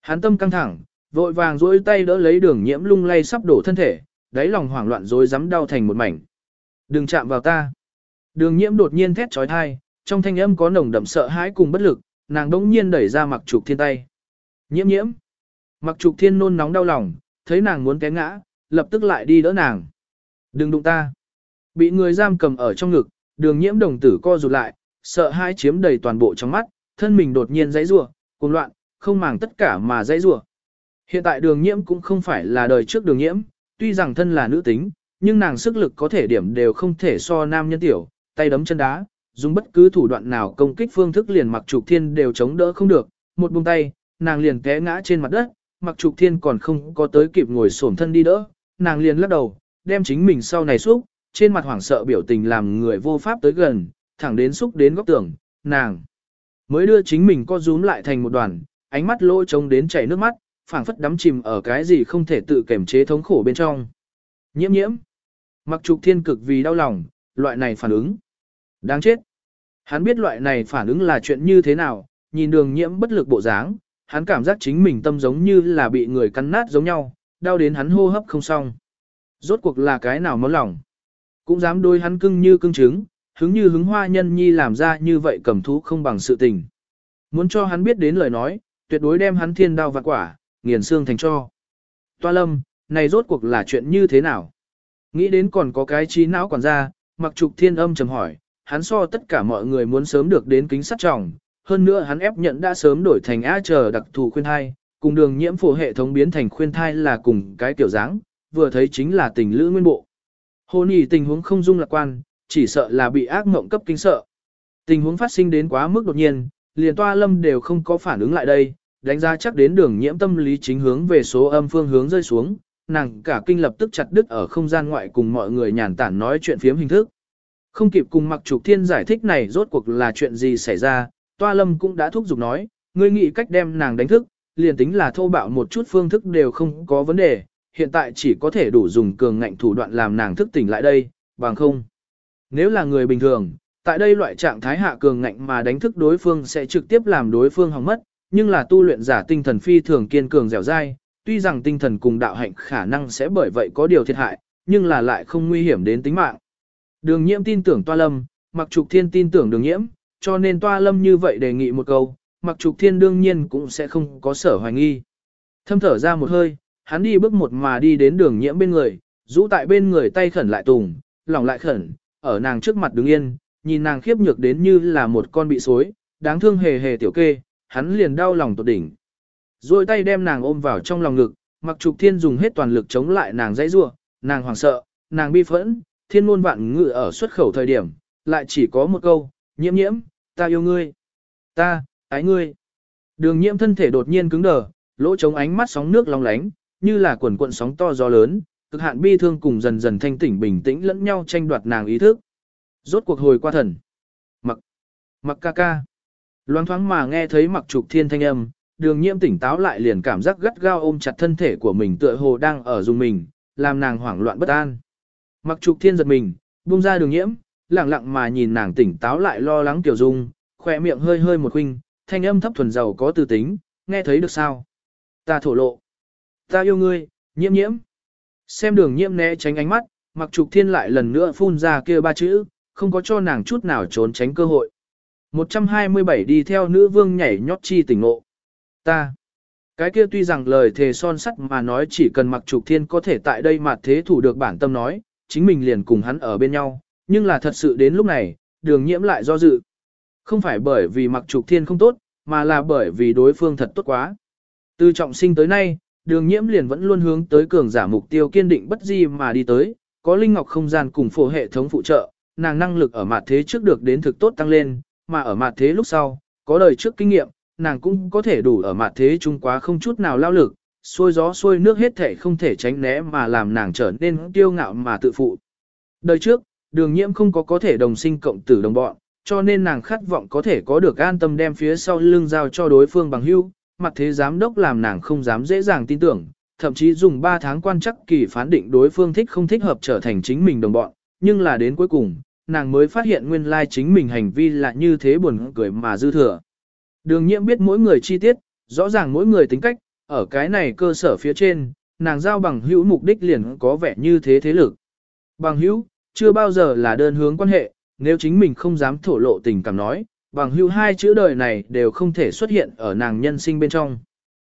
Hắn tâm căng thẳng, vội vàng duỗi tay đỡ lấy đường nhiễm lung lay sắp đổ thân thể, đáy lòng hoảng loạn rối rắm đau thành một mảnh. Đừng chạm vào ta. Đường nhiễm đột nhiên thét chói tai, trong thanh âm có nồng đậm sợ hãi cùng bất lực, nàng đống nhiên đẩy ra mặc trục thiên tay. Nhiễm nhiễm. Mặc trục thiên nôn nóng đau lòng, thấy nàng muốn té ngã, lập tức lại đi đỡ nàng. Đừng đụng ta. Bị người giam cầm ở trong ngực, đường nhiễm đồng tử co rụt lại, sợ hãi chiếm đầy toàn bộ trong mắt, thân mình đột nhiên dãy rủa, cuồng loạn, không màng tất cả mà dãy rủa. Hiện tại đường nhiễm cũng không phải là đời trước đường nhiễm, tuy rằng thân là nữ tính, nhưng nàng sức lực có thể điểm đều không thể so nam nhân tiểu, tay đấm chân đá, dùng bất cứ thủ đoạn nào công kích phương thức liền mặc trục thiên đều chống đỡ không được, một buông tay, nàng liền té ngã trên mặt đất, mặc trục thiên còn không có tới kịp ngồi xổm thân đi đỡ, nàng liền lắc đầu, đem chính mình sau này xúc, trên mặt hoảng sợ biểu tình làm người vô pháp tới gần, thẳng đến xúc đến góc tường, nàng mới đưa chính mình co rúm lại thành một đoàn, ánh mắt lỗ trống đến chảy nước mắt, phảng phất đắm chìm ở cái gì không thể tự kiểm chế thống khổ bên trong. Nhiễm nhiễm. Mặc trục thiên cực vì đau lòng, loại này phản ứng. Đáng chết. Hắn biết loại này phản ứng là chuyện như thế nào, nhìn đường nhiễm bất lực bộ dáng, hắn cảm giác chính mình tâm giống như là bị người cắn nát giống nhau, đau đến hắn hô hấp không xong. Rốt cuộc là cái nào món lòng. Cũng dám đôi hắn cưng như cưng trứng, hứng như hứng hoa nhân nhi làm ra như vậy cầm thú không bằng sự tình. Muốn cho hắn biết đến lời nói, tuyệt đối đem hắn thiên đao vạn quả, nghiền xương thành cho. Toa lâm, này rốt cuộc là chuyện như thế nào? Nghĩ đến còn có cái trí não còn ra, mặc trục thiên âm trầm hỏi, hắn so tất cả mọi người muốn sớm được đến kính sắt trọng, hơn nữa hắn ép nhận đã sớm đổi thành A chờ đặc thù khuyên thai, cùng đường nhiễm phổ hệ thống biến thành khuyên thai là cùng cái kiểu dáng, vừa thấy chính là tình lữ nguyên bộ. Hồ nhì tình huống không dung lạc quan, chỉ sợ là bị ác mộng cấp kinh sợ. Tình huống phát sinh đến quá mức đột nhiên, liền toa lâm đều không có phản ứng lại đây, đánh giá chắc đến đường nhiễm tâm lý chính hướng về số âm phương hướng rơi xuống, nàng cả kinh lập tức chặt đứt ở không gian ngoại cùng mọi người nhàn tản nói chuyện phiếm hình thức. Không kịp cùng mặc trục thiên giải thích này rốt cuộc là chuyện gì xảy ra, toa lâm cũng đã thúc giục nói, ngươi nghĩ cách đem nàng đánh thức, liền tính là thô bạo một chút phương thức đều không có vấn đề, hiện tại chỉ có thể đủ dùng cường ngạnh thủ đoạn làm nàng thức tỉnh lại đây, bằng không. Nếu là người bình thường, tại đây loại trạng thái hạ cường ngạnh mà đánh thức đối phương sẽ trực tiếp làm đối phương hỏng mất, nhưng là tu luyện giả tinh thần phi thường kiên cường dẻo dai, tuy rằng tinh thần cùng đạo hạnh khả năng sẽ bởi vậy có điều thiệt hại, nhưng là lại không nguy hiểm đến tính mạng. Đường nhiễm tin tưởng toa lâm, mặc trục thiên tin tưởng đường nhiễm, cho nên toa lâm như vậy đề nghị một câu, mặc trục thiên đương nhiên cũng sẽ không có sở hoài nghi. Thâm thở ra một hơi, hắn đi bước một mà đi đến đường nhiễm bên người, rũ tại bên người tay khẩn lại tùng, lòng lại khẩn, ở nàng trước mặt đứng yên, nhìn nàng khiếp nhược đến như là một con bị xối, đáng thương hề hề tiểu kê, hắn liền đau lòng tột đỉnh. Rồi tay đem nàng ôm vào trong lòng ngực, mặc trục thiên dùng hết toàn lực chống lại nàng dãy rua, nàng hoảng sợ, nàng bi phẫn, thiên ngôn vạn ngự ở xuất khẩu thời điểm, lại chỉ có một câu, nhiễm nhiễm, ta yêu ngươi, ta, ái ngươi. Đường nhiễm thân thể đột nhiên cứng đờ, lỗ trống ánh mắt sóng nước long lánh, như là cuộn cuộn sóng to gió lớn, cực hạn bi thương cùng dần dần thanh tỉnh bình tĩnh lẫn nhau tranh đoạt nàng ý thức. Rốt cuộc hồi qua thần. Mặc, mặc ca ca. Loáng thoáng mà nghe thấy mặc trục thiên thanh âm, đường nhiễm tỉnh táo lại liền cảm giác gắt gao ôm chặt thân thể của mình tựa hồ đang ở dùng mình, làm nàng hoảng loạn bất an. Mặc trục thiên giật mình, buông ra đường nhiễm, lặng lặng mà nhìn nàng tỉnh táo lại lo lắng tiểu dung, khỏe miệng hơi hơi một khinh, thanh âm thấp thuần giàu có tư tính, nghe thấy được sao? Ta thổ lộ. Ta yêu ngươi, nhiễm nhiễm. Xem đường nhiễm né tránh ánh mắt, mặc trục thiên lại lần nữa phun ra kia ba chữ, không có cho nàng chút nào trốn tránh cơ hội. 127 đi theo nữ vương nhảy nhót chi tỉnh ngộ. Ta. Cái kia tuy rằng lời thề son sắt mà nói chỉ cần mặc trục thiên có thể tại đây mà thế thủ được bản tâm nói, chính mình liền cùng hắn ở bên nhau, nhưng là thật sự đến lúc này, đường nhiễm lại do dự. Không phải bởi vì mặc trục thiên không tốt, mà là bởi vì đối phương thật tốt quá. Từ trọng sinh tới nay, đường nhiễm liền vẫn luôn hướng tới cường giả mục tiêu kiên định bất di mà đi tới, có linh ngọc không gian cùng phổ hệ thống phụ trợ, nàng năng lực ở mặt thế trước được đến thực tốt tăng lên, mà ở mặt thế lúc sau, có đời trước kinh nghiệm, nàng cũng có thể đủ ở mặt thế trung quá không chút nào lao lực, xuôi gió xuôi nước hết thể không thể tránh né mà làm nàng trở nên kiêu ngạo mà tự phụ. Đời trước, đường nhiễm không có có thể đồng sinh cộng tử đồng bọn, cho nên nàng khát vọng có thể có được an tâm đem phía sau lưng giao cho đối phương bằng hữu, mặt thế giám đốc làm nàng không dám dễ dàng tin tưởng, thậm chí dùng 3 tháng quan chắc kỳ phán định đối phương thích không thích hợp trở thành chính mình đồng bọn, nhưng là đến cuối cùng, nàng mới phát hiện nguyên lai chính mình hành vi là như thế buồn cười mà dư thừa. Đường nhiễm biết mỗi người chi tiết, rõ ràng mỗi người tính cách, ở cái này cơ sở phía trên, nàng giao bằng hữu mục đích liền có vẻ như thế thế lực. Bằng hữu, chưa bao giờ là đơn hướng quan hệ, nếu chính mình không dám thổ lộ tình cảm nói, bằng hữu hai chữ đời này đều không thể xuất hiện ở nàng nhân sinh bên trong.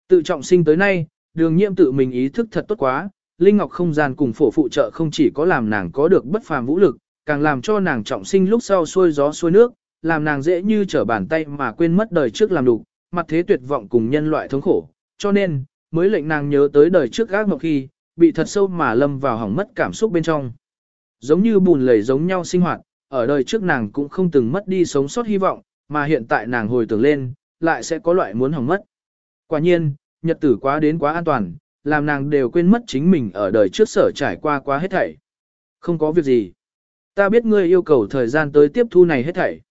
Tự trọng sinh tới nay, đường nhiễm tự mình ý thức thật tốt quá, Linh Ngọc không gian cùng phổ phụ trợ không chỉ có làm nàng có được bất phàm vũ lực, càng làm cho nàng trọng sinh lúc sau xuôi gió xuôi nước, làm nàng dễ như trở bàn tay mà quên mất đời trước làm đủ, mặt thế tuyệt vọng cùng nhân loại thống khổ, cho nên, mới lệnh nàng nhớ tới đời trước gác mộng khi, bị thật sâu mà lâm vào hỏng mất cảm xúc bên trong. Giống như bùn lầy giống nhau sinh hoạt, ở đời trước nàng cũng không từng mất đi sống sót hy vọng, mà hiện tại nàng hồi tưởng lên, lại sẽ có loại muốn hỏng mất. Quả nhiên, nhật tử quá đến quá an toàn, làm nàng đều quên mất chính mình ở đời trước sở trải qua quá hết thảy. Không có việc gì. Ta biết ngươi yêu cầu thời gian tới tiếp thu này hết thảy.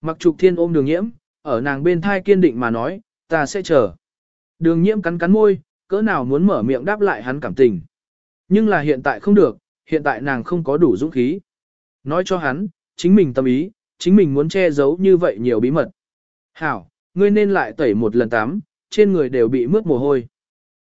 Mặc trục thiên ôm đường nhiễm, ở nàng bên thai kiên định mà nói, ta sẽ chờ. Đường nhiễm cắn cắn môi, cỡ nào muốn mở miệng đáp lại hắn cảm tình. Nhưng là hiện tại không được, hiện tại nàng không có đủ dũng khí. Nói cho hắn, chính mình tâm ý, chính mình muốn che giấu như vậy nhiều bí mật. Hảo, ngươi nên lại tẩy một lần tắm, trên người đều bị mướt mồ hôi.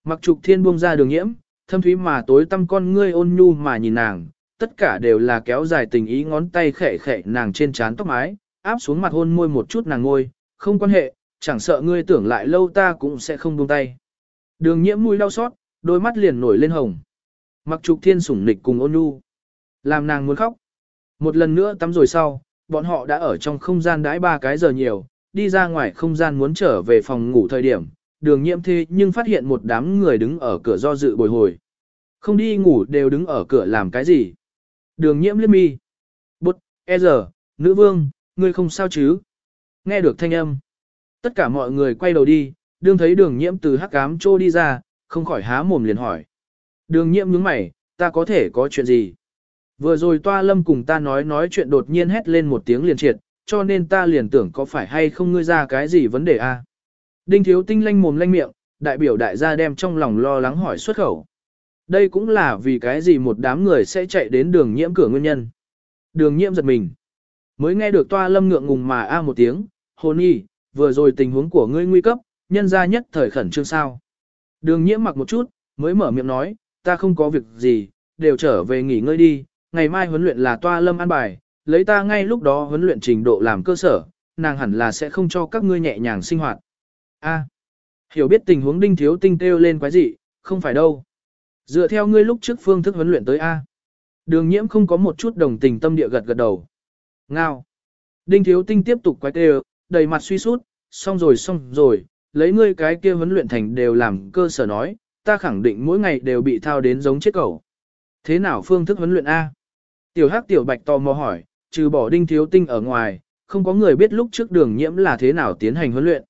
Mặc trục thiên buông ra đường nhiễm, thâm thúy mà tối tâm con ngươi ôn nhu mà nhìn nàng, tất cả đều là kéo dài tình ý ngón tay khẽ khẽ nàng trên trán tóc mái, áp xuống mặt hôn môi một chút nàng ngôi, không quan hệ, chẳng sợ ngươi tưởng lại lâu ta cũng sẽ không buông tay. Đường nhiễm mũi đau xót, đôi mắt liền nổi lên hồng. Mặc trục thiên sủng nịch cùng ôn nhu. Làm nàng muốn khóc. Một lần nữa tắm rồi sau, bọn họ đã ở trong không gian đãi ba cái giờ nhiều, đi ra ngoài không gian muốn trở về phòng ngủ thời điểm, đường nhiễm thế nhưng phát hiện một đám người đứng ở cửa do dự bồi hồi. Không đi ngủ đều đứng ở cửa làm cái gì. Đường nhiễm liếc mi. Bút, e giờ, nữ vương, ngươi không sao chứ? Nghe được thanh âm. Tất cả mọi người quay đầu đi, đương thấy đường nhiễm từ hắc ám trô đi ra, không khỏi há mồm liền hỏi. Đường nhiễm nhướng mày, ta có thể có chuyện gì? Vừa rồi toa lâm cùng ta nói nói chuyện đột nhiên hét lên một tiếng liền triệt, cho nên ta liền tưởng có phải hay không ngươi ra cái gì vấn đề a? Đinh thiếu tinh lanh mồm lanh miệng, đại biểu đại gia đem trong lòng lo lắng hỏi xuất khẩu. Đây cũng là vì cái gì một đám người sẽ chạy đến đường nhiễm cửa nguyên nhân. Đường nhiễm giật mình. Mới nghe được toa lâm ngượng ngùng mà a một tiếng, hồn y, vừa rồi tình huống của ngươi nguy cấp, nhân ra nhất thời khẩn trương sao. Đường nhiễm mặc một chút, mới mở miệng nói, ta không có việc gì, đều trở về nghỉ ngơi đi, ngày mai huấn luyện là toa lâm an bài, lấy ta ngay lúc đó huấn luyện trình độ làm cơ sở, nàng hẳn là sẽ không cho các ngươi nhẹ nhàng sinh hoạt. A, hiểu biết tình huống đinh thiếu tinh kêu lên quái gì, không phải đâu. Dựa theo ngươi lúc trước phương thức huấn luyện tới A. Đường nhiễm không có một chút đồng tình tâm địa gật gật đầu. Ngao. Đinh thiếu tinh tiếp tục quái kêu, đầy mặt suy sút, xong rồi xong rồi, lấy ngươi cái kia huấn luyện thành đều làm cơ sở nói, ta khẳng định mỗi ngày đều bị thao đến giống chết cẩu. Thế nào phương thức huấn luyện A? Tiểu hắc tiểu bạch tò mò hỏi, trừ bỏ đinh thiếu tinh ở ngoài, không có người biết lúc trước đường nhiễm là thế nào tiến hành huấn luyện.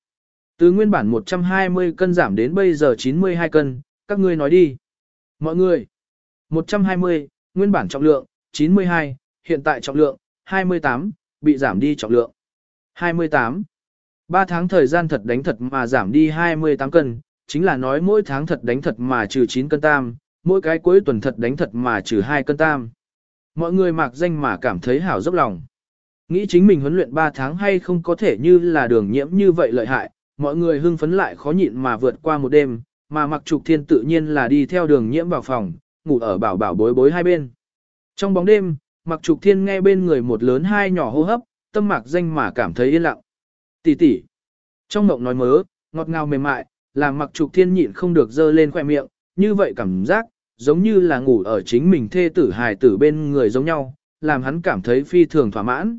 Từ nguyên bản 120 cân giảm đến bây giờ 92 cân, các ngươi nói đi. Mọi người, 120, nguyên bản trọng lượng, 92, hiện tại trọng lượng, 28, bị giảm đi trọng lượng. 28. 3 tháng thời gian thật đánh thật mà giảm đi 28 cân, chính là nói mỗi tháng thật đánh thật mà trừ 9 cân tam, mỗi cái cuối tuần thật đánh thật mà trừ 2 cân tam. Mọi người mạc danh mà cảm thấy hảo dốc lòng. Nghĩ chính mình huấn luyện 3 tháng hay không có thể như là đường nhiễm như vậy lợi hại, mọi người hưng phấn lại khó nhịn mà vượt qua một đêm, mà mặc trục thiên tự nhiên là đi theo đường nhiễm vào phòng, ngủ ở bảo bảo bối bối hai bên. Trong bóng đêm, mặc trục thiên nghe bên người một lớn hai nhỏ hô hấp, tâm mạc danh mà cảm thấy yên lặng. Tỷ tỷ. Trong mộng nói mớ, ngọt ngào mềm mại, làm mặc trục thiên nhịn không được dơ lên khoe miệng, như vậy cảm giác, giống như là ngủ ở chính mình thê tử hài tử bên người giống nhau, làm hắn cảm thấy phi thường thỏa mãn.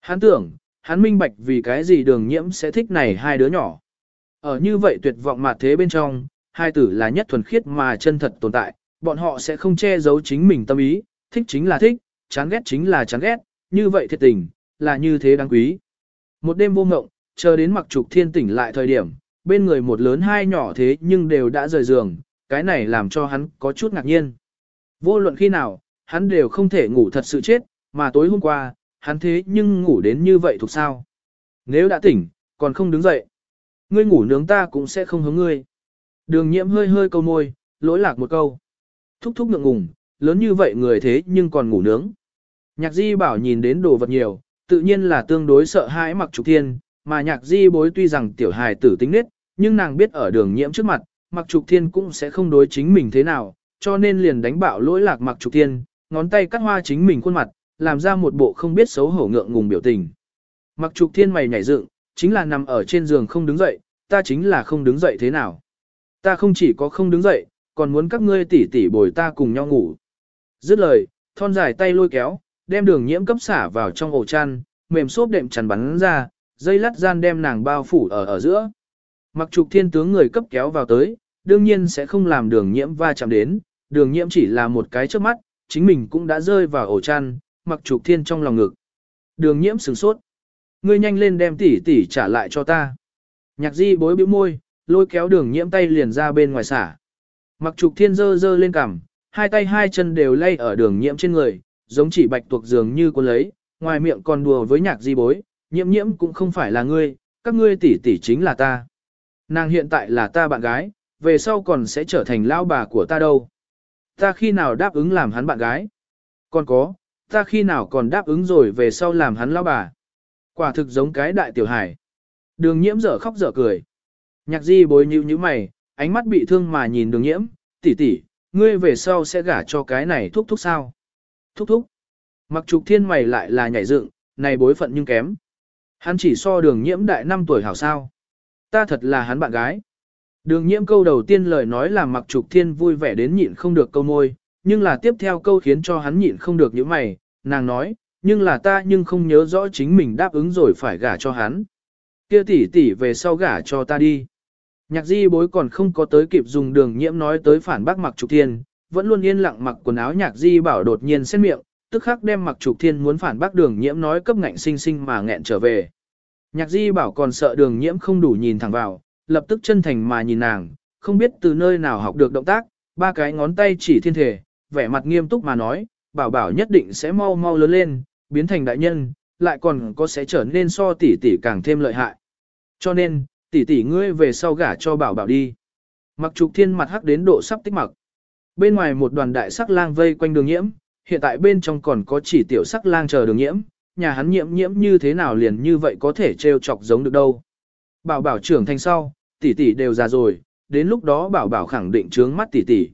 Hắn tưởng, hắn minh bạch vì cái gì đường nhiễm sẽ thích này hai đứa nhỏ. Ở như vậy tuyệt vọng mà thế bên trong, hai tử là nhất thuần khiết mà chân thật tồn tại, bọn họ sẽ không che giấu chính mình tâm ý, thích chính là thích, chán ghét chính là chán ghét, như vậy thiệt tình, là như thế đáng quý. Một đêm vô ngộng, chờ đến mặc trục thiên tỉnh lại thời điểm, bên người một lớn hai nhỏ thế nhưng đều đã rời giường, cái này làm cho hắn có chút ngạc nhiên. Vô luận khi nào, hắn đều không thể ngủ thật sự chết, mà tối hôm qua, hắn thế nhưng ngủ đến như vậy thuộc sao. Nếu đã tỉnh, còn không đứng dậy. Ngươi ngủ nướng ta cũng sẽ không hướng ngươi. Đường nhiễm hơi hơi câu môi, lỗi lạc một câu. Thúc thúc ngượng ngùng, lớn như vậy người thế nhưng còn ngủ nướng. Nhạc di bảo nhìn đến đồ vật nhiều, tự nhiên là tương đối sợ hãi mặc trục thiên, mà nhạc di bối tuy rằng tiểu hài tử tính nết, nhưng nàng biết ở đường nhiễm trước mặt, mặc trục thiên cũng sẽ không đối chính mình thế nào, cho nên liền đánh bạo lỗi lạc mặc trục thiên, ngón tay cắt hoa chính mình khuôn mặt, làm ra một bộ không biết xấu hổ ngượng ngùng biểu tình. Mặc trục thiên mày nhảy dựng, chính là nằm ở trên giường không đứng dậy, ta chính là không đứng dậy thế nào. Ta không chỉ có không đứng dậy, còn muốn các ngươi tỉ tỉ bồi ta cùng nhau ngủ. Dứt lời, thon dài tay lôi kéo, đem đường nhiễm cấp xả vào trong ổ chăn, mềm xốp đệm chăn bắn ra, dây lắt gian đem nàng bao phủ ở ở giữa. Mặc trục thiên tướng người cấp kéo vào tới, đương nhiên sẽ không làm đường nhiễm va chạm đến, đường nhiễm chỉ là một cái trước mắt, chính mình cũng đã rơi vào ổ chăn, mặc trục thiên trong lòng ngực. Đường nhiễm sửng sốt. Ngươi nhanh lên đem tỷ tỷ trả lại cho ta. Nhạc di bối bĩu môi, lôi kéo đường nhiễm tay liền ra bên ngoài xả. Mặc trục thiên dơ dơ lên cằm, hai tay hai chân đều lay ở đường nhiễm trên người, giống chỉ bạch tuộc dường như cô lấy, ngoài miệng còn đùa với nhạc di bối, nhiễm nhiễm cũng không phải là ngươi, các ngươi tỷ tỷ chính là ta. Nàng hiện tại là ta bạn gái, về sau còn sẽ trở thành lao bà của ta đâu. Ta khi nào đáp ứng làm hắn bạn gái? Còn có, ta khi nào còn đáp ứng rồi về sau làm hắn lao bà? Quả thực giống cái đại tiểu hải. Đường nhiễm dở khóc dở cười. Nhạc di bối nhíu như mày, ánh mắt bị thương mà nhìn đường nhiễm, tỷ tỷ, ngươi về sau sẽ gả cho cái này thúc thúc sao? Thúc thúc. Mặc trục thiên mày lại là nhảy dựng, này bối phận nhưng kém. Hắn chỉ so đường nhiễm đại 5 tuổi hảo sao. Ta thật là hắn bạn gái. Đường nhiễm câu đầu tiên lời nói làm mặc trục thiên vui vẻ đến nhịn không được câu môi, nhưng là tiếp theo câu khiến cho hắn nhịn không được những mày, nàng nói, nhưng là ta nhưng không nhớ rõ chính mình đáp ứng rồi phải gả cho hắn. Kia tỷ tỷ về sau gả cho ta đi. Nhạc di bối còn không có tới kịp dùng đường nhiễm nói tới phản bác mặc trục thiên, vẫn luôn yên lặng mặc quần áo nhạc di bảo đột nhiên xét miệng, tức khắc đem mặc trục thiên muốn phản bác đường nhiễm nói cấp ngạnh sinh sinh mà nghẹn trở về. Nhạc di bảo còn sợ đường nhiễm không đủ nhìn thẳng vào, lập tức chân thành mà nhìn nàng, không biết từ nơi nào học được động tác, ba cái ngón tay chỉ thiên thể, vẻ mặt nghiêm túc mà nói, bảo bảo nhất định sẽ mau mau lớn lên, biến thành đại nhân, lại còn có sẽ trở nên so tỷ tỷ càng thêm lợi hại. Cho nên, tỷ tỷ ngươi về sau gả cho bảo bảo đi. Mặc trục thiên mặt hắc đến độ sắp tích mặc. Bên ngoài một đoàn đại sắc lang vây quanh đường nhiễm, hiện tại bên trong còn có chỉ tiểu sắc lang chờ đường nhiễm, nhà hắn nhiễm nhiễm như thế nào liền như vậy có thể trêu chọc giống được đâu. Bảo bảo trưởng thành sau, tỷ tỷ đều già rồi, đến lúc đó bảo bảo khẳng định trướng mắt tỷ tỷ.